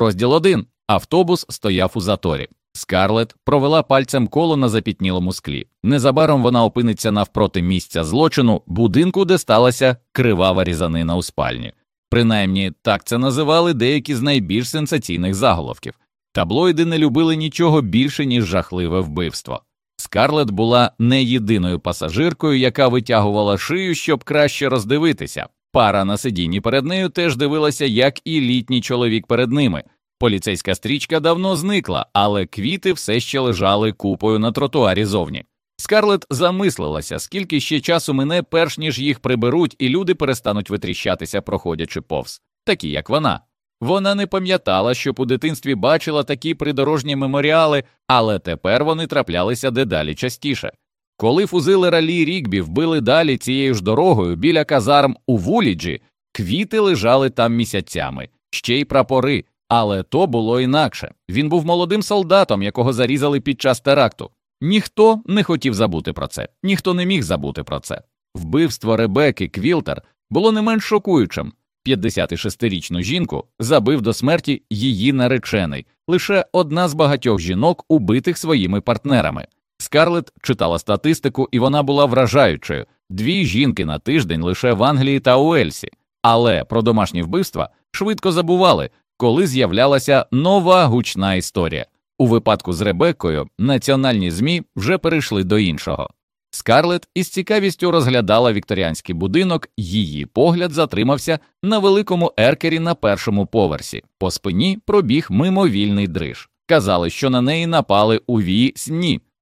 Розділ 1. Автобус стояв у заторі. Скарлет провела пальцем коло на запітнілому склі. Незабаром вона опиниться навпроти місця злочину, будинку, де сталася кривава різанина у спальні. Принаймні так це називали деякі з найбільш сенсаційних заголовків. Таблоїди не любили нічого більше, ніж жахливе вбивство. Скарлет була не єдиною пасажиркою, яка витягувала шию, щоб краще роздивитися. Пара на сидінні перед нею теж дивилася, як і літній чоловік перед ними. Поліцейська стрічка давно зникла, але квіти все ще лежали купою на тротуарі зовні. Скарлет замислилася, скільки ще часу мине, перш ніж їх приберуть, і люди перестануть витріщатися, проходячи повз, такі як вона. Вона не пам'ятала, щоб у дитинстві бачила такі придорожні меморіали, але тепер вони траплялися дедалі частіше. Коли фузили ралі Рігбі вбили далі цією ж дорогою біля казарм у Вуліджі, квіти лежали там місяцями, ще й прапори, але то було інакше. Він був молодим солдатом, якого зарізали під час теракту. Ніхто не хотів забути про це, ніхто не міг забути про це. Вбивство Ребекки Квілтер було не менш шокуючим. 56-річну жінку забив до смерті її наречений, лише одна з багатьох жінок, убитих своїми партнерами. Скарлет читала статистику, і вона була вражаючою дві жінки на тиждень лише в Англії та Уельсі. Але про домашні вбивства швидко забували, коли з'являлася нова гучна історія. У випадку з Ребеккою національні ЗМІ вже перейшли до іншого. Скарлет із цікавістю розглядала вікторіанський будинок, її погляд затримався на великому еркері на першому поверсі. По спині пробіг мимовільний дриж. Казали, що на неї напали у вії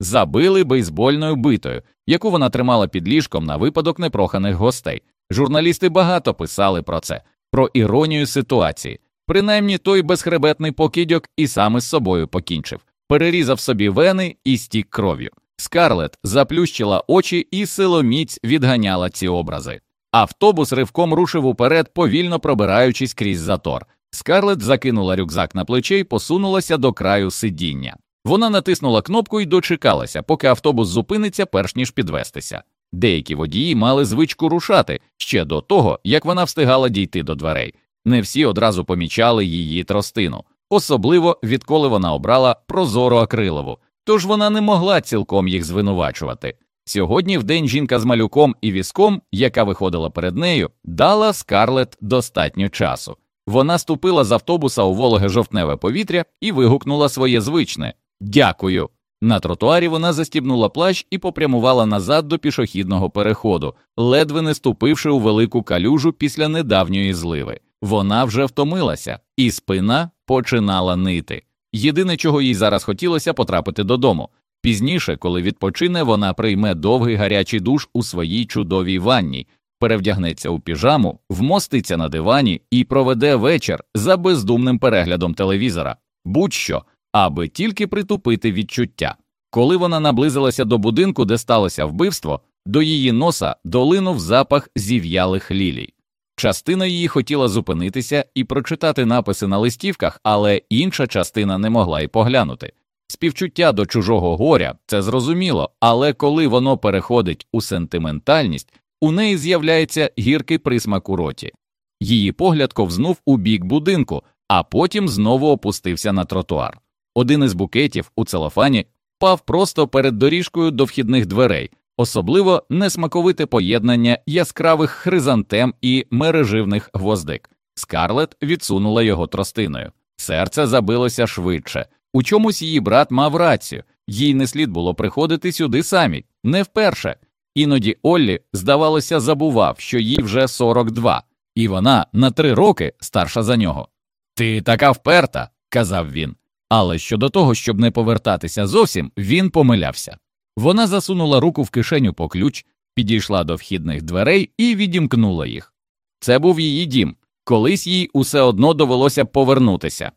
забили бейсбольною битою, яку вона тримала під ліжком на випадок непроханих гостей. Журналісти багато писали про це, про іронію ситуації. Принаймні той безхребетний покидьок і сам із собою покінчив, перерізав собі вени і стік кров'ю. Скарлет заплющила очі і силоміць відганяла ці образи. Автобус ривком рушив уперед, повільно пробираючись крізь затор. Скарлет закинула рюкзак на плече і посунулася до краю сидіння. Вона натиснула кнопку і дочекалася, поки автобус зупиниться, перш ніж підвестися. Деякі водії мали звичку рушати ще до того, як вона встигала дійти до дверей. Не всі одразу помічали її тростину, особливо відколи вона обрала прозору акрилову, тож вона не могла цілком їх звинувачувати. Сьогодні, в день жінка з малюком і візком, яка виходила перед нею, дала Скарлет достатньо часу. Вона ступила з автобуса у вологе жовтневе повітря і вигукнула своє звичне Дякую. На тротуарі вона застібнула плащ і попрямувала назад до пішохідного переходу, ледве не ступивши у велику калюжу після недавньої зливи. Вона вже втомилася, і спина починала нити. Єдине, чого їй зараз хотілося потрапити додому. Пізніше, коли відпочине, вона прийме довгий гарячий душ у своїй чудовій ванні, перевдягнеться у піжаму, вмоститься на дивані і проведе вечір за бездумним переглядом телевізора, будь-що, аби тільки притупити відчуття. Коли вона наблизилася до будинку, де сталося вбивство, до її носа долинув запах зів'ялих лілій. Частина її хотіла зупинитися і прочитати написи на листівках, але інша частина не могла й поглянути. Співчуття до чужого горя це зрозуміло, але коли воно переходить у сентиментальність, у неї з'являється гіркий присмак у роті. Її погляд ковзнув у бік будинку, а потім знову опустився на тротуар. Один із букетів у целофані впав просто перед доріжкою до вхідних дверей, особливо несмаковите поєднання яскравих хризантем і мереживних гвоздик. Скарлет відсунула його тростиною. Серце забилося швидше. У чомусь її брат мав рацію, їй не слід було приходити сюди самі, не вперше. Іноді Оллі, здавалося, забував, що їй вже 42, і вона на три роки старша за нього. Ти така вперта, казав він. Але щодо того, щоб не повертатися зовсім, він помилявся. Вона засунула руку в кишеню по ключ, підійшла до вхідних дверей і відімкнула їх. Це був її дім, колись їй усе одно довелося повернутися.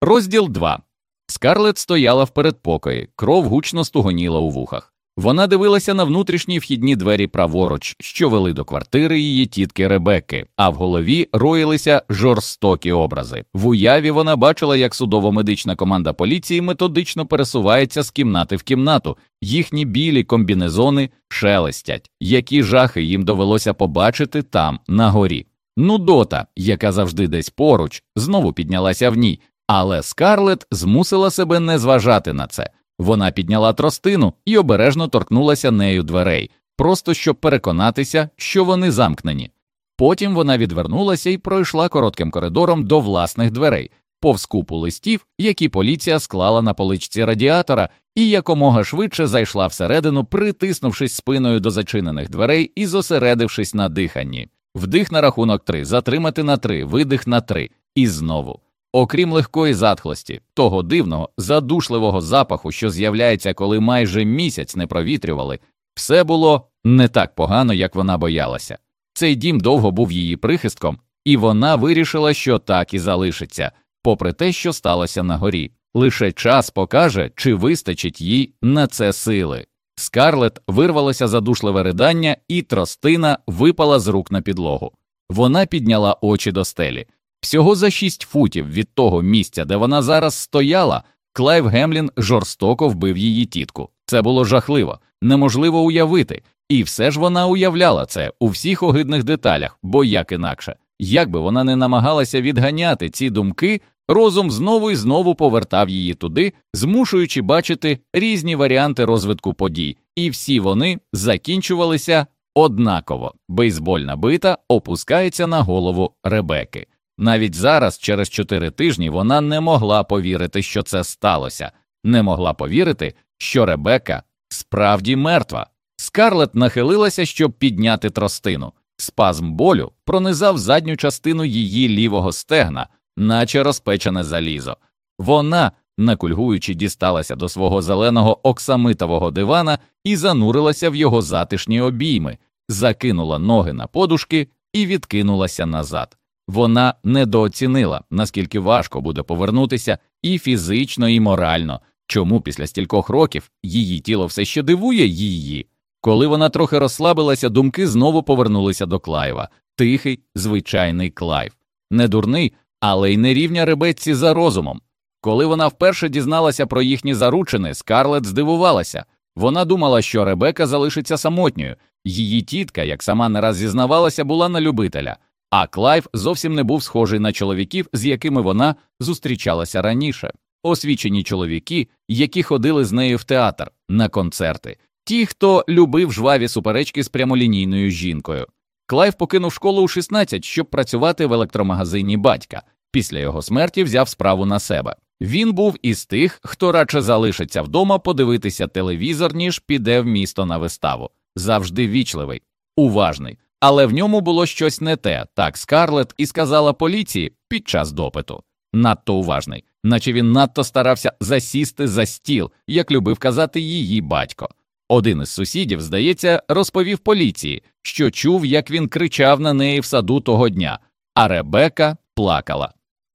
Розділ 2. Скарлет стояла в передпокої, кров гучно стугоніла у вухах. Вона дивилася на внутрішні вхідні двері праворуч, що вели до квартири її тітки Ребекки, а в голові роїлися жорстокі образи. В уяві вона бачила, як судово-медична команда поліції методично пересувається з кімнати в кімнату, їхні білі комбінезони шелестять, які жахи їм довелося побачити там, на горі. Нудота, яка завжди десь поруч, знову піднялася в ній, але Скарлет змусила себе не зважати на це. Вона підняла тростину і обережно торкнулася нею дверей, просто щоб переконатися, що вони замкнені. Потім вона відвернулася і пройшла коротким коридором до власних дверей, повз купу листів, які поліція склала на поличці радіатора, і якомога швидше зайшла всередину, притиснувшись спиною до зачинених дверей і зосередившись на диханні. Вдих на рахунок три, затримати на три, видих на три, і знову. Окрім легкої затхлості, того дивного, задушливого запаху, що з'являється, коли майже місяць не провітрювали, все було не так погано, як вона боялася. Цей дім довго був її прихистком, і вона вирішила, що так і залишиться, попри те, що сталося на горі. Лише час покаже, чи вистачить їй на це сили. У Скарлет вирвалося задушливе ридання, і тростина випала з рук на підлогу. Вона підняла очі до стелі. Всього за шість футів від того місця, де вона зараз стояла, Клайв Гемлін жорстоко вбив її тітку. Це було жахливо, неможливо уявити, і все ж вона уявляла це у всіх огидних деталях, бо як інакше, як би вона не намагалася відганяти ці думки, розум знову і знову повертав її туди, змушуючи бачити різні варіанти розвитку подій, і всі вони закінчувалися однаково. Бейсбольна бита опускається на голову Ребеки. Навіть зараз, через чотири тижні, вона не могла повірити, що це сталося, не могла повірити, що Ребека справді мертва. Скарлет нахилилася, щоб підняти тростину. Спазм болю пронизав задню частину її лівого стегна, наче розпечене залізо. Вона, накульгуючи, дісталася до свого зеленого оксамитового дивана і занурилася в його затишні обійми, закинула ноги на подушки і відкинулася назад. Вона недооцінила, наскільки важко буде повернутися і фізично, і морально, чому після стількох років її тіло все ще дивує її. Коли вона трохи розслабилася, думки знову повернулися до Клайва тихий, звичайний Клайв, не дурний, але й не рівня Ребецці за розумом. Коли вона вперше дізналася про їхні заручини, Скарлет здивувалася. Вона думала, що Ребека залишиться самотньою. Її тітка, як сама не раз зізнавалася, була на любителя, а Клайв зовсім не був схожий на чоловіків, з якими вона зустрічалася раніше. Освічені чоловіки, які ходили з нею в театр, на концерти, ті, хто любив жваві суперечки з прямолінійною жінкою. Клайв покинув школу у 16, щоб працювати в електромагазині батька. Після його смерті взяв справу на себе. Він був із тих, хто радше залишиться вдома подивитися телевізор, ніж піде в місто на виставу. Завжди вічливий, уважний. Але в ньому було щось не те, так Скарлет і сказала поліції під час допиту. Надто уважний, наче він надто старався засісти за стіл, як любив казати її батько. Один із сусідів, здається, розповів поліції, що чув, як він кричав на неї в саду того дня, а Ребека плакала.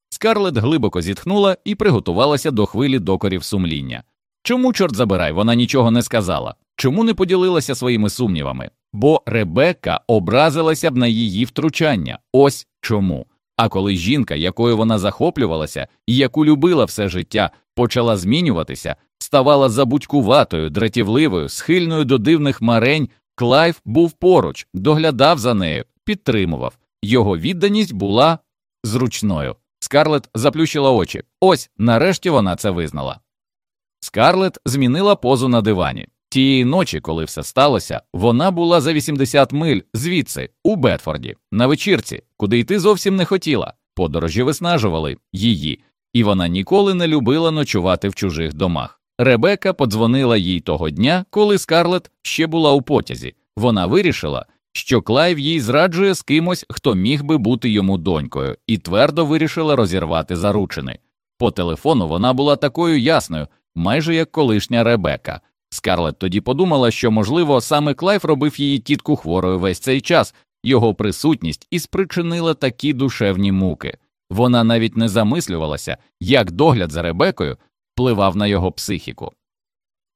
Скарлет глибоко зітхнула і приготувалася до хвилі докорів сумління. Чому, чорт забирай, вона нічого не сказала? Чому не поділилася своїми сумнівами? Бо Ребекка образилася б на її втручання. Ось чому. А коли жінка, якою вона захоплювалася і яку любила все життя, почала змінюватися, ставала забудькуватою, дратівливою, схильною до дивних марень, Клайв був поруч, доглядав за нею, підтримував. Його відданість була зручною. Скарлет заплющила очі. Ось нарешті вона це визнала. Скарлет змінила позу на дивані. Тієї ночі, коли все сталося, вона була за 80 миль звідси, у Бетфорді, на вечірці, куди йти зовсім не хотіла. Подорожі виснажували її, і вона ніколи не любила ночувати в чужих домах. Ребека подзвонила їй того дня, коли Скарлет ще була у потязі. Вона вирішила, що Клайв їй зраджує з кимось, хто міг би бути йому донькою, і твердо вирішила розірвати заручини. По телефону вона була такою ясною, майже як колишня Ребека. Скарлет тоді подумала, що, можливо, саме Клайв робив її тітку хворою весь цей час, його присутність і спричинила такі душевні муки. Вона навіть не замислювалася, як догляд за Ребекою впливав на його психіку.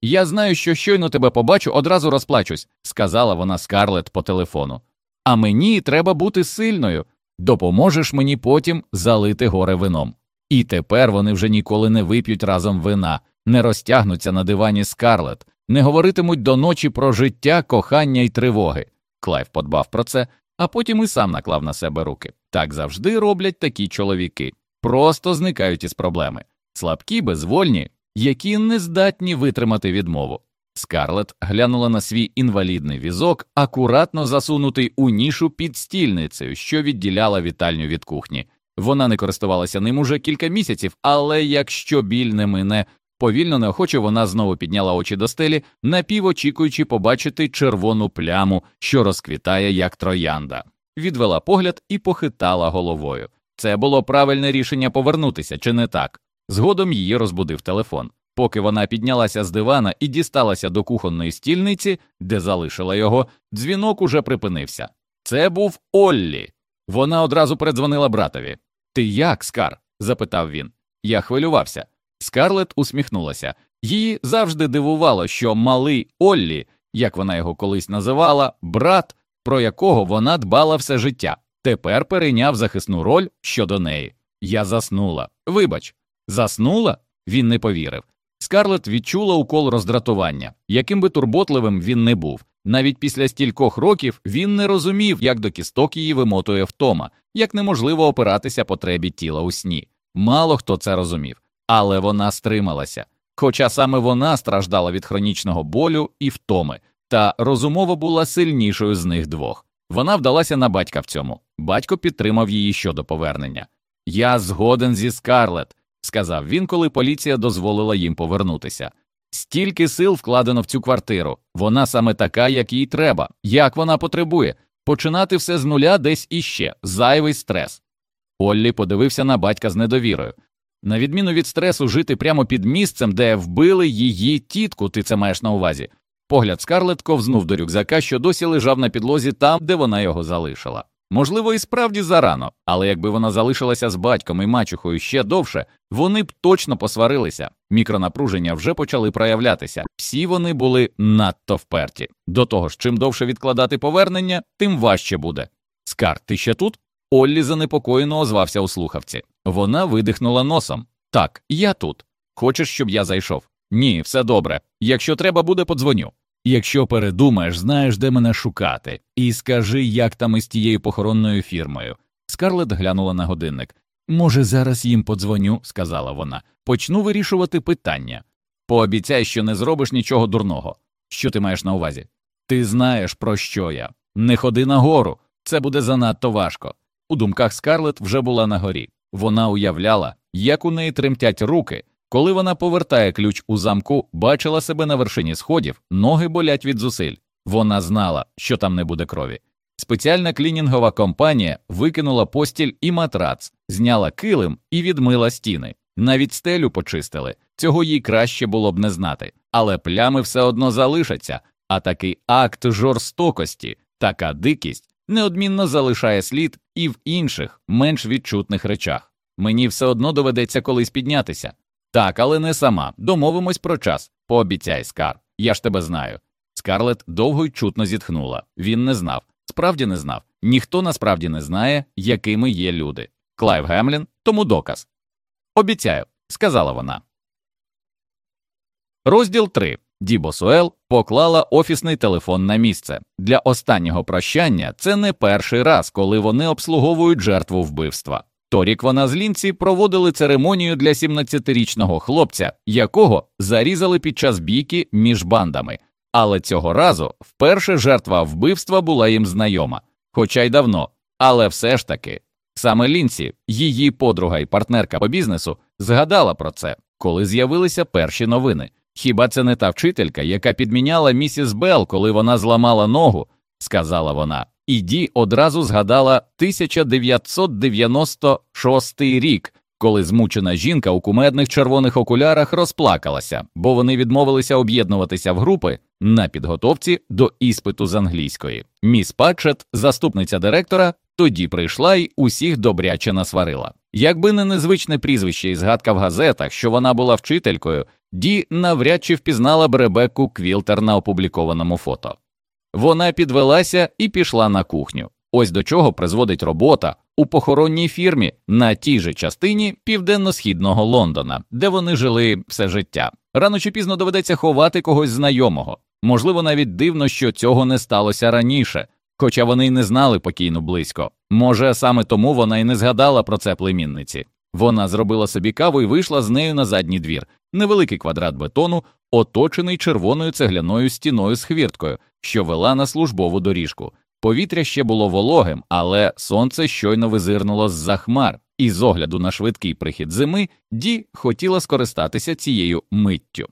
Я знаю, що щойно тебе побачу, одразу розплачусь, сказала вона Скарлет по телефону. А мені треба бути сильною. Допоможеш мені потім залити горе вином. І тепер вони вже ніколи не вип'ють разом вина, не розтягнуться на дивані Скарлет, не говоритимуть до ночі про життя, кохання й тривоги. Клайв подбав про це, а потім і сам наклав на себе руки. Так завжди роблять такі чоловіки, просто зникають із проблеми, слабкі, безвольні, які не здатні витримати відмову. Скарлет глянула на свій інвалідний візок, акуратно засунутий у нішу під стільницею, що відділяла вітальню від кухні. Вона не користувалася ним уже кілька місяців, але якщо біль не мине, повільно неохоче вона знову підняла очі до стелі, напівочікуючи побачити червону пляму, що розквітає як троянда. Відвела погляд і похитала головою. Це було правильне рішення повернутися, чи не так? Згодом її розбудив телефон. Поки вона піднялася з дивана і дісталася до кухонної стільниці, де залишила його, дзвінок уже припинився. Це був Оллі. Вона одразу передзвонила братові. Ти як, Скар? запитав він. Я хвилювався. Скарлет усміхнулася. Її завжди дивувало, що малий Оллі, як вона його колись називала, брат, про якого вона дбала все життя, тепер перейняв захисну роль щодо неї. Я заснула. Вибач, заснула? Він не повірив. Скарлет відчула укол роздратування, яким би турботливим він не був. Навіть після стількох років він не розумів, як до кісток її вимотує втома, як неможливо опиратися потребі тіла у сні. Мало хто це розумів, але вона стрималася. Хоча саме вона страждала від хронічного болю і втоми, та розумово була сильнішою з них двох. Вона вдалася на батька в цьому. Батько підтримав її щодо повернення. Я згоден зі Скарлет, сказав він, коли поліція дозволила їм повернутися. Стільки сил вкладено в цю квартиру, вона саме така, як їй треба, як вона потребує, починати все з нуля десь іще, зайвий стрес. Оллі подивився на батька з недовірою. На відміну від стресу, жити прямо під місцем, де вбили її тітку, ти це маєш на увазі. Погляд Скарлет ковзнув до рюкзака, що досі лежав на підлозі там, де вона його залишила. Можливо, і справді зарано, але якби вона залишилася з батьком і мачухою ще довше, вони б точно посварилися. Мікронапруження вже почали проявлятися. Всі вони були надто вперті. До того ж, чим довше відкладати повернення, тим важче буде. Скар, ти ще тут? Оллі занепокоєно озвався у слухавці. Вона видихнула носом. Так, я тут. Хочеш, щоб я зайшов? Ні, все добре. Якщо треба буде, подзвоню. Якщо передумаєш, знаєш, де мене шукати, і скажи, як там із тією похоронною фірмою. Скарлет глянула на годинник. Може, зараз їм подзвоню, сказала вона, почну вирішувати питання. Пообіцяй, що не зробиш нічого дурного. Що ти маєш на увазі? Ти знаєш, про що я. Не ходи нагору, це буде занадто важко. У думках Скарлет вже була на горі. Вона уявляла, як у неї тремтять руки, коли вона повертає ключ у замку, бачила себе на вершині сходів, ноги болять від зусиль. Вона знала, що там не буде крові. Спеціальна клінінгова компанія викинула постіль і матрац, зняла килим і відмила стіни. Навіть стелю почистили. Цього їй краще було б не знати, але плями все одно залишаться. А такий акт жорстокості, така дикість неодмінно залишає слід і в інших, менш відчутних речах. Мені все одно доведеться колись піднятися. Так, але не сама. Домовимось про час. Пообіцяй, Скар. Я ж тебе знаю. Скарлет довго й чутно зітхнула. Він не знав. Справді не знав. Ніхто насправді не знає, якими є люди. Клайв Гемлін тому доказ. Обіцяю, сказала вона. Розділ 3. Ді Босуел поклала офісний телефон на місце. Для останнього прощання це не перший раз, коли вони обслуговують жертву вбивства. Торік вона з Лінці проводили церемонію для 17-річного хлопця, якого зарізали під час бійки між бандами. Але цього разу вперше жертва вбивства була їм знайома, хоча й давно. Але все ж таки, саме Лінці, її подруга і партнерка по бізнесу, згадала про це, коли з'явилися перші новини. Хіба це не та вчителька, яка підміняла місіс Белл, коли вона зламала ногу, сказала вона. І Ді одразу згадала 1996 рік, коли змучена жінка у кумедних червоних окулярах розплакалася, бо вони відмовилися об'єднуватися в групи на підготовці до іспиту з англійської. Міс Патчет, заступниця директора, тоді прийшла й усіх добряче насварила. Якби не незвичне прізвище і згадка в газетах, що вона була вчителькою, Ді навряд чи впізнала б Ребекку Квілтер на опублікованому фото. Вона підвелася і пішла на кухню. Ось до чого призводить робота у похоронній фірмі на тій же частині південно-східного Лондона, де вони жили все життя. Рано чи пізно доведеться ховати когось знайомого. Можливо, навіть дивно, що цього не сталося раніше, хоча вони й не знали покійну близько. Може, саме тому вона й не згадала про це племінниці. Вона зробила собі каву і вийшла з нею на задній двір, невеликий квадрат бетону, оточений червоною цегляною стіною з хвірткою, що вела на службову доріжку. Повітря ще було вологим, але сонце щойно визирнуло з за хмар, і з огляду на швидкий прихід зими Ді хотіла скористатися цією миттю.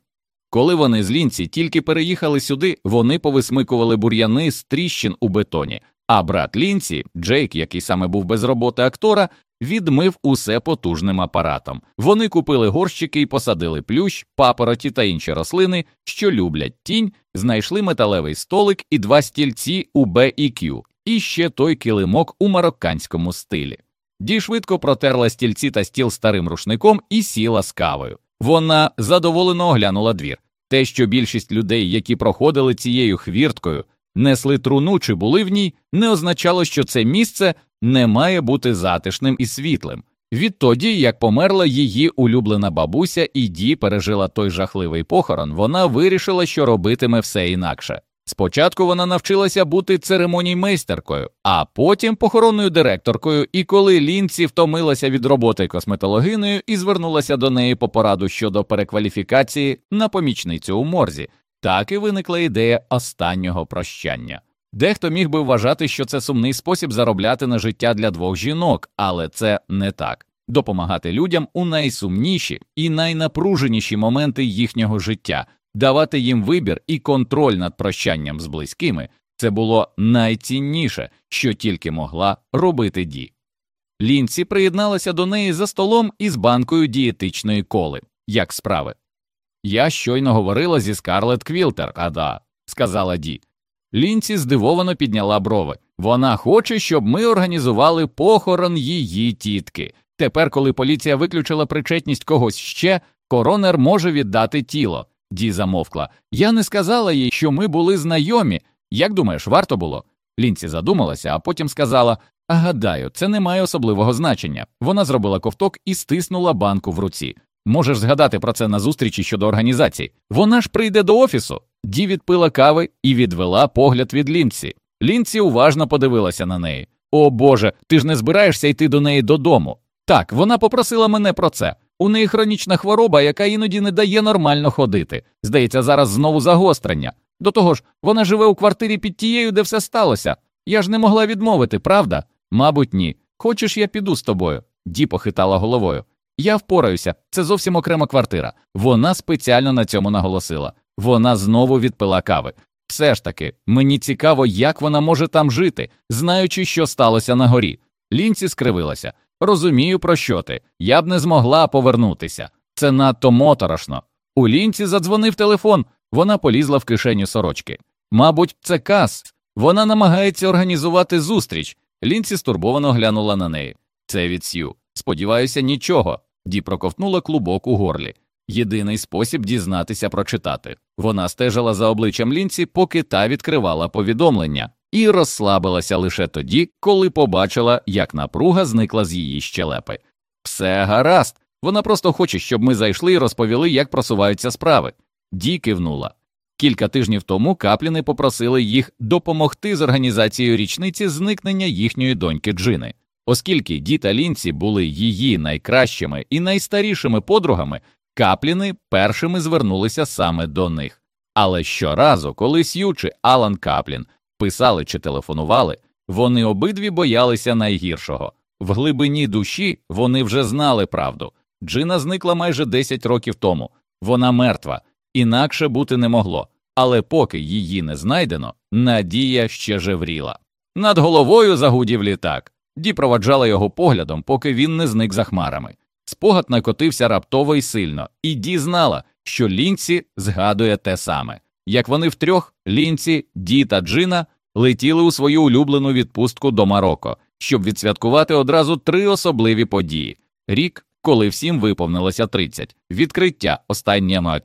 Коли вони з лінці тільки переїхали сюди, вони повисмикували бур'яни з тріщин у бетоні, а брат лінці, Джейк, який саме був без роботи актора, відмив усе потужним апаратом. Вони купили горщики і посадили плющ, папороті та інші рослини, що люблять тінь, знайшли металевий столик і два стільці у Б і Q, і ще той килимок у марокканському стилі. Ді швидко протерла стільці та стіл старим рушником і сіла з кавою. Вона задоволено оглянула двір. Те, що більшість людей, які проходили цією хвірткою, несли труну чи були в ній, не означало, що це місце не має бути затишним і світлим. Відтоді, як померла її улюблена бабуся і Ді пережила той жахливий похорон, вона вирішила, що робитиме все інакше. Спочатку вона навчилася бути церемоніймейстеркою, а потім похоронною директоркою, і коли Лінці втомилася від роботи косметологиною і звернулася до неї по пораду щодо перекваліфікації на помічницю у морзі, так і виникла ідея останнього прощання. Дехто міг би вважати, що це сумний спосіб заробляти на життя для двох жінок, але це не так. Допомагати людям у найсумніші і найнапруженіші моменти їхнього життя, давати їм вибір і контроль над прощанням з близькими це було найцінніше, що тільки могла робити Ді. Лінці приєдналася до неї за столом із банкою дієтичної коли, як справи. Я щойно говорила зі Скарлет Квілтер, ада, сказала Ді. Лінці здивовано підняла брови. Вона хоче, щоб ми організували похорон її тітки. Тепер, коли поліція виключила причетність когось ще, коронер може віддати тіло. Ді замовкла. Я не сказала їй, що ми були знайомі. Як думаєш, варто було? Лінці задумалася, а потім сказала а гадаю, це не має особливого значення. Вона зробила ковток і стиснула банку в руці. Можеш згадати про це на зустрічі щодо організації. Вона ж прийде до офісу. Ді відпила кави і відвела погляд від Лінці. Лінці уважно подивилася на неї. О Боже, ти ж не збираєшся йти до неї додому. Так, вона попросила мене про це. У неї хронічна хвороба, яка іноді не дає нормально ходити. Здається, зараз знову загострення. До того ж, вона живе у квартирі під тією, де все сталося. Я ж не могла відмовити, правда? Мабуть, ні. Хочеш, я піду з тобою? Ді похитала головою. Я впораюся, це зовсім окрема квартира. Вона спеціально на цьому наголосила. Вона знову відпила кави. Все ж таки, мені цікаво, як вона може там жити, знаючи, що сталося на горі. Лінці скривилася. Розумію, про що ти. Я б не змогла повернутися. Це надто моторошно. У лінці задзвонив телефон, вона полізла в кишеню сорочки. Мабуть, це кас. Вона намагається організувати зустріч. Лінці стурбовано глянула на неї. Це від Сью. Сподіваюся, нічого. Ді проковтнула клубок у горлі. Єдиний спосіб дізнатися прочитати. Вона стежила за обличчям лінці, поки та відкривала повідомлення, і розслабилася лише тоді, коли побачила, як напруга зникла з її щелепи. Все гаразд, вона просто хоче, щоб ми зайшли і розповіли, як просуваються справи. Ді кивнула. Кілька тижнів тому капліни попросили їх допомогти з організацією річниці зникнення їхньої доньки Джини. Оскільки Ді та Лінці були її найкращими і найстарішими подругами, капліни першими звернулися саме до них. Але щоразу, коли Сью чи Алан Каплін писали чи телефонували, вони обидві боялися найгіршого. В глибині душі вони вже знали правду. Джина зникла майже 10 років тому, вона мертва, інакше бути не могло. Але поки її не знайдено, надія ще жевріла. Над головою загудів літак. Ді проваджала його поглядом, поки він не зник за хмарами. Спогад накотився раптово і сильно, і Ді знала, що лінці згадує те саме. Як вони втрьох, лінці, Ді та Джина, летіли у свою улюблену відпустку до Марокко, щоб відсвяткувати одразу три особливі події: рік, коли всім виповнилося 30, відкриття останнього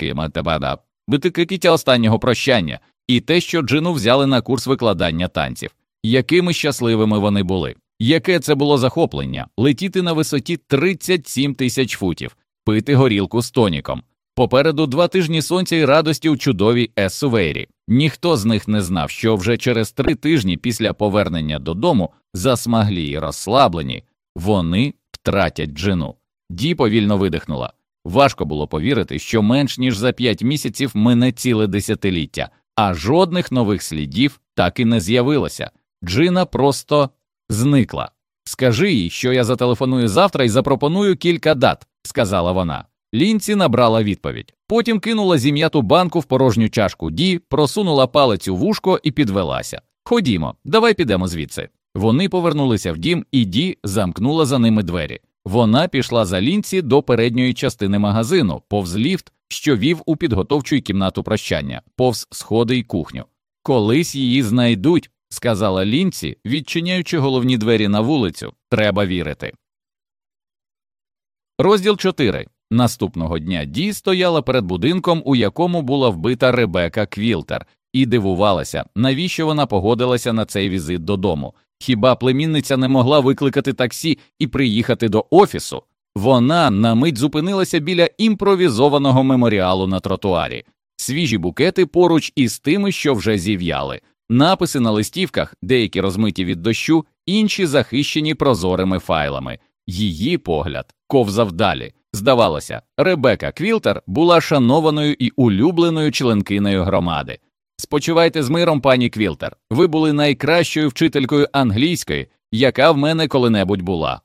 витикиття останнього прощання, і те, що Джину взяли на курс викладання танців, якими щасливими вони були. Яке це було захоплення летіти на висоті 37 тисяч футів, пити горілку з тоніком. Попереду два тижні сонця і радості у чудовій Есувейрі. Ніхто з них не знав, що вже через три тижні після повернення додому, засмаглі й розслаблені, вони втратять джину. Ді повільно видихнула. Важко було повірити, що менш ніж за п'ять місяців мине ціле десятиліття, а жодних нових слідів так і не з'явилося. Джина просто зникла. Скажи їй, що я зателефоную завтра і запропоную кілька дат, сказала вона. Лінці набрала відповідь. Потім кинула зім'яту банку в порожню чашку Ді, просунула палець у вушко і підвелася. Ходімо, давай підемо звідси. Вони повернулися в дім, і Ді замкнула за ними двері. Вона пішла за лінці до передньої частини магазину, повз ліфт, що вів у підготовчу кімнату прощання, повз сходи й кухню. Колись її знайдуть, сказала лінці, відчиняючи головні двері на вулицю. Треба вірити. Розділ 4. Наступного дня Ді стояла перед будинком, у якому була вбита Ребека Квілтер, і дивувалася, навіщо вона погодилася на цей візит додому. Хіба племінниця не могла викликати таксі і приїхати до офісу? Вона на мить зупинилася біля імпровізованого меморіалу на тротуарі, свіжі букети поруч із тими, що вже зів'яли, написи на листівках, деякі розмиті від дощу, інші захищені прозорими файлами. Її погляд ковзав далі. Здавалося, Ребека Квілтер була шанованою і улюбленою членкиною громади. Спочивайте з миром, пані Квілтер. Ви були найкращою вчителькою англійської, яка в мене коли-небудь була.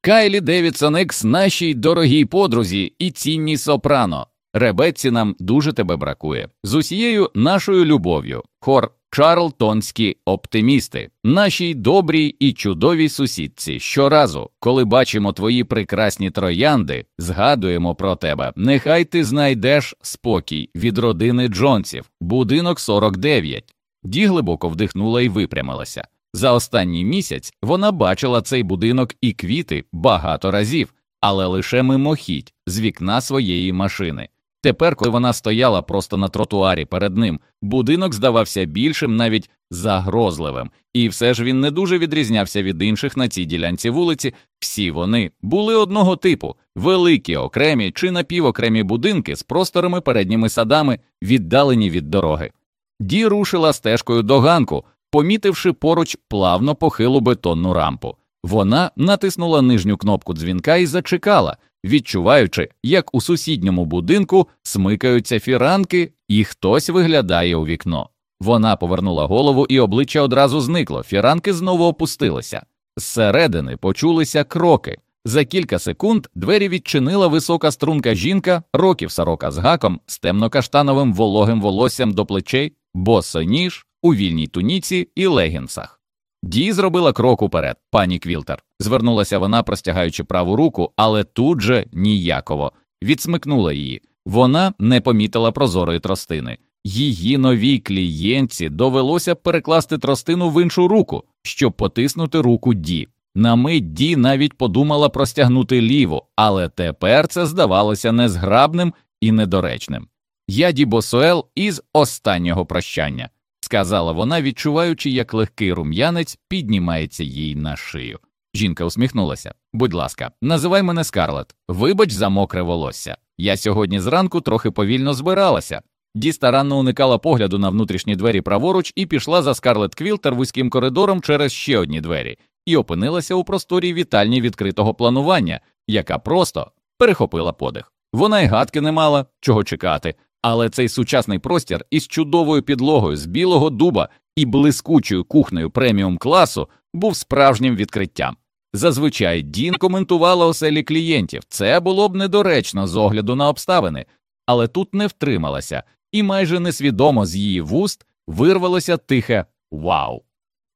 Кайлі Девідсон Екс нашій дорогій подрузі і цінній сопрано. Ребекці нам дуже тебе бракує. З усією нашою любов'ю. Хор Чарлтонські оптимісти, нашій добрій і чудовій сусідці. Щоразу, коли бачимо твої прекрасні троянди, згадуємо про тебе. Нехай ти знайдеш спокій від родини Джонсів, будинок 49. Ді глибоко вдихнула і випрямилася. За останній місяць вона бачила цей будинок і квіти багато разів, але лише мимохідь з вікна своєї машини. Тепер, коли вона стояла просто на тротуарі перед ним, будинок здавався більшим, навіть загрозливим, і все ж він не дуже відрізнявся від інших на цій ділянці вулиці. Всі вони були одного типу великі окремі чи напівокремі будинки з просторими передніми садами, віддалені від дороги. Ді рушила стежкою до ганку, помітивши поруч плавно похилу бетонну рампу. Вона натиснула нижню кнопку дзвінка і зачекала відчуваючи, як у сусідньому будинку смикаються фіранки, і хтось виглядає у вікно. Вона повернула голову, і обличчя одразу зникло. Фіранки знову опустилися. Зсередини почулися кроки. За кілька секунд двері відчинила висока струнка жінка, років сорока з гаком, з темно-каштановим вологим волоссям до плечей, босоніж у вільній туніці і легінсах. Ді зробила крок уперед, пані Квілтер. Звернулася вона, простягаючи праву руку, але тут же ніяково відсмикнула її. Вона не помітила прозорої тростини. Її новій клієнтці довелося перекласти тростину в іншу руку, щоб потиснути руку Ді. На мить Ді навіть подумала простягнути ліву, але тепер це здавалося незграбним і недоречним. Я Ді Босуел із останнього прощання сказала вона, відчуваючи, як легкий рум'янець піднімається їй на шию. Жінка усміхнулася. Будь ласка, називай мене Скарлет. Вибач за мокре волосся. Я сьогодні зранку трохи повільно збиралася. Ді старанно уникала погляду на внутрішні двері праворуч і пішла за Скарлет Квілтер вузьким коридором через ще одні двері, і опинилася у просторі вітальні відкритого планування, яка просто перехопила подих. Вона й гадки не мала чого чекати. Але цей сучасний простір із чудовою підлогою з білого дуба і блискучою кухнею преміум класу був справжнім відкриттям. Зазвичай Дін коментувала оселі клієнтів, це було б недоречно з огляду на обставини, але тут не втрималася, і майже несвідомо з її вуст вирвалося тихе Вау.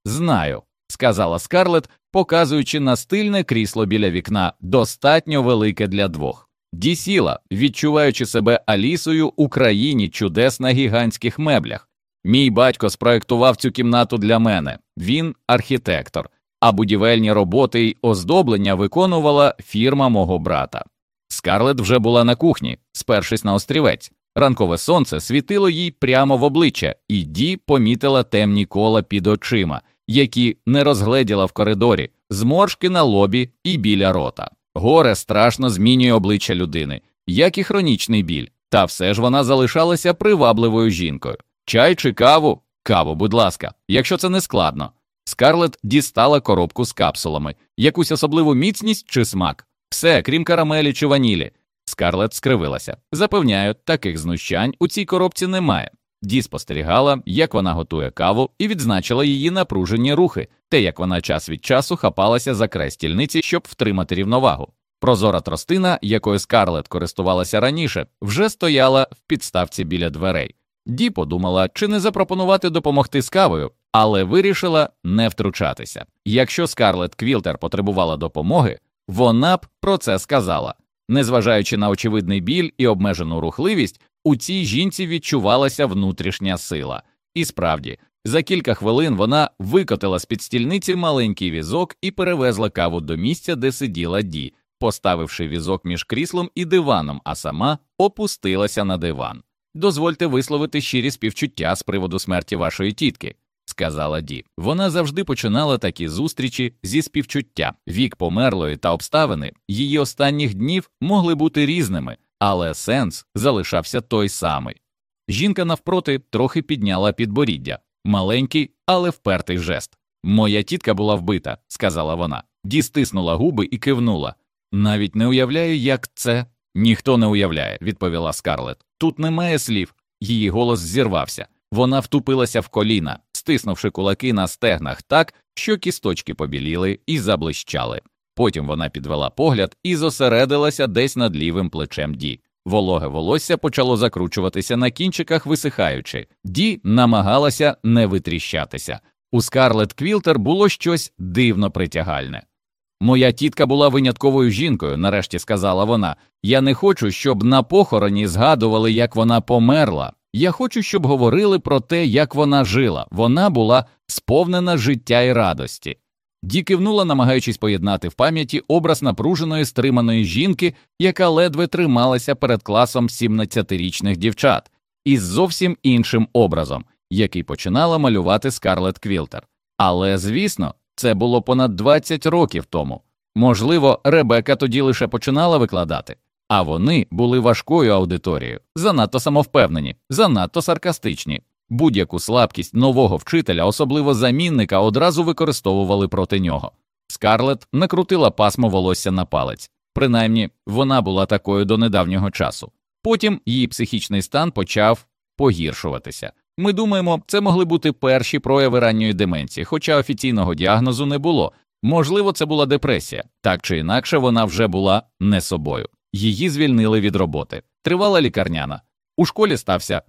Знаю, сказала Скарлет, показуючи на стильне крісло біля вікна, достатньо велике для двох. Дісіла, відчуваючи себе Алісою у країні чудес на гігантських меблях. Мій батько спроектував цю кімнату для мене, він архітектор, а будівельні роботи й оздоблення виконувала фірма мого брата. Скарлет вже була на кухні, спершись на острівець. Ранкове сонце світило їй прямо в обличчя, і Ді помітила темні кола під очима, які не розгледіла в коридорі, зморшки на лобі і біля рота. Горе страшно змінює обличчя людини, як і хронічний біль, та все ж вона залишалася привабливою жінкою. Чай чи каву? Каву, будь ласка, якщо це не складно. Скарлет дістала коробку з капсулами, якусь особливу міцність чи смак, все, крім карамелі чи ванілі. Скарлет скривилася. Запевняю, таких знущань у цій коробці немає. Ді спостерігала, як вона готує каву, і відзначила її напружені рухи, те, як вона час від часу хапалася за край стільниці, щоб втримати рівновагу. Прозора тростина, якою Скарлет користувалася раніше, вже стояла в підставці біля дверей. Ді подумала, чи не запропонувати допомогти з кавою, але вирішила не втручатися. Якщо Скарлет Квілтер потребувала допомоги, вона б про це сказала. Незважаючи на очевидний біль і обмежену рухливість, у цій жінці відчувалася внутрішня сила. І справді, за кілька хвилин вона викотила з під стільниці маленький візок і перевезла каву до місця, де сиділа Ді, поставивши візок між кріслом і диваном, а сама опустилася на диван. Дозвольте висловити щирі співчуття з приводу смерті вашої тітки, сказала Ді. Вона завжди починала такі зустрічі зі співчуття. Вік померлої та обставини її останніх днів могли бути різними, але сенс залишався той самий. Жінка навпроти трохи підняла підборіддя, маленький, але впертий жест. Моя тітка була вбита, сказала вона. Ді стиснула губи і кивнула. Навіть не уявляю, як це. Ніхто не уявляє, відповіла Скарлет. Тут немає слів. Її голос зірвався. Вона втупилася в коліна, стиснувши кулаки на стегнах так, що кісточки побіліли і заблищали. Потім вона підвела погляд і зосередилася десь над лівим плечем Ді. Вологе волосся почало закручуватися на кінчиках, висихаючи. Ді намагалася не витріщатися. У Скарлет Квілтер було щось дивно притягальне. Моя тітка була винятковою жінкою, нарешті сказала вона. Я не хочу, щоб на похороні згадували, як вона померла. Я хочу, щоб говорили про те, як вона жила. Вона була сповнена життя і радості. Ді кивнула, намагаючись поєднати в пам'яті образ напруженої стриманої жінки, яка ледве трималася перед класом 17-річних дівчат, із зовсім іншим образом, який починала малювати Скарлет Квілтер. Але, звісно, це було понад 20 років тому. Можливо, Ребека тоді лише починала викладати, а вони були важкою аудиторією, занадто самовпевнені, занадто саркастичні. Будь-яку слабкість нового вчителя, особливо замінника, одразу використовували проти нього. Скарлет накрутила пасмо волосся на палець, принаймні вона була такою до недавнього часу. Потім її психічний стан почав погіршуватися. Ми думаємо, це могли бути перші прояви ранньої деменції, хоча офіційного діагнозу не було. Можливо, це була депресія, так чи інакше вона вже була не собою. Її звільнили від роботи. Тривала лікарняна. У школі стався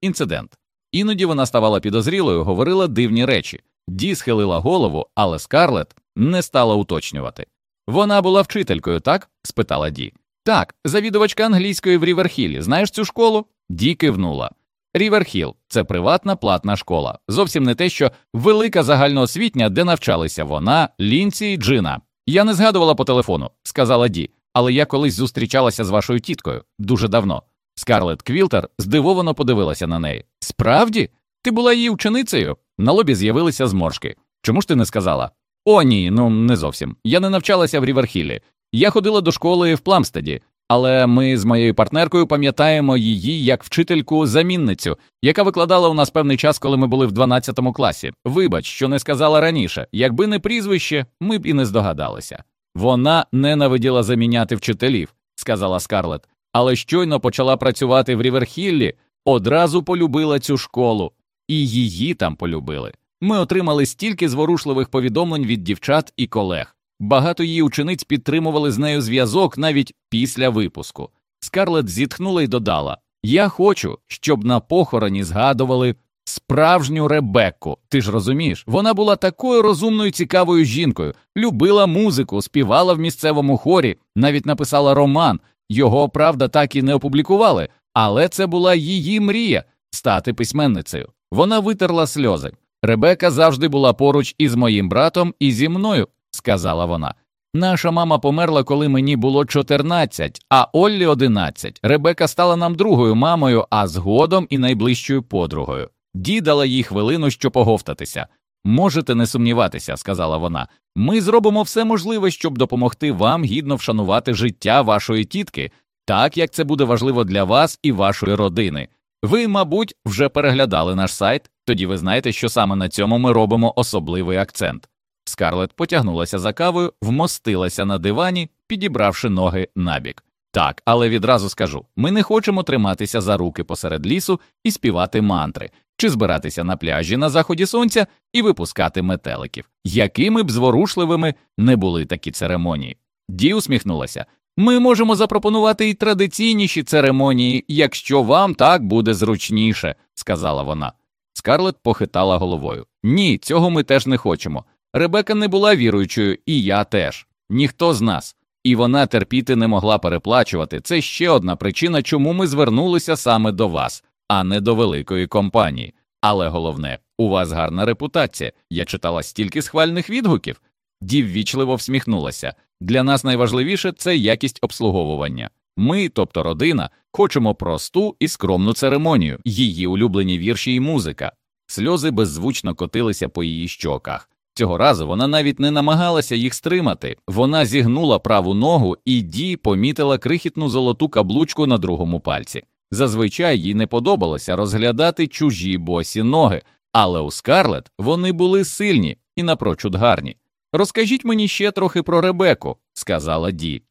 інцидент. Іноді вона ставала підозрілою, говорила дивні речі. Ді схилила голову, але Скарлет не стала уточнювати. Вона була вчителькою, так? спитала Ді. Так, завідувачка англійської в Ріверхілі. Знаєш цю школу? Ді кивнула. Ріверхіл це приватна платна школа. Зовсім не те, що велика загальноосвітня, де навчалися вона, Лінці і Джина. Я не згадувала по телефону, сказала Ді, але я колись зустрічалася з вашою тіткою дуже давно. Скарлет Квілтер здивовано подивилася на неї. Справді, ти була її ученицею? На лобі з'явилися зморшки. Чому ж ти не сказала? О, ні, ну не зовсім. Я не навчалася в Ріверхілі. Я ходила до школи в Пламстеді, але ми з моєю партнеркою пам'ятаємо її як вчительку замінницю, яка викладала у нас певний час, коли ми були в 12 класі. Вибач, що не сказала раніше. Якби не прізвище, ми б і не здогадалися. Вона ненавиділа заміняти вчителів, сказала Скарлет, але щойно почала працювати в Ріверхіллі, одразу полюбила цю школу, і її там полюбили. Ми отримали стільки зворушливих повідомлень від дівчат і колег. Багато її учениць підтримували з нею зв'язок навіть після випуску. Скарлет зітхнула й додала: Я хочу, щоб на похороні згадували справжню Ребекку. Ти ж розумієш, вона була такою розумною, цікавою жінкою, любила музику, співала в місцевому хорі, навіть написала роман. Його правда так і не опублікували, але це була її мрія стати письменницею. Вона витерла сльози. Ребека завжди була поруч із моїм братом і зі мною сказала вона. Наша мама померла, коли мені було 14, а Оллі 11. Ребека стала нам другою мамою, а згодом і найближчою подругою. Ді дала їй хвилину, щоб поговтатися. Можете не сумніватися, сказала вона. Ми зробимо все можливе, щоб допомогти вам гідно вшанувати життя вашої тітки, так як це буде важливо для вас і вашої родини. Ви, мабуть, вже переглядали наш сайт, тоді ви знаєте, що саме на цьому ми робимо особливий акцент. Скарлет потягнулася за кавою, вмостилася на дивані, підібравши ноги набік. Так, але відразу скажу ми не хочемо триматися за руки посеред лісу і співати мантри, чи збиратися на пляжі на заході сонця і випускати метеликів, якими б зворушливими не були такі церемонії. Ді усміхнулася. Ми можемо запропонувати й традиційніші церемонії, якщо вам так буде зручніше, сказала вона. Скарлет похитала головою. Ні, цього ми теж не хочемо. Ребека не була віруючою, і я теж. Ніхто з нас. І вона терпіти не могла переплачувати. Це ще одна причина, чому ми звернулися саме до вас, а не до великої компанії. Але головне, у вас гарна репутація. Я читала стільки схвальних відгуків. Дів вічливо всміхнулася. Для нас найважливіше це якість обслуговування. Ми, тобто родина, хочемо просту і скромну церемонію, її улюблені вірші і музика. Сльози беззвучно котилися по її щоках. Цього разу вона навіть не намагалася їх стримати. Вона зігнула праву ногу, і Ді помітила крихітну золоту каблучку на другому пальці. Зазвичай їй не подобалося розглядати чужі босі ноги, але у Скарлет вони були сильні і напрочуд гарні. Розкажіть мені ще трохи про Ребеку, сказала Ді.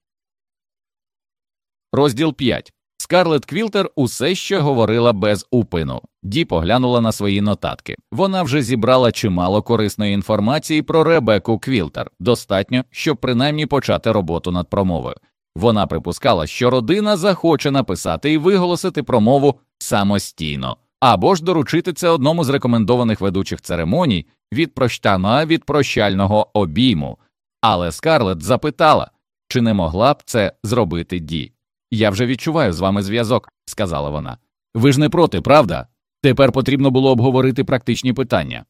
Розділ 5. Скарлет Квілтер усе ще говорила без упину. Ді поглянула на свої нотатки. Вона вже зібрала чимало корисної інформації про Ребеку Квілтер, достатньо, щоб принаймні почати роботу над промовою. Вона припускала, що родина захоче написати і виголосити промову самостійно, або ж доручити це одному з рекомендованих ведучих церемоній від прощана від прощального обійму. Але Скарлет запитала, чи не могла б це зробити Ді. Я вже відчуваю з вами зв'язок, сказала вона. Ви ж не проти, правда? Тепер потрібно було обговорити практичні питання.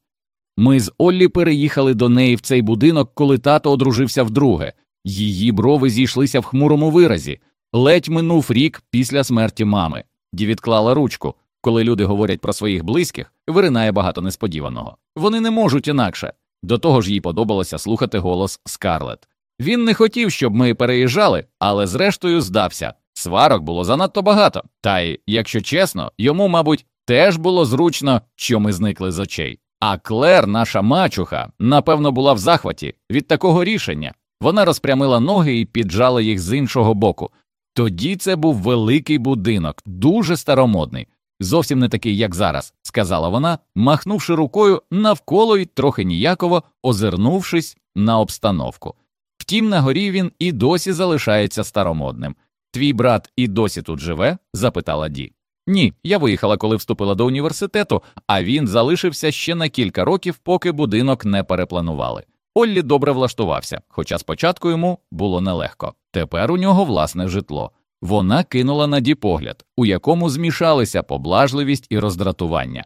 Ми з Оллі переїхали до неї в цей будинок, коли тато одружився вдруге. Її брови зійшлися в хмурому виразі. Ледь минув рік після смерті мами. Ді відклала ручку. Коли люди говорять про своїх близьких, виринає багато несподіваного. Вони не можуть інакше. До того ж їй подобалося слухати голос Скарлет. Він не хотів, щоб ми переїжджали, але зрештою здався. Сварок було занадто багато, та й, якщо чесно, йому, мабуть, теж було зручно, що ми зникли з очей. А Клер, наша мачуха, напевно, була в захваті від такого рішення. Вона розпрямила ноги і піджала їх з іншого боку. Тоді це був великий будинок, дуже старомодний, зовсім не такий, як зараз, сказала вона, махнувши рукою навколо й трохи ніяково озирнувшись на обстановку. Втім, на горі він і досі залишається старомодним. Твій брат і досі тут живе? запитала Ді. Ні, я виїхала, коли вступила до університету, а він залишився ще на кілька років, поки будинок не перепланували. Оллі добре влаштувався, хоча спочатку йому було нелегко. Тепер у нього власне житло. Вона кинула на Ді погляд, у якому змішалися поблажливість і роздратування.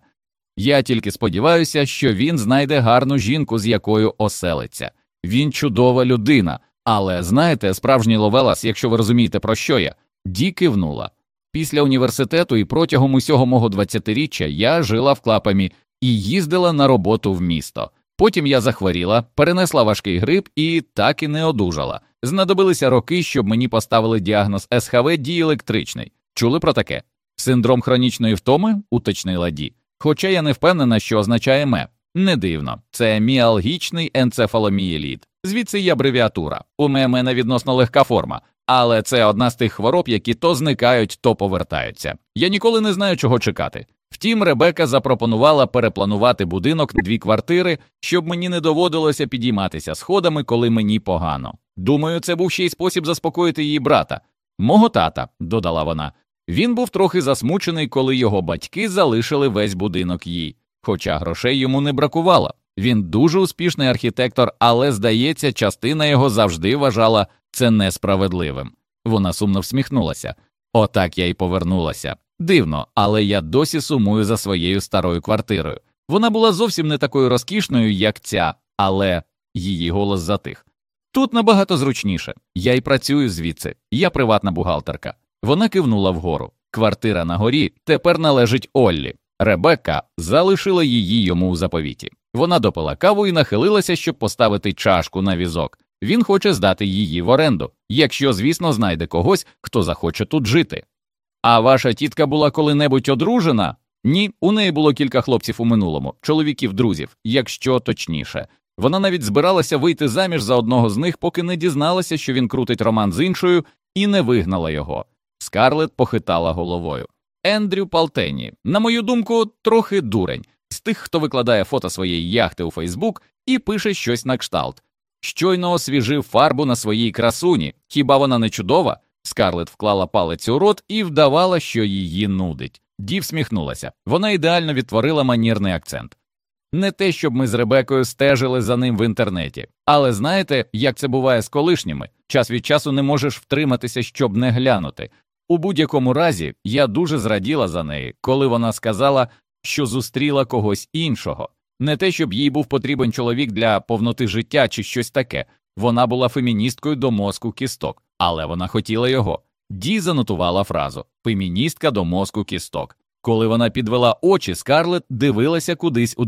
Я тільки сподіваюся, що він знайде гарну жінку, з якою оселиться. Він чудова людина, але знаєте, справжній Ловелас, якщо ви розумієте, про що я, Ді кивнула. Після університету і протягом усього мого 20-річчя я жила в клапамі і їздила на роботу в місто. Потім я захворіла, перенесла важкий грип і так і не одужала. Знадобилися роки, щоб мені поставили діагноз СХВ діелектричний. Чули про таке? Синдром хронічної втоми, уточнила Ді. Хоча я не впевнена, що означає ме. Не дивно, це міалгічний енцефаломієліт. Звідси є абревіатура. У мене відносно легка форма, але це одна з тих хвороб, які то зникають, то повертаються. Я ніколи не знаю, чого чекати. Втім, Ребека запропонувала перепланувати будинок на дві квартири, щоб мені не доводилося підійматися сходами, коли мені погано. Думаю, це був ще й спосіб заспокоїти її брата. Мого тата, додала вона. Він був трохи засмучений, коли його батьки залишили весь будинок їй, хоча грошей йому не бракувало. Він дуже успішний архітектор, але, здається, частина його завжди вважала це несправедливим. Вона сумно всміхнулася. Отак я й повернулася. Дивно, але я досі сумую за своєю старою квартирою. Вона була зовсім не такою розкішною, як ця, але її голос затих. Тут набагато зручніше. Я й працюю звідси, я приватна бухгалтерка. Вона кивнула вгору. Квартира на горі тепер належить Оллі. Ребекка залишила її йому у заповіті. Вона допила каву і нахилилася, щоб поставити чашку на візок. Він хоче здати її в оренду, якщо, звісно, знайде когось, хто захоче тут жити. А ваша тітка була коли-небудь одружена? Ні, у неї було кілька хлопців у минулому, чоловіків, друзів, якщо точніше. Вона навіть збиралася вийти заміж за одного з них, поки не дізналася, що він крутить роман з іншою, і не вигнала його. Скарлет похитала головою. Ендрю Палтені, на мою думку, трохи дурень з тих, хто викладає фото своєї яхти у Фейсбук і пише щось на кшталт. Щойно освіжив фарбу на своїй красуні. Хіба вона не чудова? Скарлет вклала палець у рот і вдавала, що її нудить. Ді всміхнулася. Вона ідеально відтворила манірний акцент. Не те, щоб ми з Ребекою стежили за ним в інтернеті, але знаєте, як це буває з колишніми, час від часу не можеш втриматися, щоб не глянути. У будь-якому разі я дуже зраділа за неї, коли вона сказала, що зустріла когось іншого. Не те, щоб їй був потрібен чоловік для повноти життя чи щось таке. Вона була феміністкою до мозку кісток, але вона хотіла його. Ді занотувала фразу феміністка до мозку кісток. Коли вона підвела очі, Скарлет дивилася кудись у.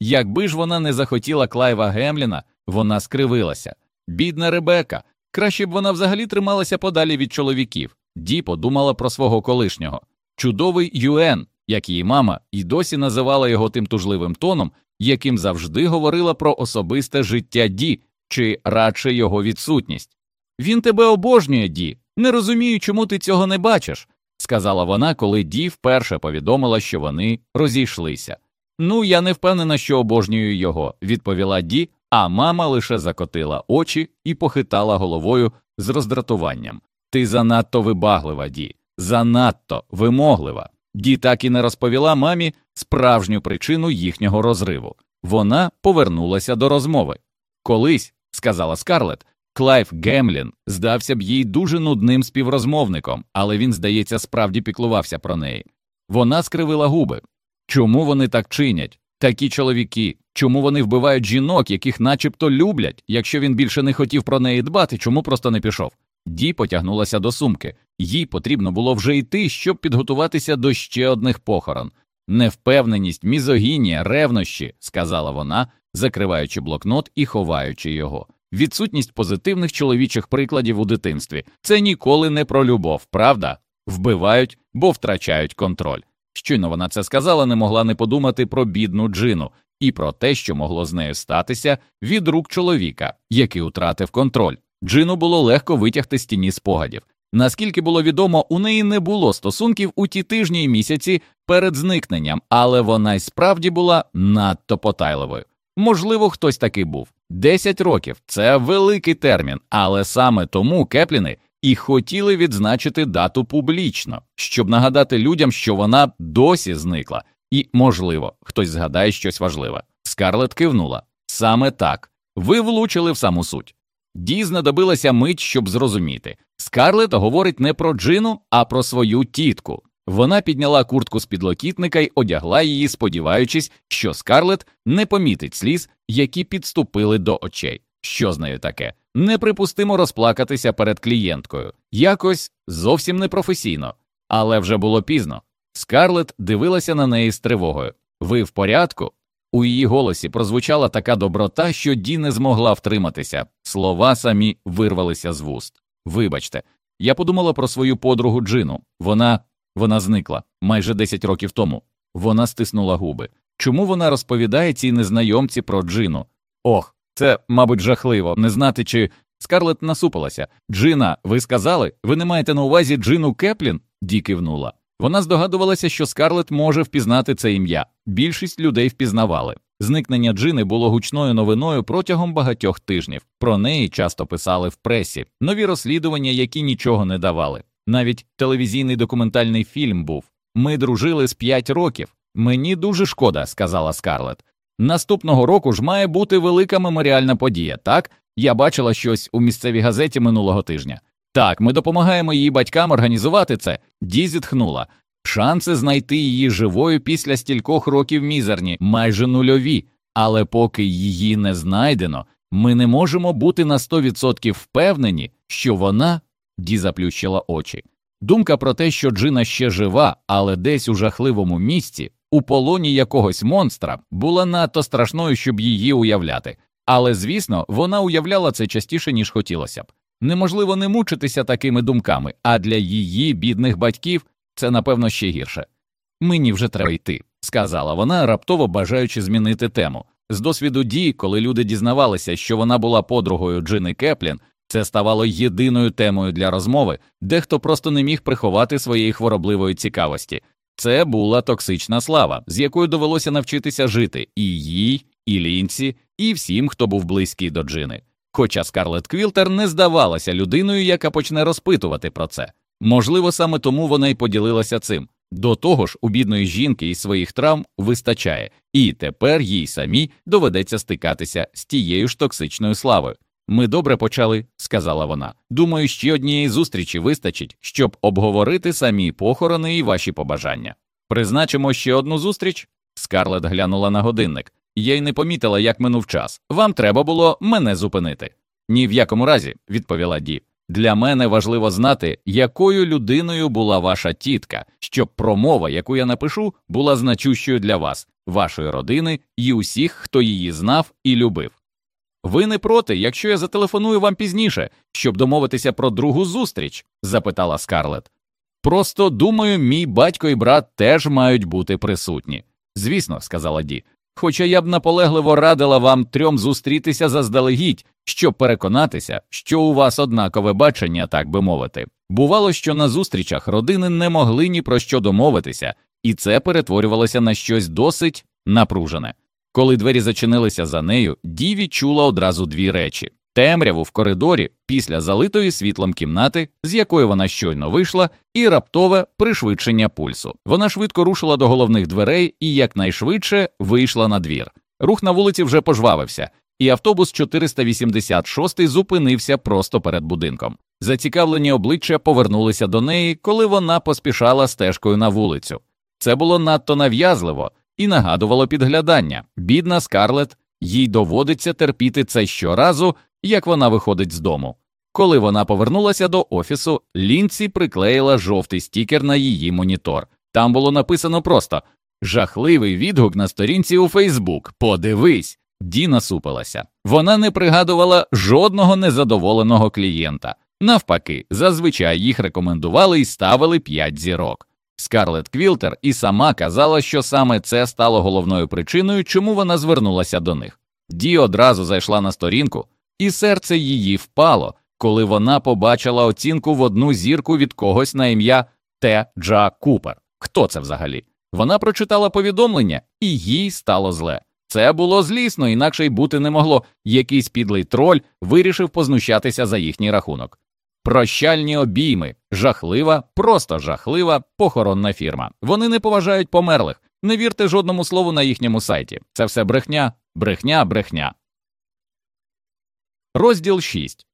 Якби ж вона не захотіла Клайва Гемліна, вона скривилася. Бідна Ребека. Краще б вона взагалі трималася подалі від чоловіків. Ді подумала про свого колишнього. Чудовий Юен, як її мама, і досі називала його тим тужливим тоном, яким завжди говорила про особисте життя Ді, чи радше його відсутність. Він тебе обожнює, Ді. Не розумію, чому ти цього не бачиш, сказала вона, коли Ді вперше повідомила, що вони розійшлися. Ну, я не впевнена, що обожнюю його, відповіла Ді, а мама лише закотила очі і похитала головою з роздратуванням. Ти занадто вибаглива, Ді, занадто вимоглива. Ді так і не розповіла мамі справжню причину їхнього розриву. Вона повернулася до розмови. Колись, сказала Скарлет, Клайв Гемлін здався б їй дуже нудним співрозмовником, але він, здається, справді піклувався про неї. Вона скривила губи. Чому вони так чинять? Такі чоловіки, чому вони вбивають жінок, яких начебто люблять, якщо він більше не хотів про неї дбати, чому просто не пішов? Ді потягнулася до сумки, їй потрібно було вже йти, щоб підготуватися до ще одних похорон. Невпевненість, мізогінія, ревнощі, сказала вона, закриваючи блокнот і ховаючи його. Відсутність позитивних чоловічих прикладів у дитинстві це ніколи не про любов, правда? Вбивають, бо втрачають контроль. Щойно вона це сказала, не могла не подумати про бідну джину і про те, що могло з нею статися від рук чоловіка, який втратив контроль. Джину було легко витягти з тіні спогадів. Наскільки було відомо, у неї не було стосунків у ті тижні й місяці перед зникненням, але вона й справді була надто потайливою. Можливо, хтось такий був. Десять років це великий термін, але саме тому Кепліни і хотіли відзначити дату публічно, щоб нагадати людям, що вона досі зникла, і, можливо, хтось згадає щось важливе. Скарлет кивнула саме так. Ви влучили в саму суть. Ді знадобилася мить, щоб зрозуміти. Скарлет говорить не про Джину, а про свою тітку. Вона підняла куртку з підлокітника й одягла її, сподіваючись, що Скарлет не помітить сліз, які підступили до очей. Що з нею таке? Неприпустимо розплакатися перед клієнткою, якось зовсім непрофесійно, але вже було пізно. Скарлет дивилася на неї з тривогою. Ви в порядку? У її голосі прозвучала така доброта, що Ді не змогла втриматися. Слова самі вирвалися з вуст. Вибачте, я подумала про свою подругу Джину. Вона вона зникла майже 10 років тому. Вона стиснула губи. Чому вона розповідає цій незнайомці про Джину? Ох, це, мабуть, жахливо, не знати, чи. Скарлет насупилася. Джина, ви сказали? Ви не маєте на увазі Джину Кеплін? Ді кивнула. Вона здогадувалася, що Скарлет може впізнати це ім'я. Більшість людей впізнавали. Зникнення Джини було гучною новиною протягом багатьох тижнів. Про неї часто писали в пресі, нові розслідування, які нічого не давали. Навіть телевізійний документальний фільм був. Ми дружили з п'ять років. Мені дуже шкода, сказала Скарлет. Наступного року ж має бути велика меморіальна подія, так? Я бачила щось у місцевій газеті минулого тижня. Так, ми допомагаємо її батькам організувати це. Ді зітхнула. Шанси знайти її живою після стількох років мізерні, майже нульові, але поки її не знайдено, ми не можемо бути на 100% впевнені, що вона Ді заплющила очі. Думка про те, що Джина ще жива, але десь у жахливому місці, у полоні якогось монстра була надто страшною, щоб її уявляти, але звісно, вона уявляла це частіше, ніж хотілося б. Неможливо не мучитися такими думками, а для її бідних батьків це напевно ще гірше. Мені вже треба йти, сказала вона, раптово бажаючи змінити тему. З досвіду дій, коли люди дізнавалися, що вона була подругою Джини Кеплін, це ставало єдиною темою для розмови, дехто просто не міг приховати своєї хворобливої цікавості. Це була токсична слава, з якою довелося навчитися жити і їй, і лінці, і всім, хто був близький до Джини. Хоча Скарлет Квілтер не здавалася людиною, яка почне розпитувати про це. Можливо, саме тому вона й поділилася цим. До того ж, у бідної жінки і своїх травм вистачає, і тепер їй самій доведеться стикатися з тією ж токсичною славою. Ми добре почали, сказала вона. Думаю, ще однієї зустрічі вистачить, щоб обговорити самі похорони і ваші побажання. Призначимо ще одну зустріч. Скарлет глянула на годинник. Я й не помітила, як минув час. Вам треба було мене зупинити. Ні в якому разі, відповіла Ді. Для мене важливо знати, якою людиною була ваша тітка, щоб промова, яку я напишу, була значущою для вас, вашої родини і усіх, хто її знав і любив. Ви не проти, якщо я зателефоную вам пізніше, щоб домовитися про другу зустріч? запитала Скарлет. Просто думаю, мій батько і брат теж мають бути присутні. Звісно, сказала Ді. Хоча я б наполегливо радила вам трьом зустрітися заздалегідь, щоб переконатися, що у вас однакове бачення, так би мовити. Бувало, що на зустрічах родини не могли ні про що домовитися, і це перетворювалося на щось досить напружене. Коли двері зачинилися за нею, Діві чула одразу дві речі темряву в коридорі після залитої світлом кімнати, з якої вона щойно вийшла, і раптове пришвидшення пульсу. Вона швидко рушила до головних дверей і якнайшвидше вийшла на двір. Рух на вулиці вже пожвавився, і автобус 486 зупинився просто перед будинком. Зацікавлені обличчя повернулися до неї, коли вона поспішала стежкою на вулицю. Це було надто нав'язливо і нагадувало підглядання. Бідна Скарлет, їй доводиться терпіти це щоразу, як вона виходить з дому. Коли вона повернулася до офісу, Лінці приклеїла жовтий стікер на її монітор. Там було написано просто жахливий відгук на сторінці у Фейсбук. Подивись. Ді насупилася. Вона не пригадувала жодного незадоволеного клієнта. Навпаки, зазвичай їх рекомендували і ставили п'ять зірок. Скарлет Квілтер і сама казала, що саме це стало головною причиною, чому вона звернулася до них. Ді одразу зайшла на сторінку, і серце її впало, коли вона побачила оцінку в одну зірку від когось на ім'я Т. Джа Купер. Хто це взагалі? Вона прочитала повідомлення, і їй стало зле. Це було злісно, інакше й бути не могло. Якийсь підлий троль вирішив познущатися за їхній рахунок. Прощальні обійми, жахлива, просто жахлива похоронна фірма. Вони не поважають померлих. Не вірте жодному слову на їхньому сайті. Це все брехня, брехня, брехня. Розділ 6.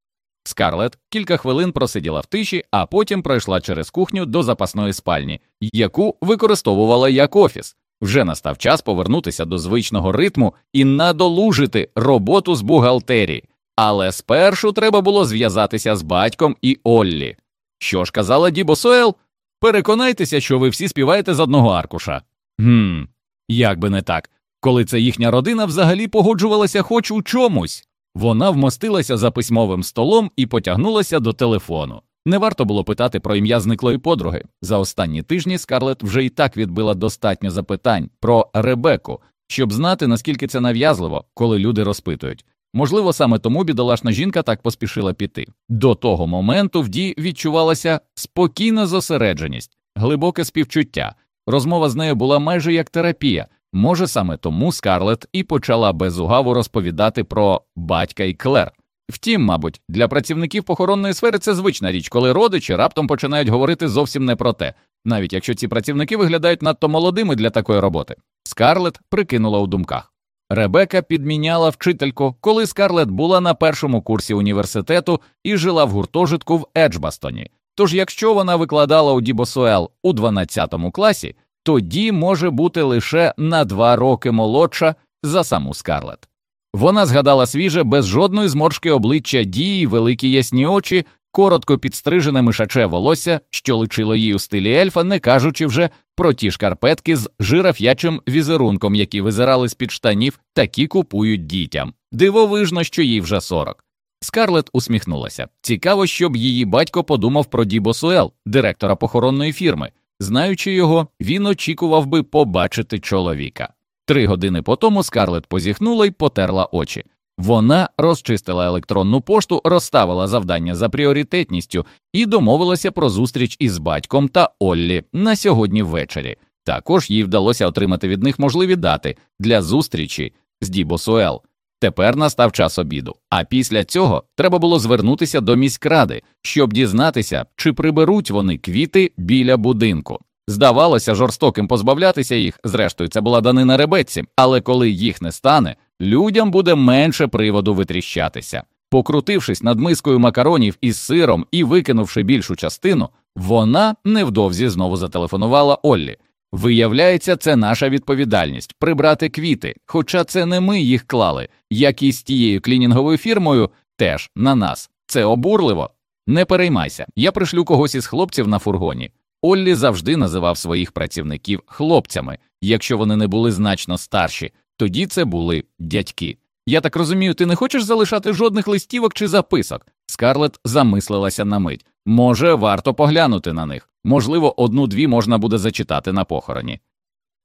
Скарлет кілька хвилин просиділа в тиші, а потім пройшла через кухню до запасної спальні, яку використовувала як офіс. Вже настав час повернутися до звичного ритму і надолужити роботу з бухгалтерії. Але спершу треба було зв'язатися з батьком і Оллі. Що ж казала Дібо Соел? Переконайтеся, що ви всі співаєте з одного аркуша. Гм, як би не так, коли це їхня родина взагалі погоджувалася хоч у чомусь. Вона вмостилася за письмовим столом і потягнулася до телефону. Не варто було питати про ім'я зниклої подруги. За останні тижні Скарлет вже і так відбила достатньо запитань про Ребеку, щоб знати, наскільки це нав'язливо, коли люди розпитують. Можливо, саме тому бідолашна жінка так поспішила піти. До того моменту в Ді відчувалася спокійна зосередженість, глибоке співчуття. Розмова з нею була майже як терапія. Може, саме тому Скарлет і почала без угаву розповідати про батька і Клер. Втім, мабуть, для працівників похоронної сфери це звична річ, коли родичі раптом починають говорити зовсім не про те, навіть якщо ці працівники виглядають надто молодими для такої роботи. Скарлет прикинула у думках. Ребека підміняла вчительку, коли Скарлет була на першому курсі університету і жила в гуртожитку в Еджбастоні. Тож, якщо вона викладала у Дібосуел у 12 класі, тоді може бути лише на два роки молодша за саму Скарлет. Вона згадала свіже без жодної зморшки обличчя дії, великі ясні очі, коротко підстрижене мишаче волосся, що личило їй у стилі ельфа, не кажучи вже про ті шкарпетки з жираф'ячим візерунком, які визирали з під штанів, такі купують дітям. Дивовижно, що їй вже сорок. Скарлет усміхнулася. Цікаво, щоб її батько подумав про Дібо Суел, директора похоронної фірми. Знаючи його, він очікував би побачити чоловіка. Три години по тому Скарлет позіхнула й потерла очі. Вона розчистила електронну пошту, розставила завдання за пріоритетністю і домовилася про зустріч із батьком та Оллі на сьогодні ввечері. Також їй вдалося отримати від них можливі дати для зустрічі з Дібо Суел. Тепер настав час обіду. А після цього треба було звернутися до міськради, щоб дізнатися, чи приберуть вони квіти біля будинку. Здавалося, жорстоким позбавлятися їх, зрештою, це була данина ребетці, але коли їх не стане, людям буде менше приводу витріщатися. Покрутившись над мискою макаронів із сиром і викинувши більшу частину, вона невдовзі знову зателефонувала Оллі. Виявляється, це наша відповідальність прибрати квіти, хоча це не ми їх клали, як і з тією клінінговою фірмою, теж на нас. Це обурливо. Не переймайся, я пришлю когось із хлопців на фургоні. Оллі завжди називав своїх працівників хлопцями, якщо вони не були значно старші, тоді це були дядьки. Я так розумію, ти не хочеш залишати жодних листівок чи записок? Скарлет замислилася на мить. Може, варто поглянути на них. Можливо, одну-дві можна буде зачитати на похороні.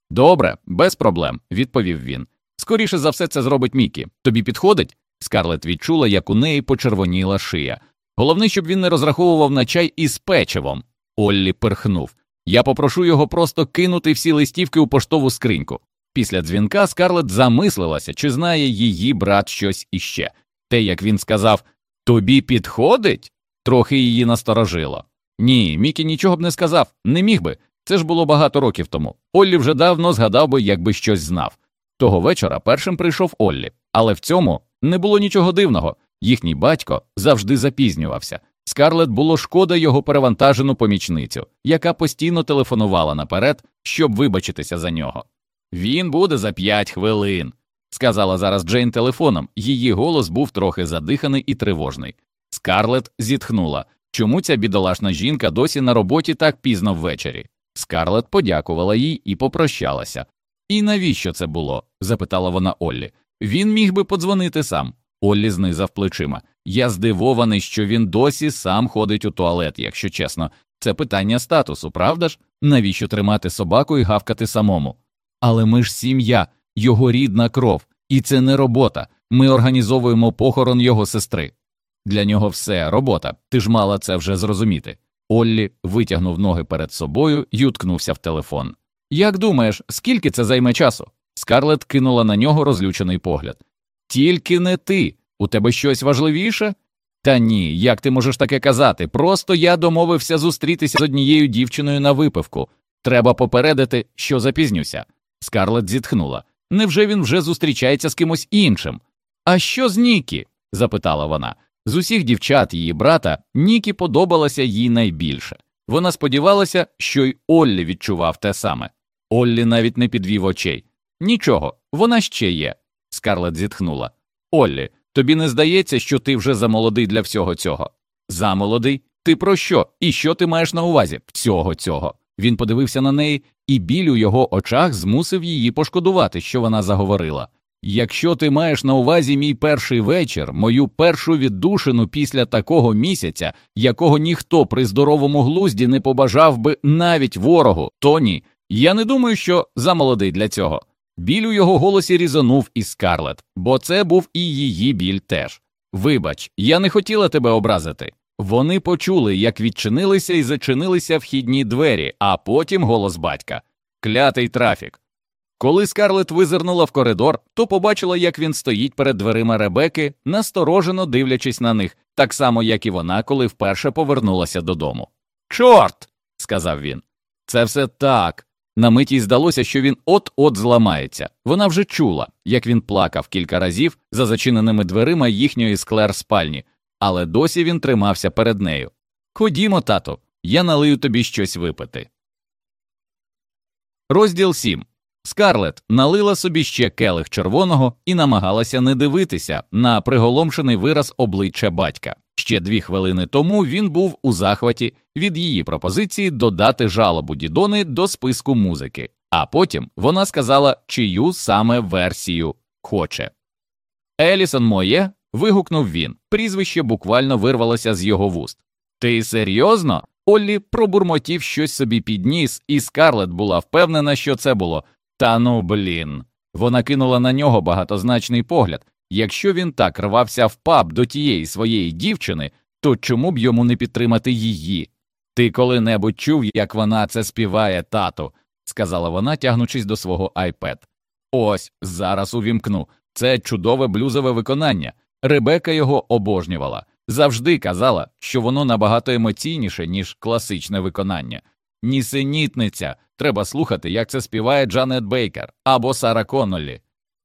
Добре, без проблем, відповів він. Скоріше за все, це зробить Мікі. Тобі підходить? Скарлет відчула, як у неї почервоніла шия. Головне, щоб він не розраховував на чай із печивом. Оллі перхнув. Я попрошу його просто кинути всі листівки у поштову скриньку. Після дзвінка Скарлет замислилася, чи знає її брат щось іще. Те, як він сказав Тобі підходить? трохи її насторожило. Ні, Мікі нічого б не сказав, не міг би. Це ж було багато років тому. Оллі вже давно згадав би, якби щось знав. Того вечора першим прийшов Оллі, але в цьому не було нічого дивного. Їхній батько завжди запізнювався. Скарлет було шкода його перевантажену помічницю, яка постійно телефонувала наперед, щоб вибачитися за нього. Він буде за п'ять хвилин, сказала зараз Джейн телефоном. Її голос був трохи задиханий і тривожний. Скарлет зітхнула. Чому ця бідолашна жінка досі на роботі так пізно ввечері? Скарлет подякувала їй і попрощалася. І навіщо це було? запитала вона Оллі. Він міг би подзвонити сам. Оллі знизав плечима. Я здивований, що він досі сам ходить у туалет, якщо чесно. Це питання статусу, правда ж? Навіщо тримати собаку і гавкати самому? Але ми ж сім'я, його рідна кров, і це не робота. Ми організовуємо похорон його сестри. Для нього все робота, ти ж мала це вже зрозуміти. Оллі витягнув ноги перед собою і уткнувся в телефон. Як думаєш, скільки це займе часу? Скарлет кинула на нього розлючений погляд. Тільки не ти. У тебе щось важливіше? Та ні, як ти можеш таке казати? Просто я домовився зустрітися з однією дівчиною на випивку. Треба попередити, що запізнюся. Скарлет зітхнула. Невже він вже зустрічається з кимось іншим? А що з Нікі? запитала вона. З усіх дівчат її брата Нікі подобалася їй найбільше. Вона сподівалася, що й Оллі відчував те саме. Оллі навіть не підвів очей. Нічого, вона ще є. Скарлет зітхнула. Оллі, тобі не здається, що ти вже замолодий для всього цього? Замолодий? Ти про що? І що ти маєш на увазі? Всього цього. Він подивився на неї, і біль у його очах змусив її пошкодувати, що вона заговорила. Якщо ти маєш на увазі мій перший вечір, мою першу віддушину після такого місяця, якого ніхто при здоровому глузді не побажав би навіть ворогу, то ні. Я не думаю, що замолодий для цього. Біль у його голосі різонув із Скарлет, бо це був і її біль теж. Вибач, я не хотіла тебе образити. Вони почули, як відчинилися і зачинилися вхідні двері, а потім голос батька клятий трафік. Коли Скарлет визирнула в коридор, то побачила, як він стоїть перед дверима Ребеки, насторожено дивлячись на них, так само, як і вона, коли вперше повернулася додому. Чорт. сказав він. Це все так. На мить їй здалося, що він от-от зламається. Вона вже чула, як він плакав кілька разів за зачиненими дверима їхньої склер спальні, але досі він тримався перед нею. Ходімо, тато, я налию тобі щось випити. Розділ 7. Скарлет налила собі ще келих червоного і намагалася не дивитися на приголомшений вираз обличчя батька. Ще дві хвилини тому він був у захваті від її пропозиції додати жалобу Дідони до списку музики, а потім вона сказала, чию саме версію хоче. Елісон моє. вигукнув він. Прізвище буквально вирвалося з його вуст. Ти серйозно? Оллі пробурмотів щось собі під ніс, і Скарлет була впевнена, що це було. Та ну блін. Вона кинула на нього багатозначний погляд. Якщо він так рвався в паб до тієї своєї дівчини, то чому б йому не підтримати її? Ти коли-небудь чув, як вона це співає, тату, сказала вона, тягнучись до свого айпед. Ось зараз увімкну. Це чудове блюзове виконання. Ребека його обожнювала, завжди казала, що воно набагато емоційніше, ніж класичне виконання. Нісенітниця, треба слухати, як це співає Джанет Бейкер або Сара Конноллі.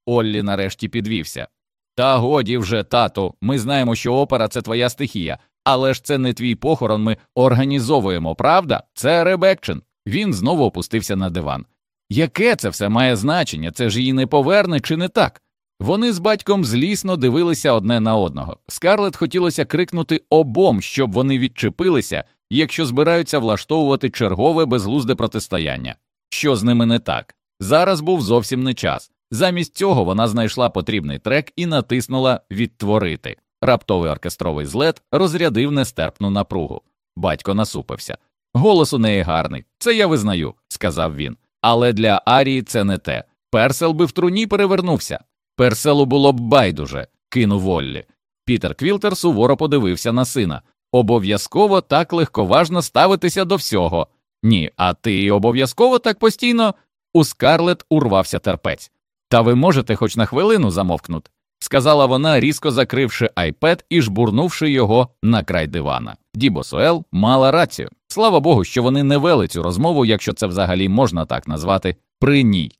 Оллі нарешті підвівся. Та годі вже, тату, ми знаємо, що опера це твоя стихія, але ж це не твій похорон, ми організовуємо, правда? Це Ребекчин. Він знову опустився на диван. Яке це все має значення? Це ж її не поверне, чи не так? Вони з батьком злісно дивилися одне на одного. Скарлет хотілося крикнути обом, щоб вони відчепилися, якщо збираються влаштовувати чергове безглузде протистояння. Що з ними не так? Зараз був зовсім не час. Замість цього вона знайшла потрібний трек і натиснула Відтворити. Раптовий оркестровий злет розрядив нестерпну напругу. Батько насупився. Голос у неї гарний, це я визнаю, сказав він. Але для Арії це не те. Персел би в труні перевернувся. Перселу було б байдуже, кинув Воллі. Пітер Квілтер суворо подивився на сина. Обов'язково так легковажно ставитися до всього. Ні, а ти обов'язково так постійно. У Скарлет урвався терпець. Та ви можете хоч на хвилину замовкнути, сказала вона, різко закривши iPad і жбурнувши його на край дивана. Ді Босуел мала рацію. Слава Богу, що вони не вели цю розмову, якщо це взагалі можна так назвати, при ній.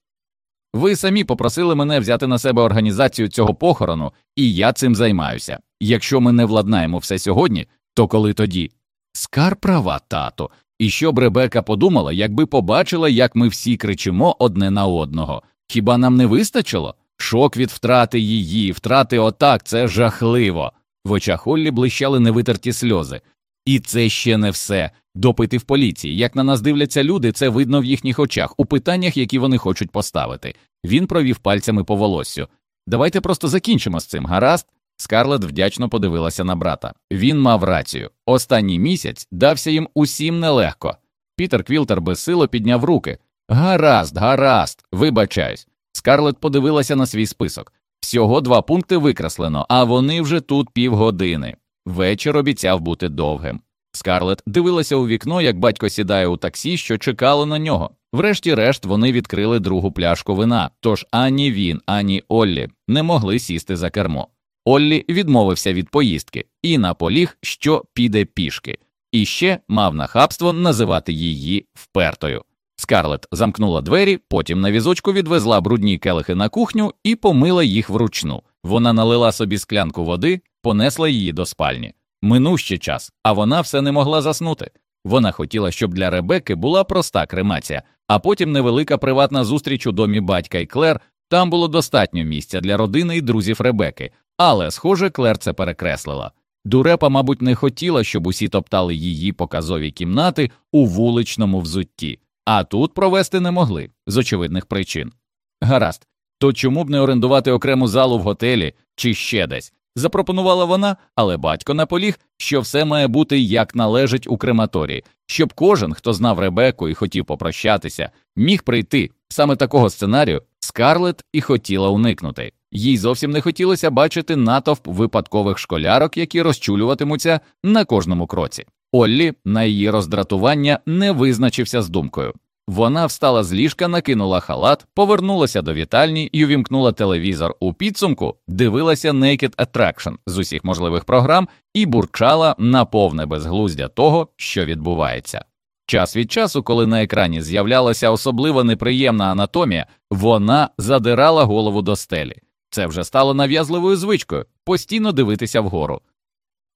Ви самі попросили мене взяти на себе організацію цього похорону, і я цим займаюся. Якщо ми не владнаємо все сьогодні, то коли тоді? Скар права, тато. І що б Ребека подумала, якби побачила, як ми всі кричимо одне на одного. Хіба нам не вистачило? Шок від втрати її, втрати отак, це жахливо. В очах Оллі блищали невитерті сльози. І це ще не все. Допити в поліції. Як на нас дивляться люди, це видно в їхніх очах, у питаннях, які вони хочуть поставити. Він провів пальцями по волоссю. Давайте просто закінчимо з цим, гаразд. Скарлет вдячно подивилася на брата. Він мав рацію. Останній місяць дався їм усім нелегко. Пітер Квілтер безсило підняв руки. Гаразд, гаразд, вибачаюсь. Скарлет подивилася на свій список. Всього два пункти викреслено, а вони вже тут півгодини. Вечір обіцяв бути довгим. Скарлет дивилася у вікно, як батько сідає у таксі, що чекало на нього. Врешті-решт вони відкрили другу пляшку вина, тож ані він, ані Оллі не могли сісти за кермо. Оллі відмовився від поїздки і наполіг, що піде пішки, і ще мав нахабство називати її впертою. Скарлет замкнула двері, потім на візочку відвезла брудні келихи на кухню і помила їх вручну. Вона налила собі склянку води, понесла її до спальні. Минув ще час, а вона все не могла заснути. Вона хотіла, щоб для Ребекки була проста кремація, а потім невелика приватна зустріч у домі батька і Клер. Там було достатньо місця для родини і друзів Ребекки, але, схоже, Клер це перекреслила. Дурепа, мабуть, не хотіла, щоб усі топтали її показові кімнати у вуличному взутті, а тут провести не могли з очевидних причин. Гаразд, то чому б не орендувати окрему залу в готелі чи ще десь? Запропонувала вона, але батько наполіг, що все має бути як належить у крематорії, щоб кожен, хто знав Ребеку і хотів попрощатися, міг прийти. Саме такого сценарію Скарлет і хотіла уникнути. Їй зовсім не хотілося бачити натовп випадкових школярок, які розчулюватимуться на кожному кроці. Оллі на її роздратування не визначився з думкою. Вона встала з ліжка, накинула халат, повернулася до вітальні і увімкнула телевізор у підсумку, дивилася Naked Attraction з усіх можливих програм і бурчала на повне безглуздя того, що відбувається. Час від часу, коли на екрані з'являлася особливо неприємна анатомія, вона задирала голову до стелі. Це вже стало нав'язливою звичкою постійно дивитися вгору.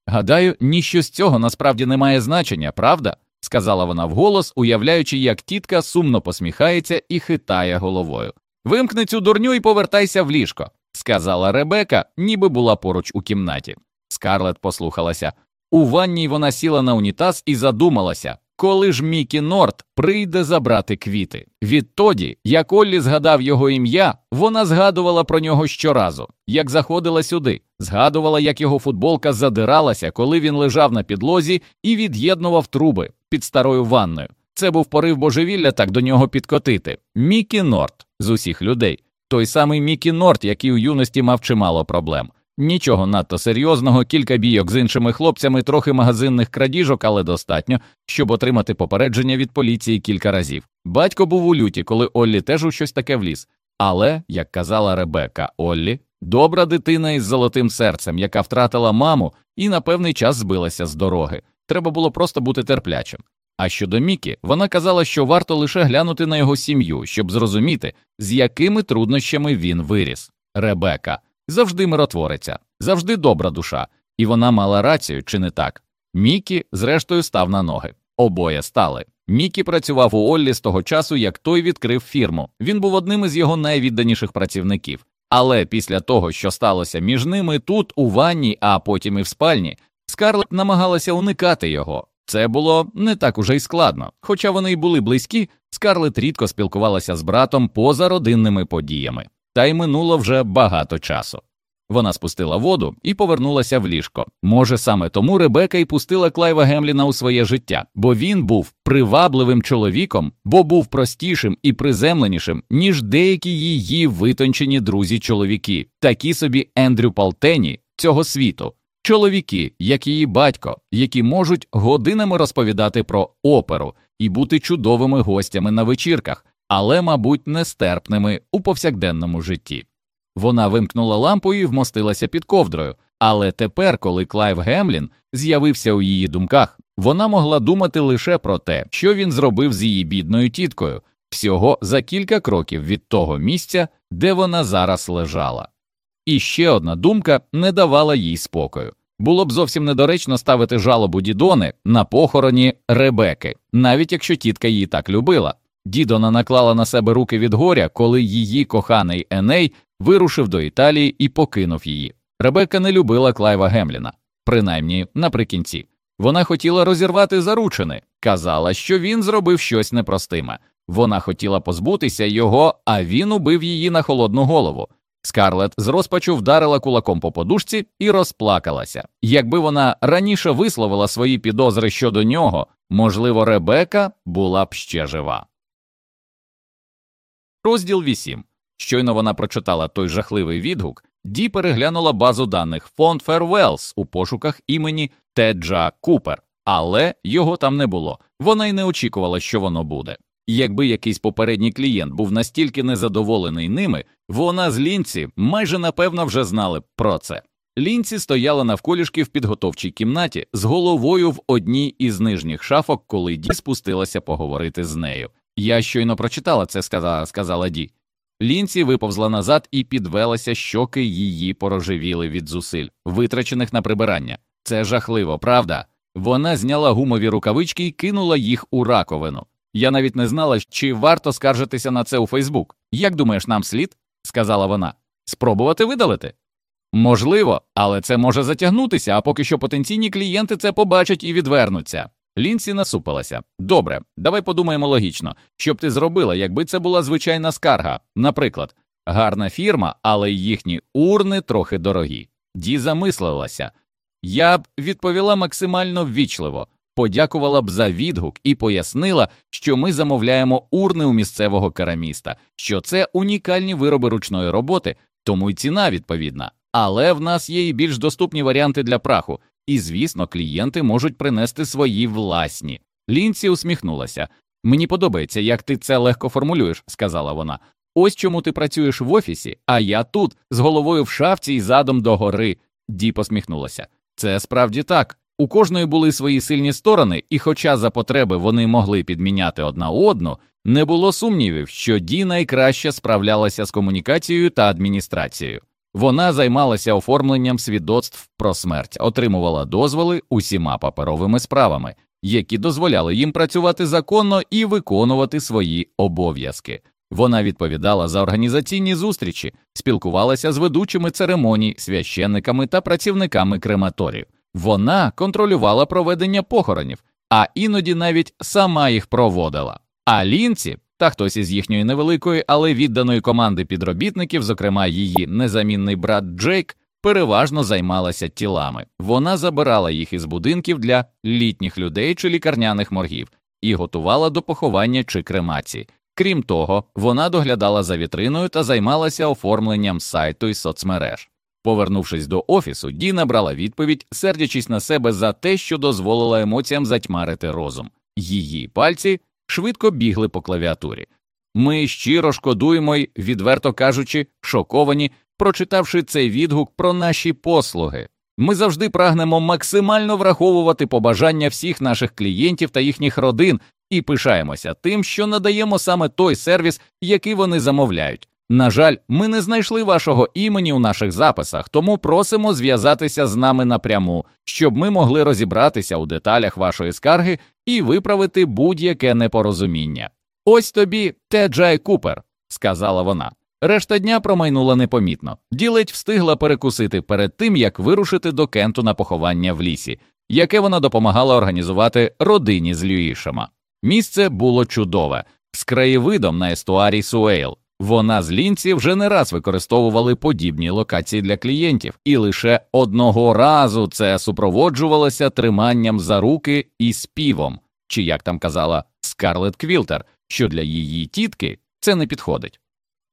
Гадаю, ніщо з цього насправді не має значення, правда? сказала вона вголос, уявляючи, як тітка сумно посміхається і хитає головою. Вимкни цю дурню і повертайся в ліжко, сказала Ребека, ніби була поруч у кімнаті. Скарлет послухалася. У ванній вона сіла на унітаз і задумалася, коли ж Мікі Норт прийде забрати квіти. Відтоді, як Оллі згадав його ім'я, вона згадувала про нього щоразу, як заходила сюди, згадувала, як його футболка задиралася, коли він лежав на підлозі і від'єднував труби під старою ванною. Це був порив божевілля так до нього підкотити. Мікі Норт з усіх людей. Той самий Мікі Норт, який у юності мав чимало проблем. Нічого надто серйозного, кілька бійок з іншими хлопцями, трохи магазинних крадіжок, але достатньо, щоб отримати попередження від поліції кілька разів. Батько був у люті, коли Оллі теж у щось таке вліз. Але, як казала Ребекка Оллі, добра дитина із золотим серцем, яка втратила маму і на певний час збилася з дороги. Треба було просто бути терплячим. А щодо Мікі, вона казала, що варто лише глянути на його сім'ю, щоб зрозуміти, з якими труднощами він виріс. Ребека завжди миротвориця, завжди добра душа, і вона мала рацію, чи не так? Мікі, зрештою, став на ноги. Обоє стали. Мікі працював у Оллі з того часу, як той відкрив фірму. Він був одним із його найвідданіших працівників. Але після того, що сталося між ними тут, у ванні, а потім і в спальні, Скарлет намагалася уникати його. Це було не так уже й складно. Хоча вони й були близькі, Скарлет рідко спілкувалася з братом поза родинними подіями, та й минуло вже багато часу. Вона спустила воду і повернулася в ліжко. Може, саме тому Ребека й пустила Клайва Гемліна у своє життя, бо він був привабливим чоловіком, бо був простішим і приземленішим, ніж деякі її витончені друзі-чоловіки, такі собі Ендрю Палтені цього світу. Чоловіки, як її батько, які можуть годинами розповідати про оперу і бути чудовими гостями на вечірках, але, мабуть, нестерпними у повсякденному житті. Вона вимкнула лампу і вмостилася під ковдрою, але тепер, коли Клайв Гемлін з'явився у її думках, вона могла думати лише про те, що він зробив з її бідною тіткою, всього за кілька кроків від того місця, де вона зараз лежала. І ще одна думка не давала їй спокою. Було б зовсім недоречно ставити жалобу дідони на похороні Ребеки, навіть якщо тітка її так любила. Дідона наклала на себе руки від горя, коли її коханий Еней вирушив до Італії і покинув її. Ребека не любила Клайва Гемліна, принаймні наприкінці. Вона хотіла розірвати заручини, казала, що він зробив щось непростиме. Вона хотіла позбутися його, а він убив її на холодну голову. Скарлет з розпачу вдарила кулаком по подушці і розплакалася. Якби вона раніше висловила свої підозри щодо нього, можливо, Ребека була б ще жива. Розділ 8. Щойно вона прочитала той жахливий відгук, Ді переглянула базу даних Fond Farewells у пошуках імені Теджа Купер, але його там не було. Вона й не очікувала, що воно буде. Якби якийсь попередній клієнт був настільки незадоволений ними, вони з Лінці майже напевно вже знали про це. Лінці стояла навколішки в підготовчій кімнаті з головою в одній із нижніх шафок, коли Ді спустилася поговорити з нею. Я щойно прочитала це, сказала, Ді. Лінці виповзла назад і підвелася, щоки її порожевіли від зусиль, витрачених на прибирання. Це жахливо, правда? Вона зняла гумові рукавички і кинула їх у раковину. Я навіть не знала, чи варто скаржитися на це у Фейсбук. Як думаєш, нам слід? сказала вона. Спробувати видалити? Можливо, але це може затягнутися, а поки що потенційні клієнти це побачать і відвернуться. Лінсі насупилася. Добре, давай подумаємо логічно, що б ти зробила, якби це була звичайна скарга. Наприклад, гарна фірма, але їхні урни трохи дорогі. Ді замислилася. Я б відповіла максимально ввічливо, подякувала б за відгук і пояснила, що ми замовляємо урни у місцевого кераміста, що це унікальні вироби ручної роботи, тому й ціна відповідна. Але в нас є і більш доступні варіанти для праху, і, звісно, клієнти можуть принести свої власні. Лінці усміхнулася. Мені подобається, як ти це легко формулюєш, сказала вона. Ось чому ти працюєш в офісі, а я тут, з головою в шафці і задом догори. Ді посміхнулася. Це справді так. У кожної були свої сильні сторони, і, хоча за потреби вони могли підміняти одна одну, не було сумнівів, що Ді найкраще справлялася з комунікацією та адміністрацією. Вона займалася оформленням свідоцтв про смерть, отримувала дозволи усіма паперовими справами, які дозволяли їм працювати законно і виконувати свої обов'язки. Вона відповідала за організаційні зустрічі, спілкувалася з ведучими церемоній, священниками та працівниками крематорів. Вона контролювала проведення похоронів, а іноді навіть сама їх проводила. А лінці та хтось із їхньої невеликої, але відданої команди підробітників, зокрема її незамінний брат Джейк, переважно займалася тілами. Вона забирала їх із будинків для літніх людей чи лікарняних моргів і готувала до поховання чи кремації. Крім того, вона доглядала за вітриною та займалася оформленням сайту і соцмереж. Повернувшись до офісу, Діна брала відповідь, сердячись на себе за те, що дозволила емоціям затьмарити розум. Її пальці швидко бігли по клавіатурі. Ми щиро шкодуємо й, відверто кажучи, шоковані, прочитавши цей відгук про наші послуги. Ми завжди прагнемо максимально враховувати побажання всіх наших клієнтів та їхніх родин і пишаємося тим, що надаємо саме той сервіс, який вони замовляють. На жаль, ми не знайшли вашого імені у наших записах, тому просимо зв'язатися з нами напряму, щоб ми могли розібратися у деталях вашої скарги і виправити будь-яке непорозуміння. Ось тобі Теджай Купер, сказала вона. Решта дня промайнула непомітно. Ділить встигла перекусити перед тим, як вирушити до Кенту на поховання в лісі, яке вона допомагала організувати родині з Люїшема. Місце було чудове, з краєвидом на естуарій Суейл. Вона з лінці вже не раз використовували подібні локації для клієнтів, і лише одного разу це супроводжувалося триманням за руки і співом, чи як там казала Скарлет Квілтер, що для її тітки це не підходить.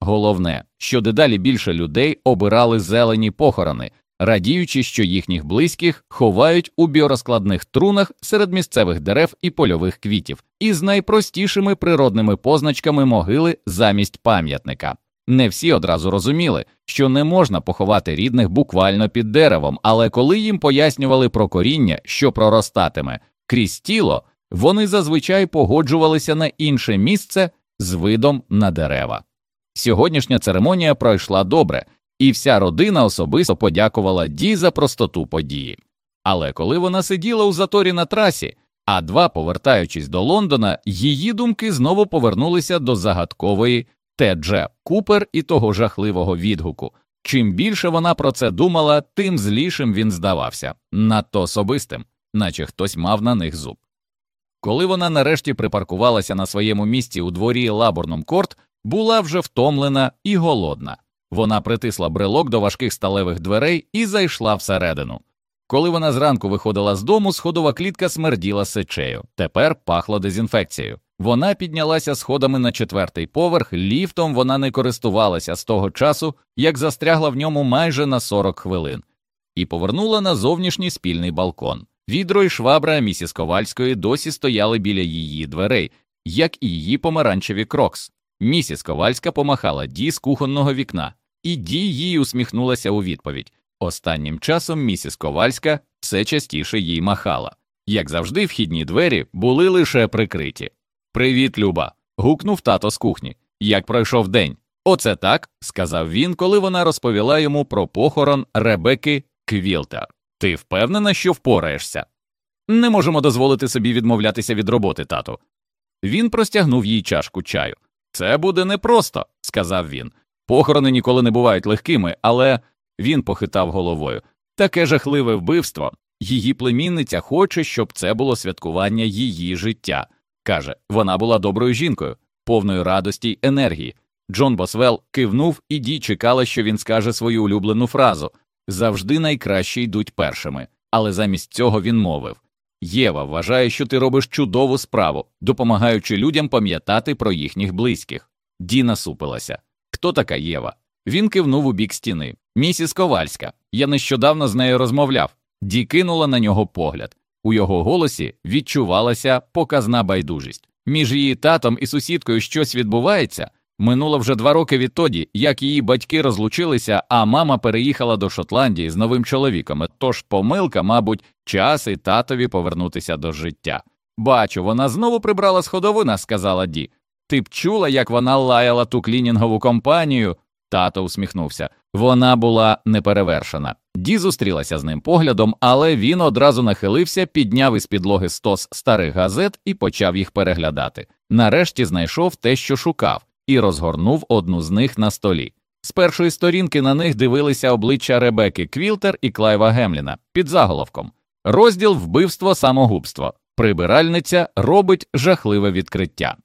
Головне, що дедалі більше людей обирали зелені похорони, радіючи, що їхніх близьких ховають у біорозкладних трунах серед місцевих дерев і польових квітів, із найпростішими природними позначками могили замість пам'ятника. Не всі одразу розуміли, що не можна поховати рідних буквально під деревом, але коли їм пояснювали про коріння, що проростатиме крізь тіло, вони зазвичай погоджувалися на інше місце з видом на дерева. Сьогоднішня церемонія пройшла добре, і вся родина особисто подякувала Ді за простоту події. Але коли вона сиділа у заторі на трасі, а два, повертаючись до Лондона, її думки знову повернулися до загадкової Тедже Купер і того жахливого відгуку. Чим більше вона про це думала, тим злішим він здавався, надто особистим, наче хтось мав на них зуб. Коли вона нарешті припаркувалася на своєму місці у дворі Лаборном Корт, була вже втомлена і голодна. Вона притисла брелок до важких сталевих дверей і зайшла всередину. Коли вона зранку виходила з дому, сходова клітка смерділа сечею, тепер пахло дезінфекцією. Вона піднялася сходами на четвертий поверх, ліфтом вона не користувалася з того часу, як застрягла в ньому майже на 40 хвилин, і повернула на зовнішній спільний балкон. Відро і швабра місіс Ковальської досі стояли біля її дверей, як і її помаранчеві крокс. Місіс Ковальська помахала Ді з кухонного вікна, і Ді їй усміхнулася у відповідь. Останнім часом місіс Ковальська все частіше їй махала. Як завжди, вхідні двері були лише прикриті. Привіт, Люба. гукнув тато з кухні. Як пройшов день? Оце так, сказав він, коли вона розповіла йому про похорон Ребекки Квілтер. Ти впевнена, що впораєшся? Не можемо дозволити собі відмовлятися від роботи, тату. Він простягнув їй чашку чаю. Це буде непросто, сказав він. Похорони ніколи не бувають легкими, але він похитав головою. Таке жахливе вбивство. Її племінниця хоче, щоб це було святкування її життя. Каже, вона була доброю жінкою, повною радості й енергії. Джон Босвелл кивнув і Ді чекала, що він скаже свою улюблену фразу завжди найкраще йдуть першими. Але замість цього він мовив Єва вважає, що ти робиш чудову справу, допомагаючи людям пам'ятати про їхніх близьких. Ді насупилася. Хто така Єва? Він кивнув у бік стіни. Місіс Ковальська. Я нещодавно з нею розмовляв. Ді кинула на нього погляд. У його голосі відчувалася показна байдужість. Між її татом і сусідкою щось відбувається. Минуло вже два роки відтоді, як її батьки розлучилися, а мама переїхала до Шотландії з новим чоловіком. Тож помилка, мабуть, час і татові повернутися до життя. Бачу, вона знову прибрала сходовина, сказала Ді. Ти б чула, як вона лаяла ту клінінгову компанію. Тато усміхнувся. Вона була неперевершена. Ді зустрілася з ним поглядом, але він одразу нахилився, підняв із підлоги стос старих газет і почав їх переглядати. Нарешті знайшов те, що шукав і розгорнув одну з них на столі. З першої сторінки на них дивилися обличчя Ребекки Квілтер і Клайва Гемліна під заголовком Розділ вбивство самогубство. Прибиральниця робить жахливе відкриття.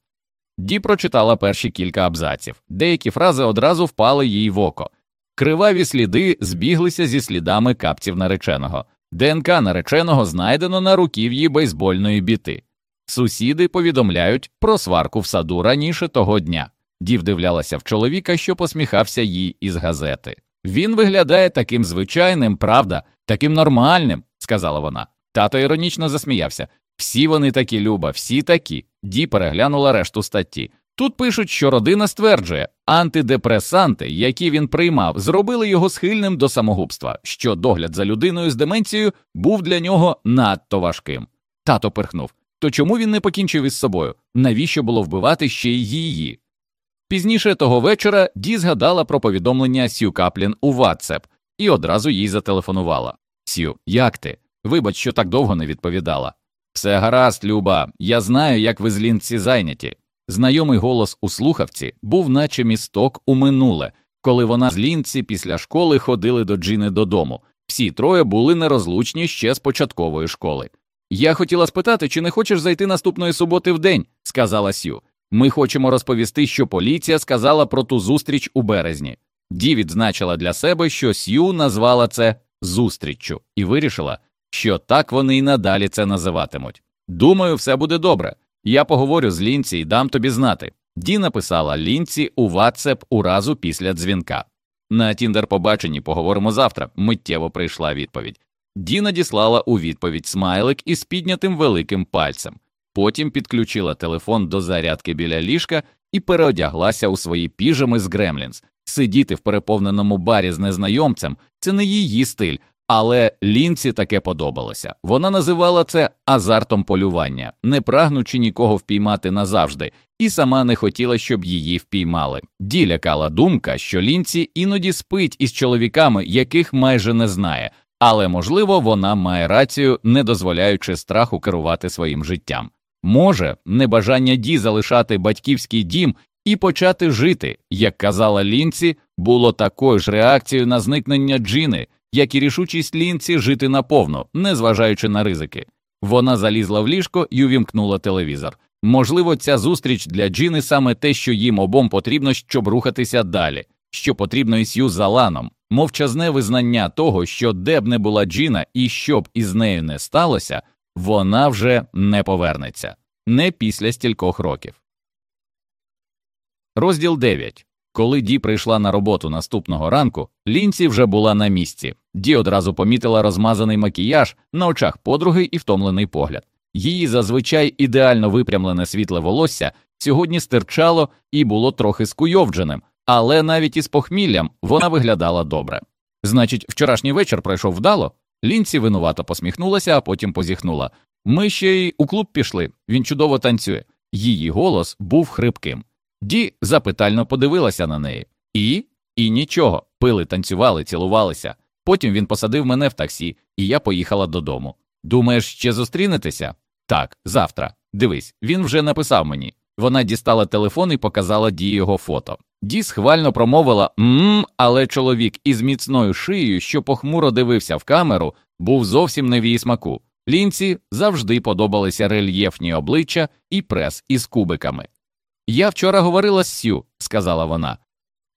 Ді прочитала перші кілька абзаців, деякі фрази одразу впали їй в око. Криваві сліди збіглися зі слідами капців нареченого. ДНК нареченого знайдено на руків'ї бейсбольної біти. Сусіди повідомляють про сварку в саду раніше того дня. Ді вдивлялася в чоловіка, що посміхався їй із газети. Він виглядає таким звичайним, правда, таким нормальним, сказала вона. Тато іронічно засміявся. Всі вони такі, Люба, всі такі. Ді переглянула решту статті. Тут пишуть, що родина стверджує, антидепресанти, які він приймав, зробили його схильним до самогубства, що догляд за людиною з деменцією був для нього надто важким. Тато перхнув. То чому він не покінчив із собою? Навіщо було вбивати ще й її? Пізніше того вечора Ді згадала про повідомлення Сью Каплін у WhatsApp і одразу їй зателефонувала. Сью, як ти? Вибач, що так довго не відповідала. Все гаразд, Люба, я знаю, як ви з лінці зайняті. Знайомий голос у слухавці був, наче місток у минуле, коли вона з лінці після школи ходили до Джини додому. Всі троє були нерозлучні ще з початкової школи. Я хотіла спитати, чи не хочеш зайти наступної суботи в день, сказала Сю. Ми хочемо розповісти, що поліція сказала про ту зустріч у березні. Ді відзначила для себе, що Сью назвала це зустріччю, і вирішила, що так вони й надалі це називатимуть. Думаю, все буде добре. Я поговорю з Лінці і дам тобі знати. Ді написала Лінці у WhatsApp уразу після дзвінка. На Тіндер побаченні поговоримо завтра. Миттєво прийшла відповідь. Ді надіслала у відповідь смайлик із піднятим великим пальцем. Потім підключила телефон до зарядки біля ліжка і переодяглася у свої піжами з Гремлінс. Сидіти в переповненому барі з незнайомцем це не її стиль, але лінці таке подобалося. Вона називала це азартом полювання, не прагнучи нікого впіймати назавжди, і сама не хотіла, щоб її впіймали. Ді лякала думка, що лінці іноді спить із чоловіками, яких майже не знає, але можливо вона має рацію, не дозволяючи страху керувати своїм життям. Може, небажання Ді залишати батьківський дім і почати жити, як казала Лінці, було такою ж реакцією на зникнення Джини, як і рішучість Лінці жити наповно, незважаючи на ризики. Вона залізла в ліжко і увімкнула телевізор. Можливо, ця зустріч для Джини саме те, що їм обом потрібно, щоб рухатися далі, що потрібно і Сью за ланом, мовчазне визнання того, що де б не була Джина і що б із нею не сталося, вона вже не повернеться не після стількох років. Розділ 9. Коли Ді прийшла на роботу наступного ранку, лінці вже була на місці. Ді одразу помітила розмазаний макіяж на очах подруги і втомлений погляд. Її зазвичай ідеально випрямлене світле волосся сьогодні стирчало і було трохи скуйовдженим, але навіть із похміллям вона виглядала добре. Значить, вчорашній вечір пройшов вдало. Лінці винувато посміхнулася, а потім позіхнула. Ми ще й у клуб пішли, він чудово танцює. Її голос був хрипким. Ді запитально подивилася на неї. І І нічого. Пили, танцювали, цілувалися. Потім він посадив мене в таксі, і я поїхала додому. Думаєш, ще зустрінетеся? Так, завтра. Дивись, він вже написав мені. Вона дістала телефон і показала Ді його фото. Ді схвально промовила мм, але чоловік із міцною шиєю, що похмуро дивився в камеру, був зовсім не в її смаку. Лінці завжди подобалися рельєфні обличчя і прес із кубиками. Я вчора говорила з Сю, сказала вона.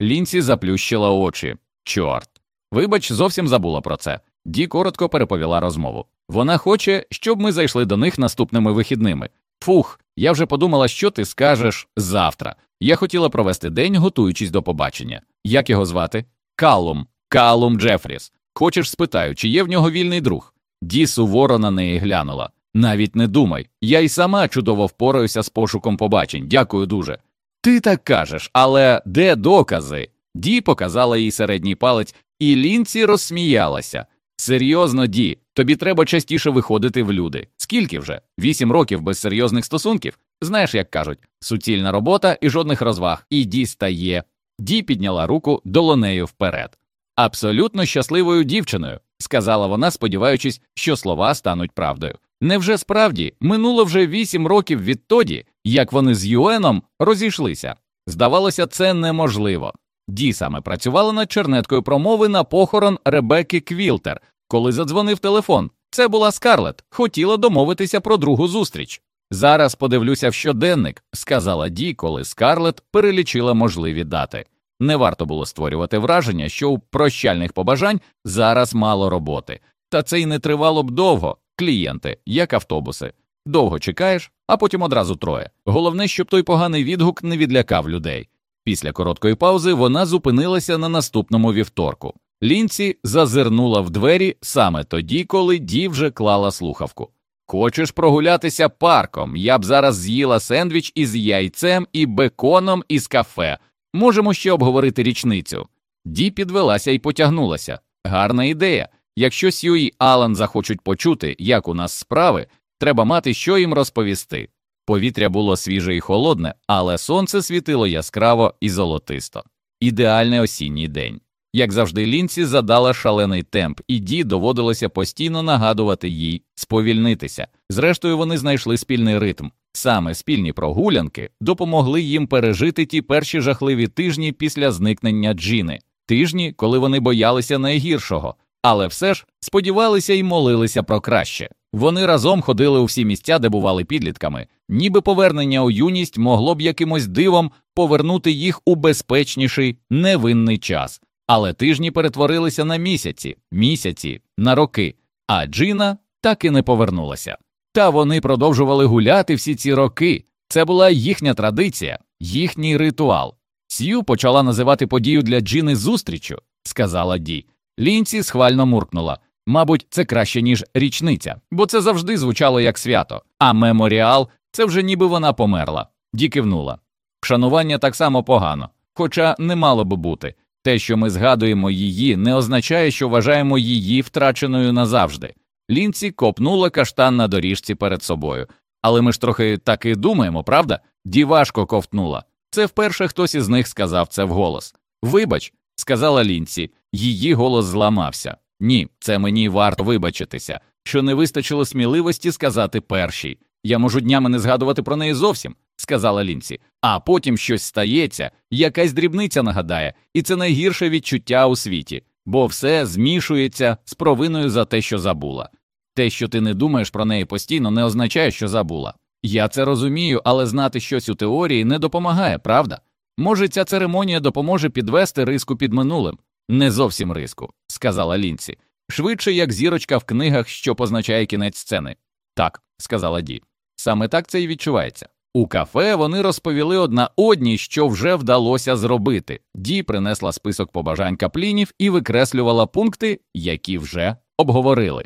Лінці заплющила очі. Чорт. Вибач, зовсім забула про це. Ді коротко переповіла розмову. Вона хоче, щоб ми зайшли до них наступними вихідними. Фух, я вже подумала, що ти скажеш завтра. Я хотіла провести день, готуючись до побачення. Як його звати? Калум, Калум Джефріс. Хочеш спитаю, чи є в нього вільний друг? Ді суворо на неї глянула. Навіть не думай, я й сама чудово впораюся з пошуком побачень. Дякую дуже. Ти так кажеш, але де докази? Ді показала їй середній палець, і лінці розсміялася. Серйозно, Ді, тобі треба частіше виходити в люди. Скільки вже? Вісім років без серйозних стосунків? Знаєш, як кажуть, суцільна робота і жодних розваг. І Ді стає. Ді підняла руку долонею вперед. Абсолютно щасливою дівчиною, сказала вона, сподіваючись, що слова стануть правдою. Невже справді минуло вже вісім років відтоді, як вони з Юеном розійшлися? Здавалося, це неможливо. Ді саме працювала над чернеткою промови на похорон Ребекки Квілтер, коли задзвонив телефон. Це була Скарлет, хотіла домовитися про другу зустріч. Зараз подивлюся в щоденник, сказала Ді, коли Скарлет перелічила можливі дати. Не варто було створювати враження, що у прощальних побажань зараз мало роботи, та це й не тривало б довго. Клієнти, як автобуси. Довго чекаєш, а потім одразу троє. Головне, щоб той поганий відгук не відлякав людей. Після короткої паузи вона зупинилася на наступному вівторку. Лінці зазирнула в двері саме тоді, коли Ді вже клала слухавку. Хочеш прогулятися парком? Я б зараз з'їла сендвіч із яйцем і беконом із кафе. Можемо ще обговорити річницю. Ді підвелася і потягнулася. Гарна ідея. Якщо Сью і Алан захочуть почути, як у нас справи, треба мати що їм розповісти. Повітря було свіже і холодне, але сонце світило яскраво і золотисто. Ідеальний осінній день. Як завжди, лінці задала шалений темп, і Ді доводилося постійно нагадувати їй сповільнитися. Зрештою, вони знайшли спільний ритм. Саме спільні прогулянки допомогли їм пережити ті перші жахливі тижні після зникнення Джіни, тижні, коли вони боялися найгіршого, але все ж сподівалися і молилися про краще. Вони разом ходили у всі місця, де бували підлітками, ніби повернення у юність могло б якимось дивом повернути їх у безпечніший невинний час. Але тижні перетворилися на місяці, місяці, на роки, а Джина так і не повернулася. Та вони продовжували гуляти всі ці роки. Це була їхня традиція, їхній ритуал. Сью почала називати подію для Джини зустрічю, сказала Ді. Лінці схвально муркнула. Мабуть, це краще, ніж річниця, бо це завжди звучало як свято, а меморіал це вже ніби вона померла. Ді кивнула. Вшанування так само погано, хоча не мало би бути. Те, що ми згадуємо її, не означає, що вважаємо її втраченою назавжди. Лінці копнула каштан на доріжці перед собою. Але ми ж трохи так і думаємо, правда? Ді важко ковтнула. Це вперше хтось із них сказав це вголос. Вибач, сказала Лінці, її голос зламався. Ні, це мені варто вибачитися, що не вистачило сміливості сказати першій. Я можу днями не згадувати про неї зовсім, сказала Лінці, а потім щось стається, якась дрібниця нагадає, і це найгірше відчуття у світі, бо все змішується з провиною за те, що забула. Те, що ти не думаєш про неї постійно, не означає, що забула. Я це розумію, але знати щось у теорії не допомагає, правда? Може, ця церемонія допоможе підвести риску під минулим, не зовсім риску, сказала Лінці, швидше як зірочка в книгах, що позначає кінець сцени. Так, сказала Ді. Саме так це і відчувається. У кафе вони розповіли одна одній, що вже вдалося зробити. Ді принесла список побажань каплінів і викреслювала пункти, які вже обговорили.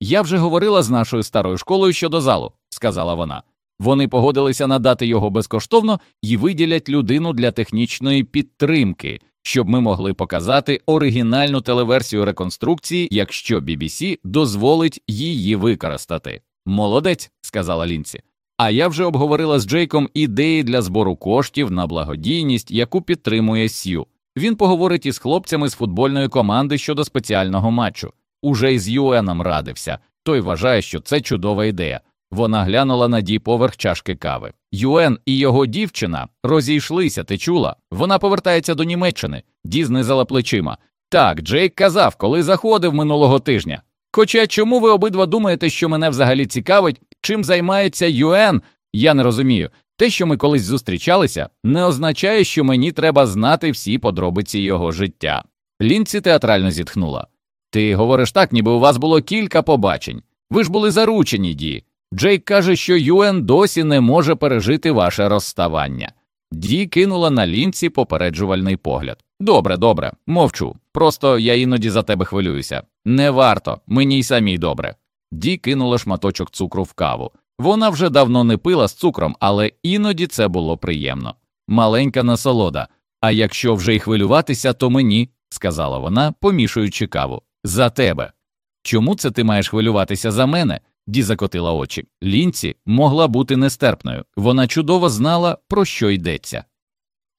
Я вже говорила з нашою старою школою щодо залу, сказала вона. Вони погодилися надати його безкоштовно і виділять людину для технічної підтримки, щоб ми могли показати оригінальну телеверсію реконструкції, якщо BBC дозволить її використати. Молодець, сказала Лінці. А я вже обговорила з Джейком ідеї для збору коштів на благодійність, яку підтримує Сью. Він поговорить із хлопцями з футбольної команди щодо спеціального матчу. Уже із Юеном радився. Той вважає, що це чудова ідея. Вона глянула на Ді поверх чашки кави. Юен і його дівчина розійшлися, ти чула? Вона повертається до Німеччини. Ді знизала плечима. Так, Джейк казав, коли заходив минулого тижня. Хоча чому ви обидва думаєте, що мене взагалі цікавить, чим займається Юен, я не розумію. Те, що ми колись зустрічалися, не означає, що мені треба знати всі подробиці його життя. Лінці театрально зітхнула. Ти говориш так, ніби у вас було кілька побачень. Ви ж були заручені, Ді. Джейк каже, що Юен досі не може пережити ваше розставання. Ді кинула на лінці попереджувальний погляд. Добре, добре, мовчу. Просто я іноді за тебе хвилююся. Не варто, мені й самій добре. Ді кинула шматочок цукру в каву. Вона вже давно не пила з цукром, але іноді це було приємно. Маленька насолода. А якщо вже й хвилюватися, то мені, сказала вона, помішуючи каву. За тебе. Чому це ти маєш хвилюватися за мене? Ді закотила очі. Лінці могла бути нестерпною. Вона чудово знала, про що йдеться.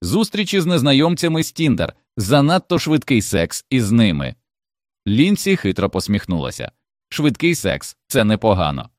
Зустрічі з незнайомцями з Тіндер, занадто швидкий секс із ними. Лінці хитро посміхнулася. Швидкий секс це непогано.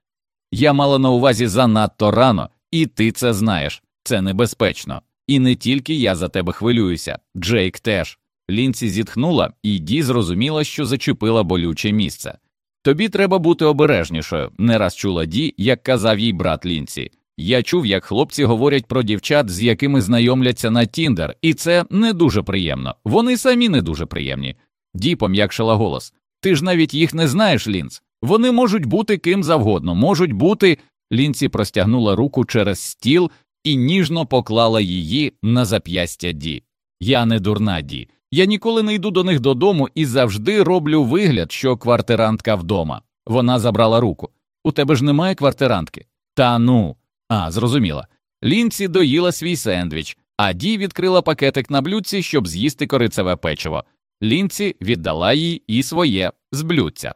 Я мала на увазі занадто рано, і ти це знаєш. Це небезпечно. І не тільки я за тебе хвилююся, Джейк теж. Лінці зітхнула, і Ді зрозуміла, що зачепила болюче місце. Тобі треба бути обережнішою, не раз чула Ді, як казав їй брат Лінці. Я чув, як хлопці говорять про дівчат, з якими знайомляться на Тіндер, і це не дуже приємно. Вони самі не дуже приємні. Ді пом'якшила голос. Ти ж навіть їх не знаєш, Лінц. Вони можуть бути ким завгодно, можуть бути. Лінці простягнула руку через стіл і ніжно поклала її на зап'ястя Ді. Я не дурна Ді. Я ніколи не йду до них додому і завжди роблю вигляд, що квартирантка вдома. Вона забрала руку. У тебе ж немає квартирантки? Та ну. А, зрозуміла. Лінці доїла свій сендвіч, а Ді відкрила пакетик на блюдці, щоб з'їсти корицеве печиво. Лінці віддала їй і своє з блюдця.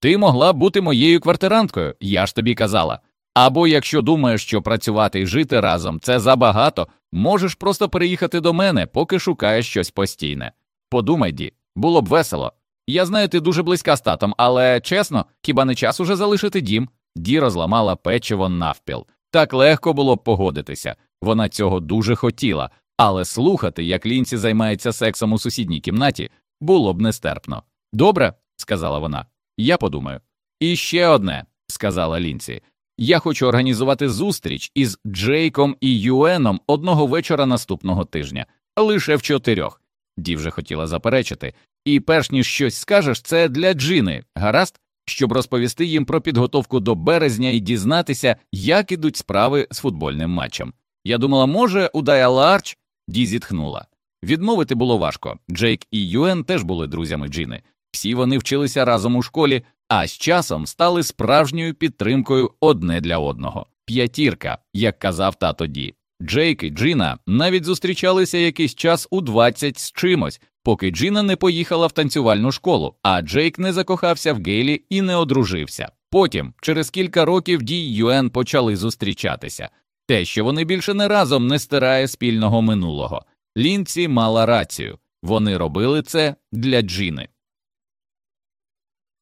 Ти могла бути моєю квартиранткою, я ж тобі казала. Або якщо думаєш, що працювати і жити разом це забагато, можеш просто переїхати до мене, поки шукаєш щось постійне. Подумай, Ді, було б весело. Я знаю, ти дуже близька з татом, але чесно, хіба не час уже залишити дім? Ді розламала печиво навпіл. Так легко було б погодитися. Вона цього дуже хотіла, але слухати, як лінці займається сексом у сусідній кімнаті, було б нестерпно. Добре, сказала вона. Я подумаю. І ще одне, сказала Лінці. Я хочу організувати зустріч із Джейком і Юеном одного вечора наступного тижня, лише в чотирьох. Ді вже хотіла заперечити, і перш ніж щось скажеш, це для Джини, гаразд, щоб розповісти їм про підготовку до березня і дізнатися, як ідуть справи з футбольним матчем. Я думала, може, у Дайала Арч? Ді зітхнула. Відмовити було важко. Джейк і Юен теж були друзями Джини. Всі вони вчилися разом у школі, а з часом стали справжньою підтримкою одне для одного. П'ятірка, як казав тато Ді. Джейк і Джина навіть зустрічалися якийсь час у 20 з чимось, поки Джина не поїхала в танцювальну школу, а Джейк не закохався в Гейлі і не одружився. Потім, через кілька років, Ді Юен почали зустрічатися. Те, що вони більше не разом не стирає спільного минулого. Лінці мала рацію вони робили це для Джини.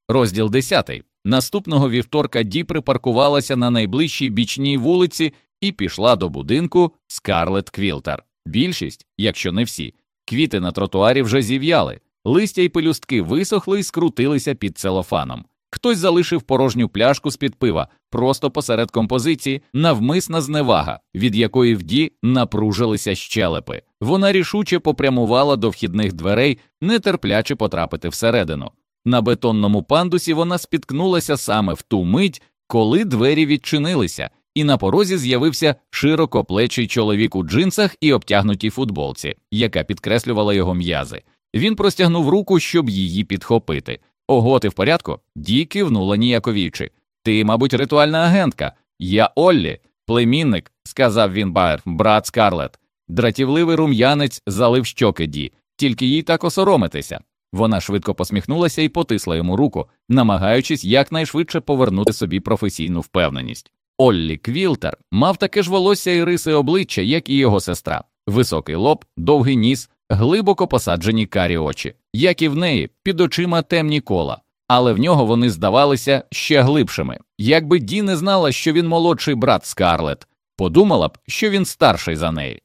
Розділ 10. Наступного вівторка Ді припаркувалася на найближчій бічній вулиці і пішла до будинку Скарлет Квілтер. Більшість, якщо не всі, квіти на тротуарі вже зів'яли, листя й пелюстки висохли і скрутилися під целофаном. Хтось залишив порожню пляшку з під пива просто посеред композиції, навмисна зневага, від якої в Ді напружилися щелепи. Вона рішуче попрямувала до вхідних дверей, нетерпляче потрапити всередину. На бетонному пандусі вона спіткнулася саме в ту мить, коли двері відчинилися, і на порозі з'явився широкоплечий чоловік у джинсах і обтягнутій футболці, яка підкреслювала його м'язи. Він простягнув руку, щоб її підхопити. Ого, ти в порядку? Ді кивнула ніяковіючи. Ти, мабуть, ритуальна агентка. Я Оллі, племінник, сказав він Байер, брат Скарлет. Дратівливий рум'янець залив щоки Ді, тільки їй так осоромитися. Вона швидко посміхнулася і потисла йому руку, намагаючись якнайшвидше повернути собі професійну впевненість. Оллі Квілтер мав таке ж волосся і риси обличчя, як і його сестра, високий лоб, довгий ніс, глибоко посаджені карі очі, як і в неї, під очима темні кола, але в нього вони здавалися ще глибшими. Якби Ді не знала, що він молодший брат Скарлет, подумала б, що він старший за неї.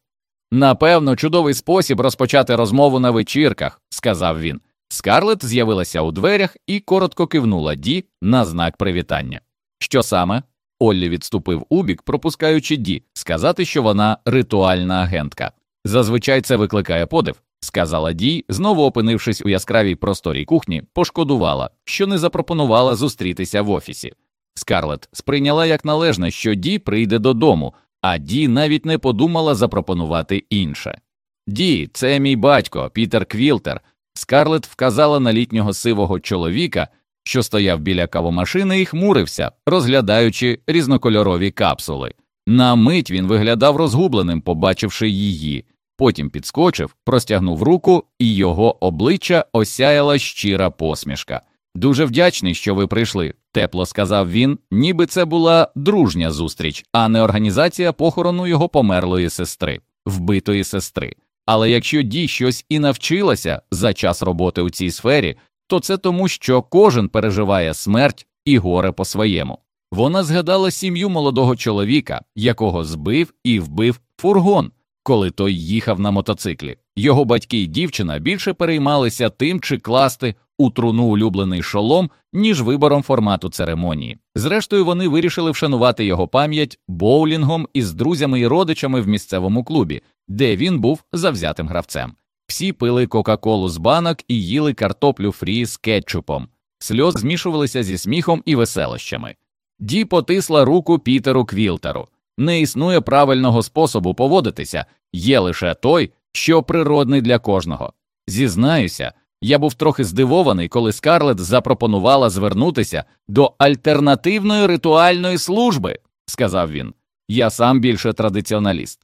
Напевно, чудовий спосіб розпочати розмову на вечірках, сказав він. Скарлет з'явилася у дверях і коротко кивнула Ді на знак привітання. Що саме? Оллі відступив убік, пропускаючи Ді, сказати, що вона ритуальна агентка. Зазвичай це викликає подив, сказала Ді, знову опинившись у яскравій просторій кухні, пошкодувала, що не запропонувала зустрітися в офісі. Скарлет сприйняла як належне, що Ді прийде додому, а Ді навіть не подумала запропонувати інше. Ді, це мій батько, Пітер Квілтер. Скарлет вказала на літнього сивого чоловіка, що стояв біля кавомашини і хмурився, розглядаючи різнокольорові капсули. На мить він виглядав розгубленим, побачивши її, потім підскочив, простягнув руку, і його обличчя осяяла щира посмішка. Дуже вдячний, що ви прийшли, тепло сказав він, ніби це була дружня зустріч, а не організація похорону його померлої сестри, вбитої сестри. Але якщо Ді щось і навчилася за час роботи у цій сфері, то це тому, що кожен переживає смерть і горе по своєму. Вона згадала сім'ю молодого чоловіка, якого збив і вбив фургон, коли той їхав на мотоциклі. Його батьки й дівчина більше переймалися тим, чи класти у труну улюблений шолом, ніж вибором формату церемонії. Зрештою, вони вирішили вшанувати його пам'ять боулінгом із друзями і родичами в місцевому клубі, де він був завзятим гравцем. Всі пили Кока-Колу з банок і їли картоплю фрі з кетчупом. Сльоз змішувалися зі сміхом і веселощами. Ді потисла руку Пітеру Квілтеру. Не існує правильного способу поводитися, є лише той, що природний для кожного. Зізнаюся, я був трохи здивований, коли Скарлет запропонувала звернутися до альтернативної ритуальної служби, сказав він. Я сам більше традиціоналіст.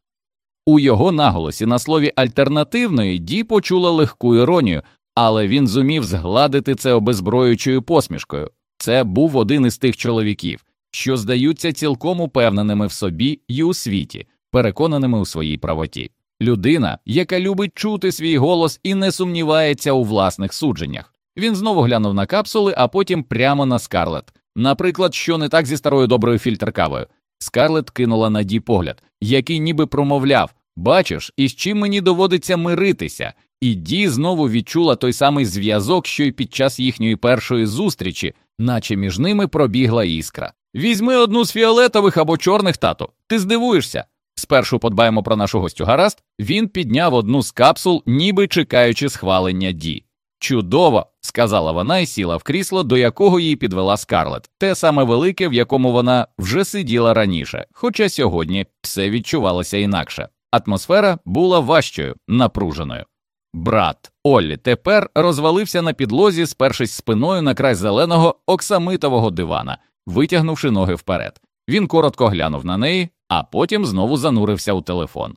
У його наголосі на слові альтернативної Ді почула легку іронію, але він зумів згладити це обезброючою посмішкою. Це був один із тих чоловіків, що здаються цілком упевненими в собі і у світі, переконаними у своїй правоті. Людина, яка любить чути свій голос і не сумнівається у власних судженнях. Він знову глянув на капсули, а потім прямо на скарлет. Наприклад, що не так зі старою доброю фільтр кавою. Скарлет кинула на Ді погляд, який ніби промовляв Бачиш, із чим мені доводиться миритися, і Ді знову відчула той самий зв'язок, що й під час їхньої першої зустрічі, наче між ними пробігла іскра. Візьми одну з фіолетових або чорних тато, ти здивуєшся. Спершу подбаємо про нашу гостю гаразд, він підняв одну з капсул, ніби чекаючи схвалення Ді. Чудово, сказала вона і сіла в крісло, до якого її підвела скарлет, те саме велике, в якому вона вже сиділа раніше, хоча сьогодні все відчувалося інакше. Атмосфера була важчою, напруженою. Брат Оллі тепер розвалився на підлозі, спершись спиною на край зеленого оксамитового дивана, витягнувши ноги вперед. Він коротко глянув на неї, а потім знову занурився у телефон.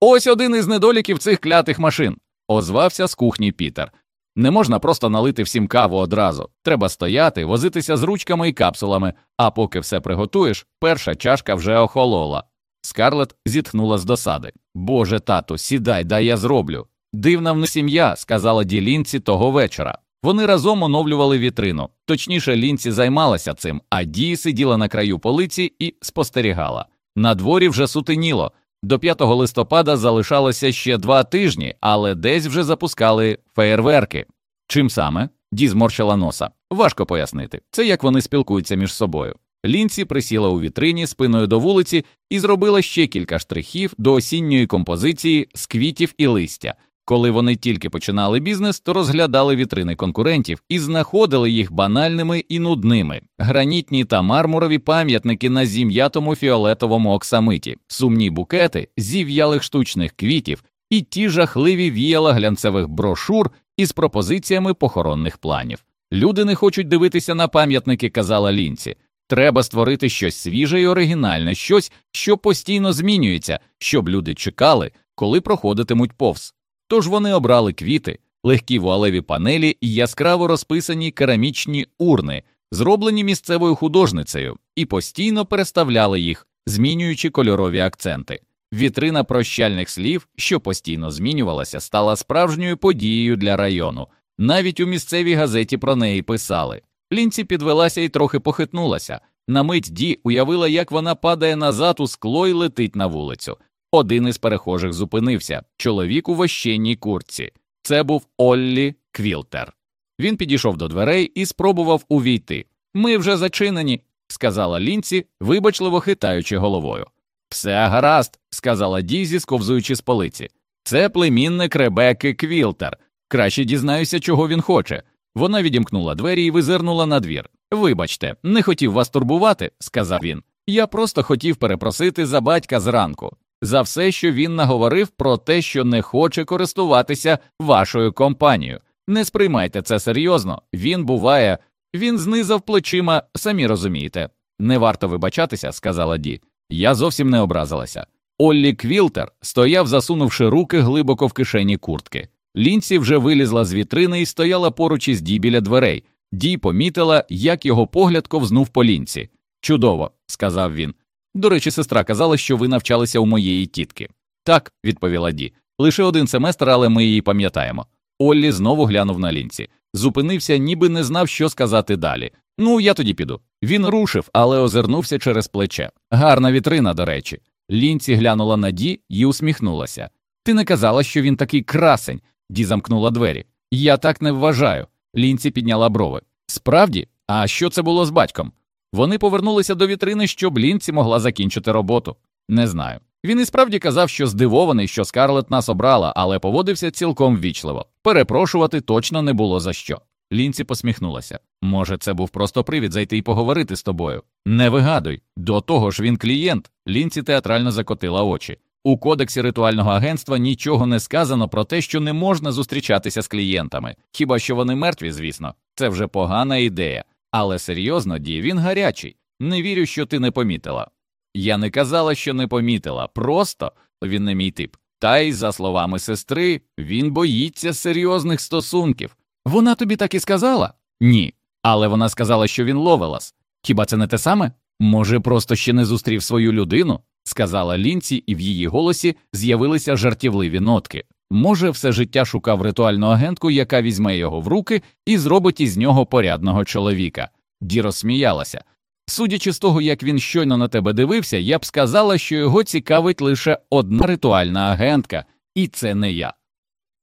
Ось один із недоліків цих клятих машин, озвався з кухні Пітер. Не можна просто налити всім каву одразу. Треба стояти, возитися з ручками і капсулами, а поки все приготуєш, перша чашка вже охолола. Скарлет зітхнула з досади. Боже, тату, сідай, дай я зроблю. Дивна в не сім'я, сказала Ді Лінці того вечора. Вони разом оновлювали вітрину. Точніше, Лінці займалася цим, а Ді сиділа на краю полиці і спостерігала. На дворі вже сутеніло. До 5 листопада залишалося ще два тижні, але десь вже запускали феєрверки. Чим саме? Ді зморщила носа. Важко пояснити. Це як вони спілкуються між собою. Лінці присіла у вітрині спиною до вулиці і зробила ще кілька штрихів до осінньої композиції з квітів і листя. Коли вони тільки починали бізнес, то розглядали вітрини конкурентів і знаходили їх банальними і нудними, гранітні та мармурові пам'ятники на зім'ятому фіолетовому оксамиті, сумні букети зів'ялих штучних квітів і ті жахливі віяла глянцевих брошур із пропозиціями похоронних планів. Люди не хочуть дивитися на пам'ятники, казала лінці. Треба створити щось свіже і оригінальне, щось, що постійно змінюється, щоб люди чекали, коли проходитимуть повз. Тож вони обрали квіти, легкі вуалеві панелі і яскраво розписані керамічні урни, зроблені місцевою художницею, і постійно переставляли їх, змінюючи кольорові акценти. Вітрина прощальних слів, що постійно змінювалася, стала справжньою подією для району. Навіть у місцевій газеті про неї писали. Лінці підвелася і трохи похитнулася. На мить Ді уявила, як вона падає назад у скло і летить на вулицю. Один із перехожих зупинився чоловік у вощенній куртці. Це був Оллі Квілтер. Він підійшов до дверей і спробував увійти. Ми вже зачинені, сказала лінці, вибачливо хитаючи головою. Все гаразд, сказала Дізі, сковзуючи з полиці. Це племінник Ребекки Квілтер. Краще дізнаюся, чого він хоче. Вона відімкнула двері і визирнула на двір. Вибачте, не хотів вас турбувати, сказав він. Я просто хотів перепросити за батька зранку за все, що він наговорив про те, що не хоче користуватися вашою компанією. Не сприймайте це серйозно. Він буває, він знизав плечима, самі розумієте. Не варто вибачатися, сказала Ді. Я зовсім не образилася. Оллі Квілтер стояв, засунувши руки глибоко в кишені куртки. Лінці вже вилізла з вітрини і стояла поруч із Ді біля дверей. Ді помітила, як його погляд ковзнув по лінці. Чудово, сказав він. До речі, сестра казала, що ви навчалися у моєї тітки. Так, відповіла Ді. Лише один семестр, але ми її пам'ятаємо. Оллі знову глянув на лінці. Зупинився, ніби не знав, що сказати далі. Ну, я тоді піду. Він рушив, але озирнувся через плече. Гарна вітрина, до речі. Лінці глянула на Ді і усміхнулася. Ти не казала, що він такий красень. Ді замкнула двері. Я так не вважаю. Лінці підняла брови. Справді, а що це було з батьком? Вони повернулися до вітрини, щоб Лінці могла закінчити роботу. Не знаю. Він і справді казав, що здивований, що Скарлет нас обрала, але поводився цілком ввічливо. Перепрошувати точно не було за що. Лінці посміхнулася. Може, це був просто привід зайти і поговорити з тобою. Не вигадуй. До того ж він клієнт. Лінці театрально закотила очі. У кодексі ритуального агентства нічого не сказано про те, що не можна зустрічатися з клієнтами. Хіба що вони мертві, звісно, це вже погана ідея. Але серйозно, Ді, він гарячий. Не вірю, що ти не помітила. Я не казала, що не помітила, просто він не мій тип. Та й, за словами сестри, він боїться серйозних стосунків. Вона тобі так і сказала? Ні. Але вона сказала, що він ловелас. Хіба це не те саме? Може, просто ще не зустрів свою людину? сказала Лінці, і в її голосі з'явилися жартівливі нотки. Може, все життя шукав ритуальну агентку, яка візьме його в руки і зробить із нього порядного чоловіка. Ді розсміялася. Судячи з того, як він щойно на тебе дивився, я б сказала, що його цікавить лише одна ритуальна агентка, і це не я.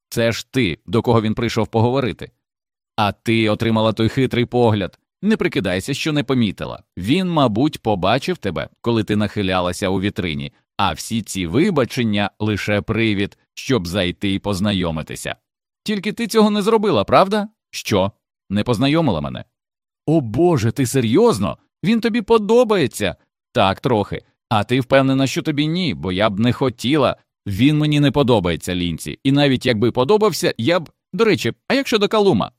Це ж ти, до кого він прийшов поговорити. А ти отримала той хитрий погляд. Не прикидайся, що не помітила. Він, мабуть, побачив тебе, коли ти нахилялася у вітрині, а всі ці вибачення лише привід, щоб зайти і познайомитися. Тільки ти цього не зробила, правда? Що? Не познайомила мене? О Боже, ти серйозно? Він тобі подобається? Так, трохи. А ти впевнена, що тобі ні, бо я б не хотіла. Він мені не подобається лінці, і навіть якби подобався, я б. До речі, а як щодо Калума?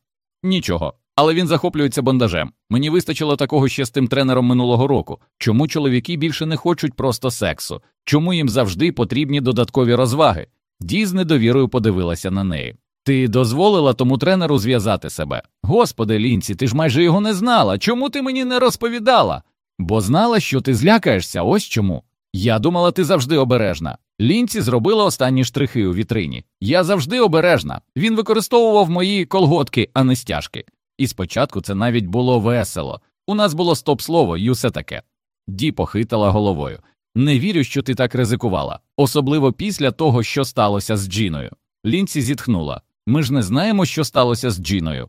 Нічого. Але він захоплюється бандажем. Мені вистачило такого ще з тим тренером минулого року. Чому чоловіки більше не хочуть просто сексу? Чому їм завжди потрібні додаткові розваги? Ді з недовірою подивилася на неї. Ти дозволила тому тренеру зв'язати себе. Господи, лінці, ти ж майже його не знала. Чому ти мені не розповідала? Бо знала, що ти злякаєшся, ось чому. Я думала, ти завжди обережна. Лінці зробила останні штрихи у вітрині. Я завжди обережна. Він використовував мої колготки, а не стяжки. І спочатку це навіть було весело. У нас було стоп слово і усе таке. Ді похитала головою. Не вірю, що ти так ризикувала, особливо після того, що сталося з Джіною. Лінці зітхнула. Ми ж не знаємо, що сталося з Джіною.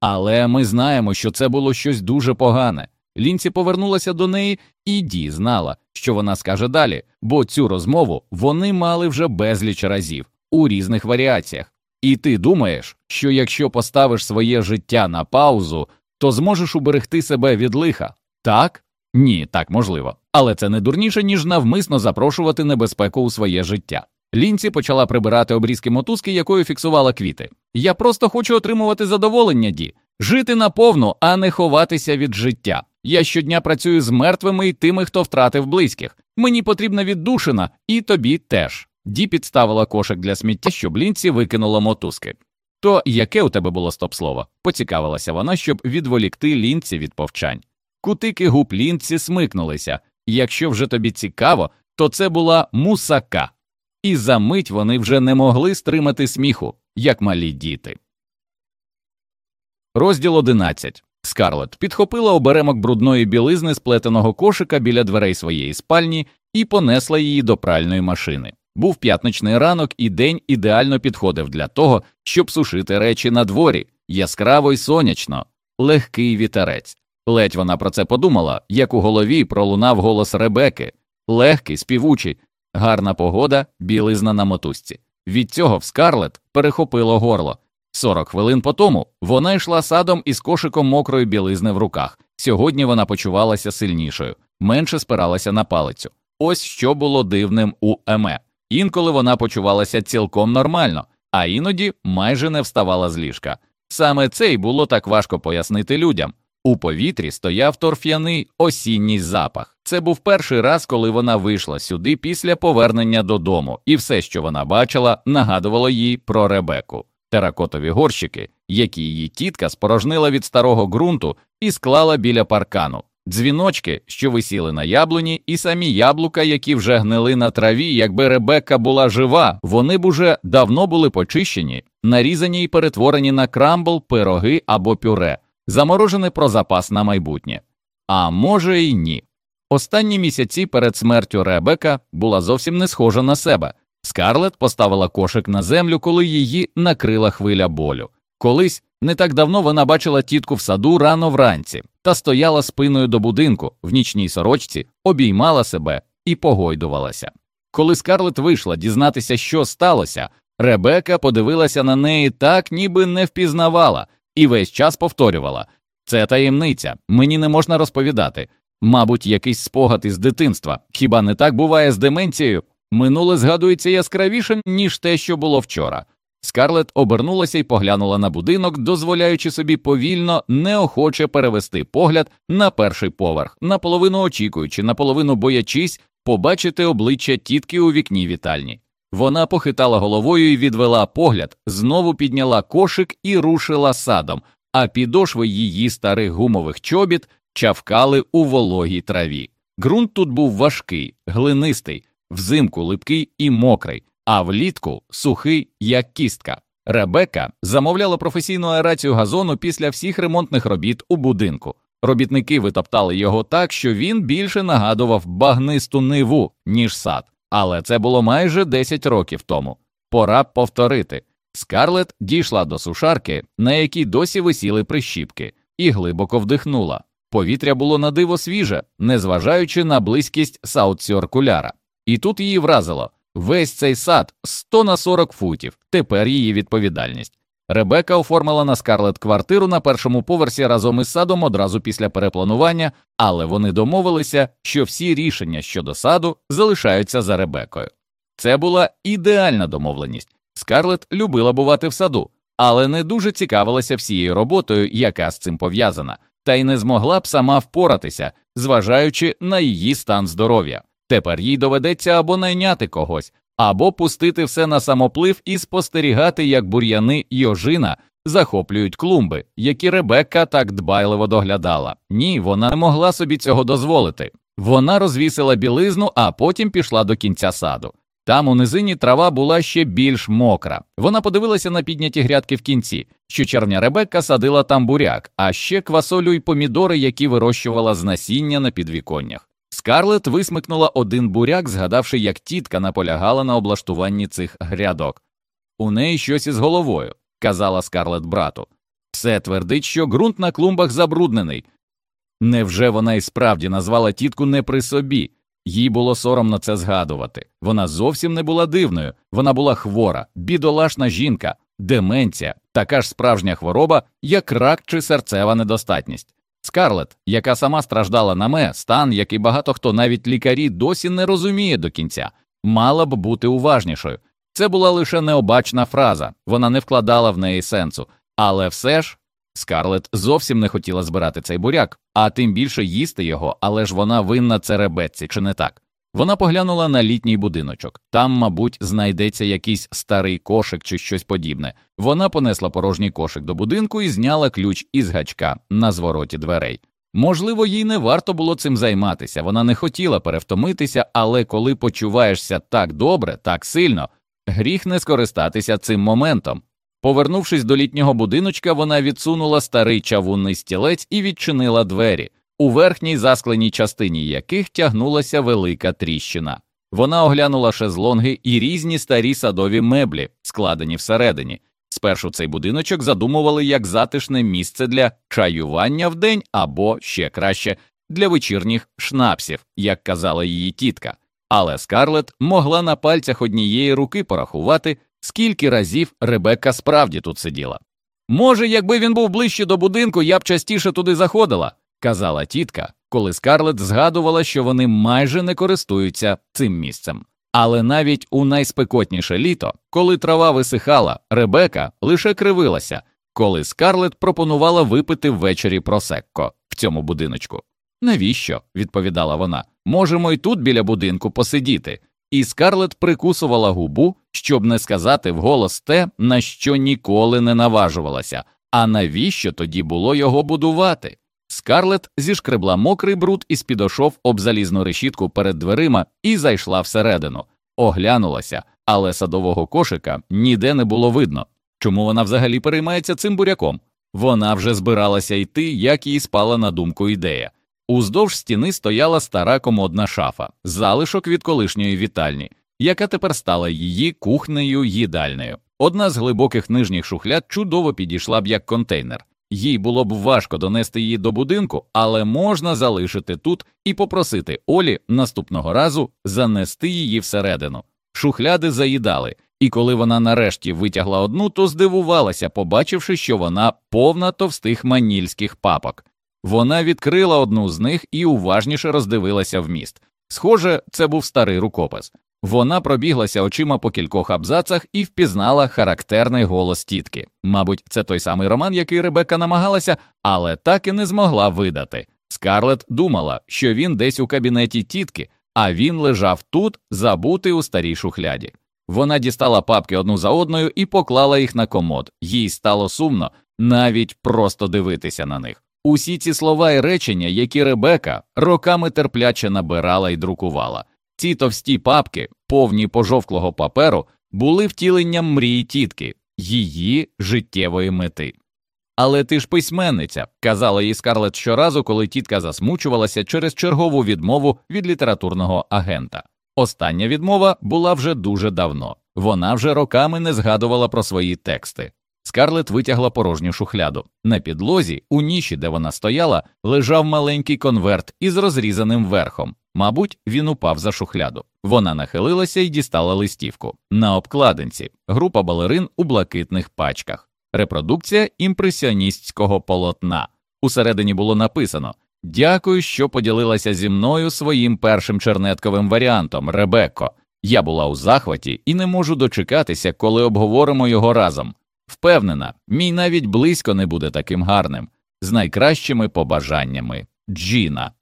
Але ми знаємо, що це було щось дуже погане. Лінці повернулася до неї, і Ді знала, що вона скаже далі, бо цю розмову вони мали вже безліч разів у різних варіаціях. І ти думаєш, що якщо поставиш своє життя на паузу, то зможеш уберегти себе від лиха? Так? Ні, так можливо. Але це не дурніше, ніж навмисно запрошувати небезпеку у своє життя. Лінці почала прибирати обрізки мотузки, якою фіксувала квіти. Я просто хочу отримувати задоволення, Ді, жити наповну, а не ховатися від життя. Я щодня працюю з мертвими і тими, хто втратив близьких. Мені потрібна віддушина, і тобі теж. Ді підставила кошик для сміття, щоб лінці викинула мотузки. То яке у тебе було стоп слово? Поцікавилася вона, щоб відволікти лінці від повчань. Кутики губ лінці смикнулися, якщо вже тобі цікаво, то це була мусака. І за мить вони вже не могли стримати сміху, як малі діти. Розділ 11. Скарлет підхопила оберемок брудної білизни сплетеного кошика біля дверей своєї спальні і понесла її до пральної машини. Був п'ятничний ранок, і день ідеально підходив для того, щоб сушити речі на дворі, яскраво й сонячно, легкий вітерець. Ледь вона про це подумала, як у голові пролунав голос Ребеки легкий, співучий, гарна погода, білизна на мотузці. Від цього в скарлет перехопило горло. Сорок хвилин по тому вона йшла садом із кошиком мокрої білизни в руках. Сьогодні вона почувалася сильнішою, менше спиралася на палицю. Ось що було дивним у Еме. Інколи вона почувалася цілком нормально, а іноді майже не вставала з ліжка. Саме це й було так важко пояснити людям. У повітрі стояв торф'яний осінній запах. Це був перший раз, коли вона вийшла сюди після повернення додому, і все, що вона бачила, нагадувало їй про Ребеку, теракотові горщики, які її тітка спорожнила від старого ґрунту і склала біля паркану, дзвіночки, що висіли на яблуні, і самі яблука, які вже гнили на траві, якби Ребекка була жива, вони б уже давно були почищені, нарізані і перетворені на крамбл, пироги або пюре заморожене про запас на майбутнє. А може й ні. Останні місяці перед смертю Ребека була зовсім не схожа на себе. Скарлет поставила кошик на землю, коли її накрила хвиля болю. Колись Не так давно вона бачила тітку в саду рано вранці та стояла спиною до будинку в нічній сорочці, обіймала себе і погойдувалася. Коли Скарлет вийшла дізнатися, що сталося, Ребека подивилася на неї так, ніби не впізнавала, і весь час повторювала це таємниця, мені не можна розповідати. Мабуть, якийсь спогад із дитинства. Хіба не так буває з деменцією? Минуле згадується яскравіше, ніж те, що було вчора. Скарлет обернулася і поглянула на будинок, дозволяючи собі повільно, неохоче перевести погляд на перший поверх, наполовину очікуючи, наполовину боячись побачити обличчя тітки у вікні вітальні. Вона похитала головою і відвела погляд, знову підняла кошик і рушила садом, а підошви її старих гумових чобіт чавкали у вологій траві. Ґрунт тут був важкий, глинистий, взимку липкий і мокрий, а влітку сухий, як кістка. Ребека замовляла професійну аерацію газону після всіх ремонтних робіт у будинку. Робітники витоптали його так, що він більше нагадував багнисту ниву, ніж сад. Але це було майже 10 років тому. Пора повторити. Скарлет дійшла до сушарки, на якій досі висіли прищіпки, і глибоко вдихнула. Повітря було на диво свіже, незважаючи на близькість саутсіоркуляра. І тут її вразило весь цей сад 100 на 40 футів, тепер її відповідальність. Ребека оформила на Скарлет квартиру на першому поверсі разом із садом одразу після перепланування, але вони домовилися, що всі рішення щодо саду залишаються за Ребекою. Це була ідеальна домовленість. Скарлет любила бувати в саду, але не дуже цікавилася всією роботою, яка з цим пов'язана, та й не змогла б сама впоратися, зважаючи на її стан здоров'я. Тепер їй доведеться або найняти когось, або пустити все на самоплив і спостерігати, як бур'яни й ожина захоплюють клумби, які Ребекка так дбайливо доглядала. Ні, вона не могла собі цього дозволити. Вона розвісила білизну, а потім пішла до кінця саду. Там у низині трава була ще більш мокра. Вона подивилася на підняті грядки в кінці. Щочервня Ребекка садила там буряк, а ще квасолю й помідори, які вирощувала з насіння на підвіконнях. Скарлет висмикнула один буряк, згадавши, як тітка наполягала на облаштуванні цих грядок. У неї щось із головою, казала Скарлет брату. Все твердить, що ґрунт на клумбах забруднений. Невже вона і справді назвала тітку не при собі? Їй було соромно це згадувати. Вона зовсім не була дивною, вона була хвора, бідолашна жінка, деменція, така ж справжня хвороба, як рак чи серцева недостатність. Скарлет, яка сама страждала на ме, стан, який багато хто, навіть лікарі, досі не розуміє до кінця, мала б бути уважнішою. Це була лише необачна фраза, вона не вкладала в неї сенсу, але все ж Скарлет зовсім не хотіла збирати цей буряк, а тим більше їсти його, але ж вона винна церебетці, чи не так? Вона поглянула на літній будиночок. Там, мабуть, знайдеться якийсь старий кошик чи щось подібне. Вона понесла порожній кошик до будинку і зняла ключ із гачка на звороті дверей. Можливо, їй не варто було цим займатися, вона не хотіла перевтомитися, але коли почуваєшся так добре, так сильно, гріх не скористатися цим моментом. Повернувшись до літнього будиночка, вона відсунула старий чавунний стілець і відчинила двері, у верхній заскленій частині яких тягнулася велика тріщина. Вона оглянула шезлонги і різні старі садові меблі, складені всередині. Спершу цей будиночок задумували як затишне місце для чаювання в день або ще краще для вечірніх шнапсів, як казала її тітка. Але Скарлет могла на пальцях однієї руки порахувати, скільки разів Ребекка справді тут сиділа. Може, якби він був ближче до будинку, я б частіше туди заходила, казала тітка, коли Скарлет згадувала, що вони майже не користуються цим місцем. Але навіть у найспекотніше літо, коли трава висихала, Ребека лише кривилася, коли Скарлет пропонувала випити ввечері просекко в цьому будиночку. Навіщо? відповідала вона. Можемо й тут біля будинку посидіти. І Скарлет прикусувала губу, щоб не сказати вголос те, на що ніколи не наважувалася. А навіщо тоді було його будувати? Скарлет зішкребла мокрий бруд і спідошов об залізну решітку перед дверима і зайшла всередину, оглянулася, але садового кошика ніде не було видно. Чому вона взагалі переймається цим буряком? Вона вже збиралася йти, як їй спала на думку ідея. Уздовж стіни стояла стара комодна шафа, залишок від колишньої вітальні, яка тепер стала її кухнею їдальнею. Одна з глибоких нижніх шухляд чудово підійшла б як контейнер. Їй було б важко донести її до будинку, але можна залишити тут і попросити Олі наступного разу занести її всередину. Шухляди заїдали, і коли вона нарешті витягла одну, то здивувалася, побачивши, що вона повна товстих манільських папок. Вона відкрила одну з них і уважніше роздивилася в міст. Схоже, це був старий рукопис. Вона пробіглася очима по кількох абзацах і впізнала характерний голос тітки. Мабуть, це той самий роман, який Ребекка намагалася, але так і не змогла видати. Скарлет думала, що він десь у кабінеті тітки, а він лежав тут, забутий у старій шухляді. Вона дістала папки одну за одною і поклала їх на комод. Їй стало сумно навіть просто дивитися на них. Усі ці слова і речення, які Ребека роками терпляче набирала і друкувала. Ці товсті папки, повні пожовклого паперу, були втіленням мрії тітки, її життєвої мети. Але ти ж письменниця, казала їй Скарлет щоразу, коли тітка засмучувалася через чергову відмову від літературного агента. Остання відмова була вже дуже давно, вона вже роками не згадувала про свої тексти. Скарлет витягла порожню шухляду. На підлозі, у ніші, де вона стояла, лежав маленький конверт із розрізаним верхом. Мабуть, він упав за шухляду. Вона нахилилася і дістала листівку. На обкладинці група балерин у блакитних пачках, репродукція імпресіоністського полотна. Усередині було написано Дякую, що поділилася зі мною своїм першим чернетковим варіантом, Ребекко. Я була у захваті і не можу дочекатися, коли обговоримо його разом. Впевнена, мій навіть близько не буде таким гарним, з найкращими побажаннями. Джіна.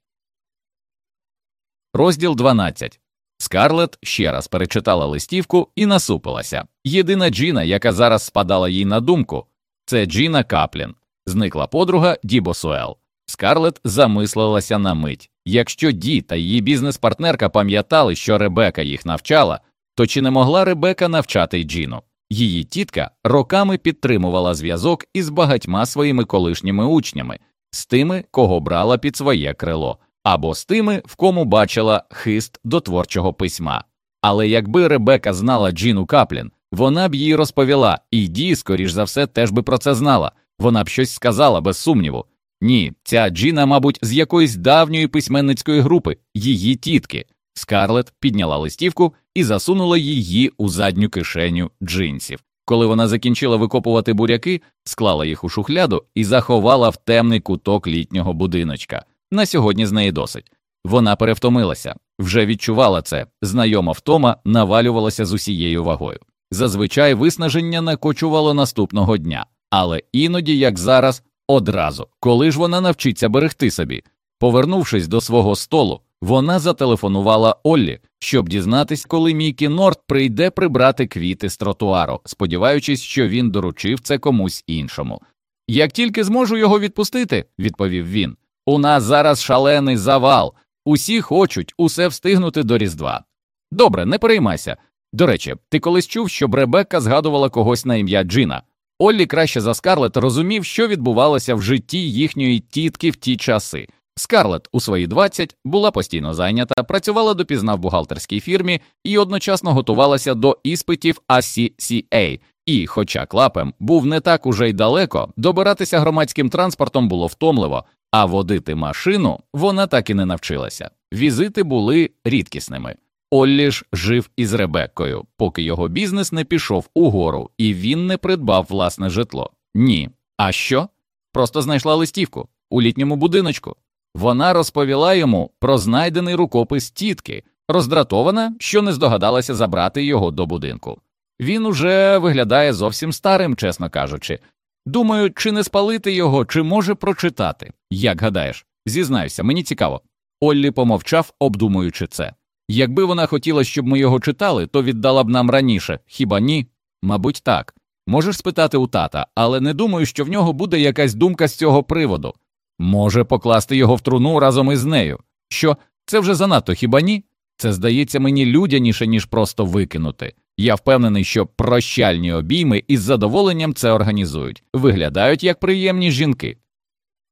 Розділ 12. Скарлет ще раз перечитала листівку і насупилася. Єдина Джіна, яка зараз спадала їй на думку, це Джіна Каплін. Зникла подруга Ді Босуел. Скарлет замислилася на мить. Якщо Ді та її бізнес-партнерка пам'ятали, що Ребека їх навчала, то чи не могла Ребека навчати Джіну? Її тітка роками підтримувала зв'язок із багатьма своїми колишніми учнями, з тими, кого брала під своє крило, або з тими, в кому бачила хист до творчого письма. Але якби Ребека знала Джіну Каплін, вона б їй розповіла, і Ді, скоріш за все, теж би про це знала. Вона б щось сказала без сумніву. Ні, ця Джіна, мабуть, з якоїсь давньої письменницької групи, її тітки. Скарлет підняла листівку і засунула її у задню кишеню джинсів. Коли вона закінчила викопувати буряки, склала їх у шухляду і заховала в темний куток літнього будиночка. На сьогодні з неї досить. Вона перевтомилася, вже відчувала це, знайома втома навалювалася з усією вагою. Зазвичай виснаження накочувало наступного дня, але іноді, як зараз, одразу, коли ж вона навчиться берегти собі. Повернувшись до свого столу, вона зателефонувала Оллі, щоб дізнатись, коли Мікі Норт прийде прибрати квіти з тротуару, сподіваючись, що він доручив це комусь іншому. Як тільки зможу його відпустити, відповів він. У нас зараз шалений завал. Усі хочуть усе встигнути до Різдва. Добре, не переймайся. До речі, ти колись чув, щоб Ребекка згадувала когось на ім'я Джина. Оллі краще за Скарлет розумів, що відбувалося в житті їхньої тітки в ті часи. Скарлет у свої 20 була постійно зайнята, працювала допізна в бухгалтерській фірмі і одночасно готувалася до іспитів ACCA. І, хоча клапем був не так уже й далеко, добиратися громадським транспортом було втомливо, а водити машину вона так і не навчилася. Візити були рідкісними. Оллі ж жив із Ребеккою, поки його бізнес не пішов угору і він не придбав власне житло. Ні. А що? Просто знайшла листівку у літньому будиночку. Вона розповіла йому про знайдений рукопис тітки, роздратована, що не здогадалася забрати його до будинку. Він уже виглядає зовсім старим, чесно кажучи. Думаю, чи не спалити його, чи може прочитати. Як гадаєш, зізнаюся, мені цікаво. Оллі помовчав, обдумуючи це. Якби вона хотіла, щоб ми його читали, то віддала б нам раніше, хіба ні? Мабуть, так. Можеш спитати у тата, але не думаю, що в нього буде якась думка з цього приводу. Може покласти його в труну разом із нею. Що це вже занадто хіба ні? Це здається мені людяніше, ніж просто викинути. Я впевнений, що прощальні обійми із задоволенням це організують, виглядають як приємні жінки.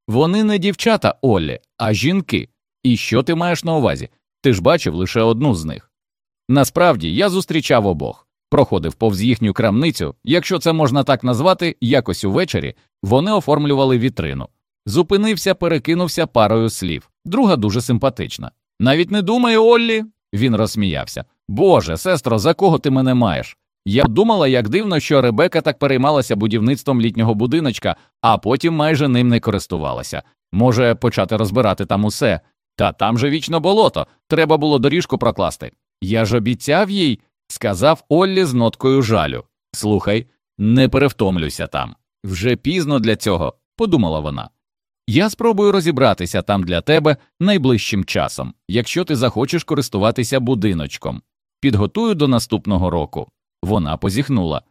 Вони не дівчата Оллі, а жінки. І що ти маєш на увазі? Ти ж бачив лише одну з них. Насправді я зустрічав обох. проходив повз їхню крамницю, якщо це можна так назвати, якось увечері вони оформлювали вітрину. Зупинився, перекинувся парою слів. Друга дуже симпатична. Навіть не думай, Оллі. Він розсміявся. Боже, сестро, за кого ти мене маєш? Я думала, як дивно, що Ребека так переймалася будівництвом літнього будиночка, а потім майже ним не користувалася. Може почати розбирати там усе. Та там же вічно болото, треба було доріжку прокласти. Я ж обіцяв їй, сказав Оллі з ноткою жалю. Слухай, не перевтомлюся там. Вже пізно для цього, подумала вона. Я спробую розібратися там для тебе найближчим часом, якщо ти захочеш користуватися будиночком. Підготую до наступного року. Вона позіхнула.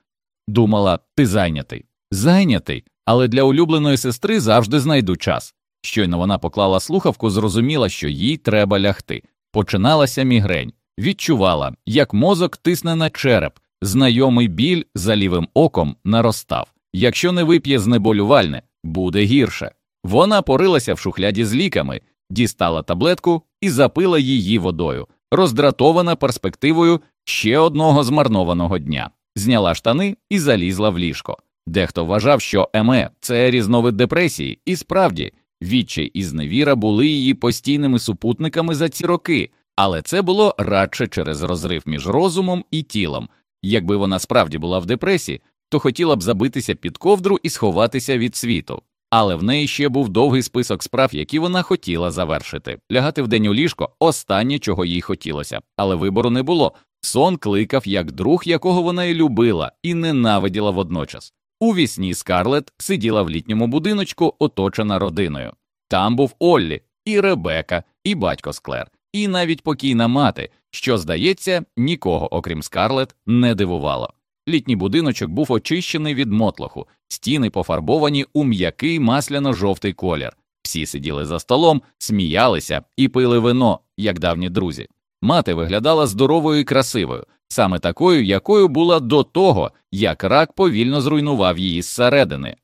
Думала, ти зайнятий. Зайнятий, але для улюбленої сестри завжди знайду час. Щойно вона поклала слухавку, зрозуміла, що їй треба лягти. Починалася мігрень, відчувала, як мозок тисне на череп, знайомий біль за лівим оком наростав. Якщо не вип'є знеболювальне, буде гірше. Вона порилася в шухляді з ліками, дістала таблетку і запила її водою, роздратована перспективою ще одного змарнованого дня, зняла штани і залізла в ліжко. Дехто вважав, що ЕМЕ це різновид депресії, і справді відчай і зневіра були її постійними супутниками за ці роки, але це було радше через розрив між розумом і тілом. Якби вона справді була в депресії, то хотіла б забитися під ковдру і сховатися від світу. Але в неї ще був довгий список справ, які вона хотіла завершити. Лягати вдень у ліжко останнє, чого їй хотілося, але вибору не було. Сон кликав як друг, якого вона і любила, і ненавиділа водночас. У вісні Скарлет сиділа в літньому будиночку, оточена родиною. Там був Оллі, і Ребека, і батько Склер, і навіть покійна мати, що, здається, нікого, окрім Скарлет, не дивувало. Літній будиночок був очищений від мотлоху, стіни пофарбовані у м'який масляно-жовтий колір. Всі сиділи за столом, сміялися і пили вино, як давні друзі. Мати виглядала здоровою і красивою, саме такою, якою була до того, як рак повільно зруйнував її зсередини.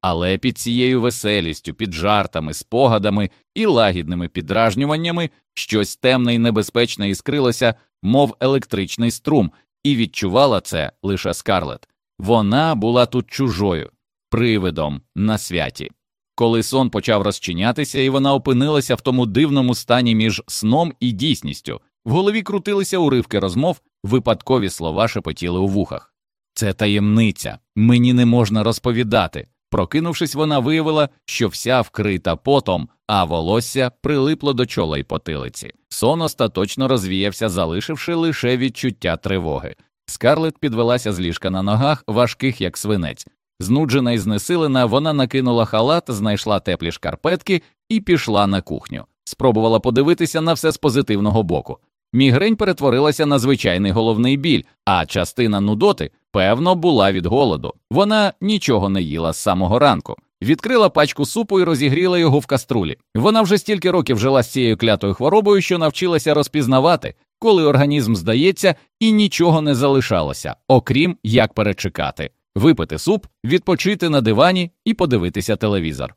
Але під цією веселістю, під жартами, спогадами і лагідними підражнюваннями щось темне і небезпечне іскрилося, мов електричний струм, і відчувала це лише скарлет. Вона була тут чужою, привидом на святі. Коли сон почав розчинятися, і вона опинилася в тому дивному стані між сном і дійсністю, в голові крутилися уривки розмов, випадкові слова шепотіли у вухах. Це таємниця, мені не можна розповідати. Прокинувшись, вона виявила, що вся вкрита потом, а волосся прилипло до чола й потилиці. Сон остаточно розвіявся, залишивши лише відчуття тривоги. Скарлет підвелася з ліжка на ногах, важких, як свинець. Знуджена і знесилена, вона накинула халат, знайшла теплі шкарпетки і пішла на кухню. Спробувала подивитися на все з позитивного боку. Мігрень перетворилася на звичайний головний біль, а частина нудоти, певно, була від голоду. Вона нічого не їла з самого ранку. Відкрила пачку супу і розігріла його в каструлі. Вона вже стільки років жила з цією клятою хворобою, що навчилася розпізнавати, коли організм здається і нічого не залишалося, окрім як перечекати, випити суп, відпочити на дивані і подивитися телевізор.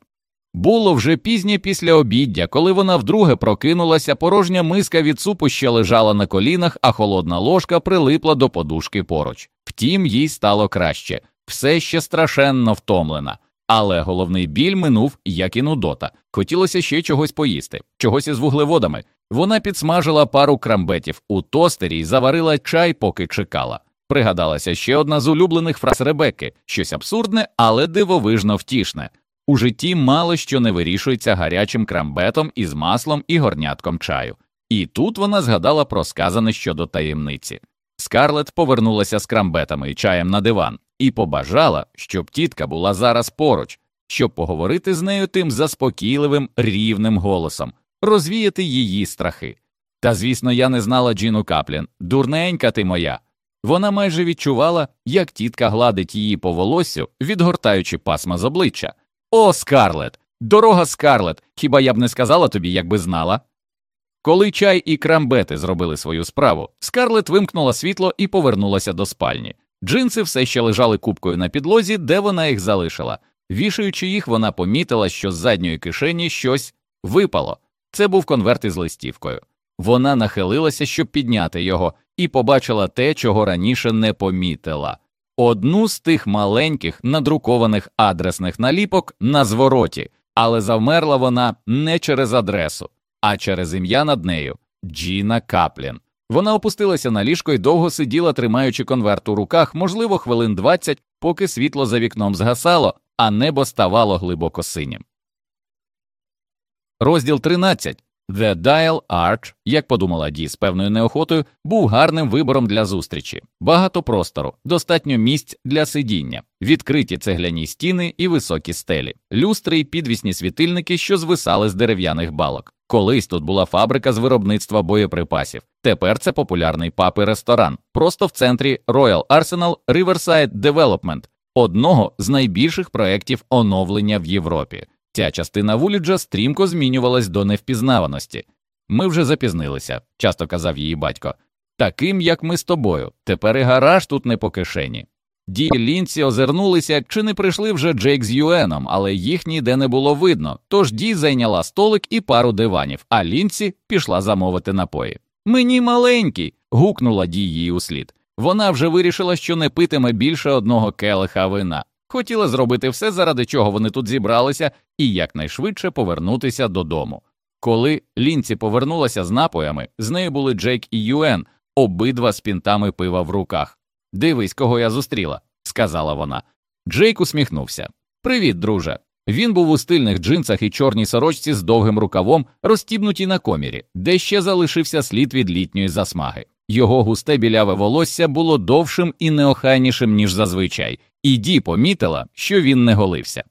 Було вже пізнє після обіддя, коли вона вдруге прокинулася, порожня миска від супу ще лежала на колінах, а холодна ложка прилипла до подушки поруч. Втім, їй стало краще, все ще страшенно втомлена. Але головний біль минув, як і нудота. Хотілося ще чогось поїсти, чогось із вуглеводами. Вона підсмажила пару крамбетів у тостері і заварила чай, поки чекала. Пригадалася ще одна з улюблених фраз Ребекки, щось абсурдне, але дивовижно втішне. У житті мало що не вирішується гарячим крамбетом із маслом і горнятком чаю. І тут вона згадала про сказане щодо таємниці. Скарлет повернулася з крамбетами і чаєм на диван і побажала, щоб тітка була зараз поруч, щоб поговорити з нею тим заспокійливим рівним голосом, розвіяти її страхи. Та, звісно, я не знала Джіну Каплін, дурненька ти моя. Вона майже відчувала, як тітка гладить її по волоссю, відгортаючи пасма з обличчя. О, Скарлет! Дорога Скарлет! Хіба я б не сказала тобі, якби знала? Коли чай і крамбети зробили свою справу, Скарлет вимкнула світло і повернулася до спальні. Джинси все ще лежали купкою на підлозі, де вона їх залишила. Вішаючи їх, вона помітила, що з задньої кишені щось випало. Це був конверт із листівкою. Вона нахилилася, щоб підняти його, і побачила те, чого раніше не помітила одну з тих маленьких надрукованих адресних наліпок на звороті, але завмерла вона не через адресу, а через ім'я над нею Джіна Каплін. Вона опустилася на ліжко і довго сиділа, тримаючи конверт у руках, можливо, хвилин двадцять, поки світло за вікном згасало, а небо ставало глибоко синім. Розділ 13. The Dial Arch, як подумала Ді з певною неохотою, був гарним вибором для зустрічі, багато простору, достатньо місць для сидіння, відкриті цегляні стіни і високі стелі, люстри й підвісні світильники, що звисали з дерев'яних балок. Колись тут була фабрика з виробництва боєприпасів. Тепер це популярний папи ресторан, просто в центрі Royal Arsenal Riverside Development, одного з найбільших проєктів оновлення в Європі. Ця частина вуліджа стрімко змінювалась до невпізнаваності. Ми вже запізнилися, часто казав її батько. Таким, як ми з тобою, тепер і гараж тут не по кишені. Ді лінці озирнулися, чи не прийшли вже Джейк з Юеном, але їх ніде не було видно. Тож Ді зайняла столик і пару диванів, а лінці пішла замовити напої. Мені маленький. гукнула Ді її услід. Вона вже вирішила, що не питиме більше одного келиха вина. Хотіла зробити все, заради чого вони тут зібралися, і якнайшвидше повернутися додому. Коли лінці повернулася з напоями, з нею були Джейк і Юен, обидва з пінтами пива в руках. Дивись, кого я зустріла, сказала вона. Джейк усміхнувся. Привіт, друже. Він був у стильних джинсах і чорній сорочці з довгим рукавом, розтібнутій на комірі, де ще залишився слід від літньої засмаги. Його густе біляве волосся було довшим і неохайнішим, ніж зазвичай, і Ді помітила, що він не голився.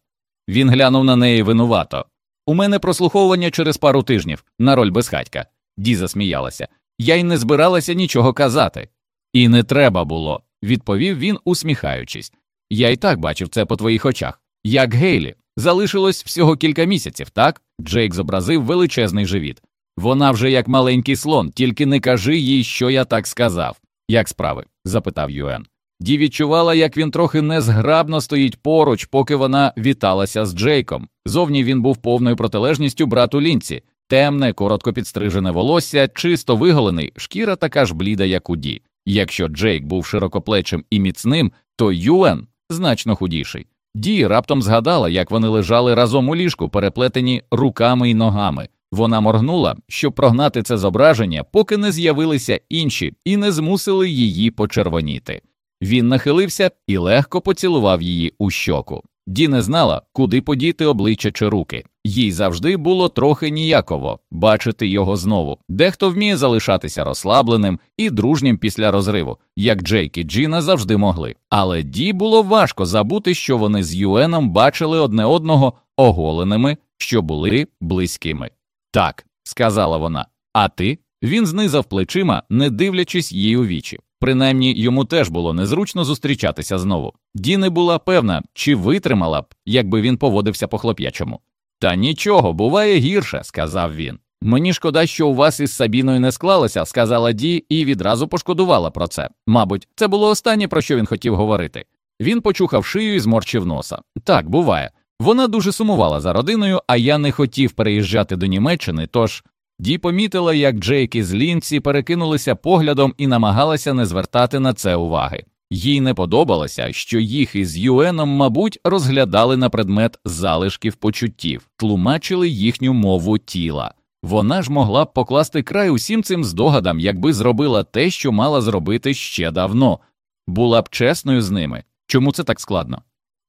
Він глянув на неї винувато. У мене прослуховування через пару тижнів на роль безхатька. Ді засміялася. Я й не збиралася нічого казати. І не треба було, відповів він, усміхаючись. Я й так бачив це по твоїх очах. Як Гейлі, залишилось всього кілька місяців, так? Джейк зобразив величезний живіт. Вона вже як маленький слон, тільки не кажи їй, що я так сказав. Як справи? запитав Юен. Ді відчувала, як він трохи незграбно стоїть поруч, поки вона віталася з Джейком. Зовні він був повною протилежністю брату лінці, темне, коротко підстрижене волосся, чисто виголений, шкіра така ж бліда, як у Ді. Якщо Джейк був широкоплечим і міцним, то Юен значно худіший. Ді раптом згадала, як вони лежали разом у ліжку, переплетені руками й ногами. Вона моргнула, щоб прогнати це зображення, поки не з'явилися інші і не змусили її почервоніти. Він нахилився і легко поцілував її у щоку. Ді не знала, куди подіти обличчя чи руки. Їй завжди було трохи ніяково бачити його знову. Дехто вміє залишатися розслабленим і дружнім після розриву, як Джейк і Джіна завжди могли. Але Ді було важко забути, що вони з Юеном бачили одне одного оголеними, що були близькими. Так, сказала вона. А ти? Він знизав плечима, не дивлячись їй у вічі. Принаймні йому теж було незручно зустрічатися знову. Ді не була певна, чи витримала б, якби він поводився по хлоп'ячому. Та нічого, буває гірше, сказав він. Мені шкода, що у вас із Сабіною не склалося, сказала Ді і відразу пошкодувала про це. Мабуть, це було останнє, про що він хотів говорити. Він почухав шию і зморчив носа. Так, буває. Вона дуже сумувала за родиною, а я не хотів переїжджати до Німеччини, тож Ді помітила, як Джейк із Лінці перекинулися поглядом і намагалася не звертати на це уваги. Їй не подобалося, що їх із Юеном, мабуть, розглядали на предмет залишків почуттів, тлумачили їхню мову тіла. Вона ж могла б покласти край усім цим здогадам, якби зробила те, що мала зробити ще давно, була б чесною з ними. Чому це так складно?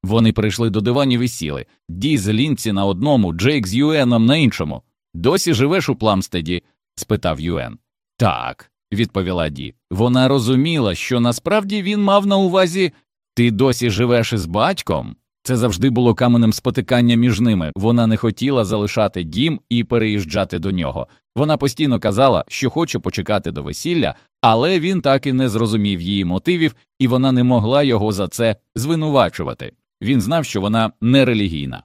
Вони прийшли до диванів і сіли. Ді з Лінці на одному, Джейк з Юеном на іншому. Досі живеш у Пламстеді? спитав Юен. Так, відповіла Ді. Вона розуміла, що насправді він мав на увазі ти досі живеш із батьком. Це завжди було каменем спотикання між ними. Вона не хотіла залишати дім і переїжджати до нього. Вона постійно казала, що хоче почекати до весілля, але він так і не зрозумів її мотивів, і вона не могла його за це звинувачувати. Він знав, що вона не релігійна.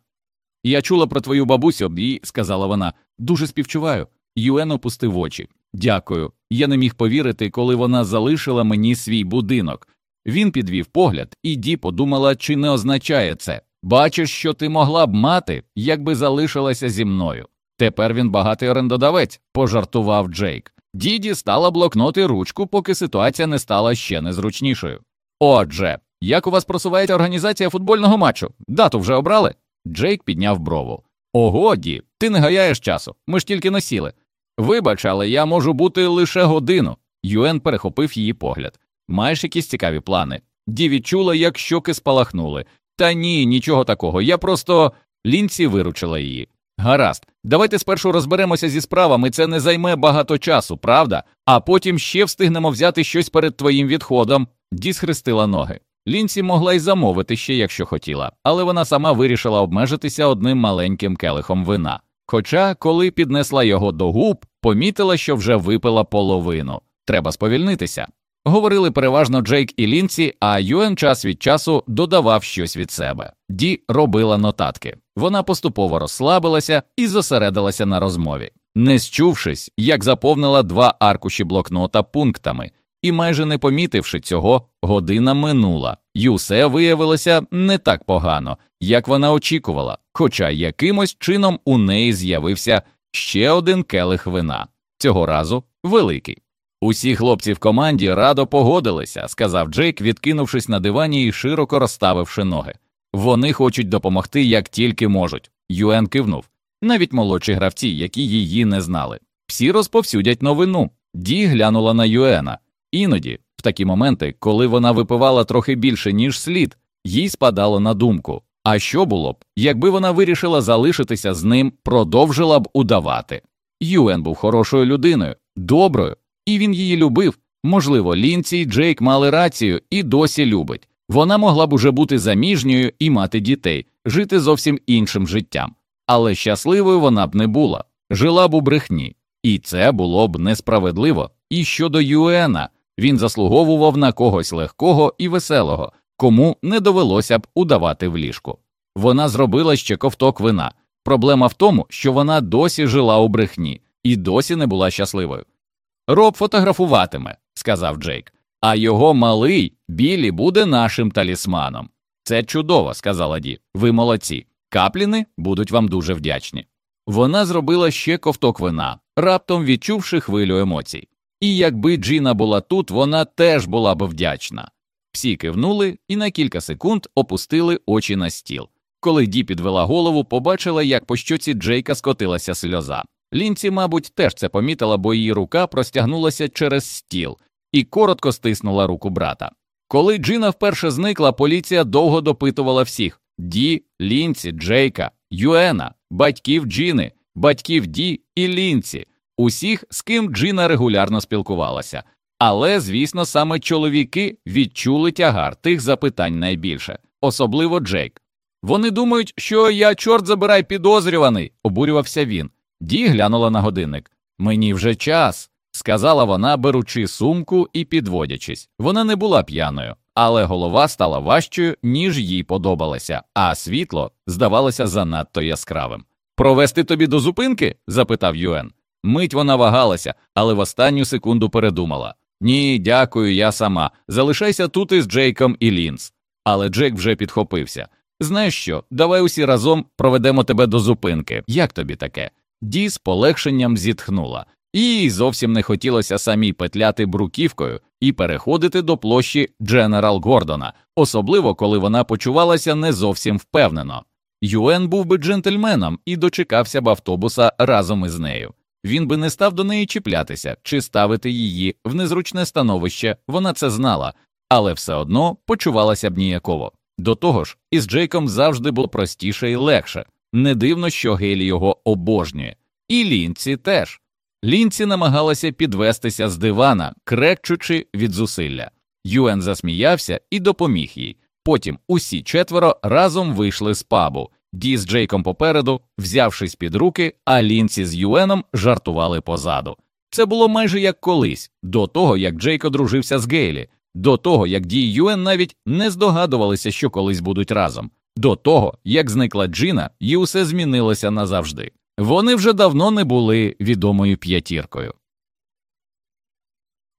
Я чула про твою бабусю, і, сказала вона, дуже співчуваю. Юен опустив очі. Дякую. Я не міг повірити, коли вона залишила мені свій будинок. Він підвів погляд, і Ді подумала, чи не означає це. Бачиш, що ти могла б мати, якби залишилася зі мною. Тепер він багатий орендодавець, пожартував Джейк. Діді стала блокноти ручку, поки ситуація не стала ще незручнішою. Отже, як у вас просувається організація футбольного матчу? Дату вже обрали? Джейк підняв брову. Ого, Ді, ти не гаяєш часу, ми ж тільки носіли. Вибач, але я можу бути лише годину. Юен перехопив її погляд. Маєш якісь цікаві плани? Ді відчула, як щоки спалахнули. Та ні, нічого такого. Я просто лінці виручила її. Гаразд, давайте спершу розберемося зі справами, це не займе багато часу, правда? А потім ще встигнемо взяти щось перед твоїм відходом. Ді схрестила ноги. Лінці могла й замовити ще, якщо хотіла, але вона сама вирішила обмежитися одним маленьким келихом вина. Хоча, коли піднесла його до губ, помітила, що вже випила половину. Треба сповільнитися. Говорили переважно Джейк і Лінці, а Юен час від часу додавав щось від себе. Ді робила нотатки. Вона поступово розслабилася і зосередилася на розмові, не счувшись, як заповнила два аркуші блокнота пунктами, і майже не помітивши цього, година минула, і усе виявилося не так погано, як вона очікувала, хоча якимось чином у неї з'явився ще один келих вина, цього разу великий. Усі хлопці в команді радо погодилися, сказав Джейк, відкинувшись на дивані і широко розставивши ноги. Вони хочуть допомогти як тільки можуть. Юен кивнув. Навіть молодші гравці, які її не знали. Всі розповсюдять новину. Ді глянула на Юена. Іноді, в такі моменти, коли вона випивала трохи більше, ніж слід, їй спадало на думку. А що було б, якби вона вирішила залишитися з ним, продовжила б удавати? Юен був хорошою людиною, доброю, і він її любив. Можливо, Лінці і Джейк мали рацію і досі любить. Вона могла б уже бути заміжньою і мати дітей, жити зовсім іншим життям. Але щасливою вона б не була, жила б у брехні, і це було б несправедливо. І щодо Юена, він заслуговував на когось легкого і веселого, кому не довелося б удавати в ліжку. Вона зробила ще ковток вина. Проблема в тому, що вона досі жила у брехні і досі не була щасливою. Роб фотографуватиме, сказав Джейк, а його малий Білі буде нашим талісманом. Це чудово, сказала Ді. Ви молодці. Капліни будуть вам дуже вдячні. Вона зробила ще ковток вина, раптом відчувши хвилю емоцій. І якби Джіна була тут, вона теж була б вдячна. Всі кивнули і на кілька секунд опустили очі на стіл. Коли Ді підвела голову, побачила, як по щоці Джейка скотилася сльоза. Лінці, мабуть, теж це помітила, бо її рука простягнулася через стіл і коротко стиснула руку брата. Коли Джина вперше зникла, поліція довго допитувала всіх Ді, Лінці, Джейка, Юена, батьків Джіни, батьків Ді і Лінці, усіх, з ким Джина регулярно спілкувалася. Але, звісно, саме чоловіки відчули тягар тих запитань найбільше, особливо Джейк. Вони думають, що я, чорт забирай, підозрюваний, обурювався він. Ді глянула на годинник. Мені вже час, сказала вона, беручи сумку і підводячись. Вона не була п'яною, але голова стала важчою, ніж їй подобалося, а світло здавалося занадто яскравим. Провести тобі до зупинки? запитав Юен. Мить вона вагалася, але в останню секунду передумала. Ні, дякую, я сама. Залишайся тут із Джейком і Лінс. Але Джейк вже підхопився. Знаєш що, давай усі разом проведемо тебе до зупинки. Як тобі таке? Ді з полегшенням зітхнула, їй зовсім не хотілося самій петляти бруківкою і переходити до площі Дженерал Гордона, особливо коли вона почувалася не зовсім впевнено. Юен був би джентльменом і дочекався б автобуса разом із нею. Він би не став до неї чіплятися чи ставити її в незручне становище, вона це знала, але все одно почувалася б ніяково. До того ж, із Джейком завжди було простіше і легше. Не дивно, що Гейлі його обожнює, і лінці теж. Лінці намагалася підвестися з дивана, крекчучи від зусилля. Юен засміявся і допоміг їй. Потім усі четверо разом вийшли з пабу. Ді з Джейком попереду, взявшись під руки, а лінці з Юеном жартували позаду. Це було майже як колись, до того як Джейк одружився з Гейлі, до того як Ді і Юен навіть не здогадувалися, що колись будуть разом. До того, як зникла Джина, і усе змінилося назавжди. Вони вже давно не були відомою п'ятіркою.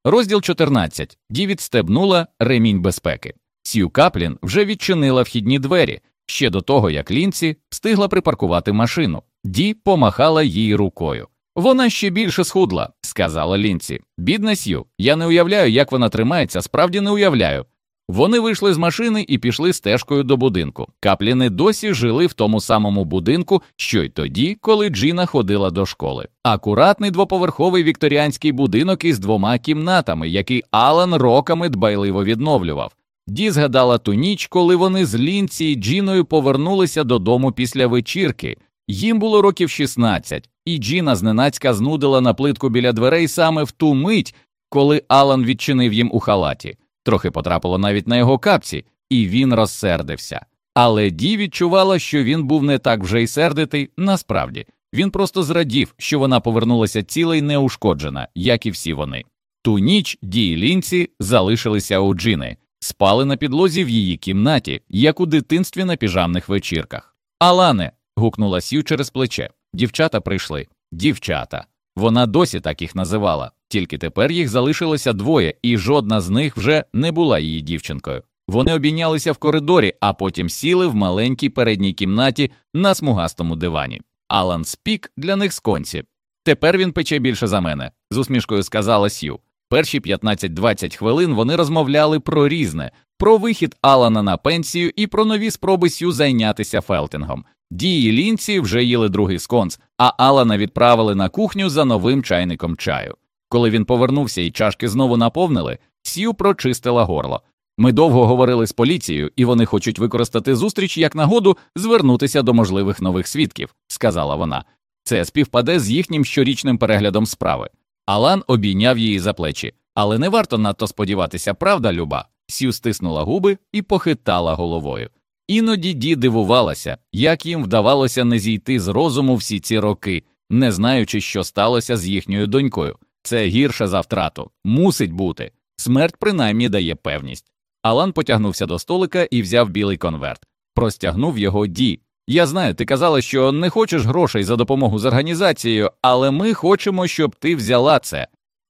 Розділ 14. Ді відстебнула ремінь безпеки. Сью Каплін вже відчинила вхідні двері ще до того, як Лінці встигла припаркувати машину. Ді помахала їй рукою. Вона ще більше схудла, сказала Лінці. Бідна Сью, я не уявляю, як вона тримається, справді не уявляю. Вони вийшли з машини і пішли стежкою до будинку. Капліни досі жили в тому самому будинку, що й тоді, коли Джіна ходила до школи. Акуратний двоповерховий вікторіанський будинок із двома кімнатами, який Алан роками дбайливо відновлював. Ді згадала ту ніч, коли вони з Лінці і Джіною повернулися додому після вечірки. Їм було років 16, і Джіна зненацька знудила на плитку біля дверей саме в ту мить, коли Алан відчинив їм у халаті. Трохи потрапило навіть на його капці, і він розсердився. Але Ді відчувала, що він був не так вже й сердитий, насправді. Він просто зрадів, що вона повернулася ціла й неушкоджена, як і всі вони. Ту ніч Ді і лінці залишилися у Джини, спали на підлозі в її кімнаті, як у дитинстві на піжамних вечірках. Алане. гукнула Сью через плече. Дівчата прийшли. Дівчата. Вона досі так їх називала, тільки тепер їх залишилося двоє, і жодна з них вже не була її дівчинкою. Вони обійнялися в коридорі, а потім сіли в маленькій передній кімнаті на смугастому дивані. Алан спік для них з конці. Тепер він пече більше за мене, з усмішкою сказала Сью. Перші 15-20 хвилин вони розмовляли про різне, про вихід Алана на пенсію і про нові спроби Сью зайнятися фелтингом. Ді і лінці вже їли другий сконс, а Алана відправили на кухню за новим чайником чаю. Коли він повернувся і чашки знову наповнили, Сью прочистила горло. Ми довго говорили з поліцією, і вони хочуть використати зустріч як нагоду звернутися до можливих нових свідків, сказала вона. Це співпаде з їхнім щорічним переглядом справи. Алан обійняв її за плечі, але не варто надто сподіватися, правда, Люба. Сью стиснула губи і похитала головою. Іноді ді дивувалася, як їм вдавалося не зійти з розуму всі ці роки, не знаючи, що сталося з їхньою донькою. Це гірше за втрату, мусить бути. Смерть принаймні дає певність. Алан потягнувся до столика і взяв білий конверт, простягнув його ді. Я знаю, ти казала, що не хочеш грошей за допомогу з організацією, але ми хочемо, щоб ти взяла це.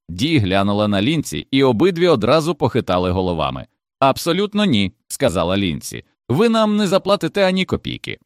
Ді глянула на лінці, і обидві одразу похитали головами. Абсолютно ні, сказала лінці. Ви нам не заплатите ані копійки.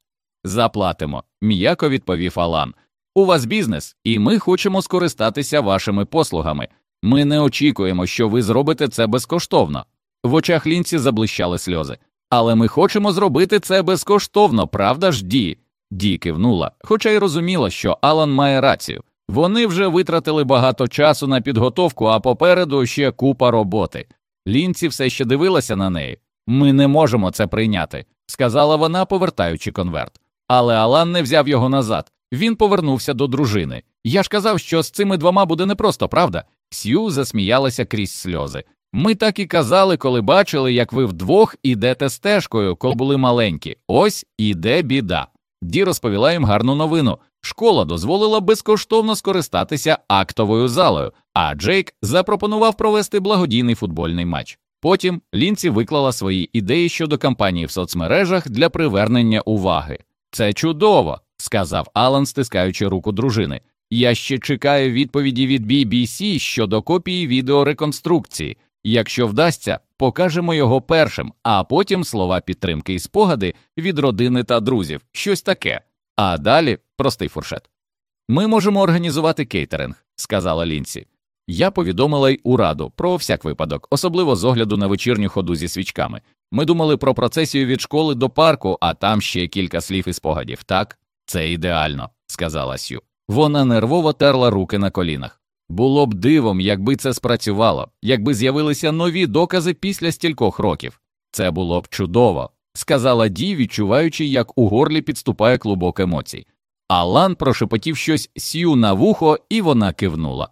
Заплатимо, м'яко відповів Алан. У вас бізнес, і ми хочемо скористатися вашими послугами. Ми не очікуємо, що ви зробите це безкоштовно. В очах лінці заблищали сльози. Але ми хочемо зробити це безкоштовно, правда ж, Ді? Ді кивнула, хоча й розуміла, що Алан має рацію. Вони вже витратили багато часу на підготовку, а попереду ще купа роботи. Лінці все ще дивилася на неї. Ми не можемо це прийняти, сказала вона, повертаючи конверт. Але Алан не взяв його назад. Він повернувся до дружини. Я ж казав, що з цими двома буде непросто, правда? Сью засміялася крізь сльози. Ми так і казали, коли бачили, як ви вдвох ідете стежкою, коли були маленькі. Ось іде біда. Ді розповіла їм гарну новину. Школа дозволила безкоштовно скористатися актовою залою, а Джейк запропонував провести благодійний футбольний матч. Потім Лінці виклала свої ідеї щодо кампанії в соцмережах для привернення уваги. Це чудово, сказав Алан, стискаючи руку дружини. Я ще чекаю відповіді від BBC щодо копії відеореконструкції. Якщо вдасться, покажемо його першим, а потім слова підтримки і спогади від родини та друзів, щось таке. А далі простий фуршет. Ми можемо організувати кейтеринг, сказала Лінці. Я повідомила й у раду про всяк випадок, особливо з огляду на вечірню ходу зі свічками. Ми думали про процесію від школи до парку, а там ще кілька слів і спогадів. Так, це ідеально, сказала Сю. Вона нервово терла руки на колінах. Було б дивом, якби це спрацювало, якби з'явилися нові докази після стількох років. Це було б чудово, сказала Ді, відчуваючи, як у горлі підступає клубок емоцій. Алан прошепотів щось сю на вухо, і вона кивнула.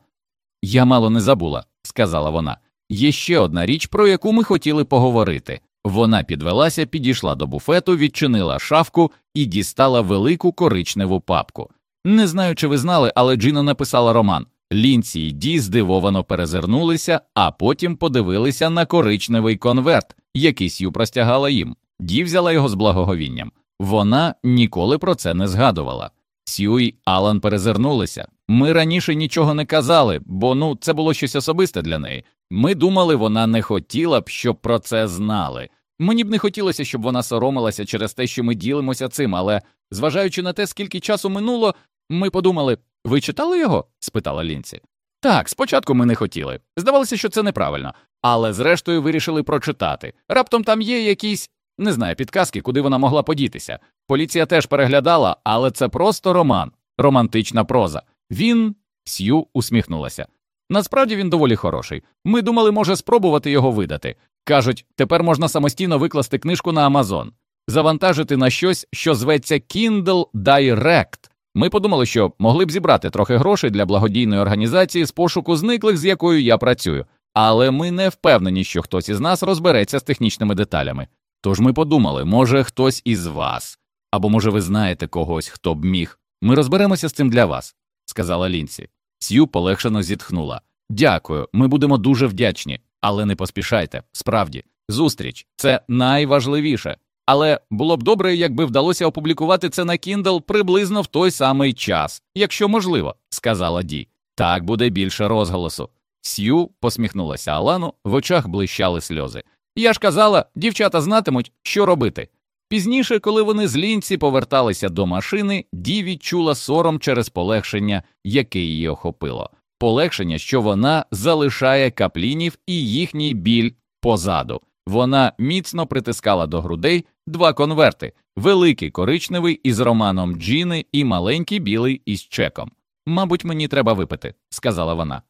Я мало не забула, сказала вона. Є ще одна річ, про яку ми хотіли поговорити. Вона підвелася, підійшла до буфету, відчинила шафку і дістала велику коричневу папку. Не знаю, чи ви знали, але Джина написала роман. Лінці й Ді здивовано перезирнулися, а потім подивилися на коричневий конверт, який Сью простягала їм. Ді взяла його з благоговінням. Вона ніколи про це не згадувала. Сью й Алан перезирнулися. Ми раніше нічого не казали, бо ну це було щось особисте для неї. Ми думали, вона не хотіла б, щоб про це знали. Мені б не хотілося, щоб вона соромилася через те, що ми ділимося цим, але зважаючи на те, скільки часу минуло, Ми подумали, ви читали його? спитала Лінці. Так, спочатку ми не хотіли. Здавалося, що це неправильно, але зрештою вирішили прочитати. Раптом там є якісь, не знаю, підказки, куди вона могла подітися. Поліція теж переглядала, але це просто роман, романтична проза. Він. Сью усміхнулася. Насправді він доволі хороший. Ми думали, може спробувати його видати. Кажуть, тепер можна самостійно викласти книжку на Амазон, завантажити на щось, що зветься Kindle Direct. Ми подумали, що могли б зібрати трохи грошей для благодійної організації з пошуку зниклих, з якою я працюю, але ми не впевнені, що хтось із нас розбереться з технічними деталями. Тож ми подумали, може хтось із вас, або може ви знаєте когось, хто б міг. Ми розберемося з цим для вас, сказала Лінсі. Сью полегшено зітхнула. Дякую, ми будемо дуже вдячні, але не поспішайте. Справді, зустріч це найважливіше. Але було б добре, якби вдалося опублікувати це на Kindle приблизно в той самий час, якщо можливо, сказала Ді. Так буде більше розголосу. Сью посміхнулася Алану, в очах блищали сльози. Я ж казала, дівчата знатимуть, що робити. Пізніше, коли вони з лінці поверталися до машини, Ді відчула сором через полегшення, яке її охопило. Полегшення, що вона залишає каплінів і їхній біль позаду. Вона міцно притискала до грудей два конверти: великий коричневий із романом Джіни і маленький білий із чеком. Мабуть, мені треба випити, сказала вона.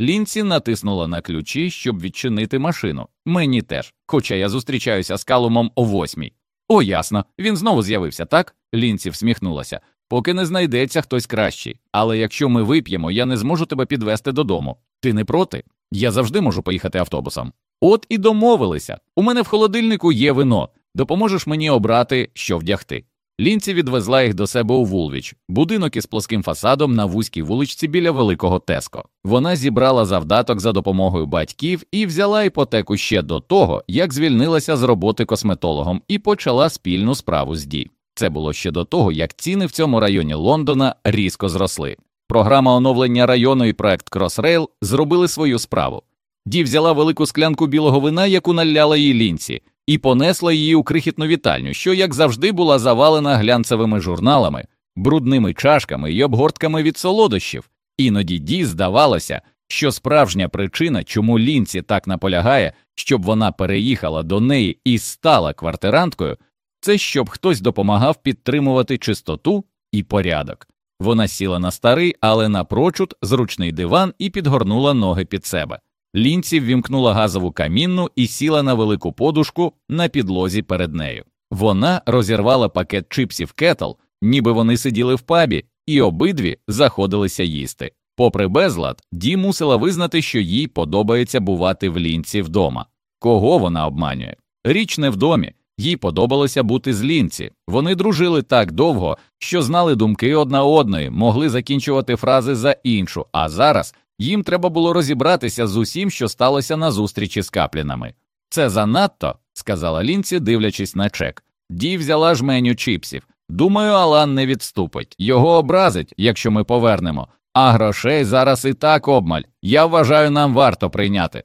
Лінці натиснула на ключі, щоб відчинити машину. Мені теж, хоча я зустрічаюся з Калумом о восьмій. О, ясно, він знову з'явився, так? Лінці всміхнулася. Поки не знайдеться хтось кращий. Але якщо ми вип'ємо, я не зможу тебе підвести додому. Ти не проти? Я завжди можу поїхати автобусом. От і домовилися. У мене в холодильнику є вино. Допоможеш мені обрати, що вдягти. Лінці відвезла їх до себе у Вулвіч, будинок із плоским фасадом на вузькій вуличці біля великого Теско. Вона зібрала завдаток за допомогою батьків і взяла іпотеку ще до того, як звільнилася з роботи косметологом і почала спільну справу з Ді. Це було ще до того, як ціни в цьому районі Лондона різко зросли. Програма оновлення району і проект Кросрейл зробили свою справу. Ді взяла велику склянку білого вина, яку наляла їй лінці і понесла її у крихітну вітальню, що, як завжди, була завалена глянцевими журналами, брудними чашками і обгортками від солодощів. Іноді Ді здавалося, що справжня причина, чому лінці так наполягає, щоб вона переїхала до неї і стала квартиранткою, це щоб хтось допомагав підтримувати чистоту і порядок. Вона сіла на старий, але напрочуд зручний диван і підгорнула ноги під себе. Лінці ввімкнула газову камінну і сіла на велику подушку на підлозі перед нею. Вона розірвала пакет чипсів кетл, ніби вони сиділи в пабі, і обидві заходилися їсти. Попри безлад, Ді мусила визнати, що їй подобається бувати в лінці вдома. Кого вона обманює? Річ не в домі, їй подобалося бути з лінці. Вони дружили так довго, що знали думки одна одної, могли закінчувати фрази за іншу, а зараз їм треба було розібратися з усім, що сталося на зустрічі з каплінами. Це занадто, сказала Лінці, дивлячись на чек. Ді взяла жменю чіпсів. Думаю, Алан не відступить. Його образить, якщо ми повернемо. А грошей зараз і так обмаль. Я вважаю, нам варто прийняти.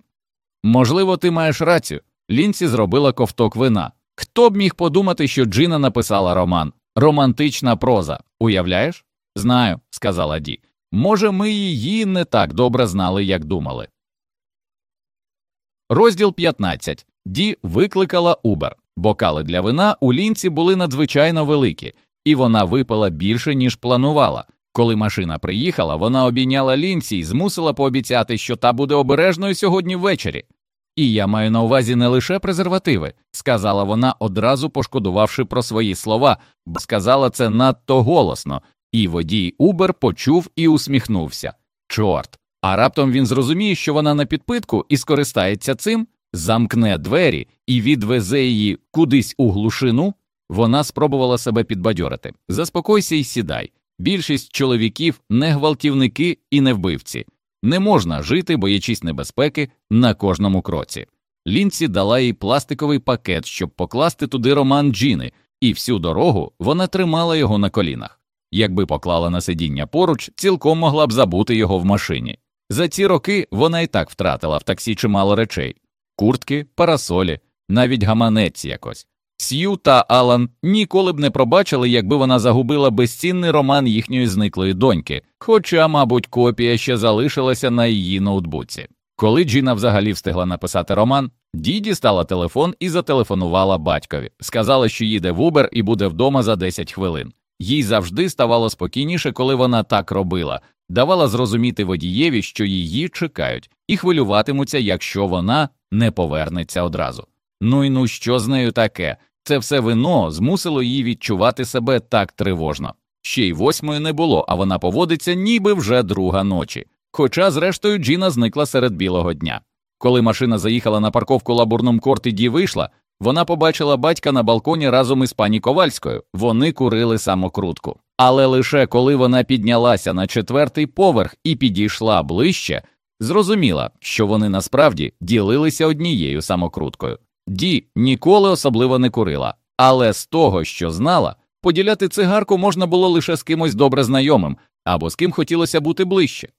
Можливо, ти маєш рацію. Лінці зробила ковток вина. Хто б міг подумати, що Джина написала роман? Романтична проза. Уявляєш? Знаю, сказала Ді. Може, ми її не так добре знали, як думали. Розділ 15. Ді викликала Убер. Бокали для вина у лінці були надзвичайно великі, і вона випила більше, ніж планувала. Коли машина приїхала, вона обійняла лінці і змусила пообіцяти, що та буде обережною сьогодні ввечері. І я маю на увазі не лише презервативи, сказала вона, одразу пошкодувавши про свої слова, бо сказала це надто голосно, і водій Убер почув і усміхнувся. Чорт. А раптом він зрозуміє, що вона на підпитку і скористається цим, замкне двері і відвезе її кудись у глушину. Вона спробувала себе підбадьорити. Заспокойся і сідай. Більшість чоловіків не гвалтівники і не вбивці. Не можна жити, боячись небезпеки на кожному кроці. Лінці дала їй пластиковий пакет, щоб покласти туди роман Джіни, і всю дорогу вона тримала його на колінах. Якби поклала на сидіння поруч, цілком могла б забути його в машині. За ці роки вона і так втратила в таксі чимало речей куртки, парасолі, навіть гаманець якось. Сью та Алан ніколи б не пробачили, якби вона загубила безцінний роман їхньої зниклої доньки, хоча, мабуть, копія ще залишилася на її ноутбуці. Коли Джіна взагалі встигла написати роман, Ді дістала телефон і зателефонувала батькові. Сказала, що їде в Убер і буде вдома за 10 хвилин. Їй завжди ставало спокійніше, коли вона так робила, давала зрозуміти водієві, що її чекають, і хвилюватимуться, якщо вона не повернеться одразу. Ну й ну що з нею таке? Це все вино змусило її відчувати себе так тривожно. Ще й восьмої не було, а вона поводиться, ніби вже друга ночі. Хоча, зрештою, Джіна зникла серед білого дня. Коли машина заїхала на парковку лабурном корт і вийшла, вона побачила батька на балконі разом із пані Ковальською. Вони курили самокрутку. Але лише коли вона піднялася на четвертий поверх і підійшла ближче, зрозуміла, що вони насправді ділилися однією самокруткою. Ді ніколи особливо не курила, але з того, що знала, поділяти цигарку можна було лише з кимось добре знайомим або з ким хотілося бути ближче.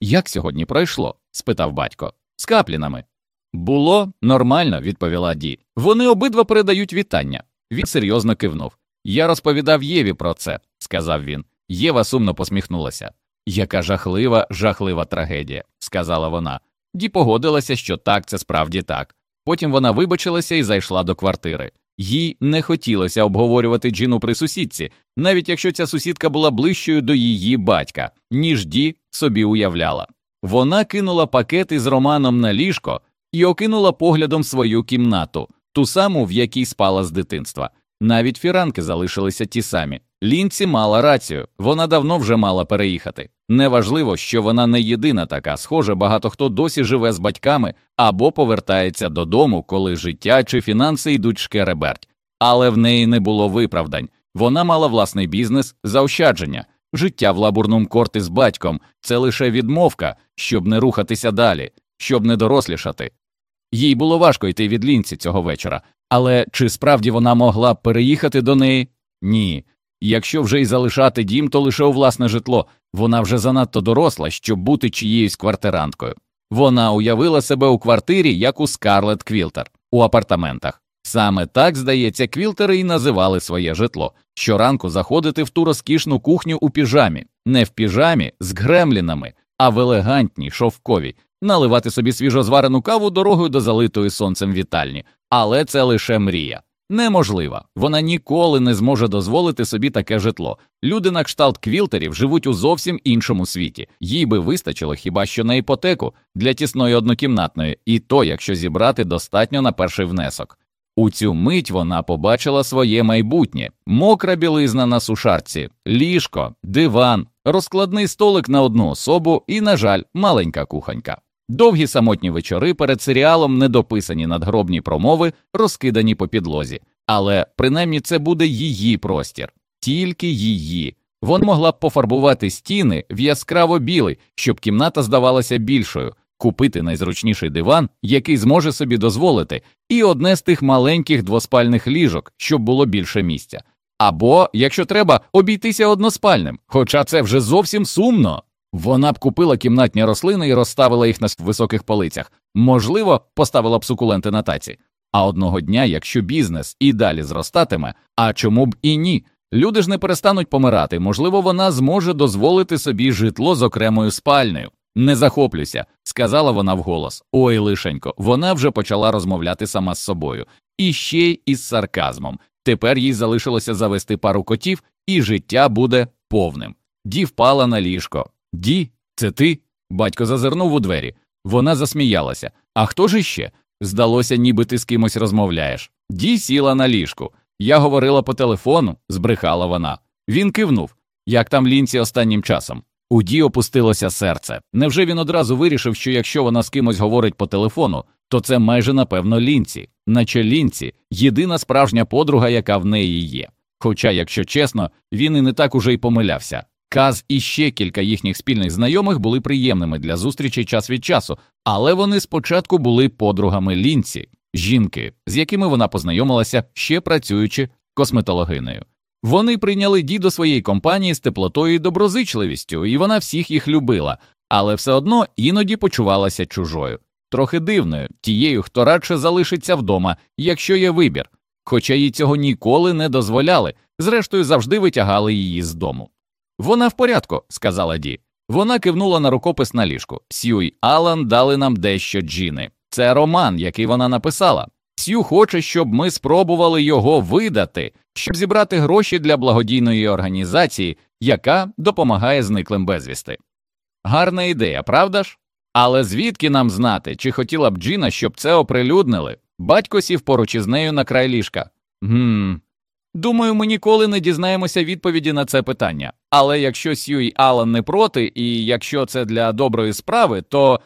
Як сьогодні пройшло? спитав батько. З каплінами. Було нормально, відповіла Ді. Вони обидва передають вітання. Він серйозно кивнув. Я розповідав Єві про це, сказав він. Єва сумно посміхнулася. Яка жахлива, жахлива трагедія, сказала вона. Ді погодилася, що так, це справді так. Потім вона вибачилася і зайшла до квартири. Їй не хотілося обговорювати Джіну при сусідці, навіть якщо ця сусідка була ближчою до її батька, ніж Ді собі уявляла. Вона кинула пакет із романом на ліжко і окинула поглядом свою кімнату, ту саму, в якій спала з дитинства. Навіть фіранки залишилися ті самі. Лінці мала рацію, вона давно вже мала переїхати. Неважливо, що вона не єдина така, схоже, багато хто досі живе з батьками або повертається додому, коли життя чи фінанси йдуть шкереберть. Але в неї не було виправдань. Вона мала власний бізнес, заощадження, життя в лабурному корти з батьком це лише відмовка, щоб не рухатися далі, щоб не дорослішати. Їй було важко йти від лінці цього вечора, але чи справді вона могла переїхати до неї? Ні. Якщо вже й залишати дім, то лише у власне житло, вона вже занадто доросла, щоб бути чиєюсь квартиранткою. Вона уявила себе у квартирі, як у Скарлет Квілтер, у апартаментах. Саме так, здається, квілтери і називали своє житло щоранку заходити в ту розкішну кухню у піжамі, не в піжамі з гремлінами, а в елегантній, шовковій, наливати собі свіжозварену каву дорогою до залитої сонцем вітальні, але це лише мрія. Неможлива, вона ніколи не зможе дозволити собі таке житло. Люди на кшталт квілтерів живуть у зовсім іншому світі, їй би вистачило хіба що на іпотеку для тісної однокімнатної, і то, якщо зібрати достатньо на перший внесок. У цю мить вона побачила своє майбутнє, мокра білизна на сушарці, ліжко, диван, розкладний столик на одну особу і, на жаль, маленька кухонька. Довгі самотні вечори перед серіалом недописані надгробні промови, розкидані по підлозі, але принаймні це буде її простір, тільки її. Вона могла б пофарбувати стіни в яскраво білий, щоб кімната здавалася більшою, купити найзручніший диван, який зможе собі дозволити, і одне з тих маленьких двоспальних ліжок, щоб було більше місця. Або, якщо треба, обійтися односпальним, хоча це вже зовсім сумно. Вона б купила кімнатні рослини і розставила їх на високих полицях, можливо, поставила б сукуленти на таці. А одного дня, якщо бізнес і далі зростатиме, а чому б і ні, люди ж не перестануть помирати, можливо, вона зможе дозволити собі житло з окремою спальнею. Не захоплюся, сказала вона вголос. Ой, лишенько, вона вже почала розмовляти сама з собою, і ще й із сарказмом. Тепер їй залишилося завести пару котів, і життя буде повним. Ді впала на ліжко. Ді, це ти? Батько зазирнув у двері. Вона засміялася. А хто ж іще? Здалося, ніби ти з кимось розмовляєш. Ді сіла на ліжку. Я говорила по телефону, збрехала вона. Він кивнув. Як там лінці останнім часом? У Ді опустилося серце. Невже він одразу вирішив, що якщо вона з кимось говорить по телефону, то це майже напевно лінці, наче лінці єдина справжня подруга, яка в неї є. Хоча, якщо чесно, він і не так уже й помилявся. Каз і ще кілька їхніх спільних знайомих були приємними для зустрічей час від часу, але вони спочатку були подругами лінці, жінки, з якими вона познайомилася ще працюючи косметологинею. Вони прийняли ді до своєї компанії з теплотою і доброзичливістю, і вона всіх їх любила, але все одно іноді почувалася чужою, трохи дивною, тією, хто радше залишиться вдома, якщо є вибір. хоча їй цього ніколи не дозволяли, зрештою завжди витягали її з дому. Вона в порядку, сказала Ді. Вона кивнула на рукопис на ліжку. Сью й Алан дали нам дещо Джіни. Це роман, який вона написала. Сью хоче, щоб ми спробували його видати, щоб зібрати гроші для благодійної організації, яка допомагає зниклим безвісти. Гарна ідея, правда ж? Але звідки нам знати, чи хотіла б Джіна, щоб це оприлюднили? Батько сів поруч із нею на край ліжка. Гм. Думаю, ми ніколи не дізнаємося відповіді на це питання. Але якщо Сью і Алан не проти, і якщо це для доброї справи, то.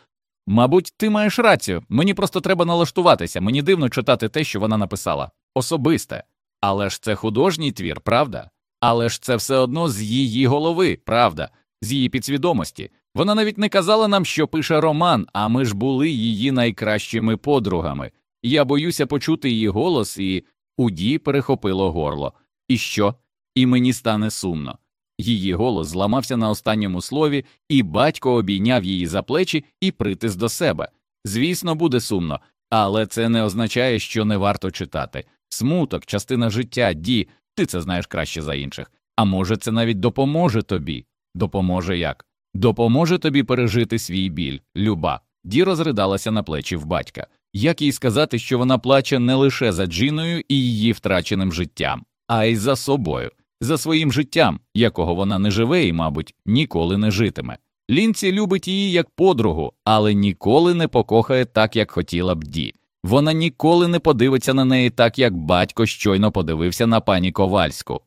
Мабуть, ти маєш рацію. Мені просто треба налаштуватися. Мені дивно читати те, що вона написала. Особисте. Але ж це художній твір, правда? Але ж це все одно з її голови, правда, з її підсвідомості. Вона навіть не казала нам, що пише роман, а ми ж були її найкращими подругами. Я боюся почути її голос, і у Ді перехопило горло. І що? І мені стане сумно. Її голос зламався на останньому слові, і батько обійняв її за плечі і притис до себе. Звісно, буде сумно, але це не означає, що не варто читати. Смуток, частина життя, ді, ти це знаєш краще за інших. А може, це навіть допоможе тобі. Допоможе як? Допоможе тобі пережити свій біль, люба. Ді розридалася на плечі в батька. Як їй сказати, що вона плаче не лише за Джіною і її втраченим життям, а й за собою, за своїм життям, якого вона не живе і, мабуть, ніколи не житиме. Лінці любить її як подругу, але ніколи не покохає так, як хотіла б Ді. Вона ніколи не подивиться на неї так, як батько щойно подивився на пані Ковальську.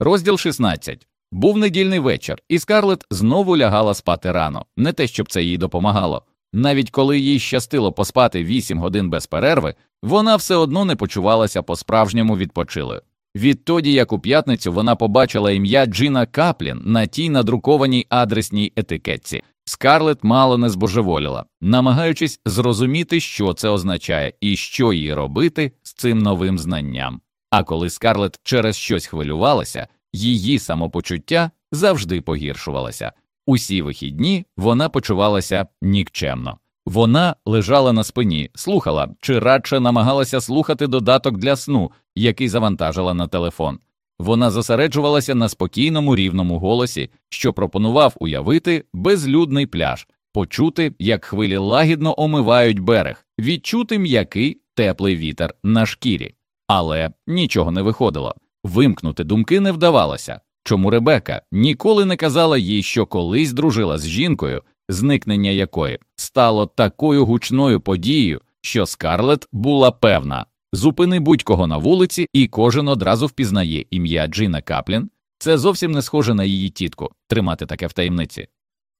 Розділ 16. Був недільний вечір, і Скарлет знову лягала спати рано, не те, щоб це їй допомагало. Навіть коли їй щастило поспати 8 годин без перерви, вона все одно не почувалася по справжньому відпочилою. Відтоді, як у п'ятницю вона побачила ім'я Джина Каплін на тій надрукованій адресній етикетці, Скарлет мало не збожеволіла, намагаючись зрозуміти, що це означає і що їй робити з цим новим знанням. А коли Скарлет через щось хвилювалася, її самопочуття завжди погіршувалося. Усі вихідні вона почувалася нікчемно. Вона лежала на спині, слухала чи радше намагалася слухати додаток для сну, який завантажила на телефон. Вона зосереджувалася на спокійному рівному голосі, що пропонував уявити безлюдний пляж, почути, як хвилі лагідно омивають берег, відчути м'який теплий вітер на шкірі. Але нічого не виходило. Вимкнути думки не вдавалося. Чому Ребека ніколи не казала їй, що колись дружила з жінкою, зникнення якої стало такою гучною подією, що Скарлет була певна зупини будь-кого на вулиці, і кожен одразу впізнає ім'я Джина Каплін. Це зовсім не схоже на її тітку тримати таке в таємниці.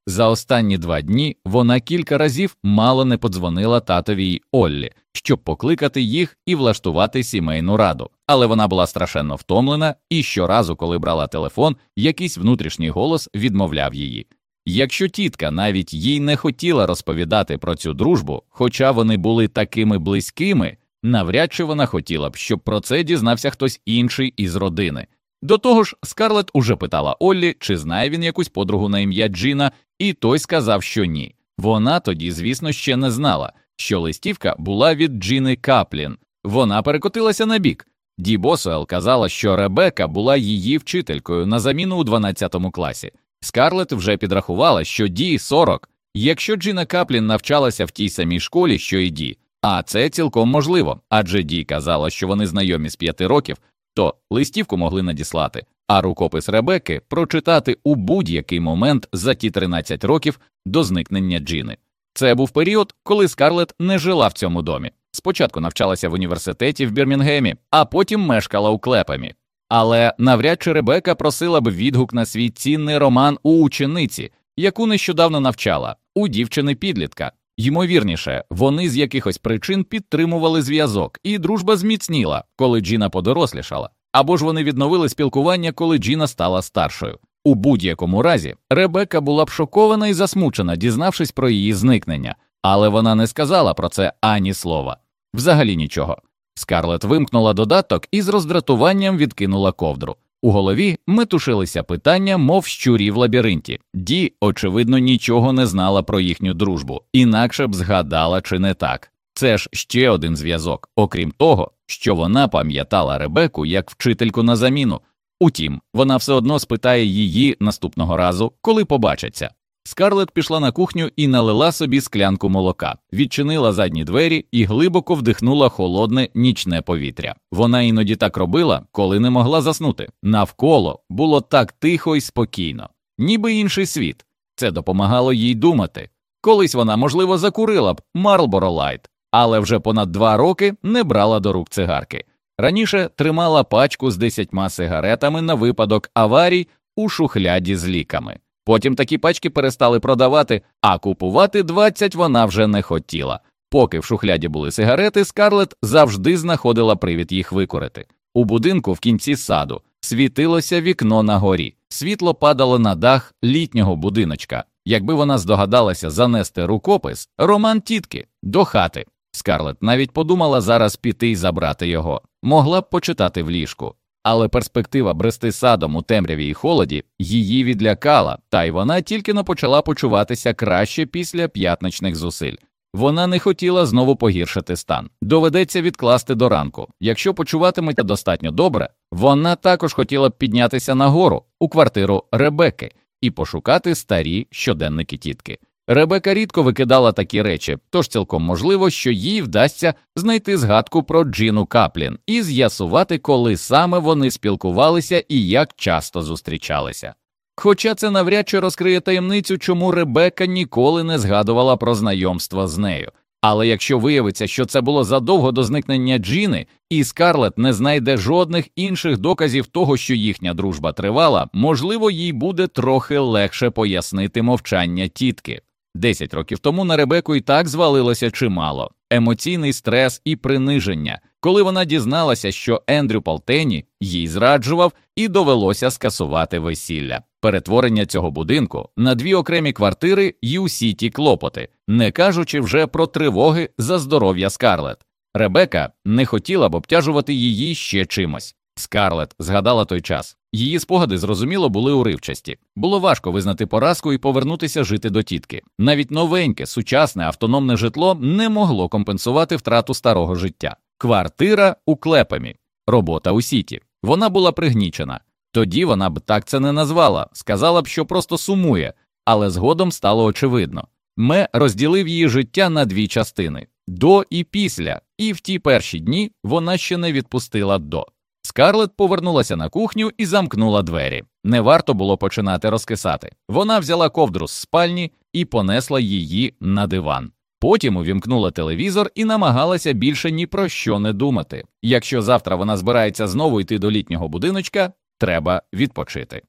За останні два дні вона кілька разів мало не подзвонила татові й Оллі, щоб покликати їх і влаштувати сімейну раду, але вона була страшенно втомлена, і щоразу, коли брала телефон, якийсь внутрішній голос відмовляв її. Якщо тітка навіть їй не хотіла розповідати про цю дружбу, хоча вони були такими близькими, навряд чи вона хотіла б, щоб про це дізнався хтось інший із родини. До того ж, Скарлет уже питала Оллі, чи знає він якусь подругу на ім'я Джина, і той сказав, що ні. Вона тоді, звісно, ще не знала, що листівка була від Джини Каплін. Вона перекотилася на бік. Ді Босуел казала, що Ребека була її вчителькою на заміну у 12 класі. Скарлет вже підрахувала, що Ді 40. Якщо Джина Каплін навчалася в тій самій школі, що і Ді, а це цілком можливо, адже Ді казала, що вони знайомі з п'яти років, то листівку могли надіслати, а рукопис Ребекки прочитати у будь-який момент за ті 13 років до зникнення Джини. Це був період, коли Скарлет не жила в цьому домі. Спочатку навчалася в університеті в Бірмінгемі, а потім мешкала у клепамі. Але навряд чи Ребека просила б відгук на свій цінний роман у учениці, яку нещодавно навчала, у дівчини підлітка. Ймовірніше, вони з якихось причин підтримували зв'язок, і дружба зміцніла, коли Джіна подорослішала, або ж вони відновили спілкування, коли Джіна стала старшою. У будь-якому разі Ребека була б шокована і засмучена, дізнавшись про її зникнення, але вона не сказала про це ані слова. Взагалі нічого. Скарлет вимкнула додаток і з роздратуванням відкинула ковдру. У голові метушилися питання, мов щурі в лабіринті. Ді, очевидно, нічого не знала про їхню дружбу, інакше б згадала, чи не так. Це ж ще один зв'язок, окрім того, що вона пам'ятала Ребеку як вчительку на заміну. Утім, вона все одно спитає її наступного разу, коли побачаться. Скарлет пішла на кухню і налила собі склянку молока, відчинила задні двері і глибоко вдихнула холодне нічне повітря. Вона іноді так робила, коли не могла заснути. Навколо було так тихо і спокійно, ніби інший світ. Це допомагало їй думати. Колись вона, можливо, закурила б Marlboro Light, але вже понад два роки не брала до рук цигарки. Раніше тримала пачку з десятьма сигаретами на випадок аварій у шухляді з ліками. Потім такі пачки перестали продавати, а купувати 20 вона вже не хотіла. Поки в шухляді були сигарети, Скарлет завжди знаходила привід їх викорити. У будинку в кінці саду світилося вікно на горі, світло падало на дах літнього будиночка. Якби вона здогадалася занести рукопис, роман тітки до хати. Скарлет навіть подумала зараз піти й забрати його, могла б почитати в ліжку але перспектива брести садом у темряві і холоді її відлякала, та й вона тільки но почала почуватися краще після п'ятничних зусиль. Вона не хотіла знову погіршити стан. Доведеться відкласти до ранку. Якщо почуватиметься достатньо добре, вона також хотіла б піднятися нагору у квартиру Ребекки і пошукати старі щоденники тітки. Ребека рідко викидала такі речі, тож цілком можливо, що їй вдасться знайти згадку про Джіну Каплін і з'ясувати, коли саме вони спілкувалися і як часто зустрічалися. Хоча це навряд чи розкриє таємницю, чому Ребека ніколи не згадувала про знайомство з нею. Але якщо виявиться, що це було задовго до зникнення Джіни, і Скарлет не знайде жодних інших доказів того, що їхня дружба тривала, можливо, їй буде трохи легше пояснити мовчання тітки. Десять років тому на Ребеку і так звалилося чимало емоційний стрес і приниження, коли вона дізналася, що Ендрю Полтені їй зраджував і довелося скасувати весілля, перетворення цього будинку на дві окремі квартири й усі ті клопоти, не кажучи вже про тривоги за здоров'я Скарлет. Ребека не хотіла б обтяжувати її ще чимось. Скарлет згадала той час. Її спогади, зрозуміло, були уривчасті. Було важко визнати поразку і повернутися жити до тітки. Навіть новеньке, сучасне автономне житло не могло компенсувати втрату старого життя. Квартира у клепамі, робота у сіті. Вона була пригнічена. Тоді вона б так це не назвала, сказала б, що просто сумує, але згодом стало очевидно. Ме розділив її життя на дві частини до і після, і в ті перші дні вона ще не відпустила до. Скарлет повернулася на кухню і замкнула двері. Не варто було починати розкисати. Вона взяла ковдру з спальні і понесла її на диван. Потім увімкнула телевізор і намагалася більше ні про що не думати. Якщо завтра вона збирається знову йти до літнього будиночка, треба відпочити.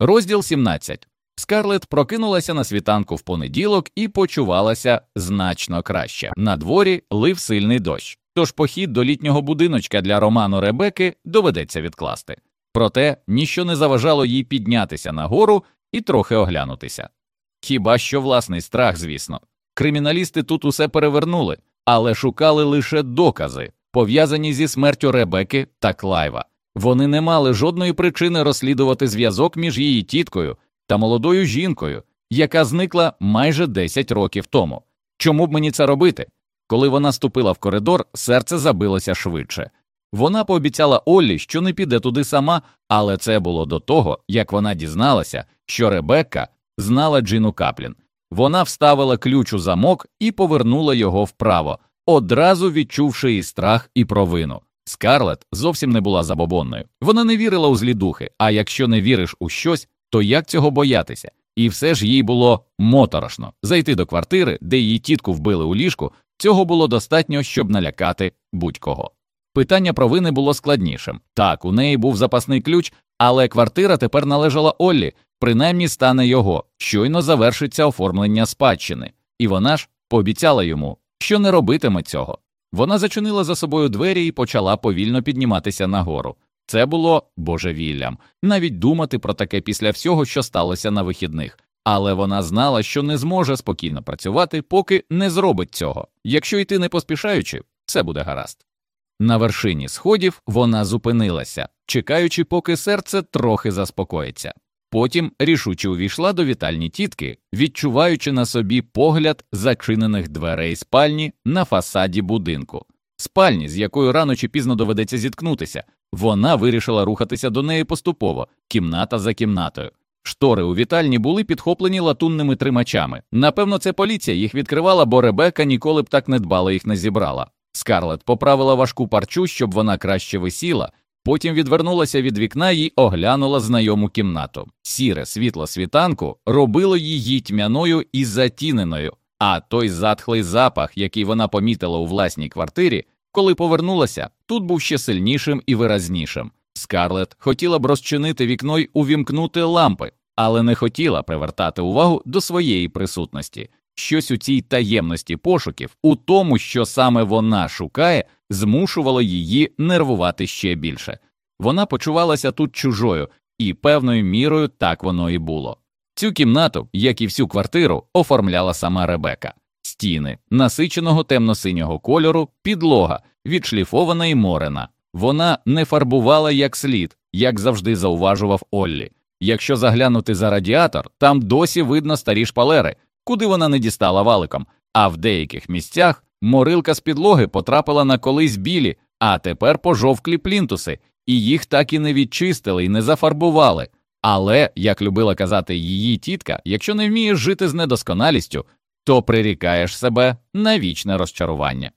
Розділ 17. Скарлет прокинулася на світанку в понеділок і почувалася значно краще. На дворі лив сильний дощ тож похід до літнього будиночка для Роману Ребеки доведеться відкласти. Проте ніщо не заважало їй піднятися нагору і трохи оглянутися. Хіба що власний страх, звісно. Криміналісти тут усе перевернули, але шукали лише докази, пов'язані зі смертю Ребеки та Клайва. Вони не мали жодної причини розслідувати зв'язок між її тіткою та молодою жінкою, яка зникла майже 10 років тому. Чому б мені це робити? Коли вона ступила в коридор, серце забилося швидше. Вона пообіцяла Оллі, що не піде туди сама, але це було до того, як вона дізналася, що Ребекка знала Джину Каплін. Вона вставила ключ у замок і повернула його вправо, одразу відчувши і страх і провину. Скарлет зовсім не була забобонною. Вона не вірила у злі духи, а якщо не віриш у щось, то як цього боятися? І все ж їй було моторошно зайти до квартири, де її тітку вбили у ліжку, Цього було достатньо, щоб налякати будь-кого. Питання провини було складнішим. Так, у неї був запасний ключ, але квартира тепер належала Оллі, принаймні стане його, щойно завершиться оформлення спадщини, і вона ж пообіцяла йому, що не робитиме цього. Вона зачинила за собою двері і почала повільно підніматися нагору. Це було божевіллям, навіть думати про таке після всього, що сталося на вихідних але вона знала, що не зможе спокійно працювати, поки не зробить цього. Якщо йти не поспішаючи, все буде гаразд. На вершині сходів вона зупинилася, чекаючи, поки серце трохи заспокоїться. Потім рішуче увійшла до вітальні тітки, відчуваючи на собі погляд зачинених дверей спальні на фасаді будинку. Спальні, з якою рано чи пізно доведеться зіткнутися, вона вирішила рухатися до неї поступово, кімната за кімнатою. Штори у вітальні були підхоплені латунними тримачами. Напевно, це поліція їх відкривала, бо Ребека ніколи б так недбало їх не зібрала. Скарлет поправила важку парчу, щоб вона краще висіла, потім відвернулася від вікна і оглянула знайому кімнату. Сіре світло світанку робило її тьмяною і затіненою, а той затхлий запах, який вона помітила у власній квартирі, коли повернулася, тут був ще сильнішим і виразнішим. Скарлет хотіла б розчинити вікно й увімкнути лампи, але не хотіла привертати увагу до своєї присутності. Щось у цій таємності пошуків, у тому, що саме вона шукає, змушувало її нервувати ще більше. Вона почувалася тут чужою, і певною мірою так воно і було. Цю кімнату, як і всю квартиру, оформляла сама Ребека. Стіни насиченого темно-синього кольору, підлога, відшліфована і морена. Вона не фарбувала як слід, як завжди зауважував Оллі. Якщо заглянути за радіатор, там досі видно старі шпалери, куди вона не дістала валиком, а в деяких місцях морилка з підлоги потрапила на колись білі, а тепер пожовклі плінтуси, і їх так і не відчистили і не зафарбували. Але, як любила казати її тітка, якщо не вмієш жити з недосконалістю, то прирікаєш себе на вічне розчарування.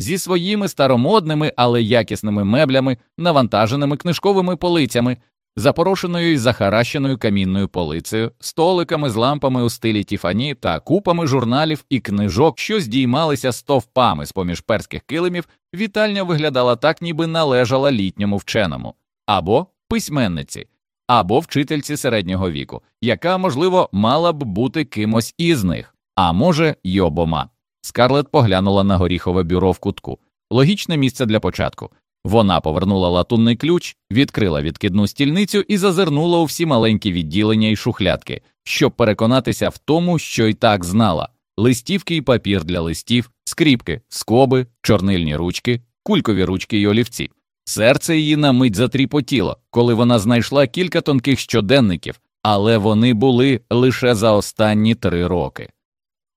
Зі своїми старомодними, але якісними меблями, навантаженими книжковими полицями, запорошеною і захаращеною камінною полицею, столиками з лампами у стилі Тіфані та купами журналів і книжок, що здіймалися стовпами з поміж перських килимів, вітальня виглядала так, ніби належала літньому вченому або письменниці, або вчительці середнього віку, яка, можливо, мала б бути кимось із них, а може, й обома. Скарлет поглянула на горіхове бюро в кутку. Логічне місце для початку. Вона повернула латунний ключ, відкрила відкидну стільницю і зазирнула у всі маленькі відділення і шухлядки, щоб переконатися в тому, що й так знала листівки і папір для листів, скріпки, скоби, чорнильні ручки, кулькові ручки й олівці. Серце її на мить затріпотіло, коли вона знайшла кілька тонких щоденників, але вони були лише за останні три роки.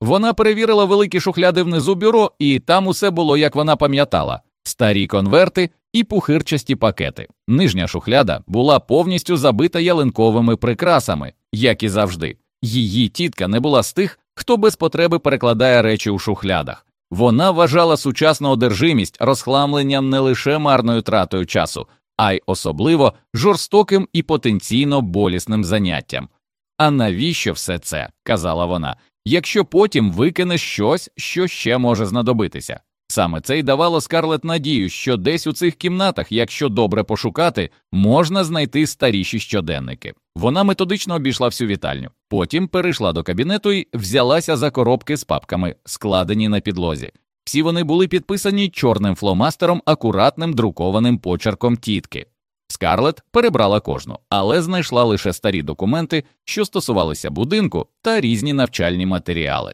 Вона перевірила великі шухляди внизу бюро, і там усе було, як вона пам'ятала старі конверти і пухирчасті пакети. Нижня шухляда була повністю забита ялинковими прикрасами, як і завжди. Її тітка не була з тих, хто без потреби перекладає речі у шухлядах. Вона вважала сучасну одержимість розхламленням не лише марною тратою часу, а й особливо жорстоким і потенційно болісним заняттям. А навіщо все це? казала вона, якщо потім викинеш щось, що ще може знадобитися. Саме це й давало Скарлет надію, що десь у цих кімнатах, якщо добре пошукати, можна знайти старіші щоденники. Вона методично обійшла всю вітальню, потім перейшла до кабінету і взялася за коробки з папками, складені на підлозі. Всі вони були підписані чорним фломастером, акуратним друкованим почерком тітки. Скарлет перебрала кожну, але знайшла лише старі документи, що стосувалися будинку та різні навчальні матеріали.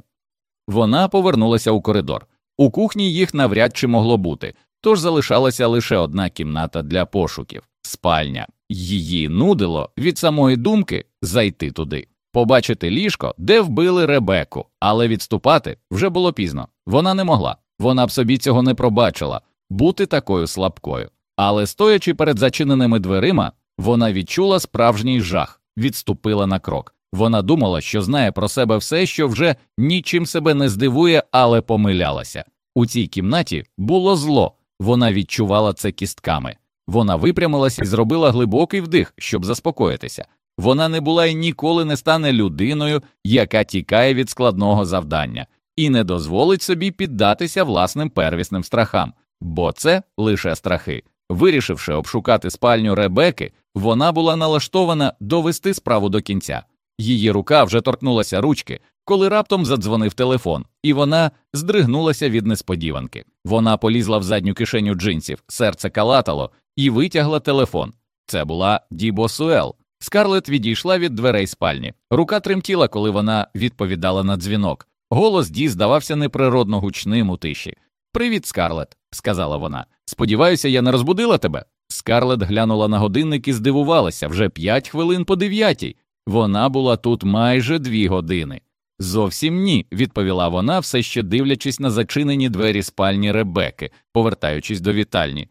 Вона повернулася у коридор. У кухні їх навряд чи могло бути, тож залишалася лише одна кімната для пошуків спальня. Її нудило від самої думки зайти туди, побачити ліжко, де вбили Ребеку, але відступати вже було пізно. Вона не могла, вона б собі цього не пробачила бути такою слабкою. Але стоячи перед зачиненими дверима, вона відчула справжній жах, відступила на крок. Вона думала, що знає про себе все, що вже нічим себе не здивує, але помилялася. У цій кімнаті було зло, вона відчувала це кістками. Вона випрямилася і зробила глибокий вдих, щоб заспокоїтися. Вона не була і ніколи не стане людиною, яка тікає від складного завдання, і не дозволить собі піддатися власним первісним страхам, бо це лише страхи. Вирішивши обшукати спальню Ребеки, вона була налаштована довести справу до кінця. Її рука вже торкнулася ручки, коли раптом задзвонив телефон, і вона здригнулася від несподіванки. Вона полізла в задню кишеню джинсів, серце калатало, і витягла телефон. Це була Дібо Суел. Скарлет відійшла від дверей спальні. Рука тремтіла, коли вона відповідала на дзвінок. Голос Ді здавався неприродно гучним у тиші. Привіт, Скарлет, сказала вона. Сподіваюся, я не розбудила тебе. Скарлет глянула на годинник і здивувалася вже п'ять хвилин по дев'ятій. Вона була тут майже дві години. Зовсім ні, відповіла вона, все ще дивлячись на зачинені двері спальні Ребеки, повертаючись до вітальні.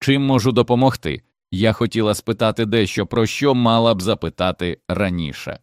Чим можу допомогти? Я хотіла спитати дещо, про що мала б запитати раніше.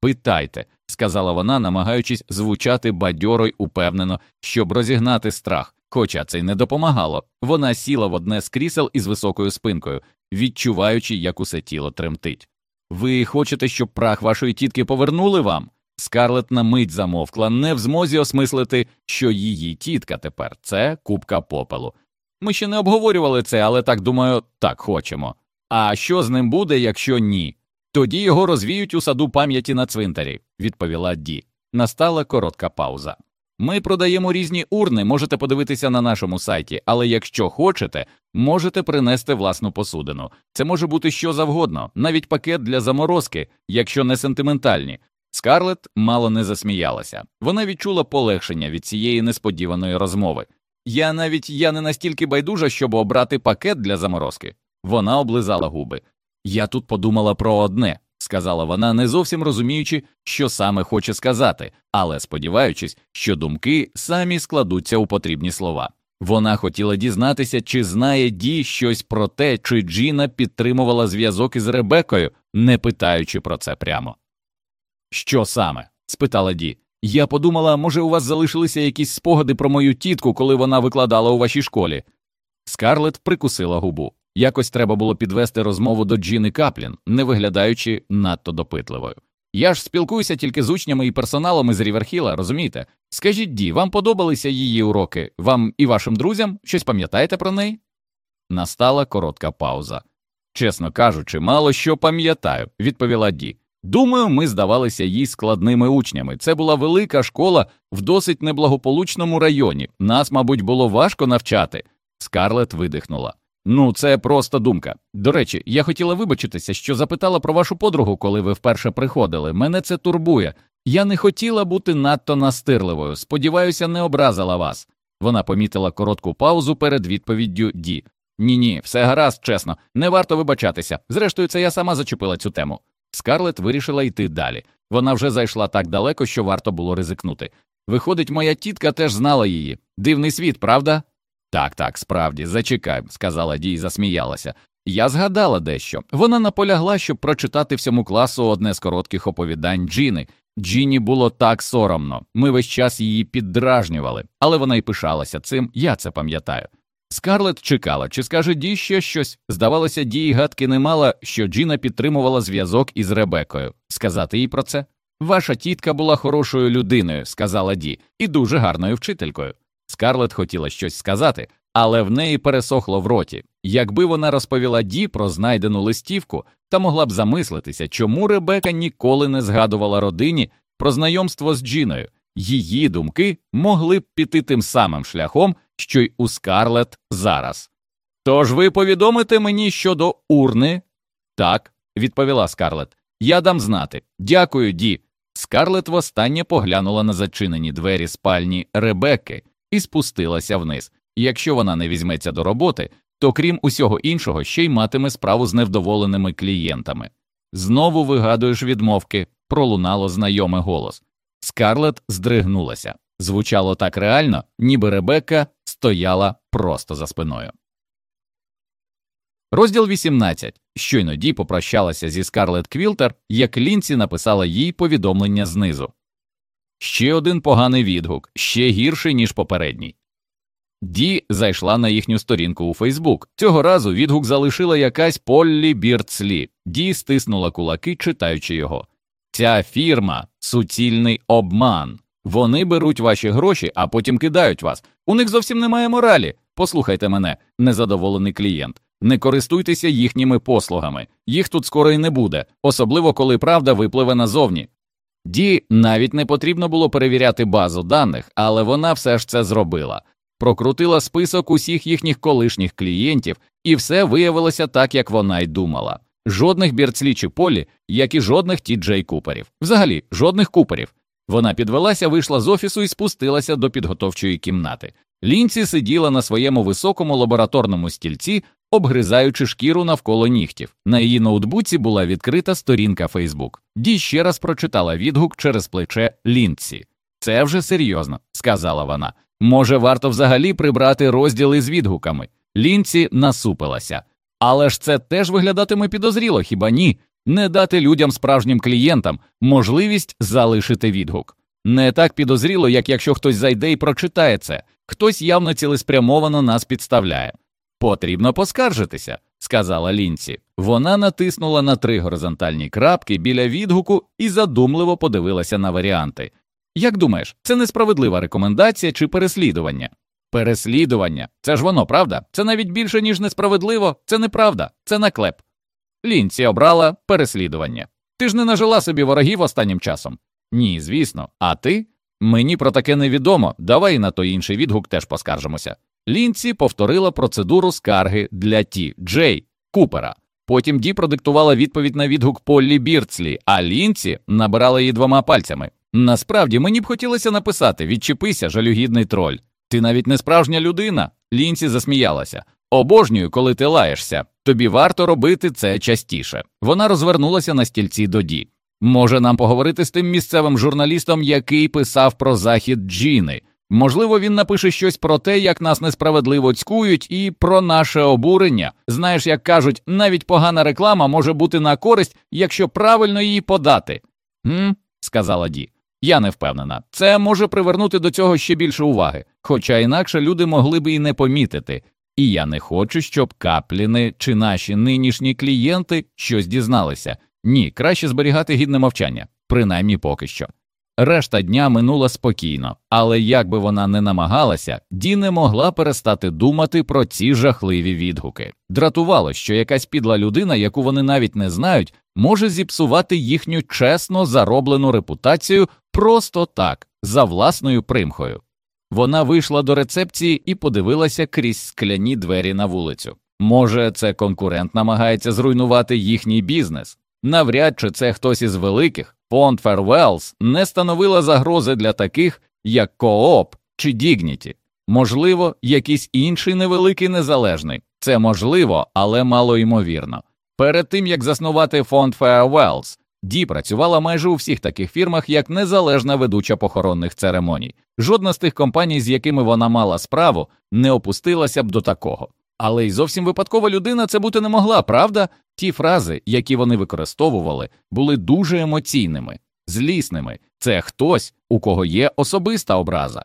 Питайте, сказала вона, намагаючись звучати бадьоро й упевнено, щоб розігнати страх, хоча це й не допомагало. Вона сіла в одне з крісел із високою спинкою, відчуваючи, як усе тіло тремтить. Ви хочете, щоб прах вашої тітки повернули вам? Скарлет на мить замовкла, не в змозі осмислити, що її тітка тепер це купка попелу. Ми ще не обговорювали це, але так думаю, так хочемо. А що з ним буде, якщо ні? Тоді його розвіють у саду пам'яті на цвинтарі, відповіла Ді. Настала коротка пауза. Ми продаємо різні урни, можете подивитися на нашому сайті, але якщо хочете, можете принести власну посудину. Це може бути що завгодно, навіть пакет для заморозки, якщо не сентиментальні. Скарлет мало не засміялася. Вона відчула полегшення від цієї несподіваної розмови. Я навіть я не настільки байдужа, щоб обрати пакет для заморозки. Вона облизала губи. Я тут подумала про одне, сказала вона, не зовсім розуміючи, що саме хоче сказати, але сподіваючись, що думки самі складуться у потрібні слова. Вона хотіла дізнатися, чи знає Ді щось про те, чи Джіна підтримувала зв'язок із Ребекою, не питаючи про це прямо. Що саме? спитала Ді. Я подумала, може, у вас залишилися якісь спогади про мою тітку, коли вона викладала у вашій школі. Скарлет прикусила губу. Якось треба було підвести розмову до Джіни Каплін, не виглядаючи надто допитливою. Я ж спілкуюся тільки з учнями і персоналом із Ріверхіла, розумієте? Скажіть Ді, вам подобалися її уроки? Вам і вашим друзям щось пам'ятаєте про неї? Настала коротка пауза. Чесно кажучи, мало що пам'ятаю, відповіла Ді. Думаю, ми здавалися їй складними учнями. Це була велика школа в досить неблагополучному районі. Нас, мабуть, було важко навчати. Скарлет видихнула. Ну, це просто думка. До речі, я хотіла вибачитися, що запитала про вашу подругу, коли ви вперше приходили. Мене це турбує. Я не хотіла бути надто настирливою. Сподіваюся, не образила вас. Вона помітила коротку паузу перед відповіддю Ді. Ні, ні, все гаразд, чесно, не варто вибачатися. Зрештою, це я сама зачепила цю тему. Скарлет вирішила йти далі. Вона вже зайшла так далеко, що варто було ризикнути. Виходить, моя тітка теж знала її. Дивний світ, правда? Так, так, справді, зачекай, сказала Дій, засміялася. Я згадала дещо. Вона наполягла, щоб прочитати всьому класу одне з коротких оповідань Джіни. Джіні було так соромно. Ми весь час її піддражнювали, але вона й пишалася цим, я це пам'ятаю. Скарлет чекала, чи скаже Ді ще щось. Здавалося, Дії гадки не мала, що Джіна підтримувала зв'язок із Ребекою. Сказати їй про це? Ваша тітка була хорошою людиною, сказала Ді, і дуже гарною вчителькою. Скарлет хотіла щось сказати, але в неї пересохло в роті. Якби вона розповіла Ді про знайдену листівку, та могла б замислитися, чому Ребека ніколи не згадувала родині про знайомство з Джіною. Її думки могли б піти тим самим шляхом, що й у Скарлет зараз. Тож ви повідомите мені щодо урни? Так, відповіла Скарлет. Я дам знати. Дякую, Ді. Скарлет востаннє поглянула на зачинені двері спальні Ребекки і спустилася вниз. Якщо вона не візьметься до роботи, то крім усього іншого, ще й матиме справу з невдоволеними клієнтами. Знову вигадуєш відмовки, пролунало знайомий голос. Скарлет здригнулася. Звучало так реально, ніби Ребекка стояла просто за спиною. Розділ 18. Щойно Ді попрощалася зі Скарлет Квілтер, як Лінці написала їй повідомлення знизу. Ще один поганий відгук, ще гірший, ніж попередній. Ді зайшла на їхню сторінку у Фейсбук. Цього разу відгук залишила якась Поллі Бірцлі. Ді стиснула кулаки, читаючи його. Ця фірма суцільний обман. Вони беруть ваші гроші, а потім кидають вас. У них зовсім немає моралі. Послухайте мене, незадоволений клієнт. Не користуйтеся їхніми послугами, їх тут скоро й не буде, особливо коли правда випливе назовні. Ді навіть не потрібно було перевіряти базу даних, але вона все ж це зробила. Прокрутила список усіх їхніх колишніх клієнтів, і все виявилося так, як вона й думала. Жодних бірцлі чи полі, як і жодних ті Джей Куперів. Взагалі, жодних куперів. Вона підвелася, вийшла з офісу і спустилася до підготовчої кімнати. Лінці сиділа на своєму високому лабораторному стільці, обгризаючи шкіру навколо нігтів. На її ноутбуці була відкрита сторінка Фейсбук. Ді ще раз прочитала відгук через плече Лінці. Це вже серйозно, сказала вона. Може, варто взагалі прибрати розділи з відгуками. Лінці насупилася. Але ж це теж виглядатиме підозріло, хіба ні? Не дати людям справжнім клієнтам можливість залишити відгук. Не так підозріло, як якщо хтось зайде і прочитає це, хтось явно цілеспрямовано нас підставляє. Потрібно поскаржитися, сказала Лінці. Вона натиснула на три горизонтальні крапки біля відгуку і задумливо подивилася на варіанти. Як думаєш, це несправедлива рекомендація чи переслідування? Переслідування це ж воно, правда? Це навіть більше, ніж несправедливо, це неправда, це наклеп. Лінці обрала переслідування. Ти ж не нажила собі ворогів останнім часом. Ні, звісно. А ти? Мені про таке невідомо. Давай на той інший відгук теж поскаржимося. Лінці повторила процедуру скарги для Ті Джей Купера. Потім Ді продиктувала відповідь на відгук Поллі Бірцлі, а Лінці набирала її двома пальцями. Насправді мені б хотілося написати відчепися, жалюгідний троль. Ти навіть не справжня людина. Лінці засміялася. Обожнюю, коли ти лаєшся. Тобі варто робити це частіше. Вона розвернулася на стільці до Ді. Може нам поговорити з тим місцевим журналістом, який писав про захід Джіни. Можливо, він напише щось про те, як нас несправедливо цькують, і про наше обурення. Знаєш, як кажуть, навіть погана реклама може бути на користь, якщо правильно її подати. «Гм?» – сказала Ді. Я не впевнена. Це може привернути до цього ще більше уваги, хоча інакше люди могли б і не помітити. І я не хочу, щоб капліни чи наші нинішні клієнти щось дізналися. Ні, краще зберігати гідне мовчання, принаймні поки що. Решта дня минула спокійно, але як би вона не намагалася, Ді не могла перестати думати про ці жахливі відгуки. Дратувало, що якась підла людина, яку вони навіть не знають, може зіпсувати їхню чесно зароблену репутацію просто так, за власною примхою. Вона вийшла до рецепції і подивилася крізь скляні двері на вулицю. Може, це конкурент намагається зруйнувати їхній бізнес. Навряд чи це хтось із великих Fond Farewells не становила загрози для таких, як Co-op чи Dignity. Можливо, якийсь інший невеликий незалежний. Це можливо, але малоймовірно. Перед тим як заснувати Fond Farewells, Ді працювала майже у всіх таких фірмах як незалежна ведуча похоронних церемоній. Жодна з тих компаній, з якими вона мала справу, не опустилася б до такого. Але й зовсім випадкова людина це бути не могла, правда? Ті фрази, які вони використовували, були дуже емоційними, злісними. Це хтось, у кого є особиста образа.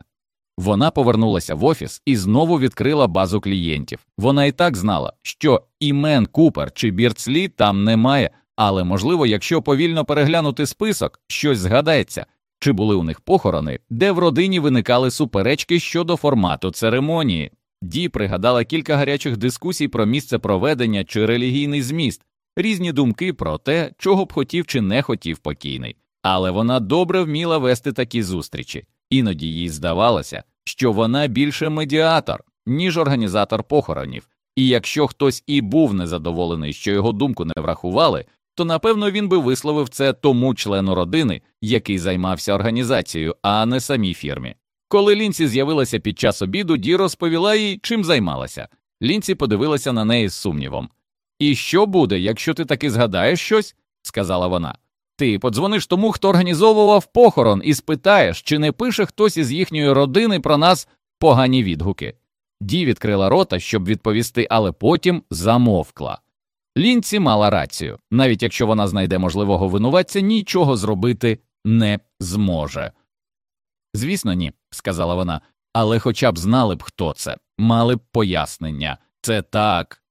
Вона повернулася в офіс і знову відкрила базу клієнтів. Вона і так знала, що імен Купер чи Бірцлі там немає, але можливо, якщо повільно переглянути список, щось згадається, чи були у них похорони, де в родині виникали суперечки щодо формату церемонії. Ді пригадала кілька гарячих дискусій про місце проведення чи релігійний зміст, різні думки про те, чого б хотів чи не хотів покійний. Але вона добре вміла вести такі зустрічі, іноді їй здавалося, що вона більше медіатор, ніж організатор похоронів, і якщо хтось і був незадоволений, що його думку не врахували, то напевно він би висловив це тому члену родини, який займався організацією, а не самій фірмі. Коли Лінці з'явилася під час обіду, Ді розповіла їй, чим займалася. Лінці подивилася на неї з сумнівом. І що буде, якщо ти таки згадаєш щось? сказала вона. Ти подзвониш тому, хто організовував похорон, і спитаєш, чи не пише хтось із їхньої родини про нас погані відгуки. Ді відкрила рота, щоб відповісти, але потім замовкла. Лінці мала рацію, навіть якщо вона знайде можливого винуватця, нічого зробити не зможе. Звісно, ні, сказала вона, але хоча б знали б, хто це, мали б пояснення. Це так.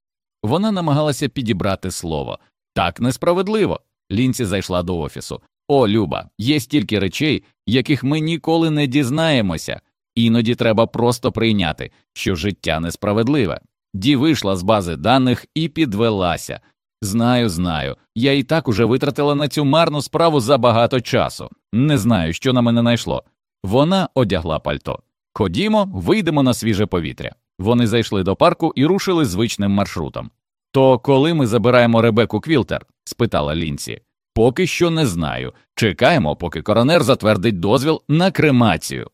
Вона намагалася підібрати слово так несправедливо. Лінці зайшла до офісу. О, Люба, є стільки речей, яких ми ніколи не дізнаємося, іноді треба просто прийняти, що життя несправедливе. Ді вийшла з бази даних і підвелася. Знаю, знаю. Я і так уже витратила на цю марну справу забагато часу. Не знаю, що на мене найшло. Вона одягла пальто. Ходімо, вийдемо на свіже повітря. Вони зайшли до парку і рушили звичним маршрутом. То коли ми забираємо Ребеку Квілтер? спитала Лінці. Поки що не знаю. Чекаємо, поки коронер затвердить дозвіл на кремацію.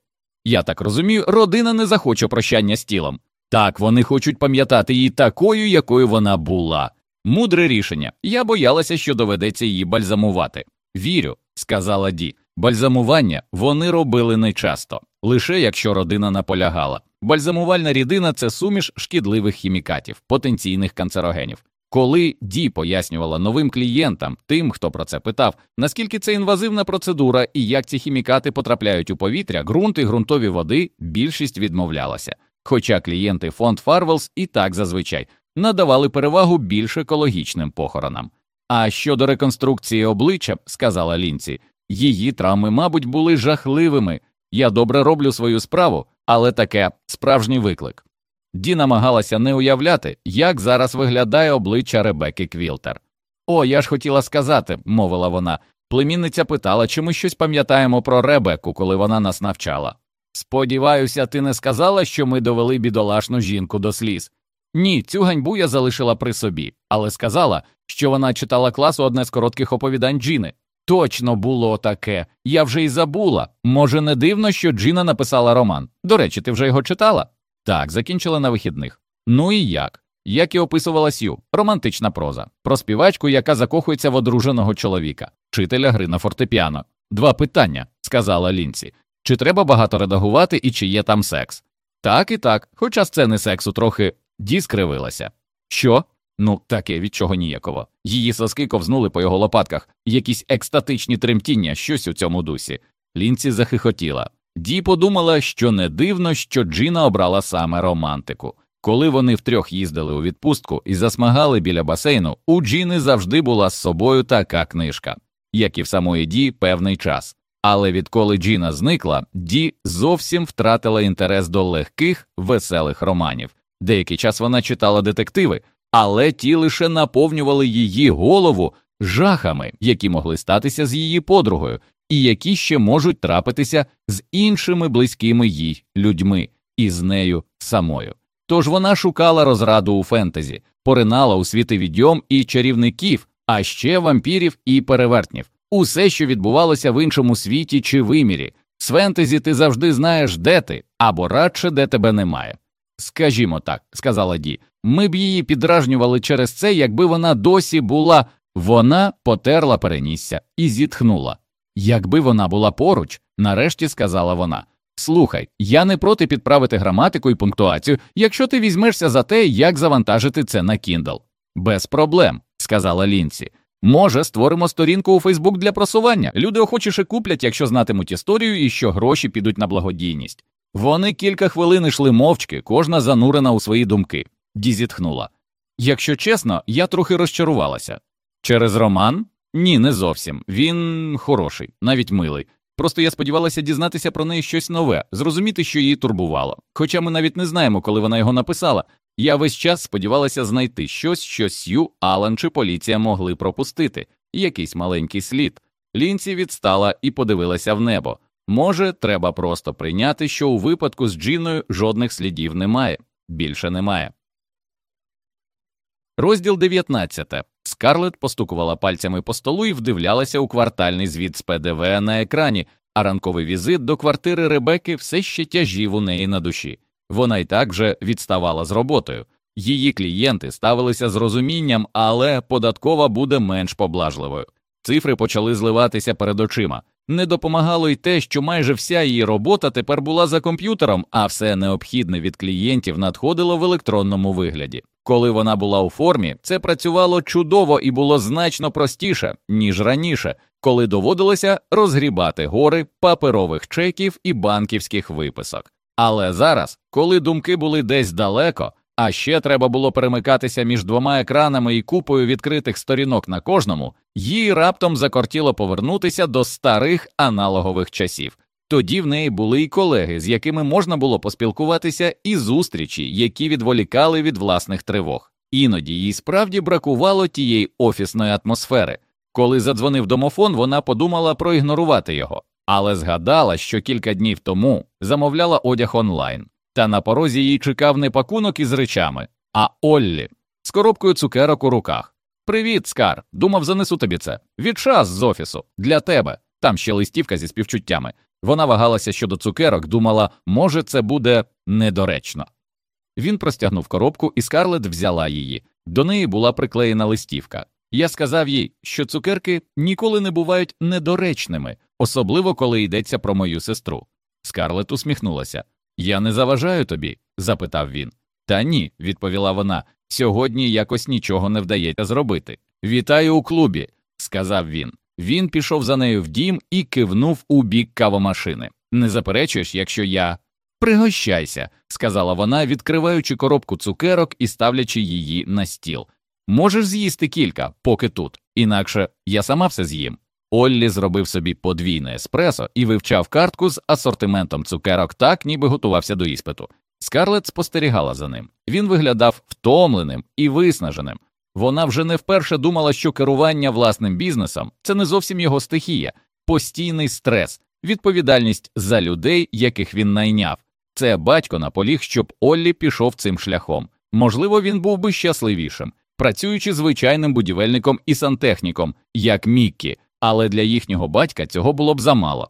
Я так розумію, родина не захоче прощання з тілом. Так, вони хочуть пам'ятати її такою, якою вона була. Мудре рішення. Я боялася, що доведеться її бальзамувати. Вірю, сказала Ді. Бальзамування вони робили нечасто, лише якщо родина наполягала. Бальзамувальна рідина це суміш шкідливих хімікатів, потенційних канцерогенів. Коли Ді пояснювала новим клієнтам, тим, хто про це питав, наскільки це інвазивна процедура і як ці хімікати потрапляють у повітря, ґрунт і ґрунтові води, більшість відмовлялася. Хоча клієнти Fond Farewells і так зазвичай надавали перевагу більш екологічним похоронам. А щодо реконструкції обличчя, сказала Лінці, її травми, мабуть, були жахливими. Я добре роблю свою справу, але таке справжній виклик. Ді намагалася не уявляти, як зараз виглядає обличчя Ребекки Квілтер. О, я ж хотіла сказати, мовила вона. Племінниця питала, чи ми щось пам'ятаємо про Ребекку, коли вона нас навчала. Сподіваюся, ти не сказала, що ми довели бідолашну жінку до сліз. Ні, цю ганьбу я залишила при собі, але сказала, що вона читала класу одне з коротких оповідань Джіни. Точно було таке, я вже й забула. Може, не дивно, що Джіна написала роман. До речі, ти вже його читала? Так, закінчила на вихідних. Ну і як? Як і описувала Сью, романтична проза, про співачку, яка закохується в одруженого чоловіка, вчителя гри на фортепіано. Два питання, сказала Лінці. Чи треба багато редагувати і чи є там секс? Так і так, хоча сцени сексу трохи Ді скривилася. Що? Ну, таке від чого ніяково. Її соски ковзнули по його лопатках, якісь екстатичні тремтіння, щось у цьому дусі. Лінці захихотіла. Ді подумала, що не дивно, що Джина обрала саме романтику. Коли вони втрьох їздили у відпустку і засмагали біля басейну, у Джіни завжди була з собою така книжка, як і в самої Ді певний час. Але відколи Джіна зникла, Ді зовсім втратила інтерес до легких, веселих романів. Деякий час вона читала детективи, але ті лише наповнювали її голову жахами, які могли статися з її подругою, і які ще можуть трапитися з іншими близькими їй людьми і з нею самою. Тож вона шукала розраду у фентезі, поринала у світи відьом і чарівників, а ще вампірів і перевертнів, усе, що відбувалося в іншому світі чи вимірі. З фентезі ти завжди знаєш, де ти, або радше де тебе немає. Скажімо так, сказала Ді, ми б її підражнювали через це, якби вона досі була. Вона потерла перенісся і зітхнула. Якби вона була поруч, нарешті сказала вона. Слухай, я не проти підправити граматику і пунктуацію, якщо ти візьмешся за те, як завантажити це на Kindle. Без проблем, сказала Лінці. Може, створимо сторінку у Фейсбук для просування. Люди охочіше куплять, якщо знатимуть історію і що гроші підуть на благодійність. Вони кілька хвилин йшли мовчки, кожна занурена у свої думки. Ді зітхнула. Якщо чесно, я трохи розчарувалася. Через роман? Ні, не зовсім. Він хороший, навіть милий. Просто я сподівалася дізнатися про неї щось нове, зрозуміти, що її турбувало. Хоча ми навіть не знаємо, коли вона його написала. Я весь час сподівалася знайти щось, що Сью, Алан чи поліція могли пропустити, якийсь маленький слід. Лінці відстала і подивилася в небо. Може, треба просто прийняти, що у випадку з Джіною жодних слідів немає, більше немає. Розділ 19. Скарлет постукувала пальцями по столу і вдивлялася у квартальний звіт з ПДВ на екрані, а ранковий візит до квартири Ребекки все ще тяжів у неї на душі. Вона й так вже відставала з роботою. Її клієнти ставилися з розумінням, але податкова буде менш поблажливою. Цифри почали зливатися перед очима. Не допомагало й те, що майже вся її робота тепер була за комп'ютером, а все необхідне від клієнтів надходило в електронному вигляді. Коли вона була у формі, це працювало чудово і було значно простіше, ніж раніше, коли доводилося розгрібати гори паперових чеків і банківських виписок. Але зараз, коли думки були десь далеко, а ще треба було перемикатися між двома екранами і купою відкритих сторінок на кожному, їй раптом закортіло повернутися до старих аналогових часів. Тоді в неї були й колеги, з якими можна було поспілкуватися, і зустрічі, які відволікали від власних тривог. Іноді їй справді бракувало тієї офісної атмосфери. Коли задзвонив домофон, вона подумала проігнорувати його, але згадала, що кілька днів тому замовляла одяг онлайн, та на порозі їй чекав не пакунок із речами, а Оллі з коробкою цукерок у руках. Привіт, Скар. Думав, занесу тобі це. Від час з офісу для тебе. Там ще листівка зі співчуттями. Вона вагалася щодо цукерок, думала, може, це буде недоречно. Він простягнув коробку, і скарлет взяла її. До неї була приклеєна листівка. Я сказав їй, що цукерки ніколи не бувають недоречними, особливо коли йдеться про мою сестру. Скарлет усміхнулася. Я не заважаю тобі? запитав він. Та ні, відповіла вона. Сьогодні якось нічого не вдається зробити. Вітаю у клубі, сказав він. Він пішов за нею в дім і кивнув у бік кавомашини. Не заперечуєш, якщо я. Пригощайся, сказала вона, відкриваючи коробку цукерок і ставлячи її на стіл. Можеш з'їсти кілька, поки тут, інакше я сама все з'їм. Оллі зробив собі подвійне еспресо і вивчав картку з асортиментом цукерок так, ніби готувався до іспиту. Скарлет спостерігала за ним. Він виглядав втомленим і виснаженим. Вона вже не вперше думала, що керування власним бізнесом це не зовсім його стихія, постійний стрес, відповідальність за людей, яких він найняв. Це батько наполіг, щоб Оллі пішов цим шляхом. Можливо, він був би щасливішим, працюючи звичайним будівельником і сантехніком, як Міккі, але для їхнього батька цього було б замало.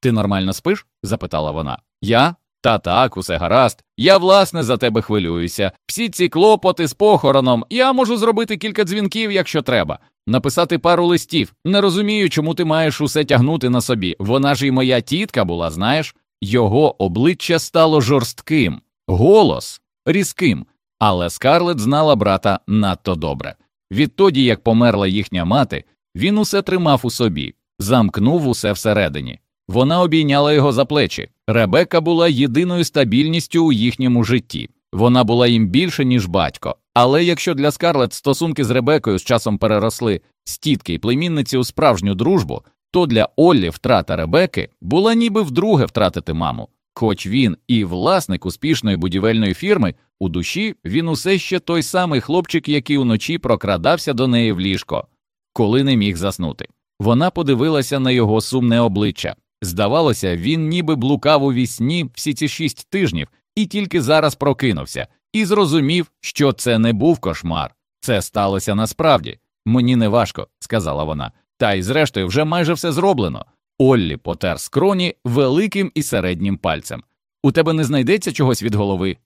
Ти нормально спиш? запитала вона. Я? Та так, усе гаразд. Я, власне, за тебе хвилююся. Всі ці клопоти з похороном, я можу зробити кілька дзвінків, якщо треба, написати пару листів. Не розумію, чому ти маєш усе тягнути на собі. Вона ж і моя тітка була, знаєш. Його обличчя стало жорстким, голос різким, але Скарлет знала брата надто добре. Відтоді, як померла їхня мати, він усе тримав у собі, замкнув усе всередині. Вона обійняла його за плечі. Ребекка була єдиною стабільністю у їхньому житті. Вона була їм більше, ніж батько. Але якщо для Скарлет стосунки з Ребекою з часом переросли з тітки й племінниці у справжню дружбу, то для Оллі втрата Ребеки була ніби вдруге втратити маму. Хоч він і власник успішної будівельної фірми, у душі він усе ще той самий хлопчик, який уночі прокрадався до неї в ліжко, коли не міг заснути. Вона подивилася на його сумне обличчя. Здавалося, він ніби блукав у вісні всі ці шість тижнів і тільки зараз прокинувся, і зрозумів, що це не був кошмар. Це сталося насправді. Мені не важко, сказала вона. Та й зрештою вже майже все зроблено. Оллі потер скроні великим і середнім пальцем. У тебе не знайдеться чогось від голови?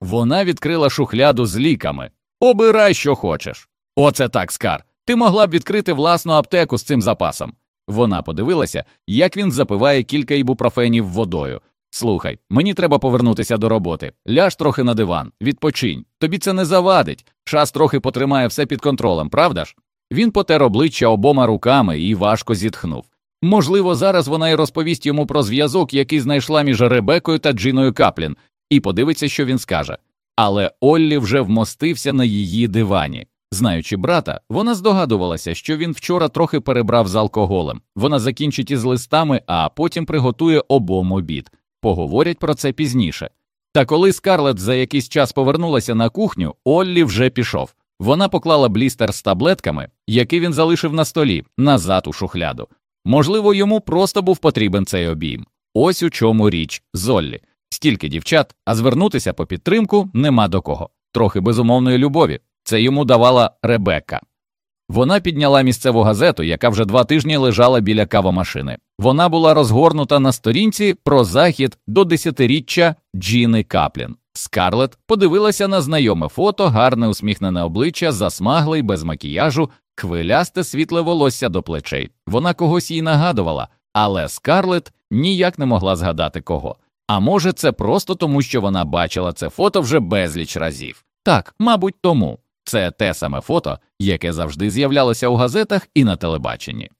Вона відкрила шухляду з ліками. Обирай, що хочеш. Оце так, скар. Ти могла б відкрити власну аптеку з цим запасом. Вона подивилася, як він запиває кілька ібупрофенів водою. Слухай, мені треба повернутися до роботи. Ляж трохи на диван, відпочинь. Тобі це не завадить. Час трохи потримає все під контролем, правда ж? Він потер обличчя обома руками і важко зітхнув. Можливо, зараз вона й розповість йому про зв'язок, який знайшла між Ребекою та Джиною Каплін, і подивиться, що він скаже. Але Оллі вже вмостився на її дивані. Знаючи брата, вона здогадувалася, що він вчора трохи перебрав з алкоголем. Вона закінчить із листами, а потім приготує обом обід. Поговорять про це пізніше. Та коли Скарлет за якийсь час повернулася на кухню, Оллі вже пішов. Вона поклала блістер з таблетками, який він залишив на столі, назад у шухляду. Можливо, йому просто був потрібен цей обійм. Ось у чому річ Золлі. Стільки дівчат, а звернутися по підтримку нема до кого. Трохи безумовної любові. Це йому давала Ребекка. Вона підняла місцеву газету, яка вже два тижні лежала біля кавомашини. Вона була розгорнута на сторінці про захід до десятиріччя Джіни Каплін. Скарлет подивилася на знайоме фото, гарне усміхнене обличчя, засмагле й без макіяжу, хвилясте світле волосся до плечей. Вона когось їй нагадувала, але Скарлет ніяк не могла згадати кого. А може, це просто тому, що вона бачила це фото вже безліч разів. Так, мабуть, тому. Це те саме фото, яке завжди з'являлося у газетах і на телебаченні.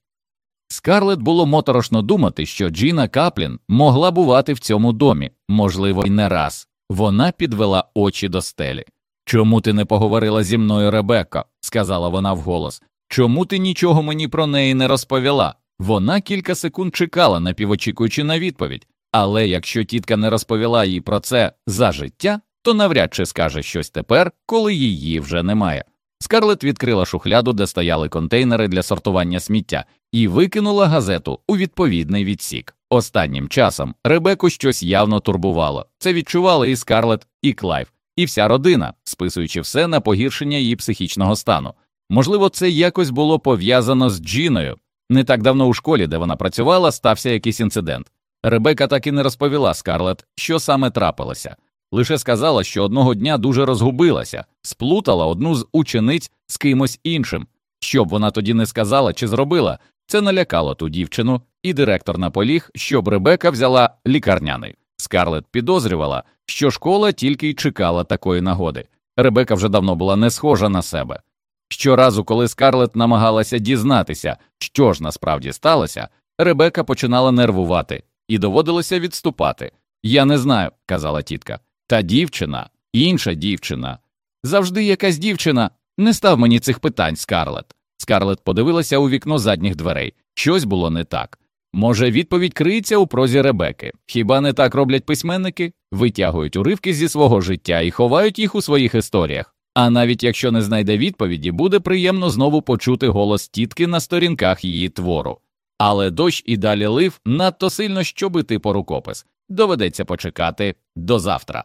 Скарлет було моторошно думати, що Джіна Каплін могла бувати в цьому домі, можливо, й не раз. Вона підвела очі до стелі. Чому ти не поговорила зі мною, Ребекка? сказала вона вголос. Чому ти нічого мені про неї не розповіла? Вона кілька секунд чекала, напівочікуючи на відповідь, але якщо тітка не розповіла їй про це за життя, то навряд чи скаже щось тепер, коли її вже немає. Скарлет відкрила шухляду, де стояли контейнери для сортування сміття, і викинула газету у відповідний відсік. Останнім часом Ребеку щось явно турбувало. Це відчували і Скарлет, і Клайв, і вся родина, списуючи все на погіршення її психічного стану. Можливо, це якось було пов'язано з Джіною. Не так давно у школі, де вона працювала, стався якийсь інцидент. Ребека так і не розповіла Скарлет, що саме трапилося. Лише сказала, що одного дня дуже розгубилася, сплутала одну з учениць з кимось іншим. Що б вона тоді не сказала чи зробила, це налякало ту дівчину, і директор наполіг, щоб Ребека взяла лікарняний. Скарлет підозрювала, що школа тільки й чекала такої нагоди. Ребека вже давно була не схожа на себе. Щоразу, коли Скарлет намагалася дізнатися, що ж насправді сталося, Ребека починала нервувати і доводилося відступати. Я не знаю, казала тітка. Та дівчина, інша дівчина. Завжди якась дівчина. Не став мені цих питань, Скарлет. Скарлет подивилася у вікно задніх дверей. Щось було не так. Може, відповідь криється у прозі Ребеки. Хіба не так роблять письменники? Витягують уривки зі свого життя і ховають їх у своїх історіях. А навіть якщо не знайде відповіді, буде приємно знову почути голос тітки на сторінках її твору. Але дощ і далі лив надто сильно, щоб іти по рукопис. Доведеться почекати до завтра.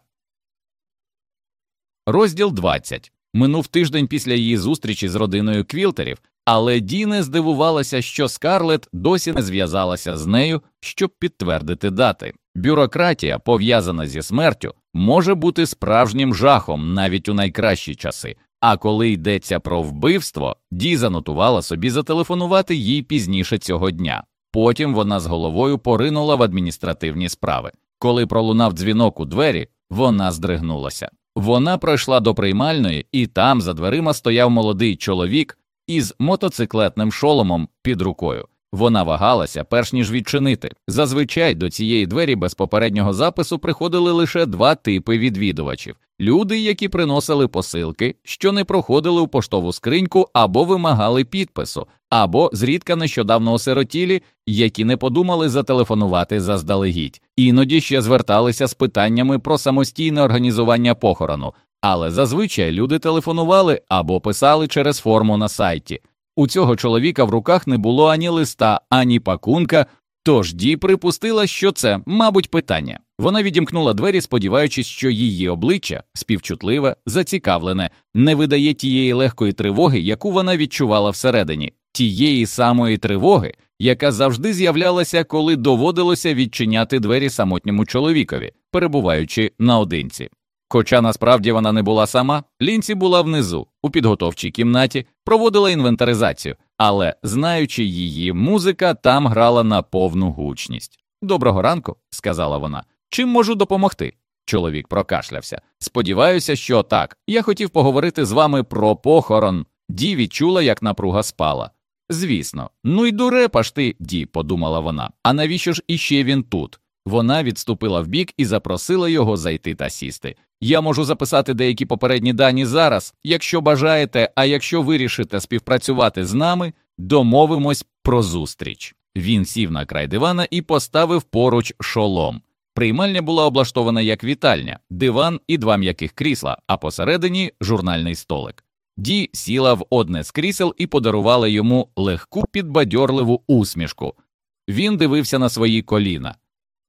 Розділ 20. Минув тиждень після її зустрічі з родиною Квілтерів, але Діне здивувалася, що Скарлет досі не зв'язалася з нею, щоб підтвердити дати. Бюрократія, пов'язана зі смертю, може бути справжнім жахом навіть у найкращі часи. А коли йдеться про вбивство, Ді занотувала собі зателефонувати їй пізніше цього дня. Потім вона з головою поринула в адміністративні справи. Коли пролунав дзвінок у двері, вона здригнулася. Вона пройшла до приймальної, і там за дверима стояв молодий чоловік із мотоциклетним шоломом під рукою. Вона вагалася, перш ніж відчинити. Зазвичай до цієї двері без попереднього запису приходили лише два типи відвідувачів: люди, які приносили посилки, що не проходили у поштову скриньку або вимагали підпису, або зрідка нещодавно осиротілі, які не подумали зателефонувати заздалегідь, іноді ще зверталися з питаннями про самостійне організування похорону. Але зазвичай люди телефонували або писали через форму на сайті. У цього чоловіка в руках не було ані листа, ані пакунка, тож Ді припустила, що це, мабуть, питання. Вона відімкнула двері, сподіваючись, що її обличчя, співчутливе, зацікавлене, не видає тієї легкої тривоги, яку вона відчувала всередині, тієї самої тривоги, яка завжди з'являлася, коли доводилося відчиняти двері самотньому чоловікові, перебуваючи наодинці. Хоча насправді вона не була сама, Лінці була внизу, у підготовчій кімнаті, проводила інвентаризацію, але, знаючи її, музика там грала на повну гучність. Доброго ранку, сказала вона. Чим можу допомогти? Чоловік прокашлявся. Сподіваюся, що так. Я хотів поговорити з вами про похорон. Ді відчула, як напруга спала. Звісно, ну й дурепаш ти, Ді, подумала вона. А навіщо ж іще він тут? Вона відступила вбік і запросила його зайти та сісти. Я можу записати деякі попередні дані зараз, якщо бажаєте, а якщо вирішите співпрацювати з нами, домовимось про зустріч. Він сів на край дивана і поставив поруч шолом. Приймальня була облаштована як вітальня, диван і два м'яких крісла, а посередині журнальний столик. Ді сіла в одне з крісел і подарувала йому легку підбадьорливу усмішку. Він дивився на свої коліна.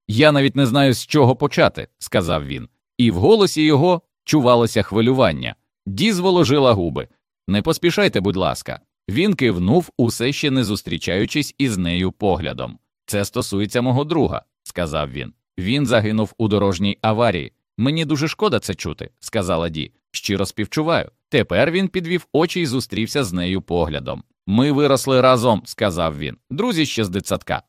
Я навіть не знаю, з чого почати, сказав він і в голосі його чувалося хвилювання. Ді зволожила губи. Не поспішайте, будь ласка. Він кивнув, усе ще не зустрічаючись із нею поглядом. Це стосується мого друга, сказав він. Він загинув у дорожній аварії. Мені дуже шкода це чути, сказала Ді. Щиро співчуваю. Тепер він підвів очі і зустрівся з нею поглядом. Ми виросли разом, сказав він. Друзі ще з дитсадка.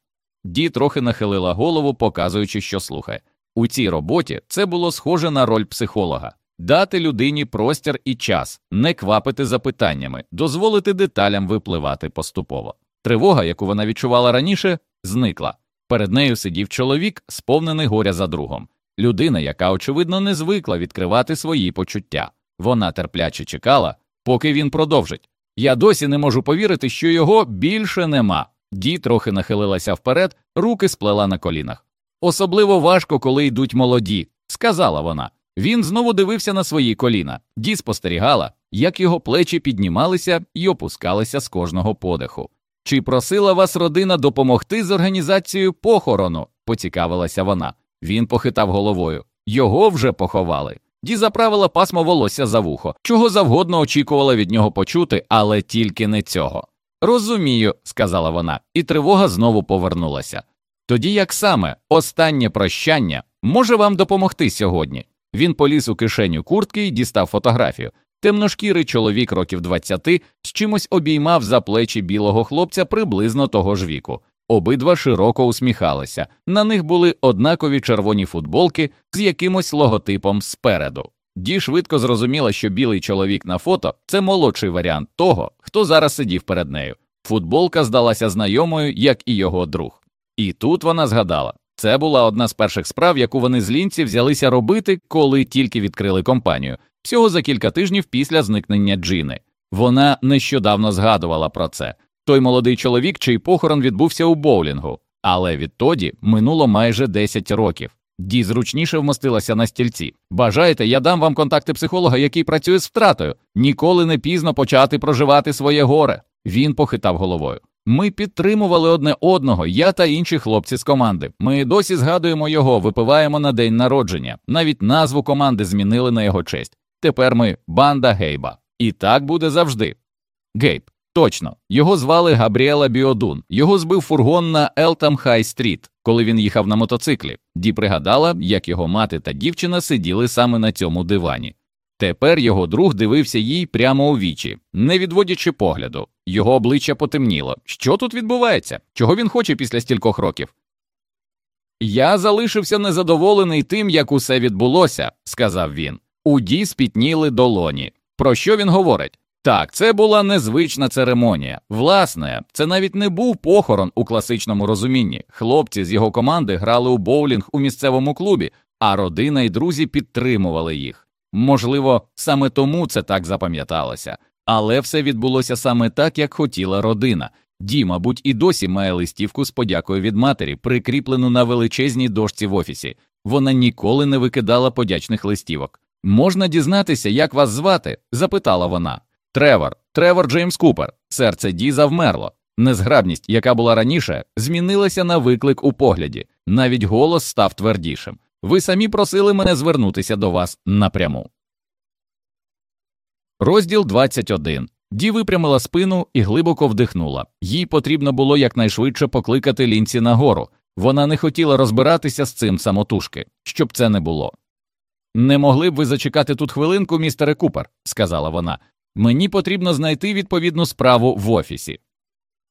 Ді трохи нахилила голову, показуючи, що слухає. У цій роботі це було схоже на роль психолога дати людині простір і час, не квапити запитаннями, дозволити деталям випливати поступово. Тривога, яку вона відчувала раніше, зникла. Перед нею сидів чоловік, сповнений горя за другом, людина, яка, очевидно, не звикла відкривати свої почуття. Вона терпляче чекала, поки він продовжить. Я досі не можу повірити, що його більше нема. Ді трохи нахилилася вперед, руки сплела на колінах. Особливо важко, коли йдуть молоді, сказала вона. Він знову дивився на свої коліна. Ді спостерігала, як його плечі піднімалися і опускалися з кожного подиху. Чи просила вас родина допомогти з організацією похорону? поцікавилася вона. Він похитав головою. Його вже поховали. Ді заправила пасмо волосся за вухо, чого завгодно очікувала від нього почути, але тільки не цього. Розумію, сказала вона, і тривога знову повернулася. Тоді як саме останнє прощання може вам допомогти сьогодні? Він поліз у кишеню куртки і дістав фотографію. Темношкірий чоловік років 20 з чимось обіймав за плечі білого хлопця приблизно того ж віку. Обидва широко усміхалися. На них були однакові червоні футболки з якимось логотипом спереду. Ді швидко зрозуміла, що білий чоловік на фото це молодший варіант того, хто зараз сидів перед нею. Футболка здалася знайомою, як і його друг. І тут вона згадала це була одна з перших справ, яку вони з лінці взялися робити, коли тільки відкрили компанію, всього за кілька тижнів після зникнення Джини. Вона нещодавно згадувала про це. Той молодий чоловік, чий похорон відбувся у боулінгу, але відтоді минуло майже 10 років. Ді зручніше вмостилася на стільці. Бажаєте, я дам вам контакти психолога, який працює з втратою. Ніколи не пізно почати проживати своє горе. Він похитав головою. Ми підтримували одне одного, я та інші хлопці з команди. Ми досі згадуємо його, випиваємо на день народження. Навіть назву команди змінили на його честь. Тепер ми банда Гейба. І так буде завжди. Гейб, точно, його звали Габріела Біодун. Його збив фургон на Елтам Хай Стріт, коли він їхав на мотоциклі. Ді пригадала, як його мати та дівчина сиділи саме на цьому дивані. Тепер його друг дивився їй прямо у вічі, не відводячи погляду. Його обличчя потемніло. Що тут відбувається? Чого він хоче після стількох років? Я залишився незадоволений тим, як усе відбулося, сказав він. У Ді спітніли долоні. Про що він говорить? Так, це була незвична церемонія. Власне, це навіть не був похорон у класичному розумінні. Хлопці з його команди грали у боулінг у місцевому клубі, а родина і друзі підтримували їх. Можливо, саме тому це так запам'яталося, але все відбулося саме так, як хотіла родина. Ді, мабуть, і досі має листівку з подякою від матері, прикріплену на величезній дошці в офісі. Вона ніколи не викидала подячних листівок. Можна дізнатися, як вас звати? запитала вона. Тревор, Тревор Джеймс Купер. Серце Ді завмерло. Незграбність, яка була раніше, змінилася на виклик у погляді. Навіть голос став твердішим. Ви самі просили мене звернутися до вас напряму. Розділ 21. Ді випрямила спину і глибоко вдихнула. Їй потрібно було якнайшвидше покликати лінці нагору. Вона не хотіла розбиратися з цим самотужки, щоб це не було. Не могли б ви зачекати тут хвилинку, містере Купер, сказала вона. Мені потрібно знайти відповідну справу в офісі.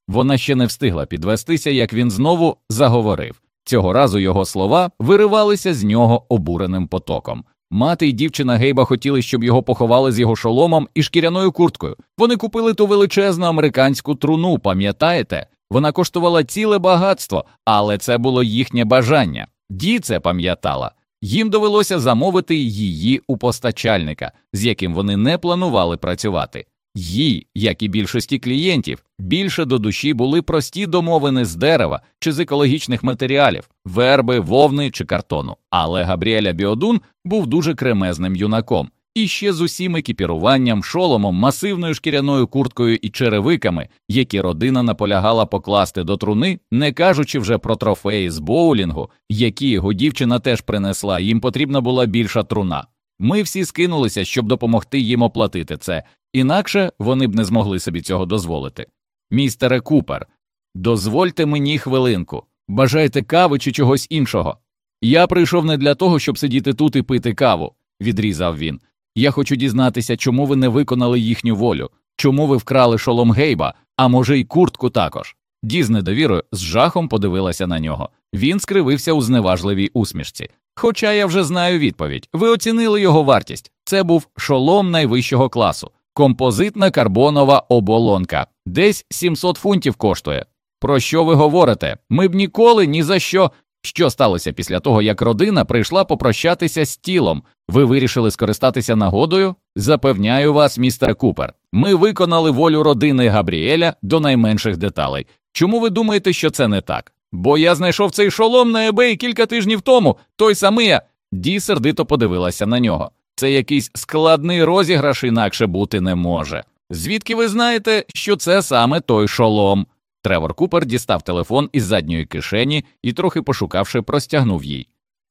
Вона ще не встигла підвестися, як він знову заговорив. Цього разу його слова виривалися з нього обуреним потоком. Мати й дівчина Гейба хотіли, щоб його поховали з його шоломом і шкіряною курткою. Вони купили ту величезну американську труну, пам'ятаєте? Вона коштувала ціле багатство, але це було їхнє бажання. Ді це пам'ятала. Їм довелося замовити її у постачальника, з яким вони не планували працювати. Їй, як і більшості клієнтів, більше до душі були прості домовини з дерева чи з екологічних матеріалів, верби, вовни чи картону. Але Габріеля Біодун був дуже кремезним юнаком, і ще з усім екіпіруванням, шоломом, масивною шкіряною курткою і черевиками, які родина наполягала покласти до труни, не кажучи вже про трофеї з боулінгу, які його дівчина теж принесла, їм потрібна була більша труна. Ми всі скинулися, щоб допомогти їм оплатити це, інакше вони б не змогли собі цього дозволити. Містере Купер, дозвольте мені хвилинку, бажаєте кави чи чогось іншого. Я прийшов не для того, щоб сидіти тут і пити каву, відрізав він. Я хочу дізнатися, чому ви не виконали їхню волю, чому ви вкрали шолом гейба, а може, й куртку також. Ді з недовірою з жахом подивилася на нього. Він скривився у зневажливій усмішці. Хоча я вже знаю відповідь. Ви оцінили його вартість. Це був шолом найвищого класу, композитна карбонова оболонка, десь 700 фунтів коштує. Про що ви говорите? Ми б ніколи ні за що. Що сталося після того, як родина прийшла попрощатися з тілом? Ви вирішили скористатися нагодою? Запевняю вас, містер Купер. Ми виконали волю родини Габріеля до найменших деталей. Чому ви думаєте, що це не так? Бо я знайшов цей шолом на eBay кілька тижнів тому, той самий. Ді сердито подивилася на нього. Це якийсь складний розіграш, інакше бути не може. Звідки ви знаєте, що це саме той шолом? Тревор Купер дістав телефон із задньої кишені і, трохи пошукавши, простягнув їй.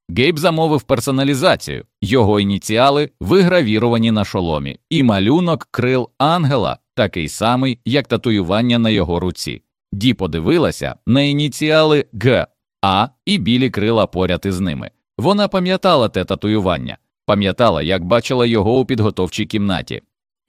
Гейб замовив персоналізацію, його ініціали вигравіровані на шоломі, і малюнок крил ангела такий самий, як татуювання на його руці. Ді подивилася на ініціали Г, А і білі крила поряд із ними. Вона пам'ятала те татуювання. Пам'ятала, як бачила його у підготовчій кімнаті.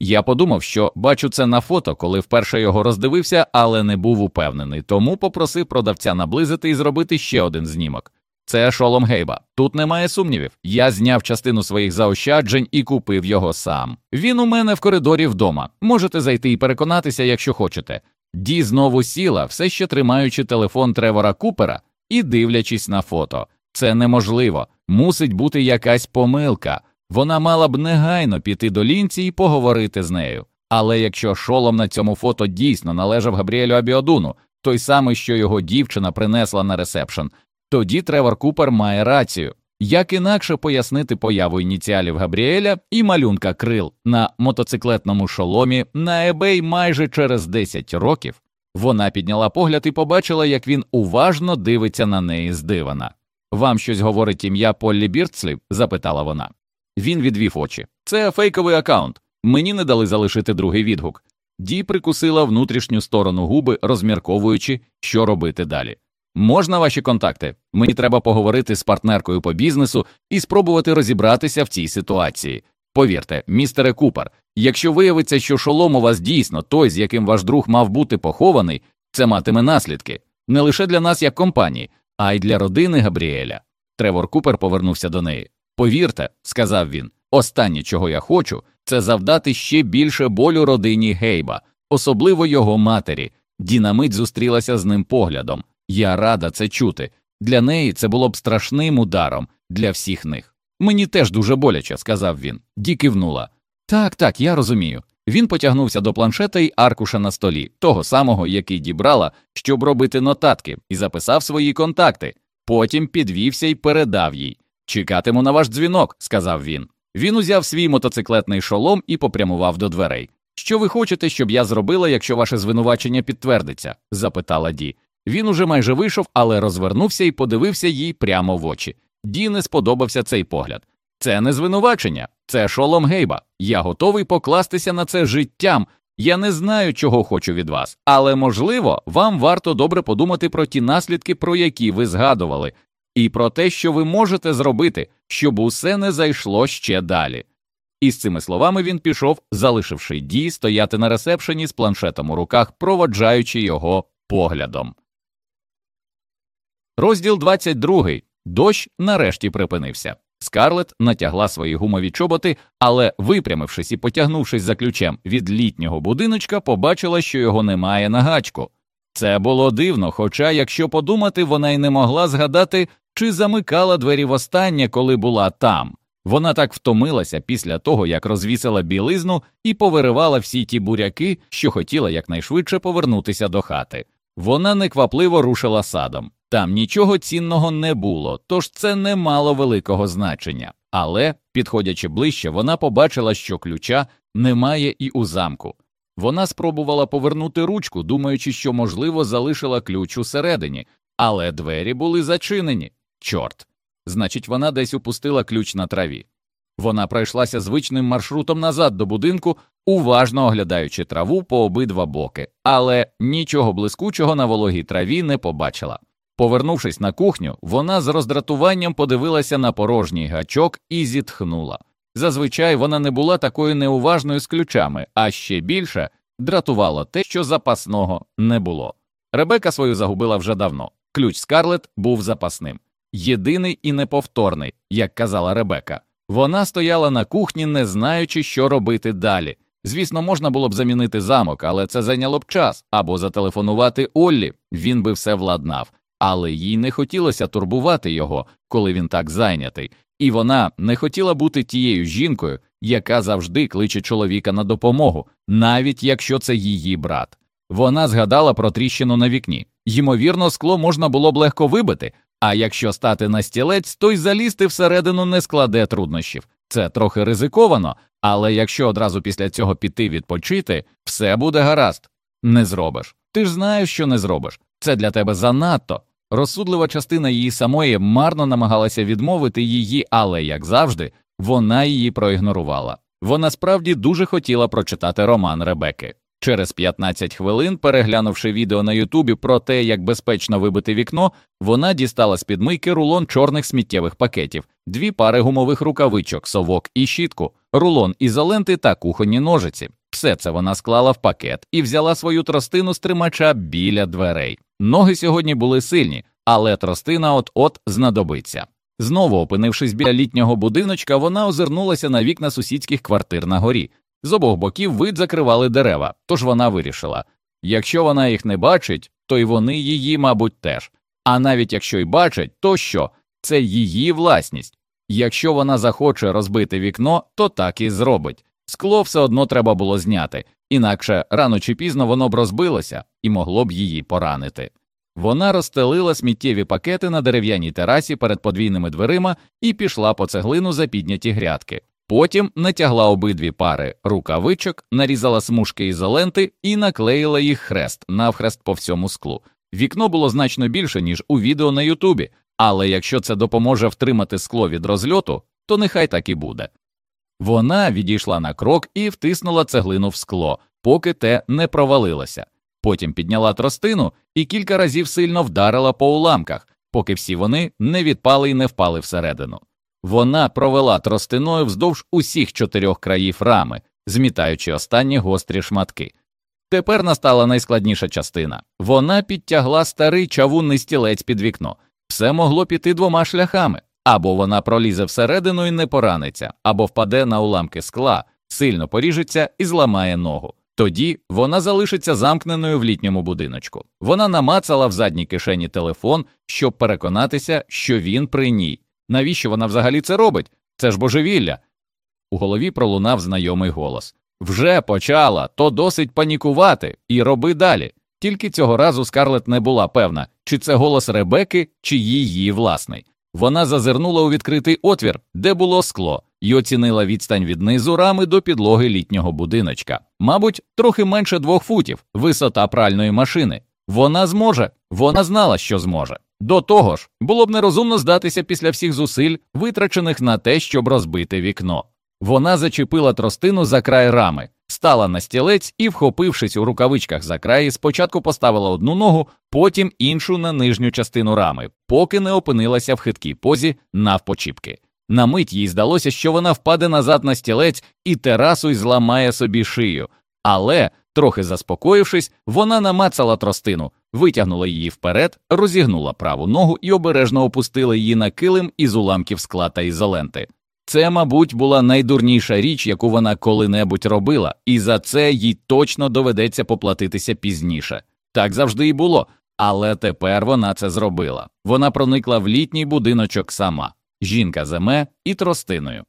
Я подумав, що бачу це на фото, коли вперше його роздивився, але не був упевнений, тому попросив продавця наблизити і зробити ще один знімок. Це шолом Гейба. Тут немає сумнівів. Я зняв частину своїх заощаджень і купив його сам. Він у мене в коридорі вдома. Можете зайти і переконатися, якщо хочете. Ді знову сіла, все ще тримаючи телефон Тревора Купера і дивлячись на фото. Це неможливо, мусить бути якась помилка. Вона мала б негайно піти до Лінці і поговорити з нею. Але якщо шолом на цьому фото дійсно належав Габріелю Абіодуну, той самий, що його дівчина принесла на ресепшн, тоді Тревор Купер має рацію. Як інакше пояснити появу ініціалів Габріеля і малюнка крил на мотоциклетному шоломі на eBay майже через 10 років, вона підняла погляд і побачила, як він уважно дивиться на неї здивана. Вам щось говорить ім'я Поллі Бірцлі? запитала вона. Він відвів очі. Це фейковий аккаунт. Мені не дали залишити другий відгук. Ді прикусила внутрішню сторону губи, розмірковуючи, що робити далі. Можна ваші контакти? Мені треба поговорити з партнеркою по бізнесу і спробувати розібратися в цій ситуації. Повірте, містере Купер, якщо виявиться, що шолом у вас дійсно той, з яким ваш друг мав бути похований, це матиме наслідки не лише для нас як компанії, а й для родини Габріеля. Тревор Купер повернувся до неї. Повірте, сказав він, останнє, чого я хочу, це завдати ще більше болю родині Гейба, особливо його матері. Дінамить зустрілася з ним поглядом. Я рада це чути. Для неї це було б страшним ударом для всіх них. Мені теж дуже боляче, сказав він. Ді кивнула. Так, так, я розумію. Він потягнувся до планшета й аркуша на столі, того самого, який дібрала, щоб робити нотатки, і записав свої контакти. Потім підвівся і передав їй. Чекатиму на ваш дзвінок, сказав він. Він узяв свій мотоциклетний шолом і попрямував до дверей. Що ви хочете, щоб я зробила, якщо ваше звинувачення підтвердиться? запитала Ді. Він уже майже вийшов, але розвернувся і подивився їй прямо в очі. Ді не сподобався цей погляд. Це не звинувачення, це шолом гейба. Я готовий покластися на це життям. Я не знаю, чого хочу від вас, але можливо, вам варто добре подумати про ті наслідки, про які ви згадували, і про те, що ви можете зробити, щоб усе не зайшло ще далі. І з цими словами він пішов, залишивши Ді стояти на ресепшені з планшетом у руках, проводжаючи його поглядом. Розділ 22. Дощ нарешті припинився. Скарлет натягла свої гумові чоботи, але, випрямившись і потягнувшись за ключем від літнього будиночка, побачила, що його немає на гачку. Це було дивно, хоча, якщо подумати, вона й не могла згадати, чи замикала двері востаннє, коли була там. Вона так втомилася після того, як розвісила білизну і повиривала всі ті буряки, що хотіла якнайшвидше повернутися до хати. Вона неквапливо рушила садом. Там нічого цінного не було, тож це не мало великого значення. Але, підходячи ближче, вона побачила, що ключа немає і у замку. Вона спробувала повернути ручку, думаючи, що, можливо, залишила ключ усередині, але двері були зачинені. Чорт. Значить, вона десь упустила ключ на траві. Вона пройшлася звичним маршрутом назад до будинку, уважно оглядаючи траву по обидва боки, але нічого блискучого на вологій траві не побачила. Повернувшись на кухню, вона з роздратуванням подивилася на порожній гачок і зітхнула. Зазвичай вона не була такою неуважною з ключами, а ще більше дратувало те, що запасного не було. Ребека свою загубила вже давно. Ключ Скарлет був запасним, єдиний і неповторний, як казала Ребека. Вона стояла на кухні, не знаючи, що робити далі. Звісно, можна було б замінити замок, але це зайняло б час або зателефонувати Оллі, він би все владнав але їй не хотілося турбувати його, коли він так зайнятий, і вона не хотіла бути тією жінкою, яка завжди кличе чоловіка на допомогу, навіть якщо це її брат. Вона згадала про тріщину на вікні. Ймовірно, скло можна було б легко вибити, а якщо стати на стілець, то й залізти всередину не складе труднощів. Це трохи ризиковано, але якщо одразу після цього піти відпочити, все буде гаразд. Не зробиш. Ти ж знаєш, що не зробиш. Це для тебе занадто. Розсудлива частина її самої марно намагалася відмовити її, але, як завжди, вона її проігнорувала. Вона справді дуже хотіла прочитати роман Ребекки. Через 15 хвилин, переглянувши відео на Ютубі про те, як безпечно вибити вікно, вона дістала з підмийки рулон чорних сміттєвих пакетів дві пари гумових рукавичок, совок і щітку, рулон ізоленти та кухонні ножиці. Все це вона склала в пакет і взяла свою тростину з тримача біля дверей. Ноги сьогодні були сильні, але тростина от-от знадобиться. Знову опинившись біля літнього будиночка, вона озирнулася на вікна сусідських квартир на горі. З обох боків вид закривали дерева, тож вона вирішила якщо вона їх не бачить, то й вони її, мабуть, теж. А навіть якщо й бачать, то що? Це її власність. Якщо вона захоче розбити вікно, то так і зробить. Скло все одно треба було зняти, інакше рано чи пізно воно б розбилося і могло б її поранити. Вона розстелила сміттєві пакети на дерев'яній терасі перед подвійними дверима і пішла по цеглину за підняті грядки. Потім натягла обидві пари рукавичок, нарізала смужки ізоленти і наклеїла їх хрест навхрест по всьому склу. Вікно було значно більше, ніж у відео на Ютубі, але якщо це допоможе втримати скло від розльоту, то нехай так і буде. Вона відійшла на крок і втиснула цеглину в скло, поки те не провалилося. Потім підняла тростину і кілька разів сильно вдарила по уламках, поки всі вони не відпали і не впали всередину. Вона провела тростиною вздовж усіх чотирьох країв рами, змітаючи останні гострі шматки. Тепер настала найскладніша частина вона підтягла старий чавунний стілець під вікно. Все могло піти двома шляхами або вона пролізе всередину і не пораниться, або впаде на уламки скла, сильно поріжеться і зламає ногу. Тоді вона залишиться замкненою в літньому будиночку. Вона намацала в задній кишені телефон, щоб переконатися, що він при ній. Навіщо вона взагалі це робить? Це ж божевілля. У голові пролунав знайомий голос вже почала, то досить панікувати і роби далі. Тільки цього разу Скарлет не була певна, чи це голос Ребеки, чи її власний. Вона зазирнула у відкритий отвір, де було скло, і оцінила відстань від низу рами до підлоги літнього будиночка. Мабуть, трохи менше двох футів, висота пральної машини. Вона зможе, вона знала, що зможе. До того ж, було б нерозумно здатися після всіх зусиль, витрачених на те, щоб розбити вікно. Вона зачепила тростину за край рами, стала на стілець і, вхопившись у рукавичках за краї, спочатку поставила одну ногу, потім іншу на нижню частину рами, поки не опинилася в хиткій позі навпочіпки. На мить їй здалося, що вона впаде назад на стілець і терасу й зламає собі шию, але, трохи заспокоївшись, вона намацала тростину, витягнула її вперед, розігнула праву ногу і обережно опустила її на килим із уламків скла та ізоленти. Це, мабуть, була найдурніша річ, яку вона коли-небудь робила, і за це їй точно доведеться поплатитися пізніше. Так завжди і було, але тепер вона це зробила. Вона проникла в літній будиночок сама, жінка земе і тростиною.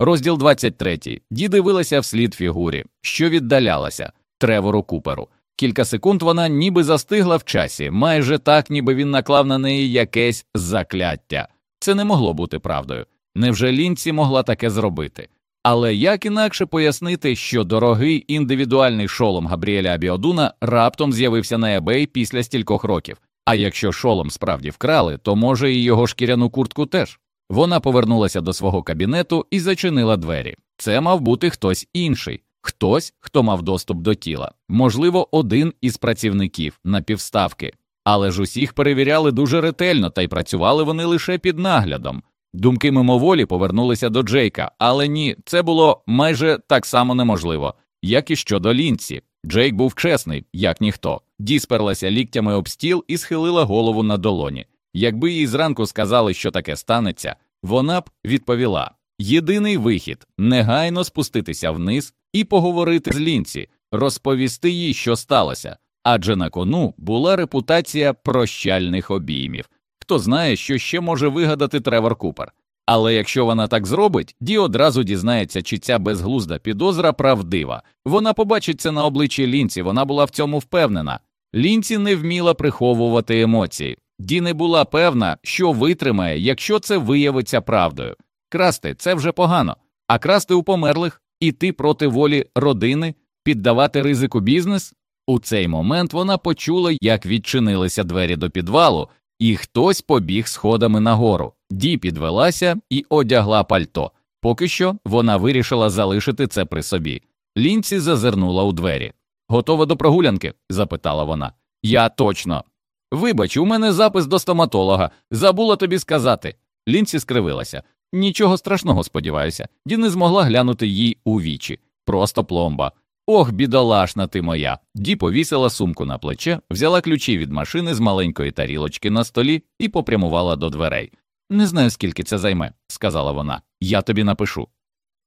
Розділ 23. Ді дивилася вслід фігурі, що віддалялася Тревору Куперу. Кілька секунд вона ніби застигла в часі, майже так, ніби він наклав на неї якесь закляття. Це не могло бути правдою. Невже лінці могла таке зробити? Але як інакше пояснити, що дорогий індивідуальний шолом Габріеля Абіодуна раптом з'явився на eBay після стількох років? А якщо шолом справді вкрали, то може і його шкіряну куртку теж. Вона повернулася до свого кабінету і зачинила двері. Це мав бути хтось інший, хтось, хто мав доступ до тіла, можливо, один із працівників на півставки. Але ж усіх перевіряли дуже ретельно, та й працювали вони лише під наглядом. Думки мимоволі повернулися до Джейка, але ні, це було майже так само неможливо, як і щодо лінці. Джейк був чесний, як ніхто, дісперлася ліктями об стіл і схилила голову на долоні. Якби їй зранку сказали, що таке станеться, вона б відповіла: єдиний вихід негайно спуститися вниз і поговорити з лінці, розповісти їй, що сталося адже на кону була репутація прощальних обіймів. Хто знає, що ще може вигадати Тревор Купер. Але якщо вона так зробить, Ді одразу дізнається, чи ця безглузда підозра правдива. Вона побачить це на обличчі Лінці, вона була в цьому впевнена. Лінці не вміла приховувати емоції. Ді не була певна, що витримає, якщо це виявиться правдою. Красти це вже погано, а красти у померлих, іти проти волі родини, піддавати ризику бізнес у цей момент вона почула, як відчинилися двері до підвалу, і хтось побіг сходами нагору. Ді підвелася і одягла пальто. Поки що вона вирішила залишити це при собі. Лінці зазирнула у двері. Готова до прогулянки? запитала вона. Я точно. Вибач, у мене запис до стоматолога. Забула тобі сказати. Лінсі скривилася. Нічого страшного, сподіваюся, Ді не змогла глянути їй у вічі. Просто пломба. Ох, бідолашна ти моя. Ді повісила сумку на плече, взяла ключі від машини з маленької тарілочки на столі і попрямувала до дверей. Не знаю, скільки це займе, сказала вона. Я тобі напишу.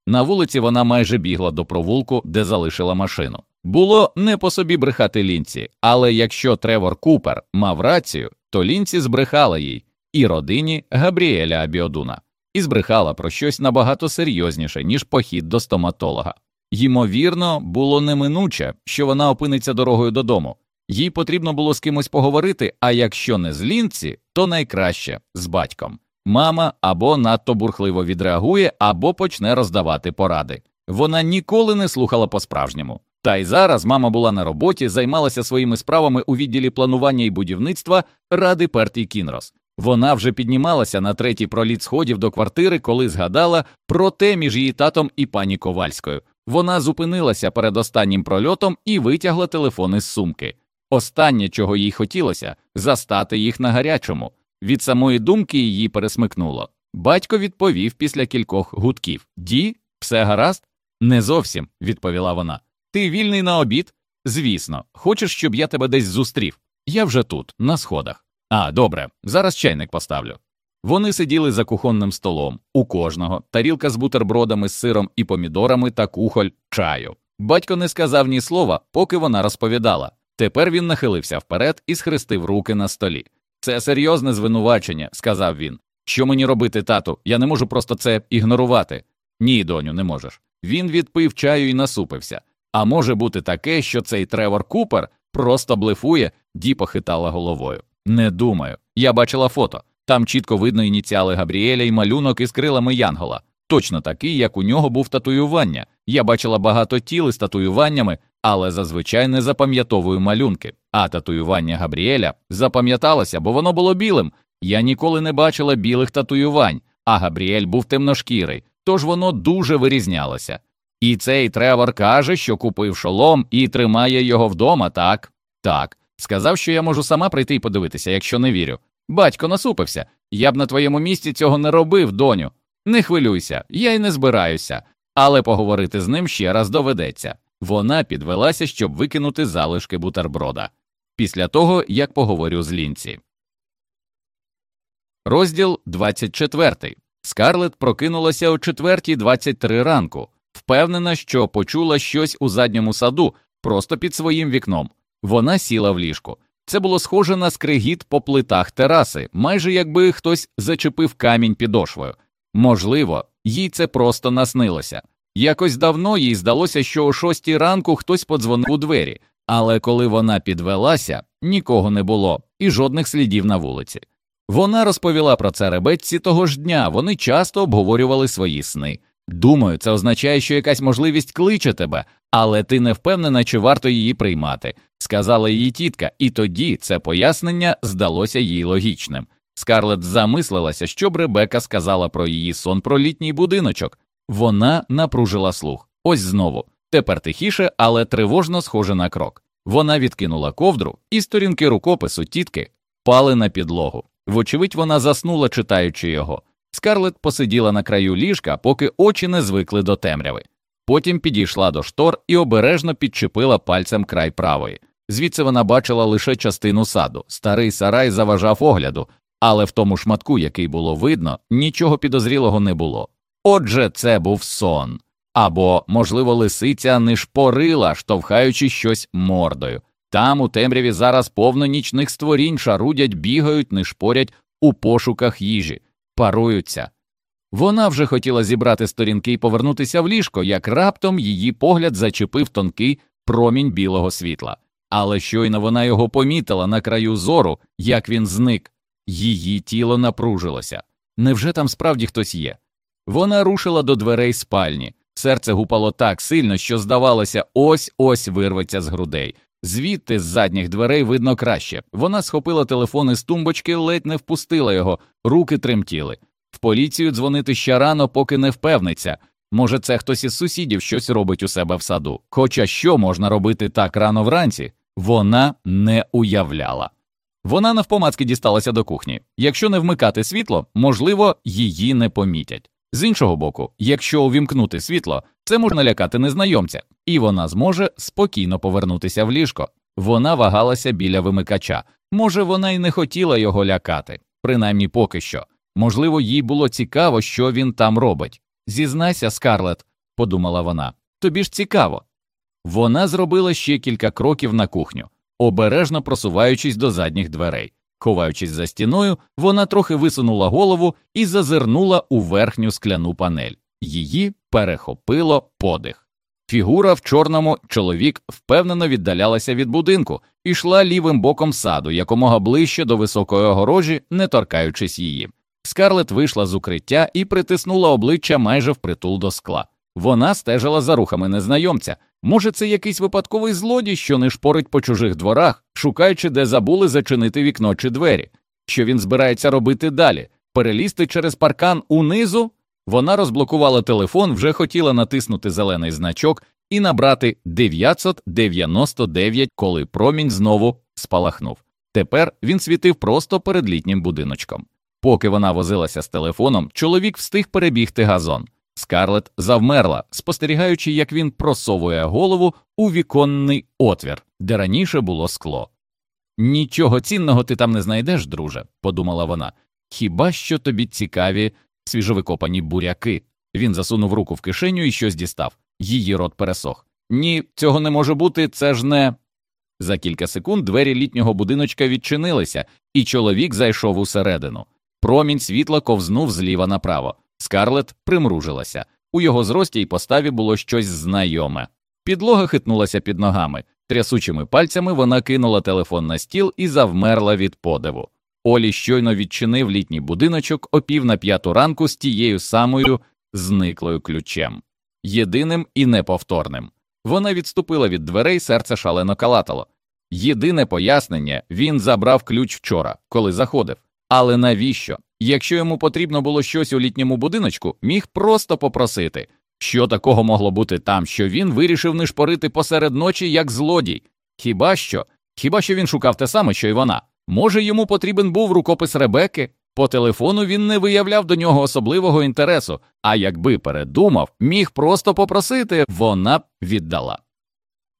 На вулиці вона майже бігла до провулку, де залишила машину. Було не по собі брехати лінці, але якщо Тревор Купер мав рацію, то лінці збрехала їй і родині Габріеля Абіодуна, і збрехала про щось набагато серйозніше, ніж похід до стоматолога. Ймовірно, було неминуче, що вона опиниться дорогою додому. Їй потрібно було з кимось поговорити, а якщо не з лінці, то найкраще з батьком. Мама або надто бурхливо відреагує, або почне роздавати поради. Вона ніколи не слухала по-справжньому. Та й зараз мама була на роботі, займалася своїми справами у відділі планування і будівництва ради Пертій Кінрос. Вона вже піднімалася на третій проліт сходів до квартири, коли згадала про те між її татом і пані Ковальською. Вона зупинилася перед останнім прольотом і витягла телефон із сумки. Останнє, чого їй хотілося, застати їх на гарячому. Від самої думки її пересмикнуло. Батько відповів після кількох гудків Ді, все гаразд? Не зовсім, відповіла вона. Ти вільний на обід? Звісно, хочеш, щоб я тебе десь зустрів. Я вже тут, на сходах. А, добре, зараз чайник поставлю. Вони сиділи за кухонним столом, у кожного тарілка з бутербродами з сиром і помідорами та кухоль чаю. Батько не сказав ні слова, поки вона розповідала. Тепер він нахилився вперед і схрестив руки на столі. Це серйозне звинувачення, сказав він. Що мені робити, тату? Я не можу просто це ігнорувати. Ні, доню, не можеш. Він відпив чаю і насупився. А може бути таке, що цей Тревор Купер просто блефує, Ді похитала головою. Не думаю. Я бачила фото. Там чітко видно ініціали Габріеля і малюнок із крилами Янгола. Точно такий, як у нього був татуювання. Я бачила багато тіл із татуюваннями, але зазвичай не запам'ятовую малюнки. А татуювання Габріеля запам'яталося, бо воно було білим. Я ніколи не бачила білих татуювань, а Габріель був темношкірий, тож воно дуже вирізнялося. І цей Тревор каже, що купив шолом і тримає його вдома, так? Так. Сказав, що я можу сама прийти і подивитися, якщо не вірю. Батько насупився. Я б на твоєму місці цього не робив, доню. Не хвилюйся, я й не збираюся, але поговорити з ним ще раз доведеться. Вона підвелася, щоб викинути залишки бутерброда. Після того, як поговорю з лінці. Розділ 24. Скарлет прокинулася о 4.23 ранку, впевнена, що почула щось у задньому саду, просто під своїм вікном. Вона сіла в ліжку. Це було схоже на скригіт по плитах тераси, майже якби хтось зачепив камінь підошвою. Можливо, їй це просто наснилося. Якось давно їй здалося, що о шостій ранку хтось подзвонив у двері, але коли вона підвелася, нікого не було і жодних слідів на вулиці. Вона розповіла про це ребетці того ж дня, вони часто обговорювали свої сни. Думаю, це означає, що якась можливість кличе тебе, але ти не впевнена, чи варто її приймати, сказала її тітка, і тоді це пояснення здалося їй логічним. Скарлет замислилася, що Ребека сказала про її сон про літній будиночок. Вона напружила слух. Ось знову. Тепер тихіше, але тривожно схоже на крок. Вона відкинула ковдру, і сторінки рукопису тітки пали на підлогу. Вочевидь, вона заснула, читаючи його. Скарлет посиділа на краю ліжка, поки очі не звикли до темряви. Потім підійшла до штор і обережно підчепила пальцем край правої. Звідси вона бачила лише частину саду. Старий сарай заважав огляду, але в тому шматку, який було видно, нічого підозрілого не було. Отже, це був сон. Або, можливо, лисиця не шпорила, штовхаючи щось мордою. Там у темряві зараз повно нічних створінь шарудять, бігають, не шпорять у пошуках їжі, паруються. Вона вже хотіла зібрати сторінки і повернутися в ліжко, як раптом її погляд зачепив тонкий промінь білого світла. Але щойно вона його помітила на краю зору, як він зник. Її тіло напружилося. Невже там справді хтось є? Вона рушила до дверей спальні. Серце гупало так сильно, що, здавалося, ось ось вирветься з грудей. Звідти з задніх дверей видно краще. Вона схопила телефон із тумбочки, ледь не впустила його, руки тремтіли. В поліцію дзвонити ще рано, поки не впевниться. Може, це хтось із сусідів щось робить у себе в саду. Хоча що можна робити так рано вранці, вона не уявляла. Вона навпомацки дісталася до кухні. Якщо не вмикати світло, можливо, її не помітять. З іншого боку, якщо увімкнути світло, це може налякати незнайомця, і вона зможе спокійно повернутися в ліжко. Вона вагалася біля вимикача. Може, вона й не хотіла його лякати, принаймні поки що. Можливо, їй було цікаво, що він там робить. Зізнайся, Скарлет, подумала вона, тобі ж цікаво. Вона зробила ще кілька кроків на кухню, обережно просуваючись до задніх дверей. Ховаючись за стіною, вона трохи висунула голову і зазирнула у верхню скляну панель. Її перехопило подих. Фігура в чорному чоловік впевнено віддалялася від будинку і йшла лівим боком саду, якомога ближче до високої огорожі, не торкаючись її. Скарлет вийшла з укриття і притиснула обличчя майже впритул до скла. Вона стежила за рухами незнайомця. Може, це якийсь випадковий злодій, що не шпорить по чужих дворах, шукаючи, де забули зачинити вікно чи двері. Що він збирається робити далі? Перелізти через паркан унизу? Вона розблокувала телефон, вже хотіла натиснути зелений значок і набрати 999, коли промінь знову спалахнув. Тепер він світив просто перед літнім будиночком. Поки вона возилася з телефоном, чоловік встиг перебігти газон. Скарлет завмерла, спостерігаючи, як він просовує голову у віконний отвір, де раніше було скло. Нічого цінного ти там не знайдеш, друже, подумала вона. Хіба що тобі цікаві свіжовикопані буряки? Він засунув руку в кишеню і щось дістав. Її рот пересох. Ні, цього не може бути, це ж не. За кілька секунд двері літнього будиночка відчинилися, і чоловік зайшов усередину. Промінь світла ковзнув зліва направо. Скарлет примружилася. У його зрості й поставі було щось знайоме. Підлога хитнулася під ногами. Трясучими пальцями вона кинула телефон на стіл і завмерла від подиву. Олі щойно відчинив літній будиночок о пів на п'яту ранку з тією самою зниклою ключем, єдиним і неповторним. Вона відступила від дверей, серце шалено калатало. Єдине пояснення він забрав ключ вчора, коли заходив. Але навіщо? Якщо йому потрібно було щось у літньому будиночку, міг просто попросити. Що такого могло бути там, що він вирішив не шпорити посеред ночі як злодій? Хіба що? Хіба що він шукав те саме, що й вона? Може, йому потрібен був рукопис Ребекки? По телефону він не виявляв до нього особливого інтересу, а якби передумав, міг просто попросити, вона б віддала.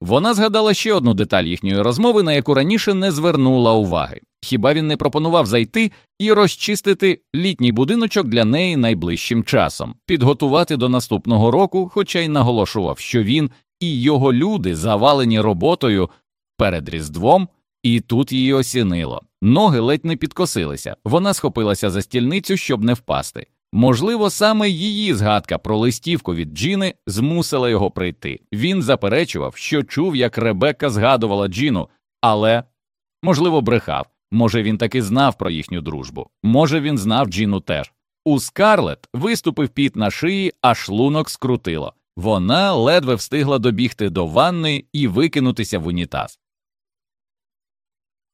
Вона згадала ще одну деталь їхньої розмови, на яку раніше не звернула уваги. Хіба він не пропонував зайти і розчистити літній будиночок для неї найближчим часом, підготувати до наступного року, хоча й наголошував, що він і його люди завалені роботою перед Різдвом, і тут її осінило. Ноги ледь не підкосилися. Вона схопилася за стільницю, щоб не впасти. Можливо, саме її згадка про листівку від Джіни змусила його прийти. Він заперечував, що чув, як Ребекка згадувала Джіну, але, можливо, брехав. Може, він таки знав про їхню дружбу. Може, він знав Джіну теж. У Скарлет виступив піт на шиї, а шлунок скрутило. Вона ледве встигла добігти до ванни і викинутися в унітаз.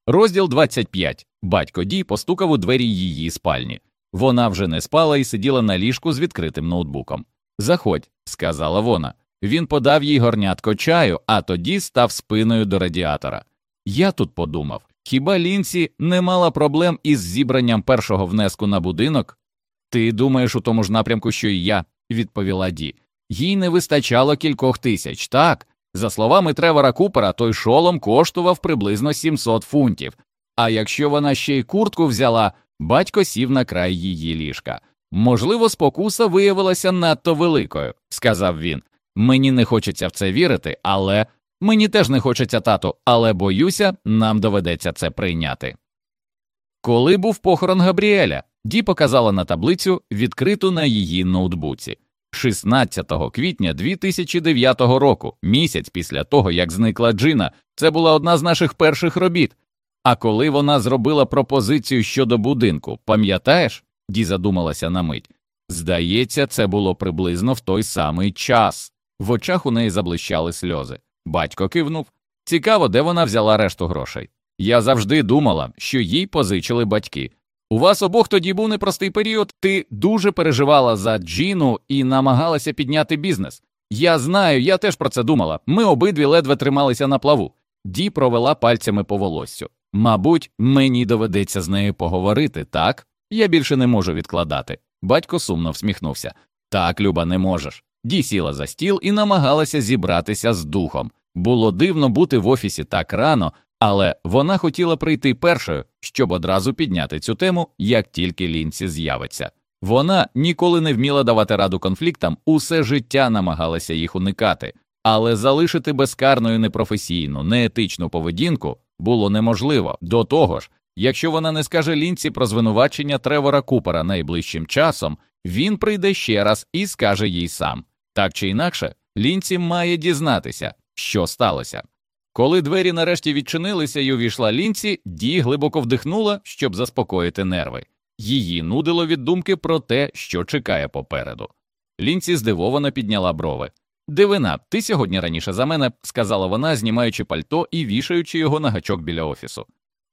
Розділ 25. Батько Ді постукав у двері її спальні. Вона вже не спала і сиділа на ліжку з відкритим ноутбуком. Заходь, сказала вона. Він подав їй горнятко чаю, а тоді став спиною до радіатора. Я тут подумав хіба Лінсі не мала проблем із зібранням першого внеску на будинок? Ти думаєш у тому ж напрямку, що і я, відповіла Ді. Їй не вистачало кількох тисяч, так. За словами Тревора Купера, той шолом коштував приблизно 700 фунтів. А якщо вона ще й куртку взяла, Батько сів на край її ліжка. Можливо, спокуса виявилася надто великою, сказав він. Мені не хочеться в це вірити, але мені теж не хочеться тату, але боюся, нам доведеться це прийняти. Коли був похорон Габріеля, Ді показала на таблицю, відкриту на її ноутбуці. 16 квітня 2009 року, місяць після того, як зникла Джина, це була одна з наших перших робіт. А коли вона зробила пропозицію щодо будинку, пам'ятаєш? Ді задумалася на мить. Здається, це було приблизно в той самий час. В очах у неї заблищали сльози. Батько кивнув. Цікаво, де вона взяла решту грошей. Я завжди думала, що їй позичили батьки. У вас обох тоді був непростий період, ти дуже переживала за Джіну і намагалася підняти бізнес. Я знаю, я теж про це думала. Ми обидві ледве трималися на плаву. Ді провела пальцями по волоссю. Мабуть, мені доведеться з нею поговорити, так? Я більше не можу відкладати. Батько сумно всміхнувся. Так, Люба, не можеш. Ді сіла за стіл і намагалася зібратися з духом. Було дивно бути в офісі так рано, але вона хотіла прийти першою, щоб одразу підняти цю тему, як тільки лінці з'явиться. Вона ніколи не вміла давати раду конфліктам, усе життя намагалася їх уникати, але залишити безкарною непрофесійну, неетичну поведінку було неможливо. До того ж, якщо вона не скаже лінці про звинувачення Тревора Купера найближчим часом, він прийде ще раз і скаже їй сам. Так чи інакше, лінці має дізнатися, що сталося. Коли двері нарешті відчинилися і увійшла лінці, Ді глибоко вдихнула, щоб заспокоїти нерви. Її нудило від думки про те, що чекає попереду. Лінці здивовано підняла брови. Дивина, ти сьогодні раніше за мене, сказала вона, знімаючи пальто і вішаючи його на гачок біля офісу.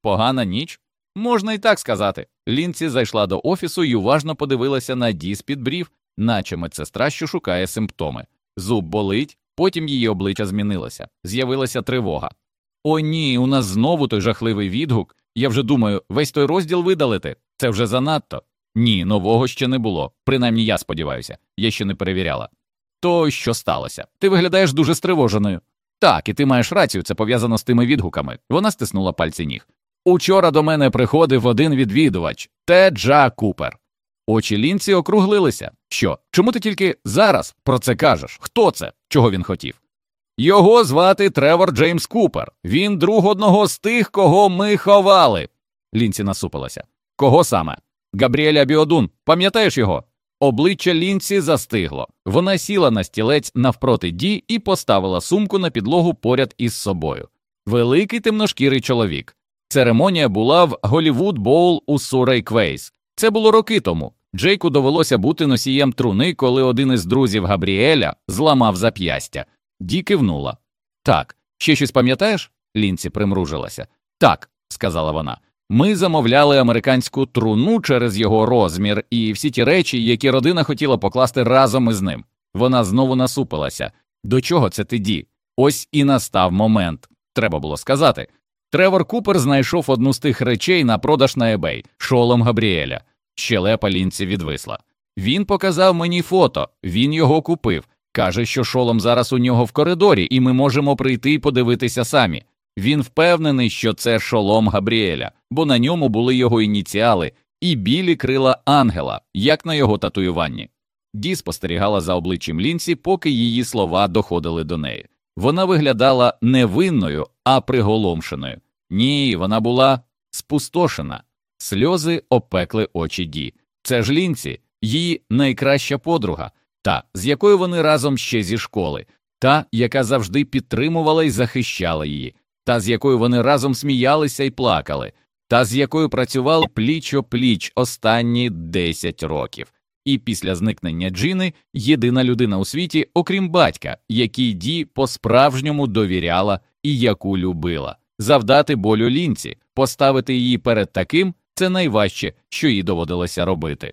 Погана ніч? Можна і так сказати. Лінці зайшла до офісу і уважно подивилася на Ді з під брів, наче медсестра, що шукає симптоми. Зуб болить, потім її обличчя змінилося, з'явилася тривога. О, ні, у нас знову той жахливий відгук. Я вже думаю, весь той розділ видалити. Це вже занадто. Ні, нового ще не було. Принаймні я сподіваюся, я ще не перевіряла. То що сталося? Ти виглядаєш дуже стривоженою. Так, і ти маєш рацію, це пов'язано з тими відгуками. Вона стиснула пальці ніг. Учора до мене приходив один відвідувач Теджа Купер. Очі лінці округлилися. Що? Чому ти тільки зараз про це кажеш? Хто це? Чого він хотів? Його звати Тревор Джеймс Купер. Він друг одного з тих, кого ми ховали. Лінці насупилася. Кого саме? Габріеля Біодун. Пам'ятаєш його? Обличчя лінці застигло. Вона сіла на стілець навпроти Ді і поставила сумку на підлогу поряд із собою. Великий темношкірий чоловік. Церемонія була в Голівуд Боул у Сурей Квейс. Це було роки тому. Джейку довелося бути носієм труни, коли один із друзів Габріеля зламав зап'ястя. Ді кивнула. Так, ще щось пам'ятаєш? Лінці примружилася. Так, сказала вона. Ми замовляли американську труну через його розмір і всі ті речі, які родина хотіла покласти разом із ним. Вона знову насупилася. До чого це ти ді? Ось і настав момент. Треба було сказати. Тревор Купер знайшов одну з тих речей на продаж на eBay – шолом Габріеля. Щелепа лінці відвисла. Він показав мені фото, він його купив. Каже, що шолом зараз у нього в коридорі, і ми можемо прийти і подивитися самі. Він впевнений, що це шолом Габріеля, бо на ньому були його ініціали і білі крила ангела, як на його татуюванні. Ді спостерігала за обличчям лінці, поки її слова доходили до неї. Вона виглядала не винною, а приголомшеною. Ні, вона була спустошена. Сльози опекли очі Ді. Це ж лінці, її найкраща подруга, та з якою вони разом ще зі школи, та, яка завжди підтримувала і захищала її, та з якою вони разом сміялися і плакали, та з якою працювали пліч о пліч останні 10 років. І після зникнення Джини єдина людина у світі, окрім батька, якій Ді по-справжньому довіряла і яку любила, завдати болю лінці, поставити її перед таким це найважче, що їй доводилося робити.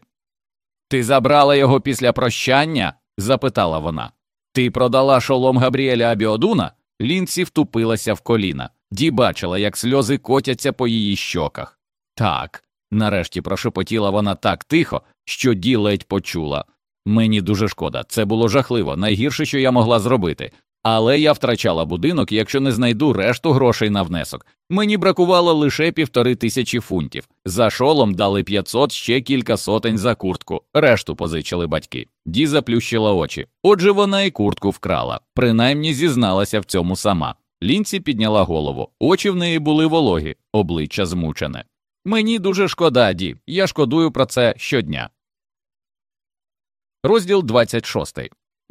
Ти забрала його після прощання? запитала вона. Ти продала шолом Габріеля Абіодуна? Лінці втупилася в коліна. Ді бачила, як сльози котяться по її щоках. Так, нарешті прошепотіла вона так тихо, що Ді ледь почула. Мені дуже шкода, це було жахливо, найгірше, що я могла зробити. Але я втрачала будинок, якщо не знайду решту грошей на внесок. Мені бракувало лише півтори тисячі фунтів. За шолом дали 500, ще кілька сотень за куртку. Решту позичили батьки. Ді заплющила очі. Отже, вона і куртку вкрала, принаймні зізналася в цьому сама. Лінці підняла голову, очі в неї були вологі, обличчя змучене. Мені дуже шкода, Ді, я шкодую про це щодня. Розділ 26.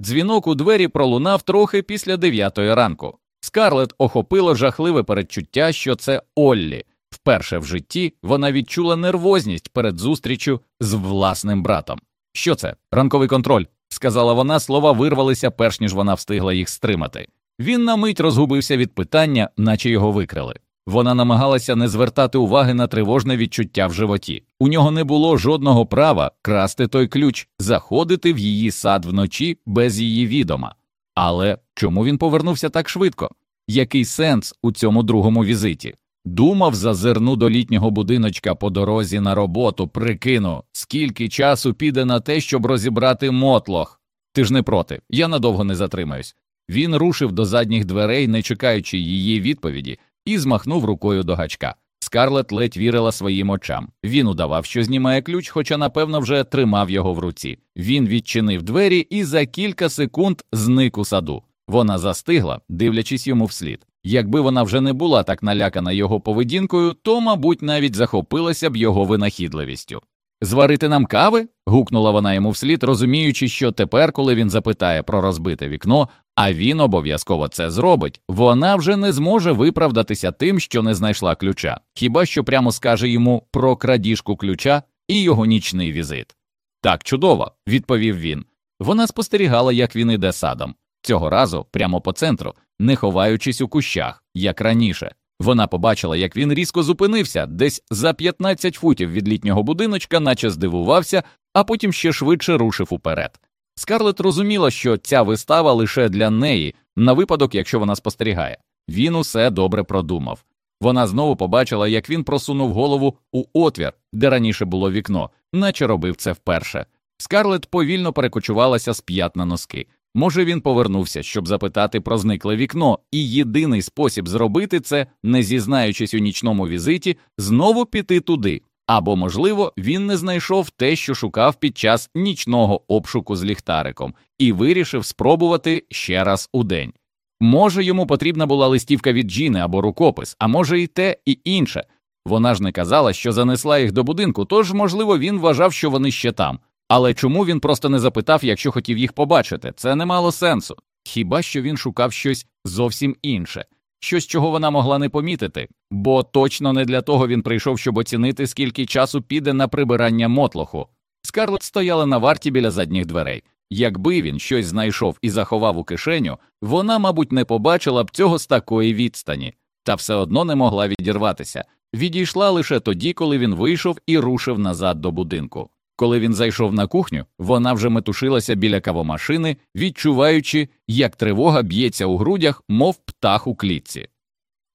Дзвінок у двері пролунав трохи після дев'ятої ранку. Скарлет охопило жахливе передчуття, що це Оллі. Вперше в житті вона відчула нервозність перед зустрічю з власним братом. Що це? Ранковий контроль, сказала вона, слова вирвалися, перш ніж вона встигла їх стримати. Він на мить розгубився від питання, наче його викрили. Вона намагалася не звертати уваги на тривожне відчуття в животі. У нього не було жодного права красти той ключ, заходити в її сад вночі без її відома. Але чому він повернувся так швидко? Який сенс у цьому другому візиті? Думав, зазирну до літнього будиночка по дорозі на роботу, прикину, скільки часу піде на те, щоб розібрати мотлох. Ти ж не проти, я надовго не затримаюсь. Він рушив до задніх дверей, не чекаючи її відповіді, і змахнув рукою до гачка. Скарлет ледь вірила своїм очам. Він удавав, що знімає ключ, хоча, напевно, вже тримав його в руці. Він відчинив двері і за кілька секунд зник у саду. Вона застигла, дивлячись йому вслід. Якби вона вже не була так налякана його поведінкою, то, мабуть, навіть захопилася б його винахідливістю. Зварити нам кави? гукнула вона йому вслід, розуміючи, що тепер, коли він запитає про розбите вікно, а він обов'язково це зробить, вона вже не зможе виправдатися тим, що не знайшла ключа, хіба що прямо скаже йому про крадіжку ключа і його нічний візит. Так, чудово, відповів він. Вона спостерігала, як він іде садом, цього разу прямо по центру, не ховаючись у кущах, як раніше. Вона побачила, як він різко зупинився десь за 15 футів від літнього будиночка, наче здивувався, а потім ще швидше рушив уперед. Скарлет розуміла, що ця вистава лише для неї, на випадок, якщо вона спостерігає. Він усе добре продумав. Вона знову побачила, як він просунув голову у отвір, де раніше було вікно, наче робив це вперше. Скарлет повільно перекочувалася з п'ят на носки. Може, він повернувся, щоб запитати про зникле вікно, і єдиний спосіб зробити це, не зізнаючись у нічному візиті, знову піти туди. Або, можливо, він не знайшов те, що шукав під час нічного обшуку з ліхтариком, і вирішив спробувати ще раз у день. Може, йому потрібна була листівка від Джіни або рукопис, а може, і те, і інше. Вона ж не казала, що занесла їх до будинку, тож, можливо, він вважав, що вони ще там. Але чому він просто не запитав, якщо хотів їх побачити? Це не мало сенсу. Хіба що він шукав щось зовсім інше, щось, чого вона могла не помітити, бо точно не для того він прийшов, щоб оцінити, скільки часу піде на прибирання мотлоху. Скарлет стояла на варті біля задніх дверей. Якби він щось знайшов і заховав у кишеню, вона, мабуть, не побачила б цього з такої відстані, та все одно не могла відірватися. Відійшла лише тоді, коли він вийшов і рушив назад до будинку. Коли він зайшов на кухню, вона вже метушилася біля кавомашини, відчуваючи, як тривога б'ється у грудях, мов птах у клітці.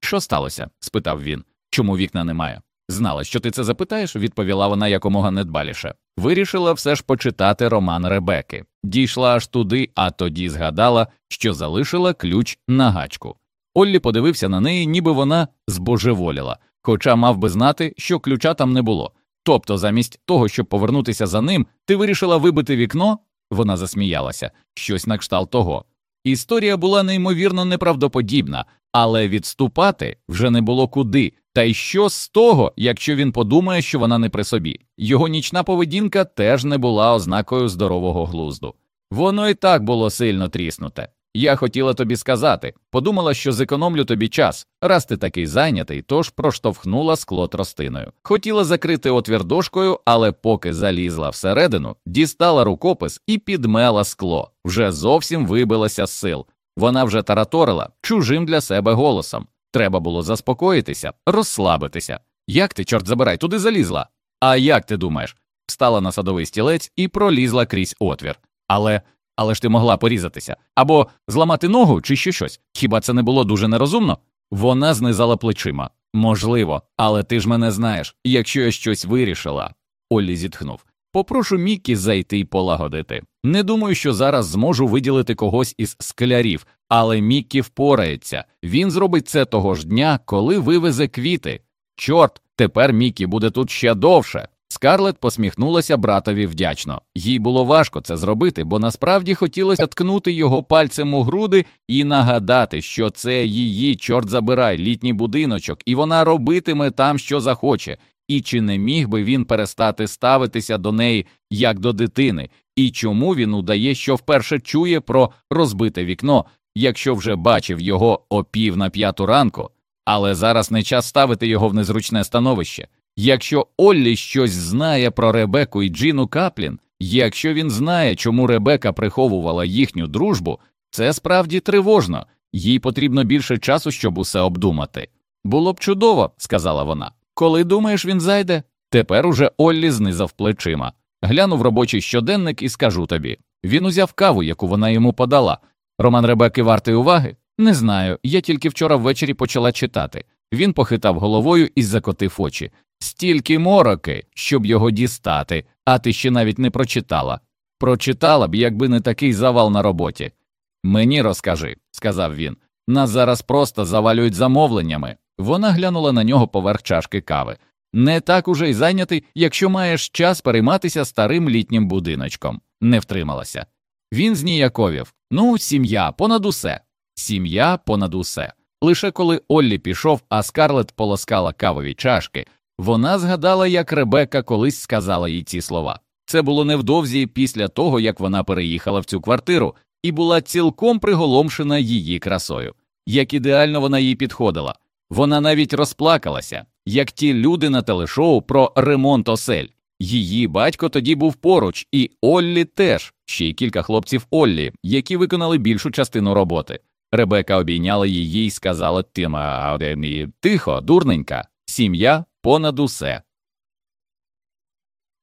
Що сталося? спитав він. Чому вікна немає? Знала, що ти це запитаєш, відповіла вона якомога недбаліше. Вирішила все ж почитати роман Ребеки. Дійшла аж туди, а тоді згадала, що залишила ключ на гачку. Оллі подивився на неї, ніби вона збожеволіла, хоча мав би знати, що ключа там не було. Тобто, замість того, щоб повернутися за ним, ти вирішила вибити вікно? Вона засміялася, щось на кшталт того. Історія була неймовірно неправдоподібна, але відступати вже не було куди. Та й що з того, якщо він подумає, що вона не при собі? Його нічна поведінка теж не була ознакою здорового глузду. Воно і так було сильно тріснуте. Я хотіла тобі сказати, подумала, що зекономлю тобі час, раз ти такий зайнятий, тож проштовхнула скло тростиною. Хотіла закрити отвір дошкою, але поки залізла всередину, дістала рукопис і підмела скло, вже зовсім вибилася з сил. Вона вже тараторила чужим для себе голосом. Треба було заспокоїтися, розслабитися. Як ти, чорт забирай, туди залізла? А як ти думаєш? Встала на садовий стілець і пролізла крізь отвір. Але але ж ти могла порізатися або зламати ногу чи ще щось. Хіба це не було дуже нерозумно? Вона знизала плечима. Можливо, але ти ж мене знаєш, якщо я щось вирішила. Оллі зітхнув. Попрошу Міккі зайти й полагодити. Не думаю, що зараз зможу виділити когось із склярів, але Міккі впорається. Він зробить це того ж дня, коли вивезе квіти. Чорт, тепер Міккі буде тут ще довше. Скарлет посміхнулася братові вдячно. Їй було важко це зробити, бо насправді хотілося ткнути його пальцем у груди і нагадати, що це її, чорт забирай, літній будиночок, і вона робитиме там, що захоче. І чи не міг би він перестати ставитися до неї як до дитини, і чому він удає, що вперше чує про розбите вікно, якщо вже бачив його о пів на п'яту ранку, але зараз не час ставити його в незручне становище. Якщо Оллі щось знає про Ребеку і Джіну Каплін, якщо він знає, чому Ребека приховувала їхню дружбу, це справді тривожно, їй потрібно більше часу, щоб усе обдумати. Було б чудово, сказала вона. Коли думаєш, він зайде? Тепер уже Оллі знизав плечима. Глянув робочий щоденник і скажу тобі. Він узяв каву, яку вона йому подала. Роман Ребеки вартий уваги? Не знаю. Я тільки вчора ввечері почала читати. Він похитав головою і закотив очі. Стільки мороки, щоб його дістати, а ти ще навіть не прочитала. Прочитала б, якби не такий завал на роботі. Мені розкажи, сказав він. Нас зараз просто завалюють замовленнями. Вона глянула на нього поверх чашки кави. Не так уже й зайнятий, якщо маєш час перейматися старим літнім будиночком. Не втрималася. Він зніяковів. Ну, сім'я понад усе. Сім'я понад усе. Лише коли Оллі пішов, а Скарлет полоскала кавові чашки, вона згадала, як Ребека колись сказала їй ці слова. Це було невдовзі після того, як вона переїхала в цю квартиру, і була цілком приголомшена її красою. Як ідеально вона їй підходила. Вона навіть розплакалася, як ті люди на телешоу про ремонт осель. Її батько тоді був поруч, і Оллі теж, ще й кілька хлопців Оллі, які виконали більшу частину роботи. Ребека обійняла її і сказала Тима тихо, дурненька, сім'я понад усе.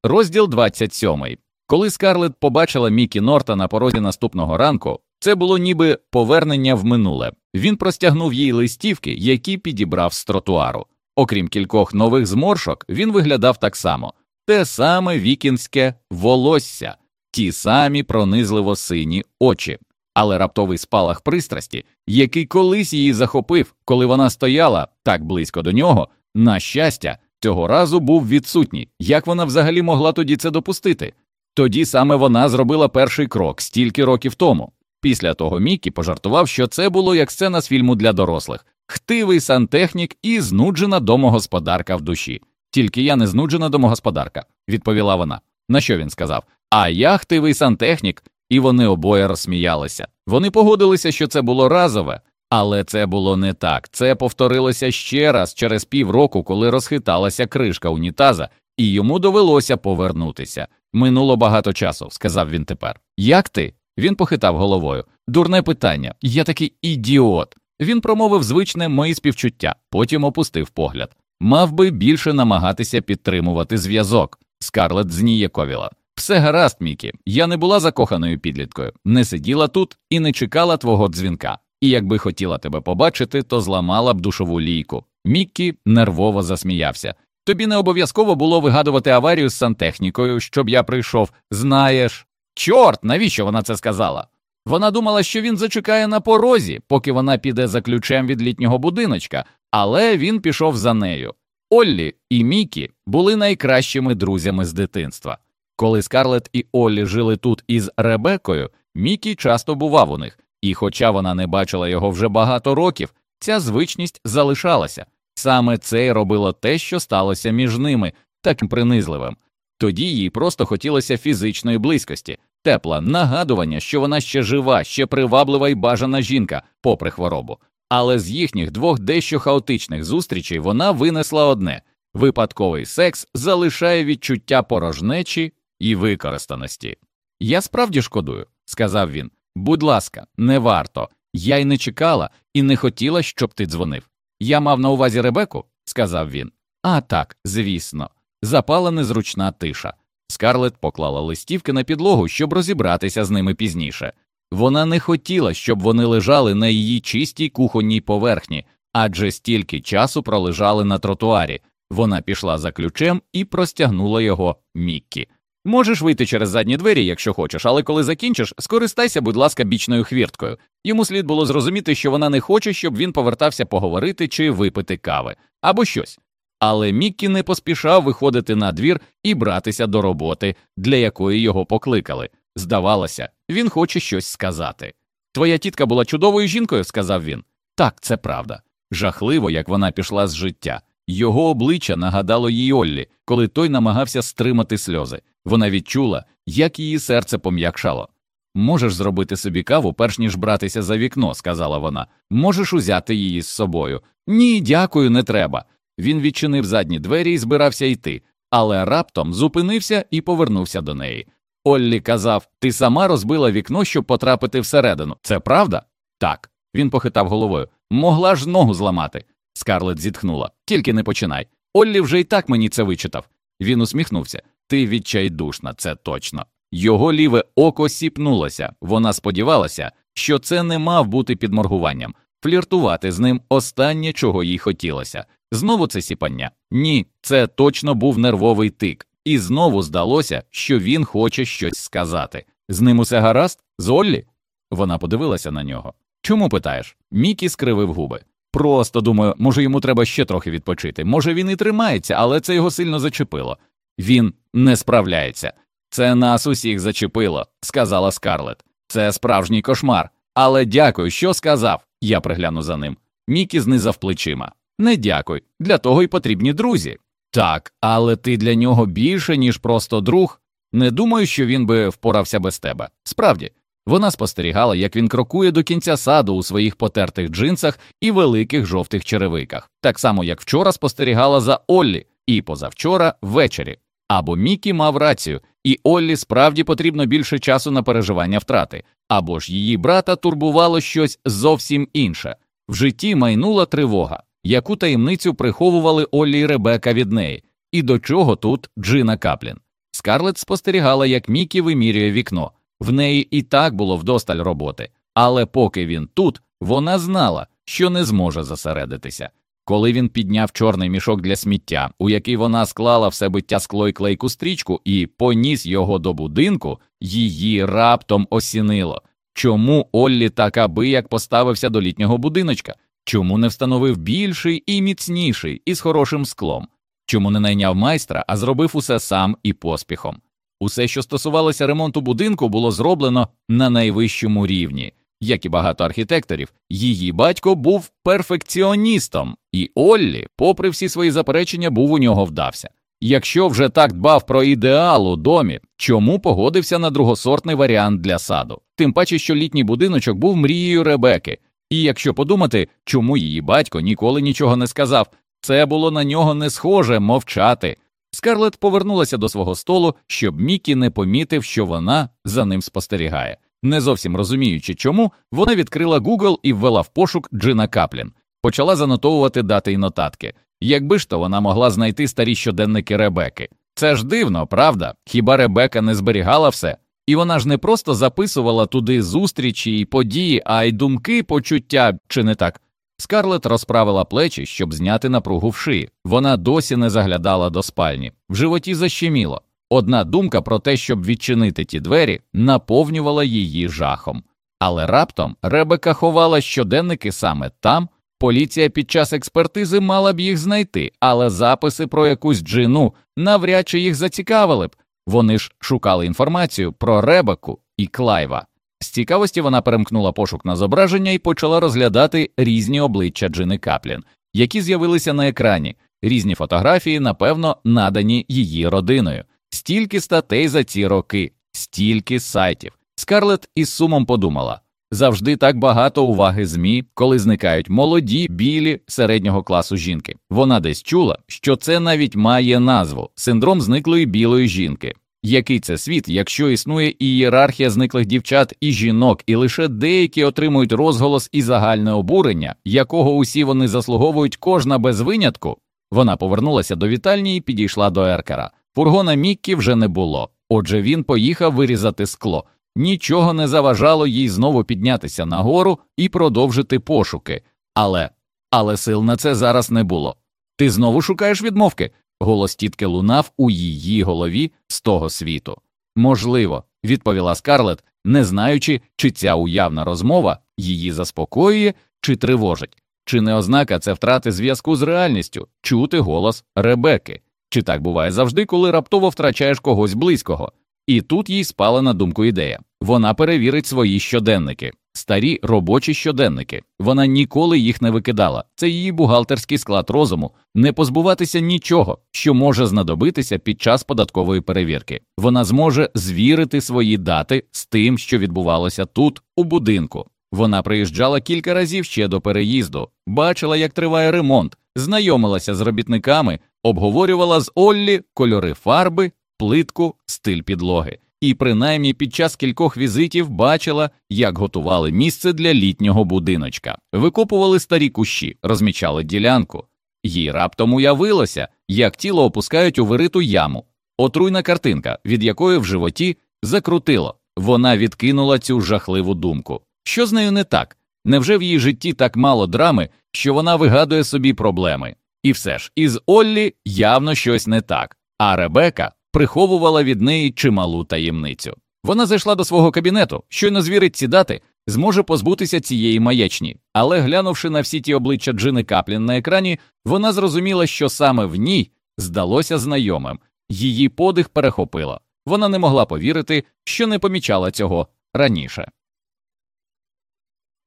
Розділ 27. Коли Скарлет побачила Мікі Норта на порозі наступного ранку, це було ніби повернення в минуле. Він простягнув їй листівки, які підібрав з тротуару. Окрім кількох нових зморшок, він виглядав так само те саме вікінське волосся, ті самі пронизливо сині очі, але раптовий спалах пристрасті, який колись її захопив, коли вона стояла так близько до нього, на щастя, цього разу був відсутній. Як вона взагалі могла тоді це допустити? Тоді саме вона зробила перший крок стільки років тому. Після того Мікі пожартував, що це було як сцена з фільму для дорослих, хтивий сантехнік і знуджена домогосподарка в душі. Тільки я не знуджена домогосподарка, відповіла вона. На що він сказав? А я хтивий сантехнік, і вони обоє розсміялися. Вони погодилися, що це було разове, але це було не так. Це повторилося ще раз через півроку, коли розхиталася кришка унітаза, і йому довелося повернутися. Минуло багато часу, сказав він тепер. Як ти? Він похитав головою. Дурне питання. Я такий ідіот. Він промовив звичне мої співчуття, потім опустив погляд. Мав би більше намагатися підтримувати зв'язок. Скарлет зніяковіла. Все гаразд, Мікі. Я не була закоханою підліткою, не сиділа тут і не чекала твого дзвінка. І якби хотіла тебе побачити, то зламала б душову лійку. Міккі нервово засміявся. Тобі не обов'язково було вигадувати аварію з сантехнікою, щоб я прийшов. Знаєш. Чорт, навіщо вона це сказала? Вона думала, що він зачекає на порозі, поки вона піде за ключем від літнього будиночка, але він пішов за нею. Оллі і Мікі були найкращими друзями з дитинства. Коли Скарлет і Оллі жили тут із Ребекою, Мікі часто бував у них, і, хоча вона не бачила його вже багато років, ця звичність залишалася. Саме це й робило те, що сталося між ними, таким принизливим. Тоді їй просто хотілося фізичної близькості, тепла, нагадування, що вона ще жива, ще приваблива і бажана жінка, попри хворобу. Але з їхніх двох дещо хаотичних зустрічей вона винесла одне випадковий секс залишає відчуття порожнечі і використаності. Я справді шкодую, сказав він. Будь ласка, не варто. Я й не чекала і не хотіла, щоб ти дзвонив. Я мав на увазі Ребеку, сказав він. А так, звісно, запала незручна тиша. Скарлет поклала листівки на підлогу, щоб розібратися з ними пізніше. Вона не хотіла, щоб вони лежали на її чистій кухонній поверхні, адже стільки часу пролежали на тротуарі. Вона пішла за ключем і простягнула його Міккі. Можеш вийти через задні двері, якщо хочеш, але коли закінчиш, скористайся, будь ласка, бічною хвірткою. Йому слід було зрозуміти, що вона не хоче, щоб він повертався поговорити чи випити кави або щось. Але Міккі не поспішав виходити на двір і братися до роботи, для якої його покликали. Здавалося, він хоче щось сказати. Твоя тітка була чудовою жінкою, сказав він. Так, це правда. Жахливо, як вона пішла з життя. Його обличчя нагадало їй Оллі, коли той намагався стримати сльози. Вона відчула, як її серце пом'якшало. Можеш зробити собі каву, перш ніж братися за вікно, сказала вона. Можеш узяти її з собою. Ні, дякую, не треба. Він відчинив задні двері і збирався йти, але раптом зупинився і повернувся до неї. Оллі казав Ти сама розбила вікно, щоб потрапити всередину. Це правда? Так. Він похитав головою. Могла ж ногу зламати. Скарлет зітхнула. Тільки не починай. Оллі вже й так мені це вичитав. Він усміхнувся. Ти відчайдушна, це точно. Його ліве око сіпнулося. Вона сподівалася, що це не мав бути підморгуванням. Фліртувати з ним останнє, чого їй хотілося. Знову це сіпання. Ні, це точно був нервовий тик, і знову здалося, що він хоче щось сказати. З ним усе гаразд? З Оллі? Вона подивилася на нього. Чому питаєш? Мікі скривив губи. Просто думаю, може йому треба ще трохи відпочити. Може він і тримається, але це його сильно зачепило. Він не справляється. Це нас усіх зачепило, сказала Скарлет. Це справжній кошмар. Але дякую, що сказав. Я пригляну за ним. Мікі знизав плечима. Не дякуй. Для того й потрібні друзі. Так, але ти для нього більше, ніж просто друг. Не думаю, що він би впорався без тебе. Справді, вона спостерігала, як він крокує до кінця саду у своїх потертих джинсах і великих жовтих черевиках, так само як вчора спостерігала за Оллі, і позавчора ввечері. Або Мікі мав рацію, і Оллі справді потрібно більше часу на переживання втрати, або ж її брата турбувало щось зовсім інше. В житті майнула тривога, яку таємницю приховували Оллі і Ребека від неї, і до чого тут Джина Каплін. Скарлет спостерігала, як Мікі вимірює вікно. В неї і так було вдосталь роботи, але поки він тут, вона знала, що не зможе зосередитися. Коли він підняв чорний мішок для сміття, у який вона склала все биття скло й клейку стрічку, і поніс його до будинку, її раптом осінило. Чому Оллі так аби як поставився до літнього будиночка? Чому не встановив більший і міцніший із хорошим склом? Чому не найняв майстра, а зробив усе сам і поспіхом? Усе, що стосувалося ремонту будинку, було зроблено на найвищому рівні. Як і багато архітекторів, її батько був перфекціоністом, і Оллі, попри всі свої заперечення, був у нього вдався. Якщо вже так дбав про ідеал у домі, чому погодився на другосортний варіант для саду? Тим паче, що літній будиночок був мрією Ребеки, і якщо подумати, чому її батько ніколи нічого не сказав, це було на нього не схоже мовчати. Скарлет повернулася до свого столу, щоб Мікі не помітив, що вона за ним спостерігає. Не зовсім розуміючи, чому, вона відкрила Google і ввела в пошук Джина Каплін, почала занотовувати дати і нотатки. Якби ж то вона могла знайти старі щоденники Ребеки. Це ж дивно, правда? Хіба Ребека не зберігала все? І вона ж не просто записувала туди зустрічі і події, а й думки, почуття, чи не так? Скарлет розправила плечі, щоб зняти напругу в шиї. Вона досі не заглядала до спальні, в животі защеміло. Одна думка про те, щоб відчинити ті двері, наповнювала її жахом. Але раптом Ребека ховала щоденники саме там. Поліція під час експертизи мала б їх знайти, але записи про якусь джину навряд чи їх зацікавили б. Вони ж шукали інформацію про Ребеку і Клайва. З цікавості вона перемкнула пошук на зображення і почала розглядати різні обличчя Джини Каплін, які з'явилися на екрані, різні фотографії, напевно, надані її родиною, стільки статей за ці роки, стільки сайтів. Скарлет із сумом подумала завжди так багато уваги ЗМІ, коли зникають молоді, білі середнього класу жінки. Вона десь чула, що це навіть має назву синдром зниклої білої жінки. Який це світ, якщо існує ієрархія зниклих дівчат і жінок, і лише деякі отримують розголос і загальне обурення, якого усі вони заслуговують кожна без винятку? Вона повернулася до вітальні і підійшла до Еркера. Фургона Міккі вже не було, отже він поїхав вирізати скло. Нічого не заважало їй знову піднятися нагору і продовжити пошуки, але але сил на це зараз не було. Ти знову шукаєш відмовки? Голос тітки лунав у її голові з того світу. Можливо, відповіла Скарлет, не знаючи, чи ця уявна розмова її заспокоює чи тривожить, чи не ознака це втрати зв'язку з реальністю, чути голос Ребеки, чи так буває завжди, коли раптово втрачаєш когось близького. І тут їй спала на думку ідея вона перевірить свої щоденники старі робочі щоденники. Вона ніколи їх не викидала. Це її бухгалтерський склад розуму, не позбуватися нічого, що може знадобитися під час податкової перевірки. Вона зможе звірити свої дати з тим, що відбувалося тут, у будинку. Вона приїжджала кілька разів ще до переїзду, бачила, як триває ремонт, знайомилася з робітниками, обговорювала з Оллі кольори фарби, плитку, стиль підлоги і принаймні під час кількох візитів бачила, як готували місце для літнього будиночка, викопували старі кущі, розмічали ділянку. Їй раптом уявилося, як тіло опускають у вириту яму, отруйна картинка, від якої в животі закрутило. Вона відкинула цю жахливу думку. Що з нею не так? Невже в її житті так мало драми, що вона вигадує собі проблеми? І все ж, із Оллі явно щось не так, а Ребека приховувала від неї чималу таємницю. Вона зайшла до свого кабінету, щойно звірить ці дати, зможе позбутися цієї маячні, але глянувши на всі ті обличчя Джини Каплін на екрані, вона зрозуміла, що саме в ній здалося знайомим, її подих перехопило. Вона не могла повірити, що не помічала цього раніше.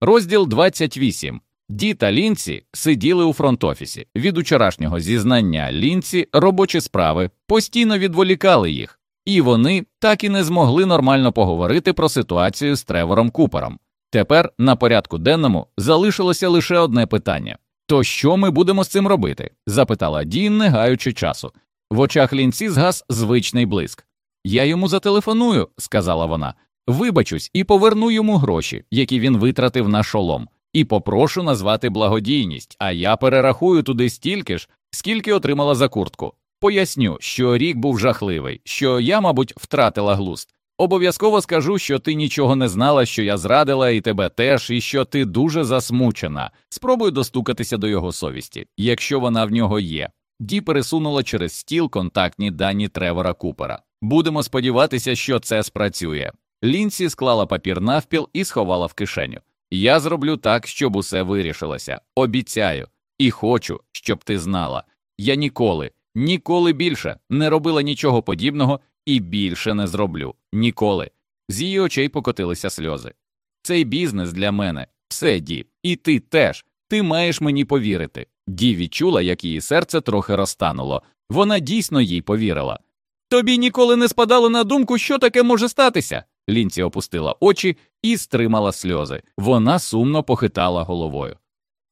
Розділ 28. Ді та Лінці сиділи у фронт-офісі. Від учорашнього зізнання Лінці робочі справи постійно відволікали їх, і вони так і не змогли нормально поговорити про ситуацію з Тревором Купером. Тепер на порядку денному залишилося лише одне питання то що ми будемо з цим робити? запитала Ді, не гаючи часу. В очах лінці згас звичний блиск. Я йому зателефоную, сказала вона. Вибачусь і поверну йому гроші, які він витратив на шолом, і попрошу назвати благодійність, а я перерахую туди стільки ж, скільки отримала за куртку. Поясню, що рік був жахливий, що я, мабуть, втратила глузд. Обов'язково скажу, що ти нічого не знала, що я зрадила, і тебе теж, і що ти дуже засмучена. Спробуй достукатися до його совісті, якщо вона в нього є. Ді пересунула через стіл контактні дані Тревора Купера. Будемо сподіватися, що це спрацює. Лінсі склала папір навпіл і сховала в кишеню. Я зроблю так, щоб усе вирішилося. Обіцяю, і хочу, щоб ти знала. Я ніколи, ніколи більше не робила нічого подібного і більше не зроблю. Ніколи. З її очей покотилися сльози. Цей бізнес для мене все Ді, і ти теж. Ти маєш мені повірити. Ді відчула, як її серце трохи розтануло. Вона дійсно їй повірила. Тобі ніколи не спадало на думку, що таке може статися. Лінці опустила очі і стримала сльози. Вона сумно похитала головою.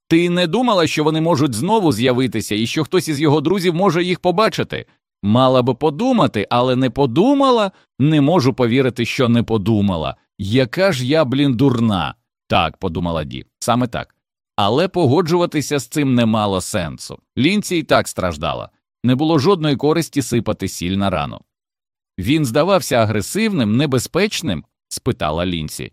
Ти не думала, що вони можуть знову з'явитися і що хтось із його друзів може їх побачити? Мала би подумати, але не подумала. Не можу повірити, що не подумала. Яка ж я, блін, дурна. Так, подумала Ді, саме так. Але погоджуватися з цим не мало сенсу. Лінці й так страждала, не було жодної користі сипати сіль на рану. Він здавався агресивним, небезпечним? спитала Лінсі.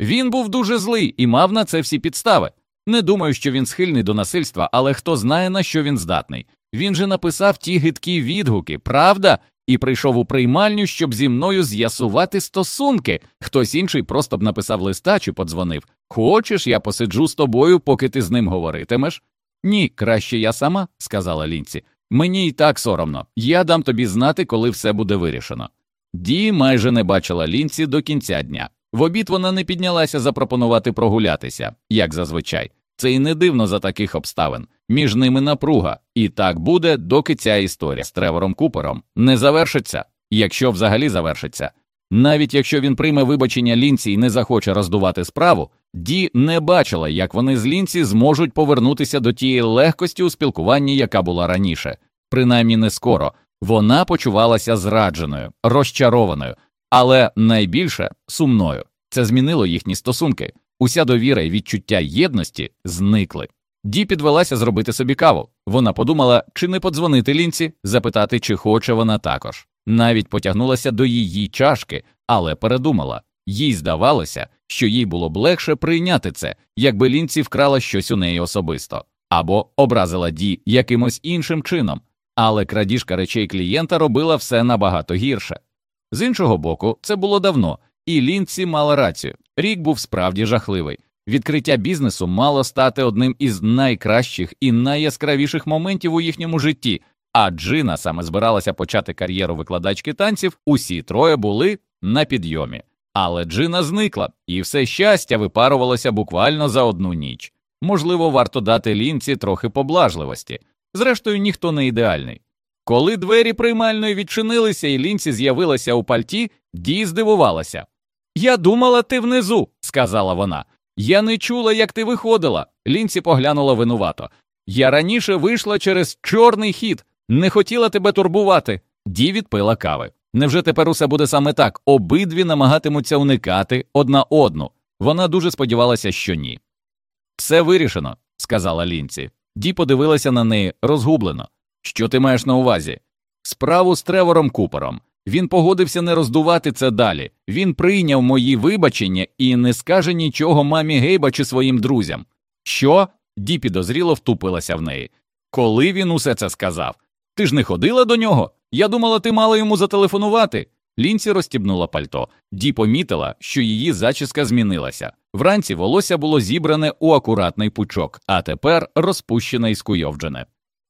Він був дуже злий і мав на це всі підстави. Не думаю, що він схильний до насильства, але хто знає, на що він здатний. Він же написав ті гидкі відгуки, правда, і прийшов у приймальню, щоб зі мною з'ясувати стосунки. Хтось інший просто б написав листа чи подзвонив. Хочеш, я посиджу з тобою, поки ти з ним говоритимеш? Ні, краще я сама, сказала Лінці. Мені й так соромно. Я дам тобі знати, коли все буде вирішено. Ді майже не бачила лінці до кінця дня. В обід вона не піднялася запропонувати прогулятися, як зазвичай. Це й не дивно за таких обставин. Між ними напруга, і так буде, доки ця історія з Тревором Купером не завершиться, якщо взагалі завершиться. Навіть якщо він прийме вибачення лінці і не захоче роздувати справу, Ді не бачила, як вони з лінці зможуть повернутися до тієї легкості у спілкуванні, яка була раніше, принаймні не скоро. Вона почувалася зрадженою, розчарованою, але найбільше сумною. Це змінило їхні стосунки. Уся довіра і відчуття єдності зникли. Ді підвелася зробити собі каву. Вона подумала, чи не подзвонити лінці, запитати, чи хоче вона також. Навіть потягнулася до її чашки, але передумала. Їй здавалося, що їй було б легше прийняти це, якби лінці вкрала щось у неї особисто, або образила Ді якимось іншим чином, але крадіжка речей клієнта робила все набагато гірше. З іншого боку, це було давно, і лінці мала рацію. Рік був справді жахливий. Відкриття бізнесу мало стати одним із найкращих і найяскравіших моментів у їхньому житті. А Джина саме збиралася почати кар'єру викладачки танців. Усі троє були на підйомі. Але Джина зникла, і все щастя випарувалося буквально за одну ніч. Можливо, варто дати лінці трохи поблажливості. Зрештою, ніхто не ідеальний. Коли двері приймальної відчинилися і лінці з'явилася у пальті, Ді здивувалася. Я думала, ти внизу, сказала вона. Я не чула, як ти виходила. Лінці поглянула винувато. Я раніше вийшла через чорний хід, не хотіла тебе турбувати. Ді відпила кави. Невже тепер усе буде саме так? Обидві намагатимуться уникати одна одну. Вона дуже сподівалася, що ні. Все вирішено, сказала Лінці. Ді подивилася на неї розгублено. Що ти маєш на увазі? Справу з Тревором Купером. Він погодився не роздувати це далі. Він прийняв мої вибачення і не скаже нічого мамі Гейба чи своїм друзям. Що? Ді підозріло втупилася в неї. Коли він усе це сказав? Ти ж не ходила до нього? Я думала, ти мала йому зателефонувати. Лінці розстібнула пальто. Ді помітила, що її зачіска змінилася. Вранці волосся було зібране у акуратний пучок, а тепер розпущене і скуйовджене.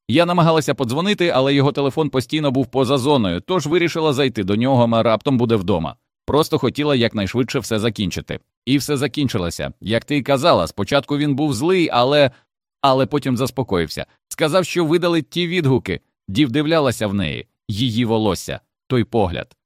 Я намагалася подзвонити, але його телефон постійно був поза зоною, тож вирішила зайти до нього, а раптом буде вдома. Просто хотіла якнайшвидше все закінчити. І все закінчилося. Як ти й казала, спочатку він був злий, але але потім заспокоївся. Сказав, що видалить ті відгуки, Ді вдивлялася в неї, її волосся, той погляд.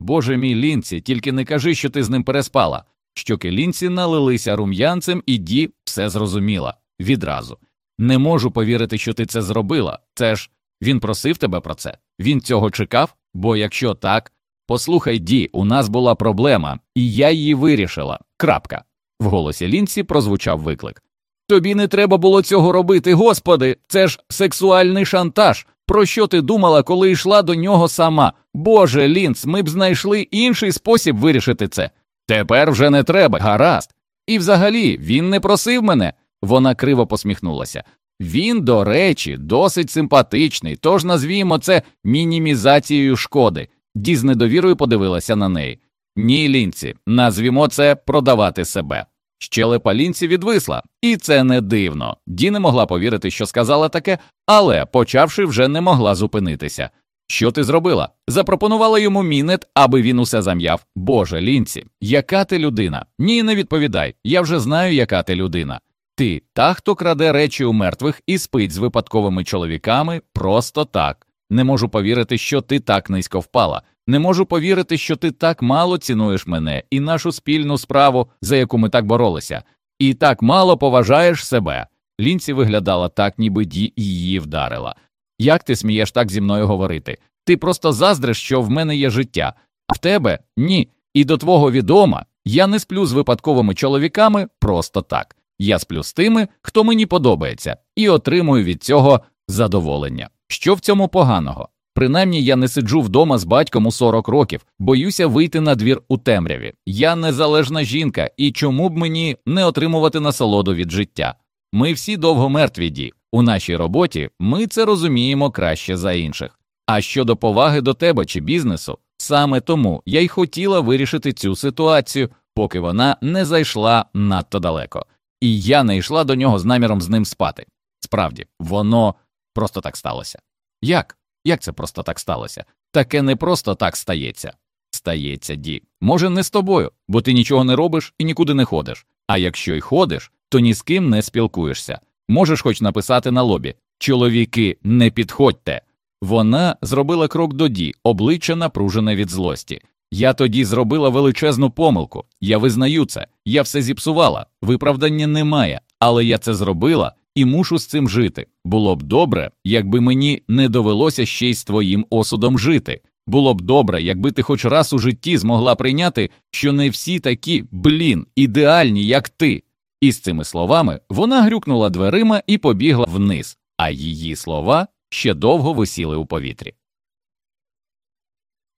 Боже мій лінці, тільки не кажи, що ти з ним переспала. Щоки лінці налилися рум'янцем, і Ді все зрозуміла відразу. Не можу повірити, що ти це зробила. Це ж він просив тебе про це. Він цього чекав, бо якщо так, послухай, Ді, у нас була проблема, і я її вирішила. Крапка. В голосі Лінці прозвучав виклик. Тобі не треба було цього робити, господи, це ж сексуальний шантаж. Про що ти думала, коли йшла до нього сама? Боже, Лінц, ми б знайшли інший спосіб вирішити це. Тепер вже не треба, гаразд. І взагалі він не просив мене. Вона криво посміхнулася. Він, до речі, досить симпатичний, тож назвімо це мінімізацією шкоди. Ді з недовірою подивилася на неї. Ні, лінці, назвімо це продавати себе. Щелепа лінці відвисла, і це не дивно. Ді не могла повірити, що сказала таке, але, почавши, вже не могла зупинитися. Що ти зробила? Запропонувала йому мінет, аби він усе зам'яв. Боже, лінці, яка ти людина? Ні, не відповідай. Я вже знаю, яка ти людина. Ти та, хто краде речі у мертвих і спить з випадковими чоловіками, просто так. Не можу повірити, що ти так низько впала. Не можу повірити, що ти так мало цінуєш мене і нашу спільну справу, за яку ми так боролися, і так мало поважаєш себе. Лінці виглядала так, ніби ді її вдарила. Як ти смієш так зі мною говорити? Ти просто заздриш, що в мене є життя, а в тебе ні. І до твого відома я не сплю з випадковими чоловіками просто так. Я сплю з тими, хто мені подобається, і отримую від цього задоволення. Що в цьому поганого? Принаймні я не сиджу вдома з батьком у 40 років, боюся вийти на двір у темряві. Я незалежна жінка, і чому б мені не отримувати насолоду від життя? Ми всі довго мертві ді. У нашій роботі ми це розуміємо краще за інших. А щодо поваги до тебе чи бізнесу, саме тому я й хотіла вирішити цю ситуацію, поки вона не зайшла надто далеко, і я не йшла до нього з наміром з ним спати. Справді, воно просто так сталося. Як? Як це просто так сталося? Таке не просто так стається. Стається, Ді. Може, не з тобою, бо ти нічого не робиш і нікуди не ходиш. А якщо й ходиш, то ні з ким не спілкуєшся. Можеш хоч написати на лобі Чоловіки, не підходьте. Вона зробила крок до Ді, обличчя напружене від злості. Я тоді зробила величезну помилку. Я визнаю це, я все зіпсувала, виправдання немає, але я це зробила і мушу з цим жити. Було б добре, якби мені не довелося ще й з твоїм осудом жити. Було б добре, якби ти хоч раз у житті змогла прийняти, що не всі такі, блін, ідеальні, як ти. І з цими словами вона грюкнула дверима і побігла вниз, а її слова ще довго висіли у повітрі.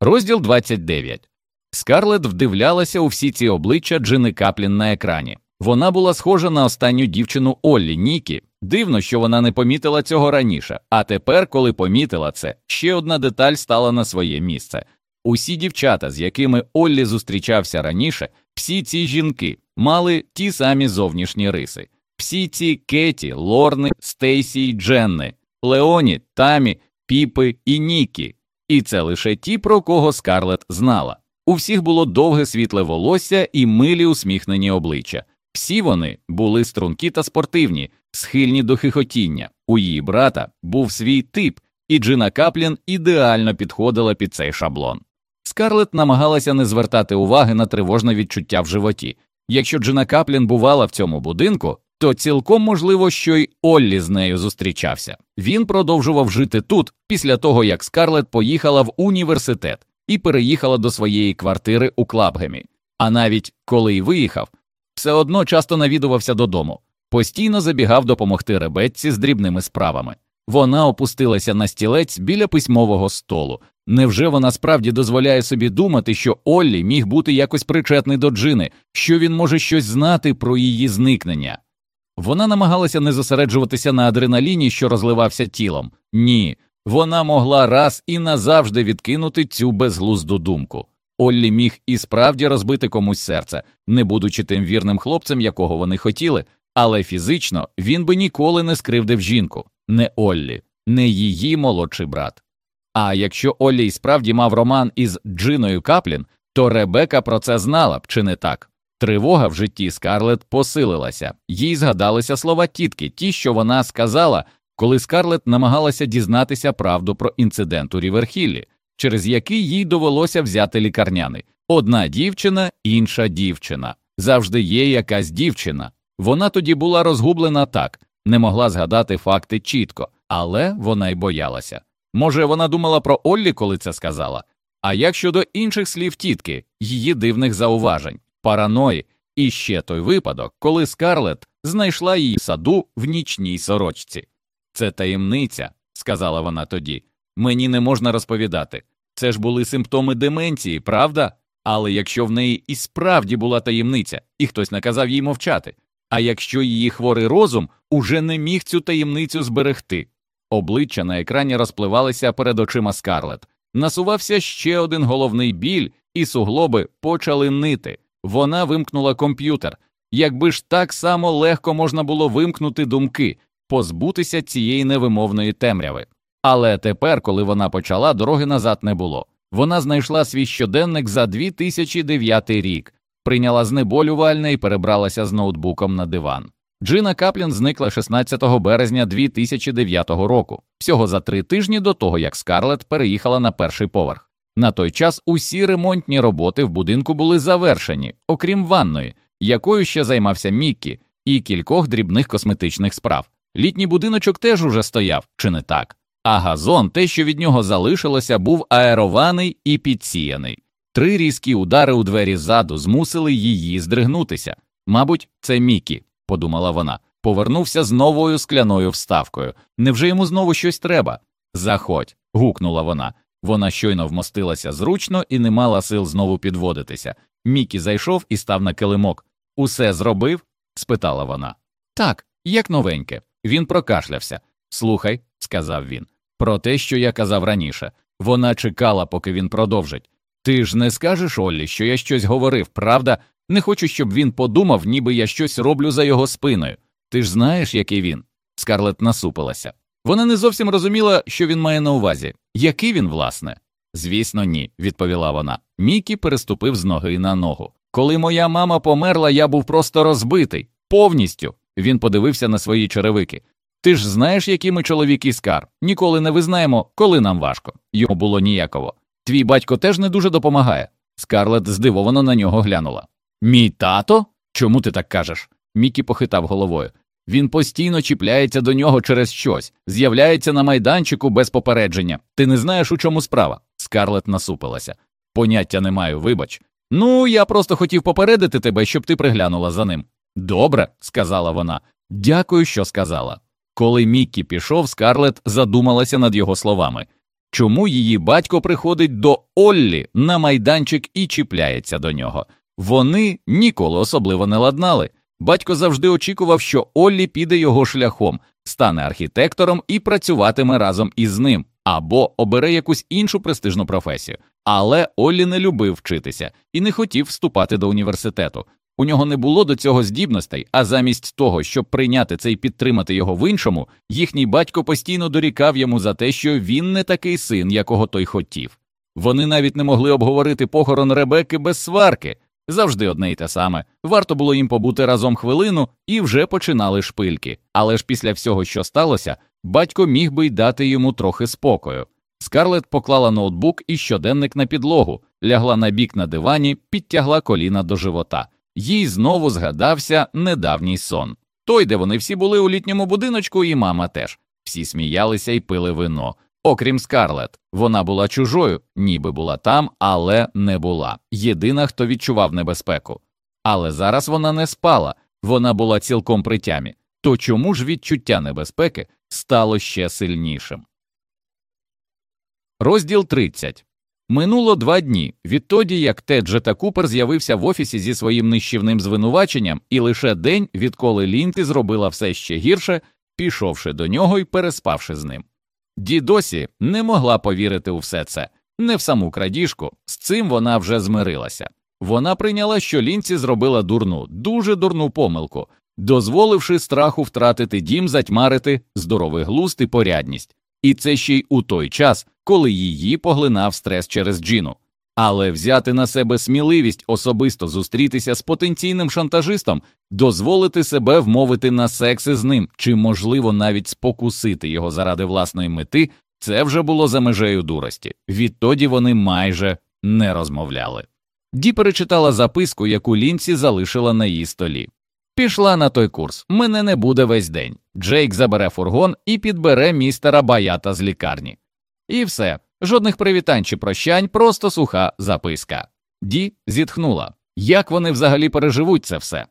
Розділ 29. Скарлет вдивлялася у всі ці обличчя Джини Каплін на екрані. Вона була схожа на останню дівчину Оллі Нікі. Дивно, що вона не помітила цього раніше. А тепер, коли помітила це, ще одна деталь стала на своє місце. Усі дівчата, з якими Оллі зустрічався раніше, всі ці жінки мали ті самі зовнішні риси. Всі ці Кеті, Лорни, Стейсі Дженни, Леоні, Тамі, Піпи і Нікі. І це лише ті, про кого Скарлет знала. У всіх було довге світле волосся і милі усміхнені обличчя. Всі вони були стрункі та спортивні, схильні до хихотіння. У її брата був свій тип, і Джина Каплін ідеально підходила під цей шаблон. Скарлет намагалася не звертати уваги на тривожне відчуття в животі. Якщо Джина Каплін бувала в цьому будинку, то цілком можливо, що й Оллі з нею зустрічався. Він продовжував жити тут після того, як Скарлет поїхала в університет і переїхала до своєї квартири у Клабгемі. А навіть коли й виїхав, все одно часто навідувався додому, постійно забігав допомогти Ребекці з дрібними справами. Вона опустилася на стілець біля письмового столу, Невже вона справді дозволяє собі думати, що Оллі міг бути якось причетний до Джини, що він може щось знати про її зникнення? Вона намагалася не зосереджуватися на адреналіні, що розливався тілом. Ні, вона могла раз і назавжди відкинути цю безглузду думку. Оллі міг і справді розбити комусь серце, не будучи тим вірним хлопцем, якого вони хотіли, але фізично він би ніколи не скривдив жінку, не Оллі, не її молодший брат. А якщо Оллі й справді мав роман із Джиною Каплін, то Ребека про це знала б, чи не так? Тривога в житті Скарлет посилилася, їй згадалися слова тітки, ті, що вона сказала, коли Скарлет намагалася дізнатися правду про інцидент у Ріверхіллі, через який їй довелося взяти лікарняний. Одна дівчина, інша дівчина. Завжди є якась дівчина. Вона тоді була розгублена так, не могла згадати факти чітко, але вона й боялася. Може, вона думала про Оллі, коли це сказала? А як щодо інших слів тітки, її дивних зауважень, параної, і ще той випадок, коли Скарлет знайшла її в саду в нічній сорочці. Це таємниця, сказала вона тоді. Мені не можна розповідати. Це ж були симптоми деменції, правда? Але якщо в неї і справді була таємниця, і хтось наказав їй мовчати, а якщо її хворий розум уже не міг цю таємницю зберегти, обличчя на екрані розпливалися перед очима Скарлет, насувався ще один головний біль, і суглоби почали нити. Вона вимкнула комп'ютер. Якби ж так само легко можна було вимкнути думки, позбутися цієї невимовної темряви. Але тепер, коли вона почала, дороги назад не було. Вона знайшла свій щоденник за 2009 рік, прийняла знеболювальне і перебралася з ноутбуком на диван. Джина Каплін зникла 16 березня 2009 року, всього за три тижні до того, як Скарлет переїхала на перший поверх. На той час усі ремонтні роботи в будинку були завершені, окрім ванної, якою ще займався Міккі, і кількох дрібних косметичних справ. Літній будиночок теж уже стояв, чи не так? А газон, те, що від нього залишилося, був аерований і підсіяний. Три різкі удари у двері ззаду змусили її здригнутися. Мабуть, це Мікі, подумала вона, повернувся з новою скляною вставкою. Невже йому знову щось треба? Заходь. гукнула вона. Вона щойно вмостилася зручно і не мала сил знову підводитися. Мікі зайшов і став на килимок. Усе зробив? спитала вона. Так, як новеньке. Він прокашлявся. Слухай, сказав він, про те, що я казав раніше. Вона чекала, поки він продовжить. Ти ж не скажеш Оллі, що я щось говорив, правда? Не хочу, щоб він подумав, ніби я щось роблю за його спиною. Ти ж знаєш, який він. Скарлет насупилася. Вона не зовсім розуміла, що він має на увазі. Який він, власне? Звісно, ні, відповіла вона. Мікі переступив з ноги на ногу. Коли моя мама померла, я був просто розбитий, повністю. Він подивився на свої черевики. Ти ж знаєш, які ми чоловік і скар. Ніколи не визнаємо, коли нам важко. Йому було ніяково. Твій батько теж не дуже допомагає. Скарлет здивовано на нього глянула. Мій тато? Чому ти так кажеш? Мікі похитав головою. Він постійно чіпляється до нього через щось, з'являється на майданчику без попередження. Ти не знаєш, у чому справа. Скарлет насупилася. Поняття не маю, вибач. Ну, я просто хотів попередити тебе, щоб ти приглянула за ним. Добре, сказала вона. Дякую, що сказала. Коли Міккі пішов, Скарлет задумалася над його словами чому її батько приходить до Оллі на майданчик і чіпляється до нього. Вони ніколи особливо не ладнали. Батько завжди очікував, що Оллі піде його шляхом, стане архітектором і працюватиме разом із ним, або обере якусь іншу престижну професію. Але Оллі не любив вчитися і не хотів вступати до університету. У нього не було до цього здібностей, а замість того, щоб прийняти це і підтримати його в іншому, їхній батько постійно дорікав йому за те, що він не такий син, якого той хотів. Вони навіть не могли обговорити похорон Ребекки без сварки, завжди одне й те саме. Варто було їм побути разом хвилину і вже починали шпильки. Але ж після всього, що сталося, батько міг би й дати йому трохи спокою. Скарлет поклала ноутбук і щоденник на підлогу, лягла на бік на дивані, підтягла коліна до живота їй знову згадався недавній сон. Той, де вони всі були у літньому будиночку, і мама теж. Всі сміялися і пили вино. Окрім Скарлет, вона була чужою, ніби була там, але не була. Єдина, хто відчував небезпеку. Але зараз вона не спала, вона була цілком при тямі. То чому ж відчуття небезпеки стало ще сильнішим? Розділ 30. Минуло два дні відтоді, як Теджа та Купер з'явився в офісі зі своїм нищівним звинуваченням, і лише день, відколи Лінті зробила все ще гірше, пішовши до нього і переспавши з ним. Ді досі не могла повірити у все це, не в саму крадіжку, з цим вона вже змирилася. Вона прийняла, що Лінці зробила дурну, дуже дурну помилку, дозволивши страху втратити дім, затьмарити здоровий глузд і порядність, і це ще й у той час, коли її поглинав стрес через Джіну. Але взяти на себе сміливість особисто зустрітися з потенційним шантажистом, дозволити себе вмовити на секси з ним, чи, можливо, навіть спокусити його заради власної мети, це вже було за межею дурості. Відтоді вони майже не розмовляли. Ді перечитала записку, яку Лінці залишила на її столі. Пішла на той курс, мене не буде весь день. Джейк забере фургон і підбере містера Баята з лікарні. І все, жодних привітань чи прощань, просто суха записка. Ді зітхнула. Як вони взагалі переживуть це все?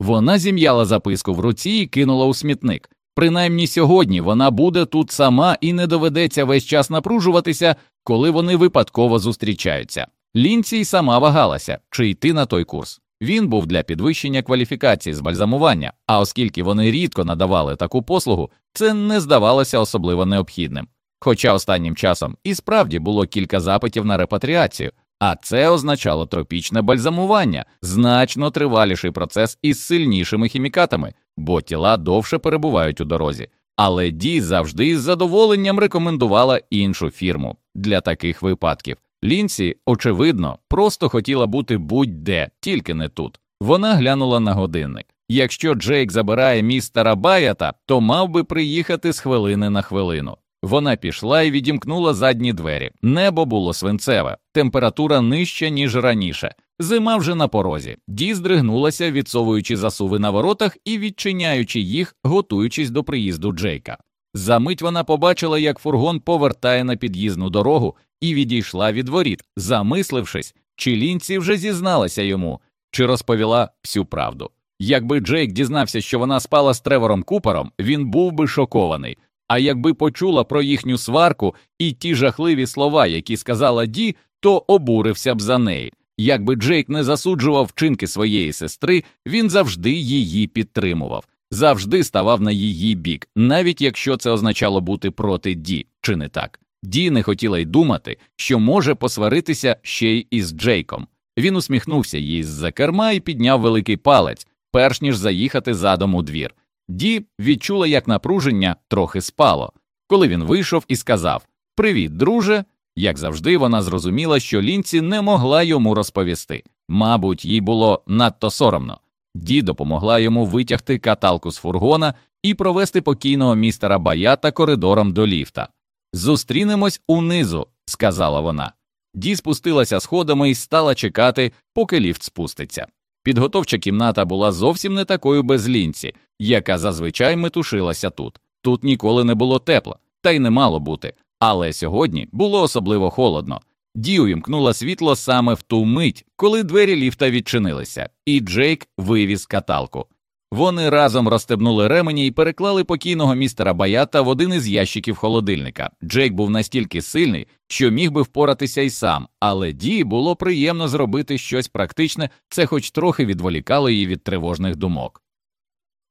Вона зім'яла записку в руці і кинула у смітник. Принаймні сьогодні вона буде тут сама і не доведеться весь час напружуватися, коли вони випадково зустрічаються. Лінці й сама вагалася, чи йти на той курс. Він був для підвищення кваліфікації з бальзамування, а оскільки вони рідко надавали таку послугу, це не здавалося особливо необхідним. Хоча останнім часом і справді було кілька запитів на репатріацію, а це означало тропічне бальзамування, значно триваліший процес із сильнішими хімікатами, бо тіла довше перебувають у дорозі. Але Ді завжди з задоволенням рекомендувала іншу фірму для таких випадків. Лінсі, очевидно, просто хотіла бути будь-де, тільки не тут. Вона глянула на годинник. Якщо Джейк забирає містера Баята, то мав би приїхати з хвилини на хвилину. Вона пішла і відімкнула задні двері. Небо було свинцеве, температура нижча, ніж раніше. Зима вже на порозі. Ді здригнулася, відсовуючи засуви на воротах і відчиняючи їх, готуючись до приїзду Джейка. Замить вона побачила, як фургон повертає на під'їзну дорогу і відійшла від воріт, замислившись, чи лінці вже зізналася йому, чи розповіла всю правду. Якби Джейк дізнався, що вона спала з Тревором Купером, він був би шокований. А якби почула про їхню сварку і ті жахливі слова, які сказала Ді, то обурився б за неї. Якби Джейк не засуджував вчинки своєї сестри, він завжди її підтримував, завжди ставав на її бік, навіть якщо це означало бути проти Ді, чи не так. Ді не хотіла й думати, що може посваритися ще й із Джейком. Він усміхнувся їй з за керма і підняв великий палець, перш ніж заїхати задом у двір. Ді відчула, як напруження трохи спало, коли він вийшов і сказав Привіт, друже. Як завжди, вона зрозуміла, що лінці не могла йому розповісти. Мабуть, їй було надто соромно. Ді допомогла йому витягти каталку з фургона і провести покійного містера Баята коридором до ліфта. Зустрінемось унизу, сказала вона. Ді спустилася сходами і стала чекати, поки ліфт спуститься. Підготовча кімната була зовсім не такою без лінці, яка зазвичай метушилася тут. Тут ніколи не було тепло, та й не мало бути. Але сьогодні було особливо холодно. Ді увімкнула світло саме в ту мить, коли двері ліфта відчинилися, і Джейк вивіз каталку. Вони разом розстебнули ремені і переклали покійного містера Баята в один із ящиків холодильника. Джейк був настільки сильний, що міг би впоратися й сам, але Ді було приємно зробити щось практичне, це хоч трохи відволікало її від тривожних думок.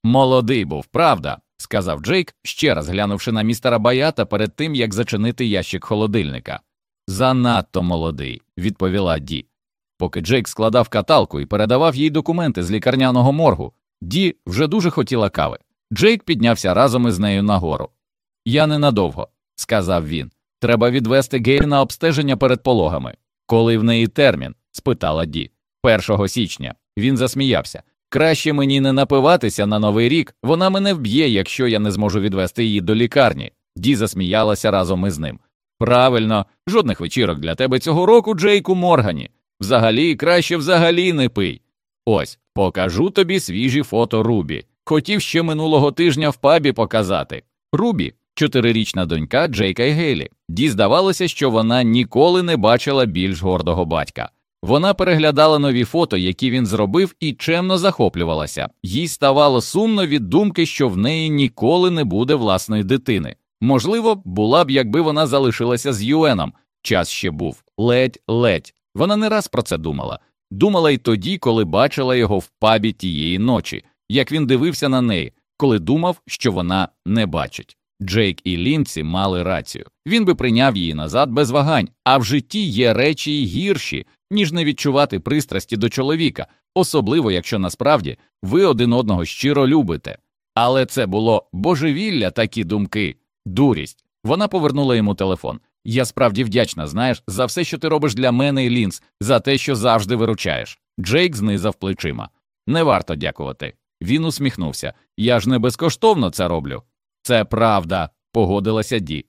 Молодий був, правда, сказав Джейк, ще раз глянувши на містера Баята перед тим, як зачинити ящик холодильника. Занадто молодий, відповіла Ді. Поки Джейк складав каталку і передавав їй документи з лікарняного моргу. Ді вже дуже хотіла кави. Джейк піднявся разом із нею нагору. Я ненадовго, сказав він. Треба відвести Гейль на обстеження перед пологами. Коли в неї термін? спитала Ді. Першого січня. Він засміявся. Краще мені не напиватися на новий рік, вона мене вб'є, якщо я не зможу відвести її до лікарні. Ді засміялася разом із ним. Правильно, жодних вечірок для тебе цього року, Джейку Моргані. Взагалі, краще взагалі не пий. Ось, покажу тобі свіжі фото Рубі. Хотів ще минулого тижня в пабі показати. Рубі, чотирирічна донька Джейка і Гейлі. Ді здавалося, що вона ніколи не бачила більш гордого батька. Вона переглядала нові фото, які він зробив, і чемно захоплювалася. Їй ставало сумно від думки, що в неї ніколи не буде власної дитини. Можливо, була б, якби вона залишилася з Юеном. Час ще був ледь-ледь. Вона не раз про це думала. Думала й тоді, коли бачила його в пабі тієї ночі, як він дивився на неї, коли думав, що вона не бачить. Джейк і Лінці мали рацію. Він би прийняв її назад без вагань, а в житті є речі гірші, ніж не відчувати пристрасті до чоловіка, особливо якщо насправді ви один одного щиро любите. Але це було божевілля, такі думки, дурість. Вона повернула йому телефон. Я справді вдячна, знаєш, за все, що ти робиш для мене і Лінс, за те, що завжди виручаєш. Джейк знизав плечима. Не варто дякувати. Він усміхнувся. Я ж не безкоштовно це роблю. Це правда, погодилася Ді.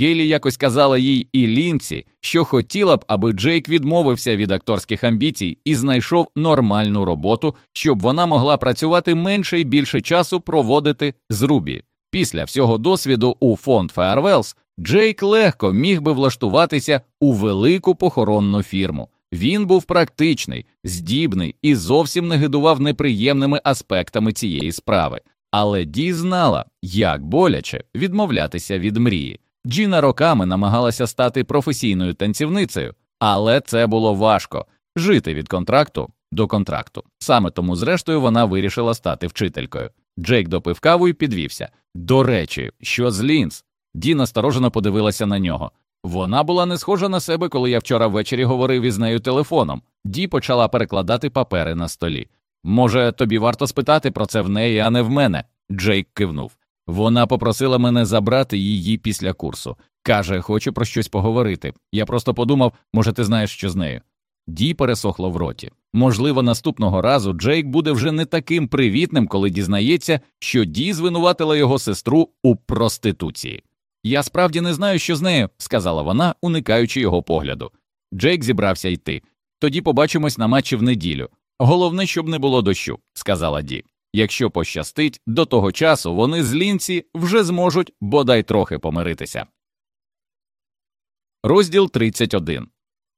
Гейлі якось казала їй і Лінці, що хотіла б, аби Джейк відмовився від акторських амбіцій і знайшов нормальну роботу, щоб вона могла працювати менше і більше часу проводити з Рубі. Після всього досвіду у Fond Farewells Джейк легко міг би влаштуватися у велику похоронну фірму. Він був практичний, здібний і зовсім не гидував неприємними аспектами цієї справи, але Ді знала, як боляче відмовлятися від мрії. Джіна роками намагалася стати професійною танцівницею, але це було важко жити від контракту до контракту. Саме тому, зрештою, вона вирішила стати вчителькою. Джейк допив каву і підвівся. До речі, що з Лінз? Ді насторожено подивилася на нього. Вона була не схожа на себе, коли я вчора ввечері говорив із нею телефоном. Ді почала перекладати папери на столі. Може, тобі варто спитати про це в неї, а не в мене? Джейк кивнув. Вона попросила мене забрати її після курсу. Каже, хочу про щось поговорити. Я просто подумав, може, ти знаєш, що з нею. Ді пересохло в роті. Можливо, наступного разу Джейк буде вже не таким привітним, коли дізнається, що Ді звинуватила його сестру у проституції. Я справді не знаю, що з нею, сказала вона, уникаючи його погляду. Джейк зібрався йти. Тоді побачимось на матчі в неділю. Головне, щоб не було дощу, сказала Ді. Якщо пощастить, до того часу вони з лінці вже зможуть бодай трохи помиритися. Розділ 31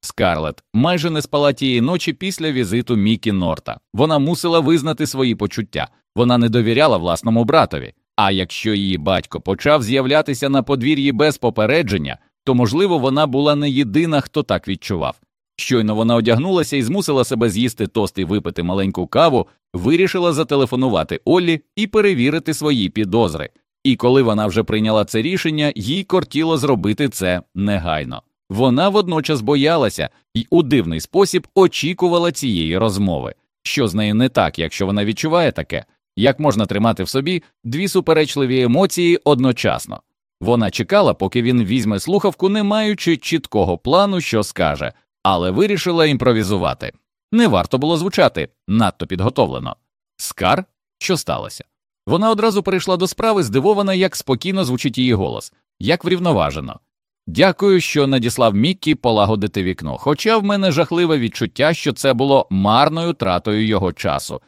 Скарлет майже не спала тієї ночі після візиту Мікі Норта. Вона мусила визнати свої почуття. Вона не довіряла власному братові. А якщо її батько почав з'являтися на подвір'ї без попередження, то можливо вона була не єдина, хто так відчував. Щойно вона одягнулася і змусила себе з'їсти тост і випити маленьку каву, вирішила зателефонувати Оллі і перевірити свої підозри. І коли вона вже прийняла це рішення, їй кортіло зробити це негайно. Вона водночас боялася і у дивний спосіб очікувала цієї розмови. Що з нею не так, якщо вона відчуває таке, як можна тримати в собі дві суперечливі емоції одночасно. Вона чекала, поки він візьме слухавку, не маючи чіткого плану, що скаже, але вирішила імпровізувати. Не варто було звучати надто підготовлено. Скар, що сталося? Вона одразу перейшла до справи, здивована, як спокійно звучить її голос, як врівноважено. Дякую, що надіслав Міккі полагодити вікно, хоча в мене жахливе відчуття, що це було марною тратою його часу.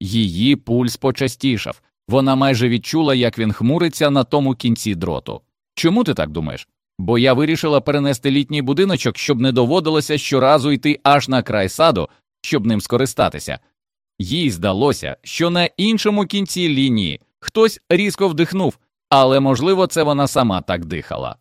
Її пульс почастішав, вона майже відчула, як він хмуриться на тому кінці дроту. Чому ти так думаєш? Бо я вирішила перенести літній будиночок, щоб не доводилося щоразу йти аж на край саду, щоб ним скористатися. Їй здалося, що на іншому кінці лінії хтось різко вдихнув, але, можливо, це вона сама так дихала.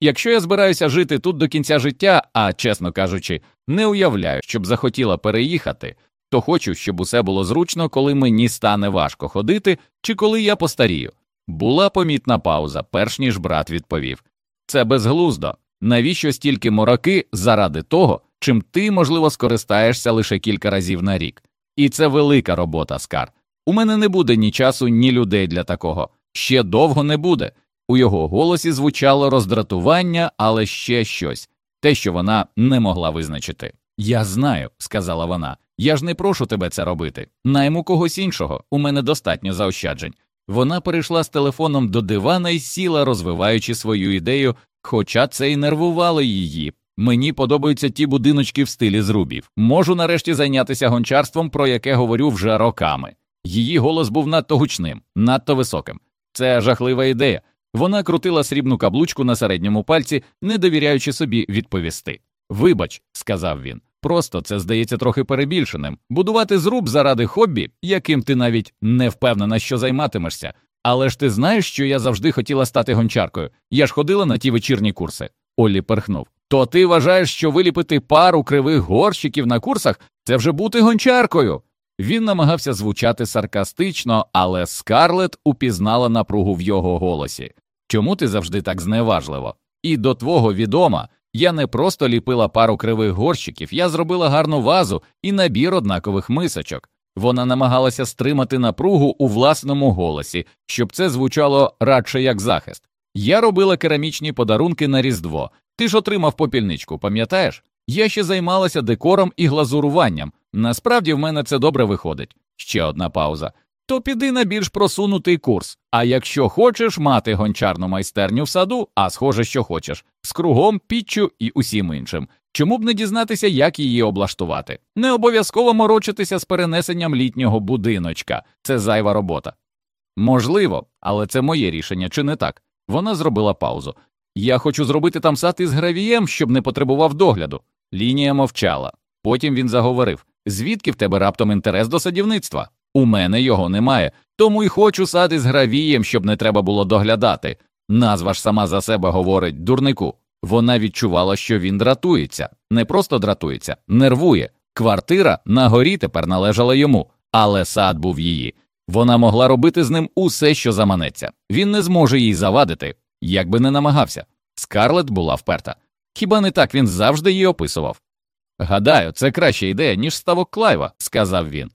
Якщо я збираюся жити тут до кінця життя, а чесно кажучи, не уявляю, щоб захотіла переїхати, то хочу, щоб усе було зручно, коли мені стане важко ходити, чи коли я постарію. Була помітна пауза, перш ніж брат відповів це безглуздо. Навіщо стільки мороки заради того, чим ти, можливо, скористаєшся лише кілька разів на рік? І це велика робота, Скар. У мене не буде ні часу, ні людей для такого. Ще довго не буде. У його голосі звучало роздратування, але ще щось те, що вона не могла визначити. Я знаю, сказала вона. Я ж не прошу тебе це робити. Найму когось іншого, у мене достатньо заощаджень. Вона перейшла з телефоном до дивана і сіла, розвиваючи свою ідею, хоча це й нервувало її. Мені подобаються ті будиночки в стилі зрубів. Можу нарешті зайнятися гончарством, про яке говорю вже роками. Її голос був надто гучним, надто високим. Це жахлива ідея. Вона крутила срібну каблучку на середньому пальці, не довіряючи собі відповісти. Вибач, сказав він. Просто це здається трохи перебільшеним. Будувати зруб заради хобі, яким ти навіть не впевнена, що займатимешся, Але ж ти знаєш, що я завжди хотіла стати гончаркою. Я ж ходила на ті вечірні курси. Оллі перхнув. То ти вважаєш, що виліпити пару кривих горщиків на курсах це вже бути гончаркою. Він намагався звучати саркастично, але Скарлет упізнала напругу в його голосі. Чому ти завжди так зневажливо? І до твого відома, я не просто ліпила пару кривих горщиків, я зробила гарну вазу і набір однакових мисочок. Вона намагалася стримати напругу у власному голосі, щоб це звучало радше як захист. Я робила керамічні подарунки на Різдво. Ти ж отримав попільничку, пам'ятаєш? Я ще займалася декором і глазуруванням. Насправді в мене це добре виходить. Ще одна пауза. То піди на більш просунутий курс. А якщо хочеш мати гончарну майстерню в саду, а схоже, що хочеш, з кругом, піччю і усім іншим. Чому б не дізнатися, як її облаштувати? Не обов'язково морочитися з перенесенням літнього будиночка, це зайва робота. Можливо, але це моє рішення, чи не так? Вона зробила паузу. Я хочу зробити там сад із гравієм, щоб не потребував догляду. Лінія мовчала. Потім він заговорив звідки в тебе раптом інтерес до садівництва? У мене його немає, тому й хочу сад із гравієм, щоб не треба було доглядати. Назва ж сама за себе говорить дурнику. Вона відчувала, що він дратується, не просто дратується, нервує. Квартира на горі тепер належала йому, але сад був її. Вона могла робити з ним усе, що заманеться. Він не зможе їй завадити, як би не намагався. Скарлет була вперта. Хіба не так він завжди її описував? Гадаю, це краща ідея, ніж ставок Клайва, сказав він.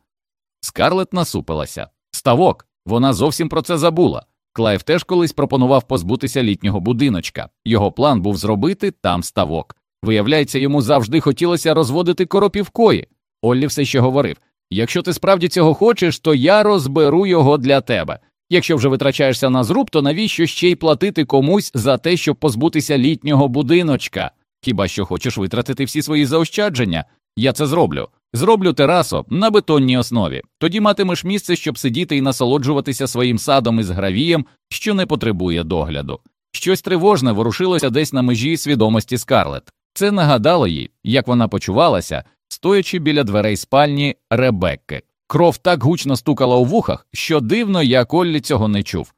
Скарлет насупилася. Ставок. Вона зовсім про це забула. Клайв теж колись пропонував позбутися літнього будиночка. Його план був зробити там ставок. Виявляється, йому завжди хотілося розводити коропів кої. Оллі все ще говорив якщо ти справді цього хочеш, то я розберу його для тебе. Якщо вже витрачаєшся на зруб, то навіщо ще й платити комусь за те, щоб позбутися літнього будиночка? Хіба що хочеш витратити всі свої заощадження? Я це зроблю. Зроблю терасу на бетонній основі. Тоді матимеш місце, щоб сидіти і насолоджуватися своїм садом із гравієм, що не потребує догляду. Щось тривожне ворушилося десь на межі свідомості Скарлет. Це нагадало їй, як вона почувалася, стоячи біля дверей спальні Ребекки. Кров так гучно стукала у вухах, що дивно, як Оллі цього не чув.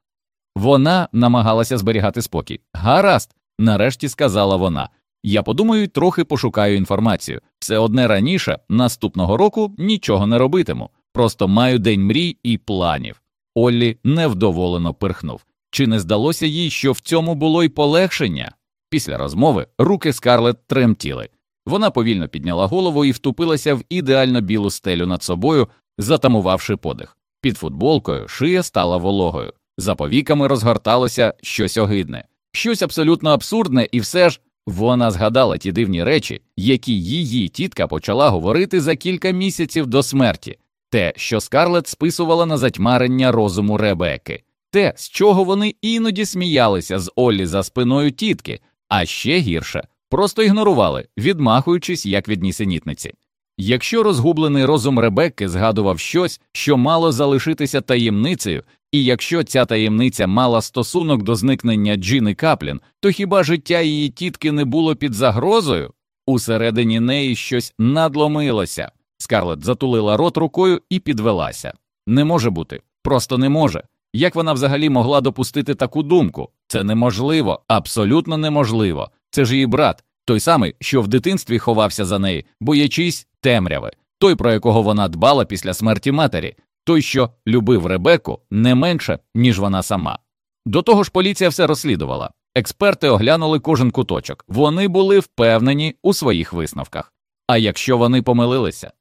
Вона намагалася зберігати спокій. Гаразд, нарешті сказала вона. Я подумаю, і трохи пошукаю інформацію. Все одне раніше, наступного року, нічого не робитиму. Просто маю день мрій і планів. Оллі невдоволено пирхнув. Чи не здалося їй, що в цьому було й полегшення? Після розмови руки Скарлет тремтіли. Вона повільно підняла голову і втупилася в ідеально білу стелю над собою, затамувавши подих. Під футболкою шия стала вологою, за повіками розгорталося щось огидне, щось абсолютно абсурдне, і все ж вона згадала ті дивні речі, які її тітка почала говорити за кілька місяців до смерті, те, що Скарлет списувала на затьмарення розуму Ребекки, те, з чого вони іноді сміялися з Оллі за спиною тітки, а ще гірше просто ігнорували, відмахуючись як від нісенітниці. Якщо розгублений розум Ребекки згадував щось, що мало залишитися таємницею, і якщо ця таємниця мала стосунок до зникнення Джіни Каплін, то хіба життя її тітки не було під загрозою? Усередині неї щось надломилося. Скарлет затулила рот рукою і підвелася. Не може бути, просто не може. Як вона взагалі могла допустити таку думку? Це неможливо, абсолютно неможливо. Це ж її брат, той самий, що в дитинстві ховався за неї, боячись темряви, той, про якого вона дбала після смерті матері, той, що любив Ребеку не менше, ніж вона сама. До того ж, поліція все розслідувала. Експерти оглянули кожен куточок, вони були впевнені у своїх висновках. А якщо вони помилилися?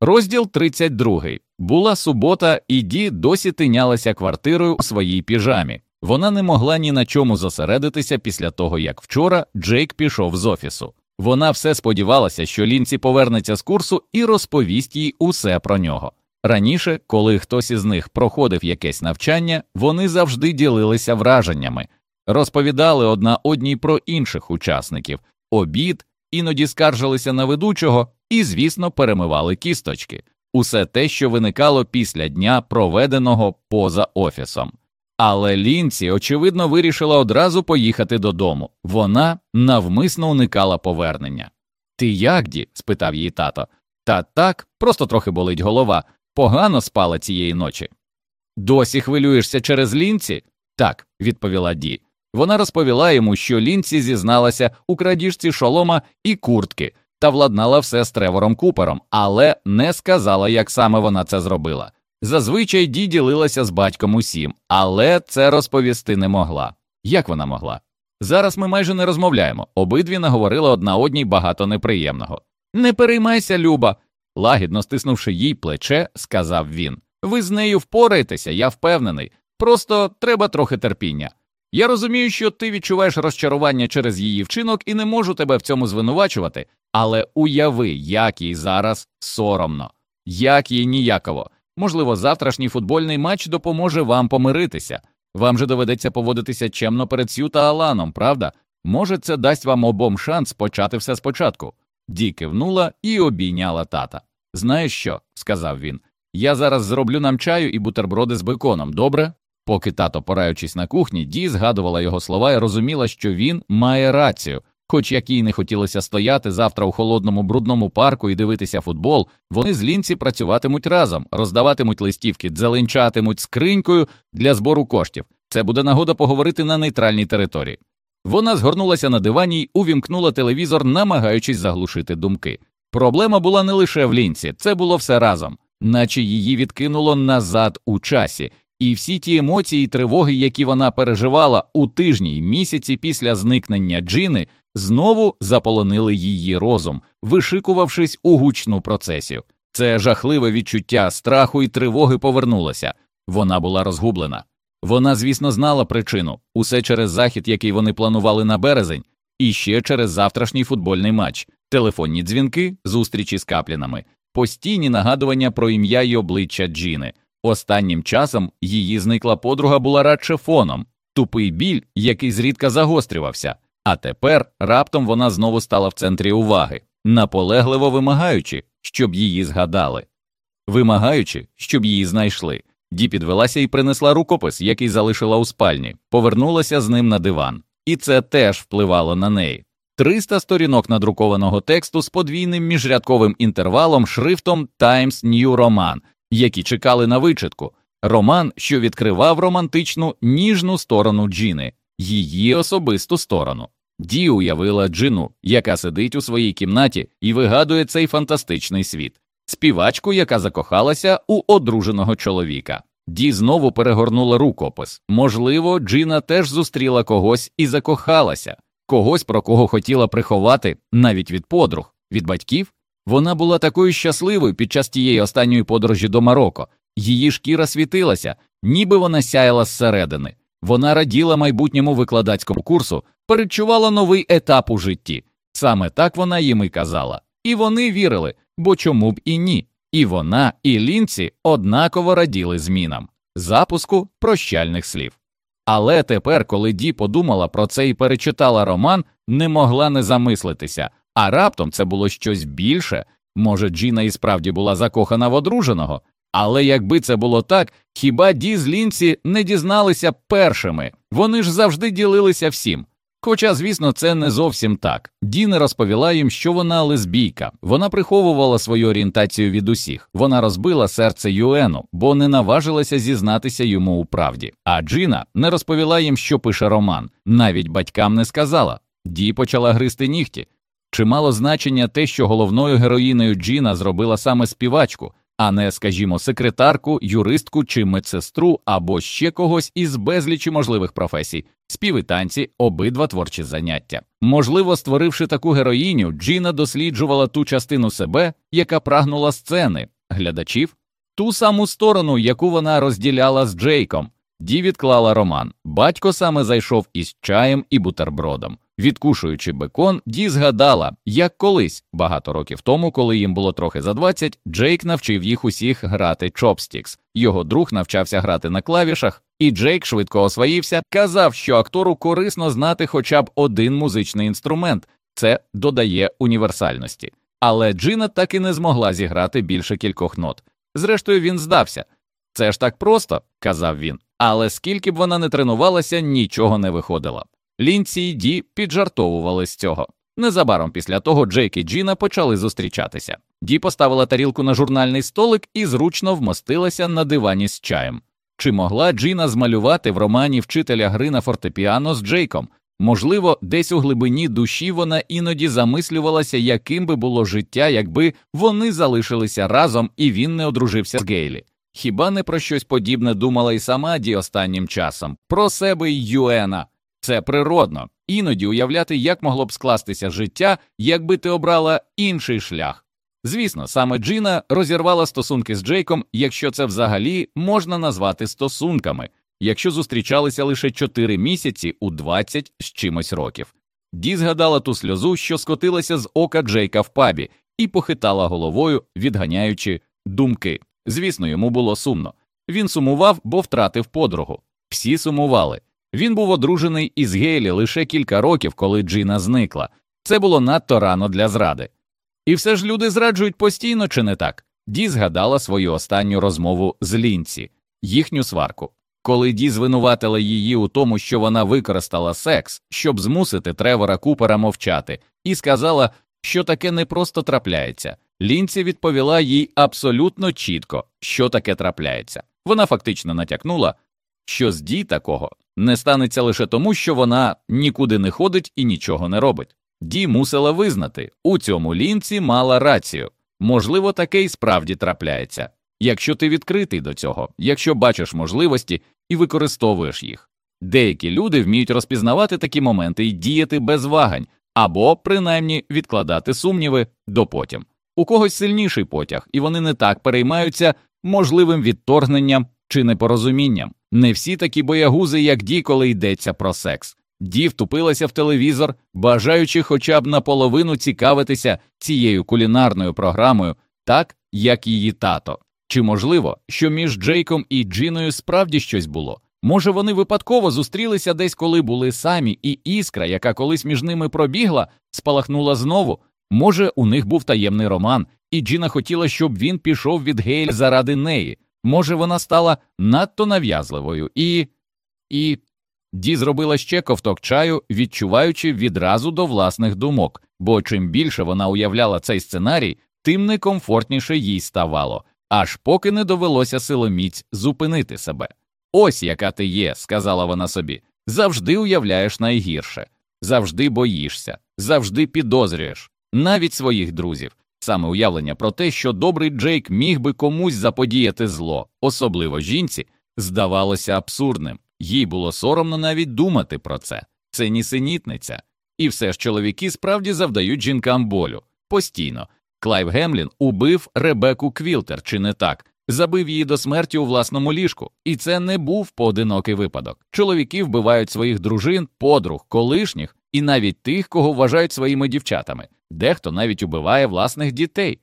Розділ 32. Була субота, і Ді досі тинялася квартирою у своїй піжамі. Вона не могла ні на чому зосередитися після того, як вчора Джейк пішов з офісу. Вона все сподівалася, що Лінці повернеться з курсу і розповість їй усе про нього. Раніше, коли хтось із них проходив якесь навчання, вони завжди ділилися враженнями, розповідали одна одній про інших учасників, обід, іноді скаржилися на ведучого і, звісно, перемивали кісточки усе те, що виникало після дня, проведеного поза офісом. Але Лінці, очевидно, вирішила одразу поїхати додому. Вона навмисно уникала повернення. Ти як ді? спитав її тато. Та так, просто трохи болить голова, погано спала цієї ночі. Досі хвилюєшся через лінці? Так, відповіла Ді. Вона розповіла йому, що лінці зізналася у крадіжці шолома і куртки та владнала все з Тревором Купером, але не сказала, як саме вона це зробила. Зазвичай Ді ділилася з батьком усім, але це розповісти не могла. Як вона могла? Зараз ми майже не розмовляємо, обидві наговорили одна одній багато неприємного. Не переймайся, Люба, лагідно стиснувши їй плече, сказав він. Ви з нею впораєтеся, я впевнений. Просто треба трохи терпіння. Я розумію, що ти відчуваєш розчарування через її вчинок і не можу тебе в цьому звинувачувати, але уяви, як їй зараз соромно, як їй ніяково. Можливо, завтрашній футбольний матч допоможе вам помиритися. Вам же доведеться поводитися чемно перед Сью та Аланом, правда? Може, це дасть вам обом шанс почати все спочатку. Ді кивнула і обійняла тата. Знаєш що? сказав він. Я зараз зроблю нам чаю і бутерброди з беконом, добре? Поки тато, пораючись на кухні, Ді згадувала його слова і розуміла, що він має рацію. Хоч як їй не хотілося стояти завтра у холодному брудному парку і дивитися футбол, вони з лінці працюватимуть разом, роздаватимуть листівки, дзеленчатимуть скринькою для збору коштів. Це буде нагода поговорити на нейтральній території. Вона згорнулася на дивані й увімкнула телевізор, намагаючись заглушити думки. Проблема була не лише в лінці, це було все разом, наче її відкинуло назад у часі, і всі ті емоції і тривоги, які вона переживала у тижні й місяці після зникнення Джини, знову заполонили її розум, вишикувавшись у гучну процесію. Це жахливе відчуття страху і тривоги повернулося. Вона була розгублена. Вона, звісно, знала причину усе через захід, який вони планували на березень, і ще через завтрашній футбольний матч, телефонні дзвінки, зустрічі з каплінами, постійні нагадування про ім'я й обличчя Джіни. Останнім часом її зникла подруга була радше фоном, тупий біль, який зрідка загострювався, а тепер раптом вона знову стала в центрі уваги, наполегливо вимагаючи, щоб її згадали, вимагаючи, щоб її знайшли. Ді підвелася і принесла рукопис, який залишила у спальні, повернулася з ним на диван, і це теж впливало на неї. Триста сторінок надрукованого тексту з подвійним міжрядковим інтервалом шрифтом Times New Roman, які чекали на вичитку, роман, що відкривав романтичну ніжну сторону Джіни, її особисту сторону. Ді уявила Джину, яка сидить у своїй кімнаті і вигадує цей фантастичний світ, співачку, яка закохалася у одруженого чоловіка. Ді знову перегорнула рукопис. Можливо, Джина теж зустріла когось і закохалася, когось, про кого хотіла приховати, навіть від подруг, від батьків. Вона була такою щасливою під час тієї останньої подорожі до Марокко, її шкіра світилася, ніби вона сяяла зсередини. Вона раділа майбутньому викладацькому курсу, перечувала новий етап у житті. Саме так вона їм і казала. І вони вірили, бо чому б і ні. І вона, і лінці однаково раділи змінам, запуску прощальних слів. Але тепер, коли Ді подумала про це і перечитала роман, не могла не замислитися, а раптом це було щось більше. Може, Джіна і справді була закохана в одруженого, але якби це було так, хіба Ді з Лінці не дізналися першими? Вони ж завжди ділилися всім. Хоча, звісно, це не зовсім так. Ді не розповіла їм, що вона лесбійка. Вона приховувала свою орієнтацію від усіх. Вона розбила серце Юену, бо не наважилася зізнатися йому у правді. А Джина не розповіла їм, що пише роман, навіть батькам не сказала. Ді почала гризти нігті. Чи мало значення те, що головною героїною Джіна зробила саме співачку, а не, скажімо, секретарку, юристку чи медсестру або ще когось із безлічі можливих професій, співи танці, обидва творчі заняття. Можливо, створивши таку героїню, Джіна досліджувала ту частину себе, яка прагнула сцени, глядачів, ту саму сторону, яку вона розділяла з Джейком. Ді відклала роман. Батько саме зайшов із чаєм і бутербродом. Відкушуючи бекон, Ді згадала, як колись, багато років тому, коли їм було трохи за 20, Джейк навчив їх усіх грати Chopsticks. Його друг навчався грати на клавішах, і Джейк швидко освоївся, казав, що актору корисно знати хоча б один музичний інструмент, це додає універсальності. Але Джина так і не змогла зіграти більше кількох нот. Зрештою, він здався. Це ж так просто, казав він. Але скільки б вона не тренувалася, нічого не виходило. Лінці й Ді піджартовували з цього. Незабаром після того Джейк і Джіна почали зустрічатися. Ді поставила тарілку на журнальний столик і зручно вмостилася на дивані з чаєм. Чи могла Джіна змалювати в романі вчителя гри на фортепіано з Джейком? Можливо, десь у глибині душі вона іноді замислювалася, яким би було життя, якби вони залишилися разом і він не одружився з Гейлі. Хіба не про щось подібне думала і сама Ді останнім часом, про себе й Юена. Це природно, іноді уявляти, як могло б скластися життя, якби ти обрала інший шлях. Звісно, саме Джина розірвала стосунки з Джейком, якщо це взагалі можна назвати стосунками, якщо зустрічалися лише 4 місяці у 20 з чимось років. Ді згадала ту сльозу, що скотилася з ока Джейка в пабі, і похитала головою, відганяючи думки. Звісно, йому було сумно. Він сумував, бо втратив подругу. Всі сумували. Він був одружений із Гейлі лише кілька років, коли Джина зникла. Це було надто рано для зради. І все ж люди зраджують постійно, чи не так? Ді згадала свою останню розмову з Лінці, їхню сварку. Коли Ді звинуватила її у тому, що вона використала секс, щоб змусити Тревора Купера мовчати, і сказала, що таке не просто трапляється. Лінці відповіла їй абсолютно чітко, що таке трапляється. Вона фактично натякнула, що з Ді такого не станеться лише тому, що вона нікуди не ходить і нічого не робить. Ді мусила визнати, у цьому лінці мала рацію. Можливо, таке й справді трапляється, якщо ти відкритий до цього, якщо бачиш можливості і використовуєш їх. Деякі люди вміють розпізнавати такі моменти і діяти без вагань, або принаймні відкладати сумніви до потім. У когось сильніший потяг, і вони не так переймаються можливим відторгненням чи непорозумінням. Не всі такі боягузи, як Ді, коли йдеться про секс. Ді втупилася в телевізор, бажаючи хоча б наполовину цікавитися цією кулінарною програмою, так як її тато. Чи можливо, що між Джейком і Джіною справді щось було? Може, вони випадково зустрілися десь, коли були самі, і іскра, яка колись між ними пробігла, спалахнула знову. Може, у них був таємний роман, і Джіна хотіла, щоб він пішов від Гейль заради неї. Може, вона стала надто нав'язливою і. і. Ді зробила ще ковток чаю, відчуваючи відразу до власних думок, бо чим більше вона уявляла цей сценарій, тим некомфортніше їй ставало, аж поки не довелося силоміць зупинити себе. Ось яка ти є, сказала вона собі, завжди уявляєш найгірше, завжди боїшся, завжди підозрюєш, навіть своїх друзів. Саме уявлення про те, що добрий Джейк міг би комусь заподіяти зло, особливо жінці, здавалося абсурдним. Їй було соромно навіть думати про це. Це нісенітниця. І все ж чоловіки справді завдають жінкам болю постійно. Клайв Гемлін убив Ребеку Квілтер, чи не так, забив її до смерті у власному ліжку, і це не був поодинокий випадок. Чоловіки вбивають своїх дружин, подруг, колишніх і навіть тих, кого вважають своїми дівчатами. Дехто навіть убиває власних дітей.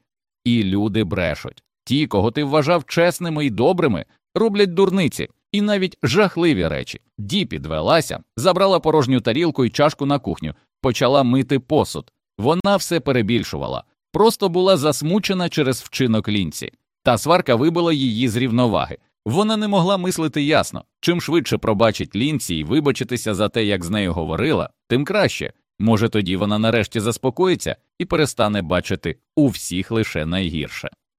І люди брешуть. Ті, кого ти вважав чесними і добрими, роблять дурниці і навіть жахливі речі. Ді підвелася, забрала порожню тарілку і чашку на кухню, почала мити посуд. Вона все перебільшувала, просто була засмучена через вчинок лінці. Та сварка вибила її з рівноваги. Вона не могла мислити ясно. Чим швидше пробачить лінці і вибачитися за те, як з нею говорила, тим краще. Може, тоді вона нарешті заспокоїться і перестане бачити у всіх лише найгірше.